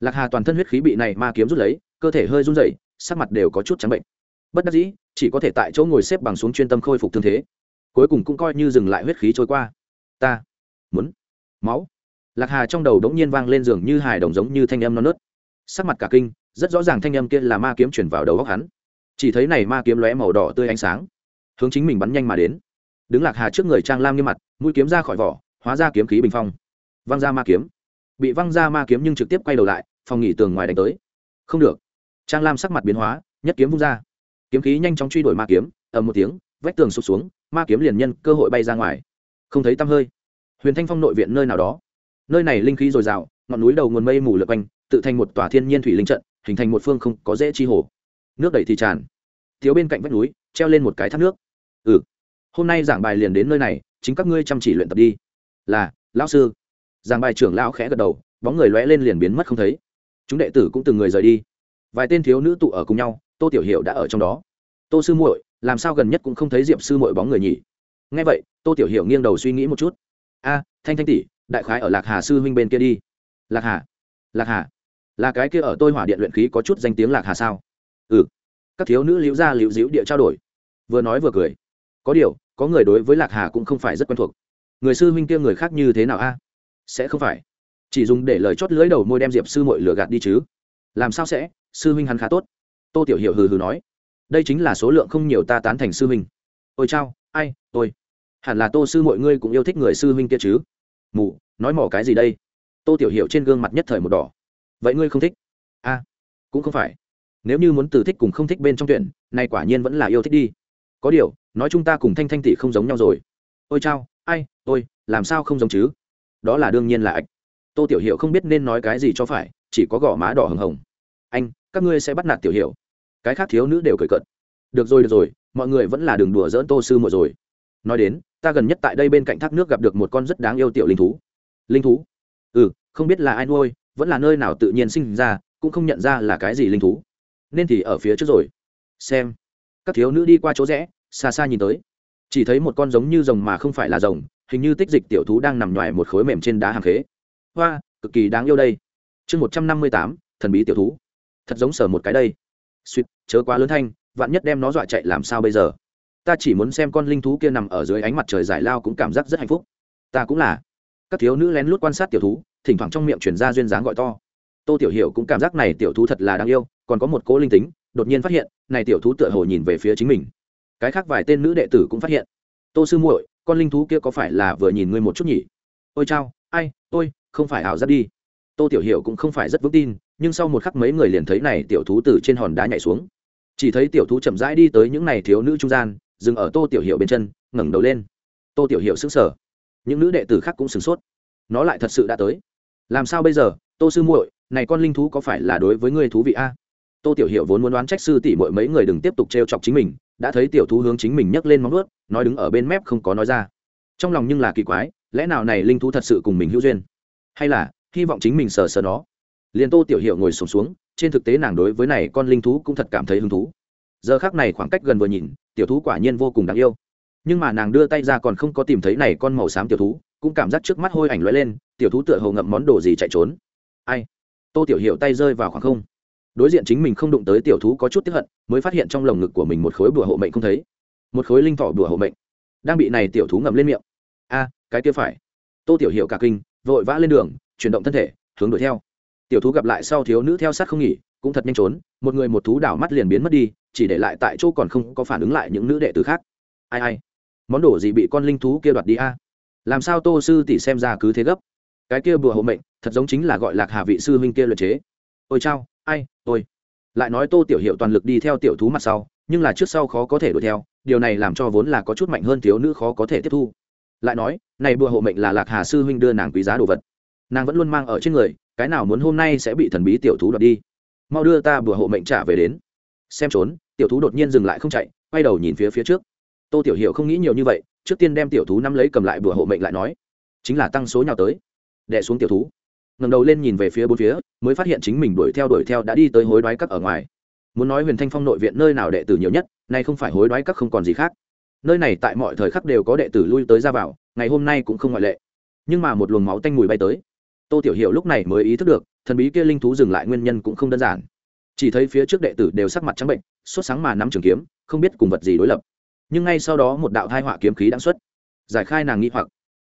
Lạc hà toàn thân huyết khí bị này ma kiếm rút lấy, cơ thể hơi run rẩy, sắc mặt đều có chút trắng bệnh. Bất đắc dĩ, chỉ có thể tại chỗ ngồi xếp bằng xuống chuyên tâm khôi phục thương thế. Cuối cùng cũng coi như dừng lại huyết khí trôi qua ta. Muốn. Máu. Lạc hà trong đầu đống nhiên vang lên giường như hài đồng giống như thanh âm non nớt. Sắc mặt cả kinh, rất rõ ràng thanh âm kia là ma kiếm chuyển vào đầu góc hắn. Chỉ thấy này ma kiếm lóe màu đỏ tươi ánh sáng, hướng chính mình bắn nhanh mà đến. Đứng lạc hà trước người trang lam nghiêm mặt, mũi kiếm ra khỏi vỏ, hóa ra kiếm khí bình phong. Văng ra ma kiếm. Bị văng ra ma kiếm nhưng trực tiếp quay đầu lại, phòng nghỉ tường ngoài đánh tới. Không được. Trang lam sắc mặt biến hóa, nhất kiếm vung ra. Kiếm khí nhanh chóng truy đuổi ma kiếm, ầm một tiếng, vách tường sụp xuống, ma kiếm liền nhân cơ hội bay ra ngoài. Không thấy tăm hơi huyền thanh phong nội viện nơi nào đó. Nơi này linh khí dồi dào, ngọn núi đầu nguồn mây mù lượt quanh, tự thành một tòa thiên nhiên thủy linh trận, hình thành một phương không có dễ chi hồ. Nước đầy thì tràn. Thiếu bên cạnh vách núi, treo lên một cái thác nước. Ừ. Hôm nay giảng bài liền đến nơi này, chính các ngươi chăm chỉ luyện tập đi. Là, lão sư. Giảng bài trưởng lão khẽ gật đầu, bóng người lóe lên liền biến mất không thấy. Chúng đệ tử cũng từng người rời đi. Vài tên thiếu nữ tụ ở cùng nhau, tô tiểu hiệu đã ở trong đó. Tô sư muội, làm sao gần nhất cũng không thấy diệp sư muội bóng người nhỉ? Nghe vậy, tô tiểu hiệu nghiêng đầu suy nghĩ một chút a, thanh thanh tỷ, đại khái ở lạc hà sư huynh bên kia đi. Lạc hà lạc hà. Là cái kia ở tôi hỏa điện luyện khí có chút danh tiếng lạc hà sao? Ừ. Các thiếu nữ liễu ra liễu diễu địa trao đổi. Vừa nói vừa cười. Có điều, có người đối với lạc hà cũng không phải rất quen thuộc. Người sư huynh kia người khác như thế nào a? Sẽ không phải. Chỉ dùng để lời chót lưỡi đầu môi đem diệp sư mội lừa gạt đi chứ. Làm sao sẽ? Sư huynh hắn khá tốt. Tô tiểu hiểu hừ hừ nói. Đây chính là số lượng không nhiều ta tán thành sư huynh. Ôi chao, ai ôi hẳn là tô sư mọi ngươi cũng yêu thích người sư huynh kia chứ? Mù nói mỏ cái gì đây? Tô tiểu hiểu trên gương mặt nhất thời một đỏ. Vậy ngươi không thích? A, cũng không phải. Nếu như muốn từ thích cùng không thích bên trong tuyển này quả nhiên vẫn là yêu thích đi. Có điều, nói chúng ta cùng thanh thanh tỷ không giống nhau rồi. Ôi chao, ai, ôi, làm sao không giống chứ? Đó là đương nhiên là ạch. Tô tiểu hiểu không biết nên nói cái gì cho phải, chỉ có gò má đỏ hừng hồng. Anh, các ngươi sẽ bắt nạt tiểu hiểu. Cái khác thiếu nữ đều cười cợt. Được rồi được rồi, mọi người vẫn là đường đùa dỡn tô sư muội rồi. Nói đến ta gần nhất tại đây bên cạnh thác nước gặp được một con rất đáng yêu tiểu linh thú. Linh thú? Ừ không biết là ai nuôi, vẫn là nơi nào tự nhiên sinh ra, cũng không nhận ra là cái gì linh thú. Nên thì ở phía trước rồi. Xem. Các thiếu nữ đi qua chỗ rẽ, xa xa nhìn tới. Chỉ thấy một con giống như rồng mà không phải là rồng, hình như tích dịch tiểu thú đang nằm ngoài một khối mềm trên đá hàng khế. Hoa, cực kỳ đáng yêu đây. Chương một trăm năm mươi tám, thần bí tiểu thú. Thật giống sở một cái đây. Suýt, chớ quá lớn thanh, vạn nhất đem nó dọa chạy làm sao bây giờ? Ta chỉ muốn xem con linh thú kia nằm ở dưới ánh mặt trời giải lao cũng cảm giác rất hạnh phúc. Ta cũng là. Các thiếu nữ lén lút quan sát tiểu thú, thỉnh thoảng trong miệng chuyển ra duyên dáng gọi to. Tô tiểu hiểu cũng cảm giác này tiểu thú thật là đáng yêu, còn có một cố linh tính, đột nhiên phát hiện, này tiểu thú tựa hồ nhìn về phía chính mình. Cái khác vài tên nữ đệ tử cũng phát hiện. Tô sư muội, con linh thú kia có phải là vừa nhìn ngươi một chút nhỉ? Ôi chao, ai, tôi, không phải ảo giác đi. Tô tiểu hiểu cũng không phải rất vững tin, nhưng sau một khắc mấy người liền thấy này tiểu thú từ trên hòn đá nhảy xuống. Chỉ thấy tiểu thú chậm rãi đi tới những này thiếu nữ trung gian dừng ở tô tiểu hiệu bên chân ngẩng đầu lên. Tô tiểu hiệu sững sờ. Những nữ đệ tử khác cũng sửng sốt. Nó lại thật sự đã tới. Làm sao bây giờ? Tô sư muội này con linh thú có phải là đối với ngươi thú vị a? Tô tiểu hiệu vốn muốn đoán trách sư tỷ muội mấy người đừng tiếp tục trêu chọc chính mình đã thấy tiểu thú hướng chính mình nhấc lên móng vuốt nói đứng ở bên mép không có nói ra. Trong lòng nhưng là kỳ quái lẽ nào này linh thú thật sự cùng mình hữu duyên? Hay là hy vọng chính mình sờ sờ nó? Liền tô tiểu hiệu ngồi sùng xuống, xuống trên thực tế nàng đối với này con linh thú cũng thật cảm thấy hứng thú. Giờ khác này khoảng cách gần vừa nhìn tiểu thú quả nhiên vô cùng đáng yêu. Nhưng mà nàng đưa tay ra còn không có tìm thấy này con màu xám tiểu thú, cũng cảm giác trước mắt hôi ảnh lóe lên, tiểu thú tựa hồ ngậm món đồ gì chạy trốn. Ai? Tô tiểu hiệu tay rơi vào khoảng không. Đối diện chính mình không đụng tới tiểu thú có chút tiếp hận, mới phát hiện trong lồng ngực của mình một khối bùa hộ mệnh không thấy. Một khối linh thỏ bùa hộ mệnh. Đang bị này tiểu thú ngậm lên miệng. A, cái kia phải. Tô tiểu hiệu cả kinh, vội vã lên đường, chuyển động thân thể, hướng đuổi theo. Tiểu thú gặp lại sau thiếu nữ theo sát không nghỉ, cũng thật nhanh trốn một người một thú đảo mắt liền biến mất đi, chỉ để lại tại chỗ còn không có phản ứng lại những nữ đệ tử khác. Ai ai, món đồ gì bị con linh thú kia đoạt đi a? Làm sao tô sư tỷ xem ra cứ thế gấp? Cái kia bùa hộ mệnh, thật giống chính là gọi lạc hà vị sư huynh kia luật chế. Ôi chao, ai, ôi. Lại nói tô tiểu hiệu toàn lực đi theo tiểu thú mặt sau, nhưng là trước sau khó có thể đuổi theo, điều này làm cho vốn là có chút mạnh hơn thiếu nữ khó có thể tiếp thu. Lại nói, này bùa hộ mệnh là lạc hà sư huynh đưa nàng quý giá đồ vật. Nàng vẫn luôn mang ở trên người, cái nào muốn hôm nay sẽ bị thần bí tiểu thú đoạt đi mau đưa ta bùa hộ mệnh trả về đến. Xem trốn, tiểu thú đột nhiên dừng lại không chạy, quay đầu nhìn phía phía trước. Tô tiểu hiệu không nghĩ nhiều như vậy, trước tiên đem tiểu thú nắm lấy cầm lại bùa hộ mệnh lại nói, chính là tăng số nhào tới. Đẻ xuống tiểu thú. Ngầm đầu lên nhìn về phía bốn phía, mới phát hiện chính mình đuổi theo đuổi theo đã đi tới hối đoái các ở ngoài. Muốn nói huyền thanh phong nội viện nơi nào đệ tử nhiều nhất, nay không phải hối đoái các không còn gì khác. Nơi này tại mọi thời khắc đều có đệ tử lui tới ra vào, ngày hôm nay cũng không ngoại lệ. Nhưng mà một luồng máu tanh mùi bay tới. Tô tiểu hiệu lúc này mới ý thức được thần bí kia linh thú dừng lại nguyên nhân cũng không đơn giản. Chỉ thấy phía trước đệ tử đều sắc mặt trắng bệnh, sốt sáng mà nắm trường kiếm, không biết cùng vật gì đối lập. Nhưng ngay sau đó một đạo thai họa kiếm khí đã xuất. Giải khai nàng nghĩ hoặc.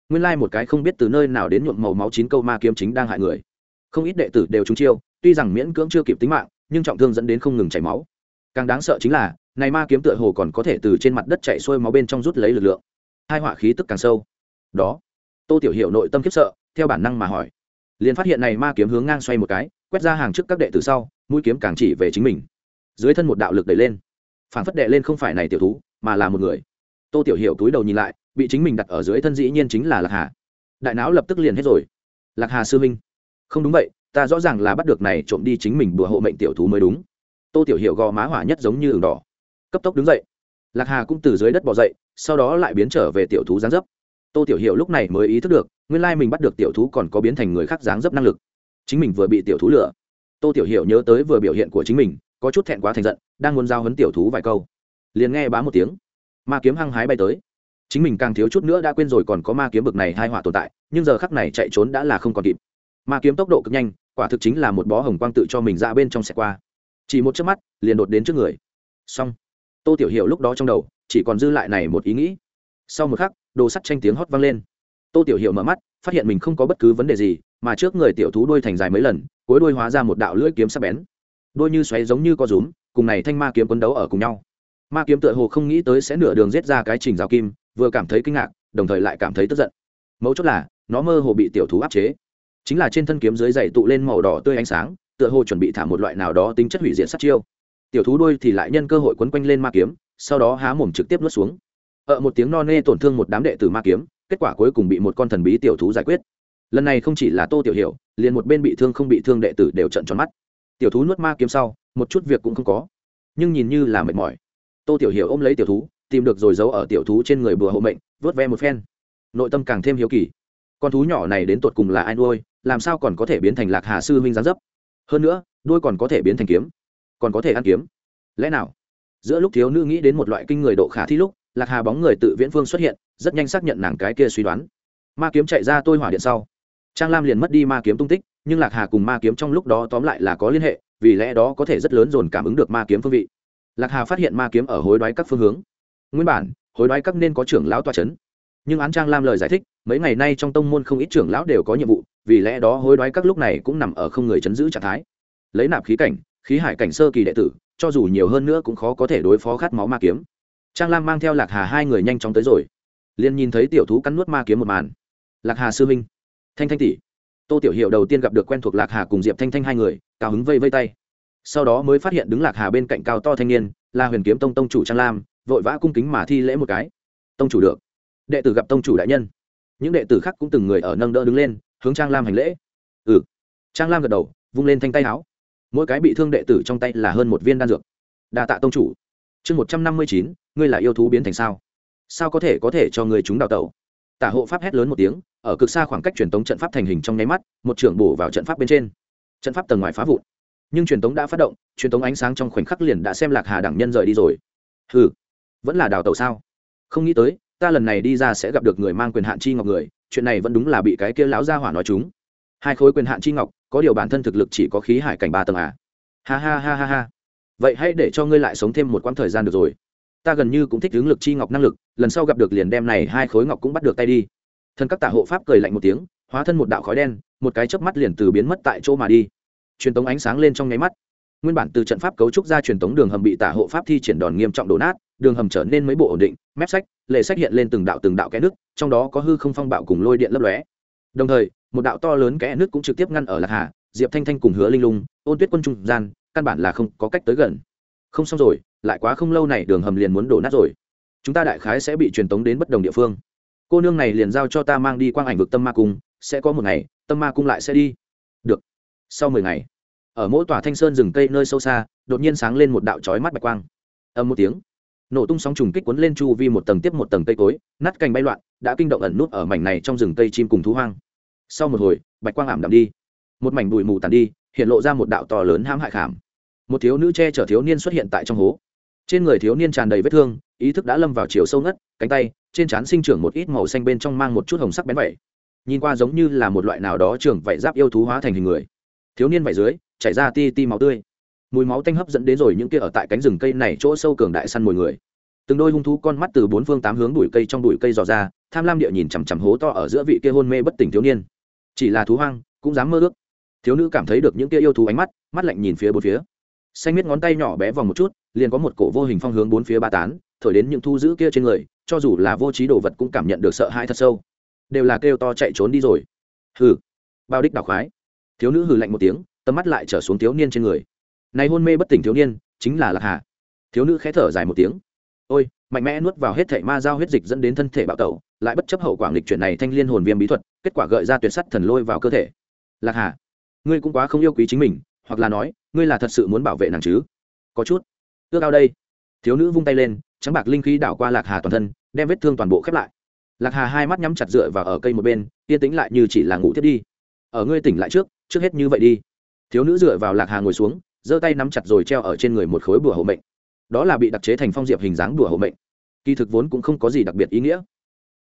Nguyên lai một cái không biết từ nơi nào đến nhuộm màu máu chín câu ma kiếm chính đang hại người. Không ít đệ tử đều trúng chiêu, tuy rằng miễn cưỡng chưa kịp tính mạng, nhưng trọng thương dẫn đến không ngừng chảy máu. Càng đáng sợ chính là, này ma kiếm tựa hồ còn có thể từ trên mặt đất chạy xuôi máu bên trong rút lấy lực lượng. Hai họa khí tức càng sâu. Đó. Tô tiểu hiệu nội tâm khiếp sợ, theo bản năng mà hỏi liền phát hiện này ma kiếm hướng ngang xoay một cái, quét ra hàng trước các đệ tử sau, mũi kiếm càng chỉ về chính mình. Dưới thân một đạo lực đẩy lên. Phản phất đệ lên không phải này tiểu thú, mà là một người. Tô tiểu hiểu túi đầu nhìn lại, bị chính mình đặt ở dưới thân dĩ nhiên chính là lạc hà. Đại não lập tức liền hết rồi. Lạc hà sư minh không đúng vậy, ta rõ ràng là bắt được này trộm đi chính mình bùa hộ mệnh tiểu thú mới đúng. Tô tiểu hiểu gò má hỏa nhất giống như ửng đỏ. Cấp tốc đứng dậy. Lạc hà cũng từ dưới đất bỏ dậy, sau đó lại biến trở về tiểu thú gián dấp. Tô tiểu hiểu lúc này mới ý thức được nguyên lai mình bắt được tiểu thú còn có biến thành người khác dáng dấp năng lực. Chính mình vừa bị tiểu thú lừa. Tô tiểu hiệu nhớ tới vừa biểu hiện của chính mình, có chút thẹn quá thành giận, đang muốn giao hấn tiểu thú vài câu. Liền nghe bá một tiếng. Ma kiếm hăng hái bay tới. Chính mình càng thiếu chút nữa đã quên rồi còn có ma kiếm bực này hai họa tồn tại, nhưng giờ khắc này chạy trốn đã là không còn kịp. Ma kiếm tốc độ cực nhanh, quả thực chính là một bó hồng quang tự cho mình ra bên trong xe qua. Chỉ một chớp mắt, liền đột đến trước người. Xong. Tô tiểu hiệu lúc đó trong đầu, chỉ còn dư lại này một ý nghĩ. Sau một khắc, đồ sắt tranh tiếng hót vang lên tô tiểu hiệu mở mắt, phát hiện mình không có bất cứ vấn đề gì, mà trước người tiểu thú đuôi thành dài mấy lần, cuối đuôi hóa ra một đạo lưỡi kiếm sắc bén. Đuôi như xoáy giống như có rúm, cùng này thanh ma kiếm quấn đấu ở cùng nhau. Ma kiếm tựa hồ không nghĩ tới sẽ nửa đường giết ra cái trình rào kim, vừa cảm thấy kinh ngạc, đồng thời lại cảm thấy tức giận. Mấu chốt là, nó mơ hồ bị tiểu thú áp chế. Chính là trên thân kiếm dưới dày tụ lên màu đỏ tươi ánh sáng, tựa hồ chuẩn bị thả một loại nào đó tính chất hủy diệt sát chiêu. Tiểu thú đuôi thì lại nhân cơ hội quấn quanh lên ma kiếm, sau đó há mồm trực tiếp nuốt xuống. Ở một tiếng no nê tổn thương một đám đệ tử ma kiếm kết quả cuối cùng bị một con thần bí tiểu thú giải quyết. Lần này không chỉ là tô tiểu hiểu, liền một bên bị thương không bị thương đệ tử đều trận tròn mắt. Tiểu thú nuốt ma kiếm sau, một chút việc cũng không có. Nhưng nhìn như là mệt mỏi. Tô tiểu hiểu ôm lấy tiểu thú, tìm được rồi giấu ở tiểu thú trên người bùa hộ mệnh, vớt ve một phen. Nội tâm càng thêm hiếu kỳ. Con thú nhỏ này đến tột cùng là ai nuôi, làm sao còn có thể biến thành lạc hà sư huynh gián dấp? Hơn nữa, đuôi còn có thể biến thành kiếm. Còn có thể ăn kiếm. Lẽ nào? Giữa lúc thiếu nữ nghĩ đến một loại kinh người độ khả thi lúc lạc hà bóng người tự viễn phương xuất hiện, rất nhanh xác nhận nàng cái kia suy đoán. Ma kiếm chạy ra tôi hỏa điện sau. Trang lam liền mất đi ma kiếm tung tích, nhưng lạc hà cùng ma kiếm trong lúc đó tóm lại là có liên hệ, vì lẽ đó có thể rất lớn dồn cảm ứng được ma kiếm phương vị. Lạc hà phát hiện ma kiếm ở hối đoái các phương hướng. Nguyên bản, hối đoái các nên có trưởng lão toa c h ấ n nhưng án trang lam lời giải thích, mấy ngày nay trong tông môn không ít trưởng lão đều có nhiệm vụ, vì lẽ đó hối đoái các lúc này cũng nằm ở không người chấn giữ trạng thái. Lấy nạp khí cảnh, khí hải cảnh sơ kỳ đệ tử, cho dù nhiều hơn nữa cũng khó có thể đối phó khát máu ma kiếm trang lam mang theo lạc hà hai người nhanh chóng tới rồi. Liền nhìn thấy tiểu thú cắn nuốt ma kiếm một màn. Lạc hà sư minh thanh thanh tỷ. Tô tiểu hiệu đầu tiên gặp được quen thuộc lạc hà cùng diệp thanh thanh hai người, cao hứng vây vây tay. Sau đó mới phát hiện đứng lạc hà bên cạnh cao to thanh niên, là huyền kiếm tông tông chủ trang lam, vội vã cung kính mà thi lễ một cái. Tông chủ được. Đệ tử gặp tông chủ đại nhân. Những đệ tử khác cũng từng người ở nâng đỡ đứng lên, hướng trang lam hành lễ. Ừ. Trang lam gật đầu, vung lên thanh tay áo. Mỗi cái bị thương đệ tử trong tay là hơn một viên đan dược. Đa tạ tông chủ. Chương một trăm năm mươi chín ngươi là yêu thú biến thành sao? Sao có thể có thể cho người chúng đào tẩu? Tả hộ pháp hét lớn một tiếng, ở cực xa khoảng cách truyền tống trận pháp thành hình trong nháy mắt, một trưởng bổ vào trận pháp bên trên. Trận pháp tầng ngoài phá vụn. Nhưng truyền tống đã phát động, truyền tống ánh sáng trong khoảnh khắc liền đã xem lạc hà đẳng nhân rời đi rồi. Ừ vẫn là đào tẩu sao? Không nghĩ tới, ta lần này đi ra sẽ gặp được người mang quyền hạn chi ngọc người, chuyện này vẫn đúng là bị cái kia lão gia hỏa nói chúng. Hai khối quyền hạn chi ngọc, có điều bản thân thực lực chỉ có khí hải cảnh ba tầng à. Ha ha ha ha ha. Vậy hãy để cho ngươi lại sống thêm một quãng thời gian được rồi ta gần như cũng thích hướng lực chi ngọc năng lực, lần sau gặp được liền đem này hai khối ngọc cũng bắt được tay đi. Thân các tả hộ pháp cười lạnh một tiếng, hóa thân một đạo khói đen, một cái chớp mắt liền từ biến mất tại chỗ mà đi. Truyền tống ánh sáng lên trong nháy mắt. Nguyên bản từ trận pháp cấu trúc ra truyền tống đường hầm bị tả hộ pháp thi triển đòn nghiêm trọng đổ nát, đường hầm trở nên mấy bộ ổn định, mép sách, lệ sách hiện lên từng đạo từng đạo kẽ nước, trong đó có hư không phong bạo cùng lôi điện lấp lóe. Đồng thời, một đạo to lớn kẽ nước cũng trực tiếp ngăn ở lạc hà, diệp thanh thanh cùng hứa linh lung, ôn tuyết quân trung gian, căn bản là không có cách tới gần. Không xong rồi lại quá không lâu này đường hầm liền muốn đổ nát rồi. Chúng ta đại khái sẽ bị truyền tống đến bất đồng địa phương. Cô nương này liền giao cho ta mang đi quang ảnh vực tâm ma cung, sẽ có một ngày, tâm ma cung lại sẽ đi. Được. Sau mười ngày, ở mỗi tòa thanh sơn rừng cây nơi sâu xa, đột nhiên sáng lên một đạo trói mắt bạch quang. Âm một tiếng, nổ tung sóng trùng kích cuốn lên chu vi một tầng tiếp một tầng cây cối, nát cành bay loạn, đã kinh động ẩn nút ở mảnh này trong rừng cây chim cùng thú hoang. Sau một hồi, bạch quang ảm đạm đi. Một mảnh bụi mù tàn đi, hiện lộ ra một đạo to lớn hãm hại khảm. Một thiếu nữ che chở thiếu niên xuất hiện tại trong hố trên người thiếu niên tràn đầy vết thương, ý thức đã lâm vào chiều sâu ngất, cánh tay, trên trán sinh trưởng một ít màu xanh bên trong mang một chút hồng sắc bén vẩy nhìn qua giống như là một loại nào đó trưởng vảy giáp yêu thú hóa thành hình người. Thiếu niên vảy dưới, chảy ra ti ti máu tươi. Mùi máu tanh hấp dẫn đến rồi những kia ở tại cánh rừng cây này chỗ sâu cường đại săn mồi người. Từng đôi hung thú con mắt từ bốn phương tám hướng đuổi cây trong đuổi cây dò ra, tham lam địa nhìn chằm chằm hố to ở giữa vị kia hôn mê bất tỉnh thiếu niên. Chỉ là thú hoang, cũng dám mơ ước. Thiếu nữ cảm thấy được những kia yêu thú ánh mắt mắt lạnh nhìn phía bốn phía. Xanh miết ngón tay nhỏ bé vòng một chút liền có một cổ vô hình phong hướng bốn phía ba tán, thổi đến những thu giữ kia trên người, cho dù là vô trí đồ vật cũng cảm nhận được sợ hãi thật sâu. Đều là kêu to chạy trốn đi rồi. Hừ. Bao đích đào khoái. Thiếu nữ hừ lạnh một tiếng, tầm mắt lại trở xuống thiếu niên trên người. Này hôn mê bất tỉnh thiếu niên, chính là lạc hà. Thiếu nữ khẽ thở dài một tiếng. Ôi, mạnh mẽ nuốt vào hết thảy ma giao huyết dịch dẫn đến thân thể bạo tẩu, lại bất chấp hậu quả lịch chuyện này thanh liên hồn viêm bí thuật, kết quả gợi ra tuyệt sắt thần lôi vào cơ thể. Lạc hà, ngươi cũng quá không yêu quý chính mình, hoặc là nói, ngươi là thật sự muốn bảo vệ nàng chứ? Có chút ước ao đây. Thiếu nữ vung tay lên, trắng bạc linh khí đảo qua lạc hà toàn thân, đem vết thương toàn bộ khép lại. Lạc hà hai mắt nhắm chặt dựa vào ở cây một bên, yên tĩnh lại như chỉ là ngủ thiết đi. Ở ngươi tỉnh lại trước trước hết như vậy đi. Thiếu nữ dựa vào lạc hà ngồi xuống, giơ tay nắm chặt rồi treo ở trên người một khối bùa hộ mệnh. Đó là bị đặc chế thành phong diệp hình dáng đùa hộ mệnh. Kỳ thực vốn cũng không có gì đặc biệt ý nghĩa.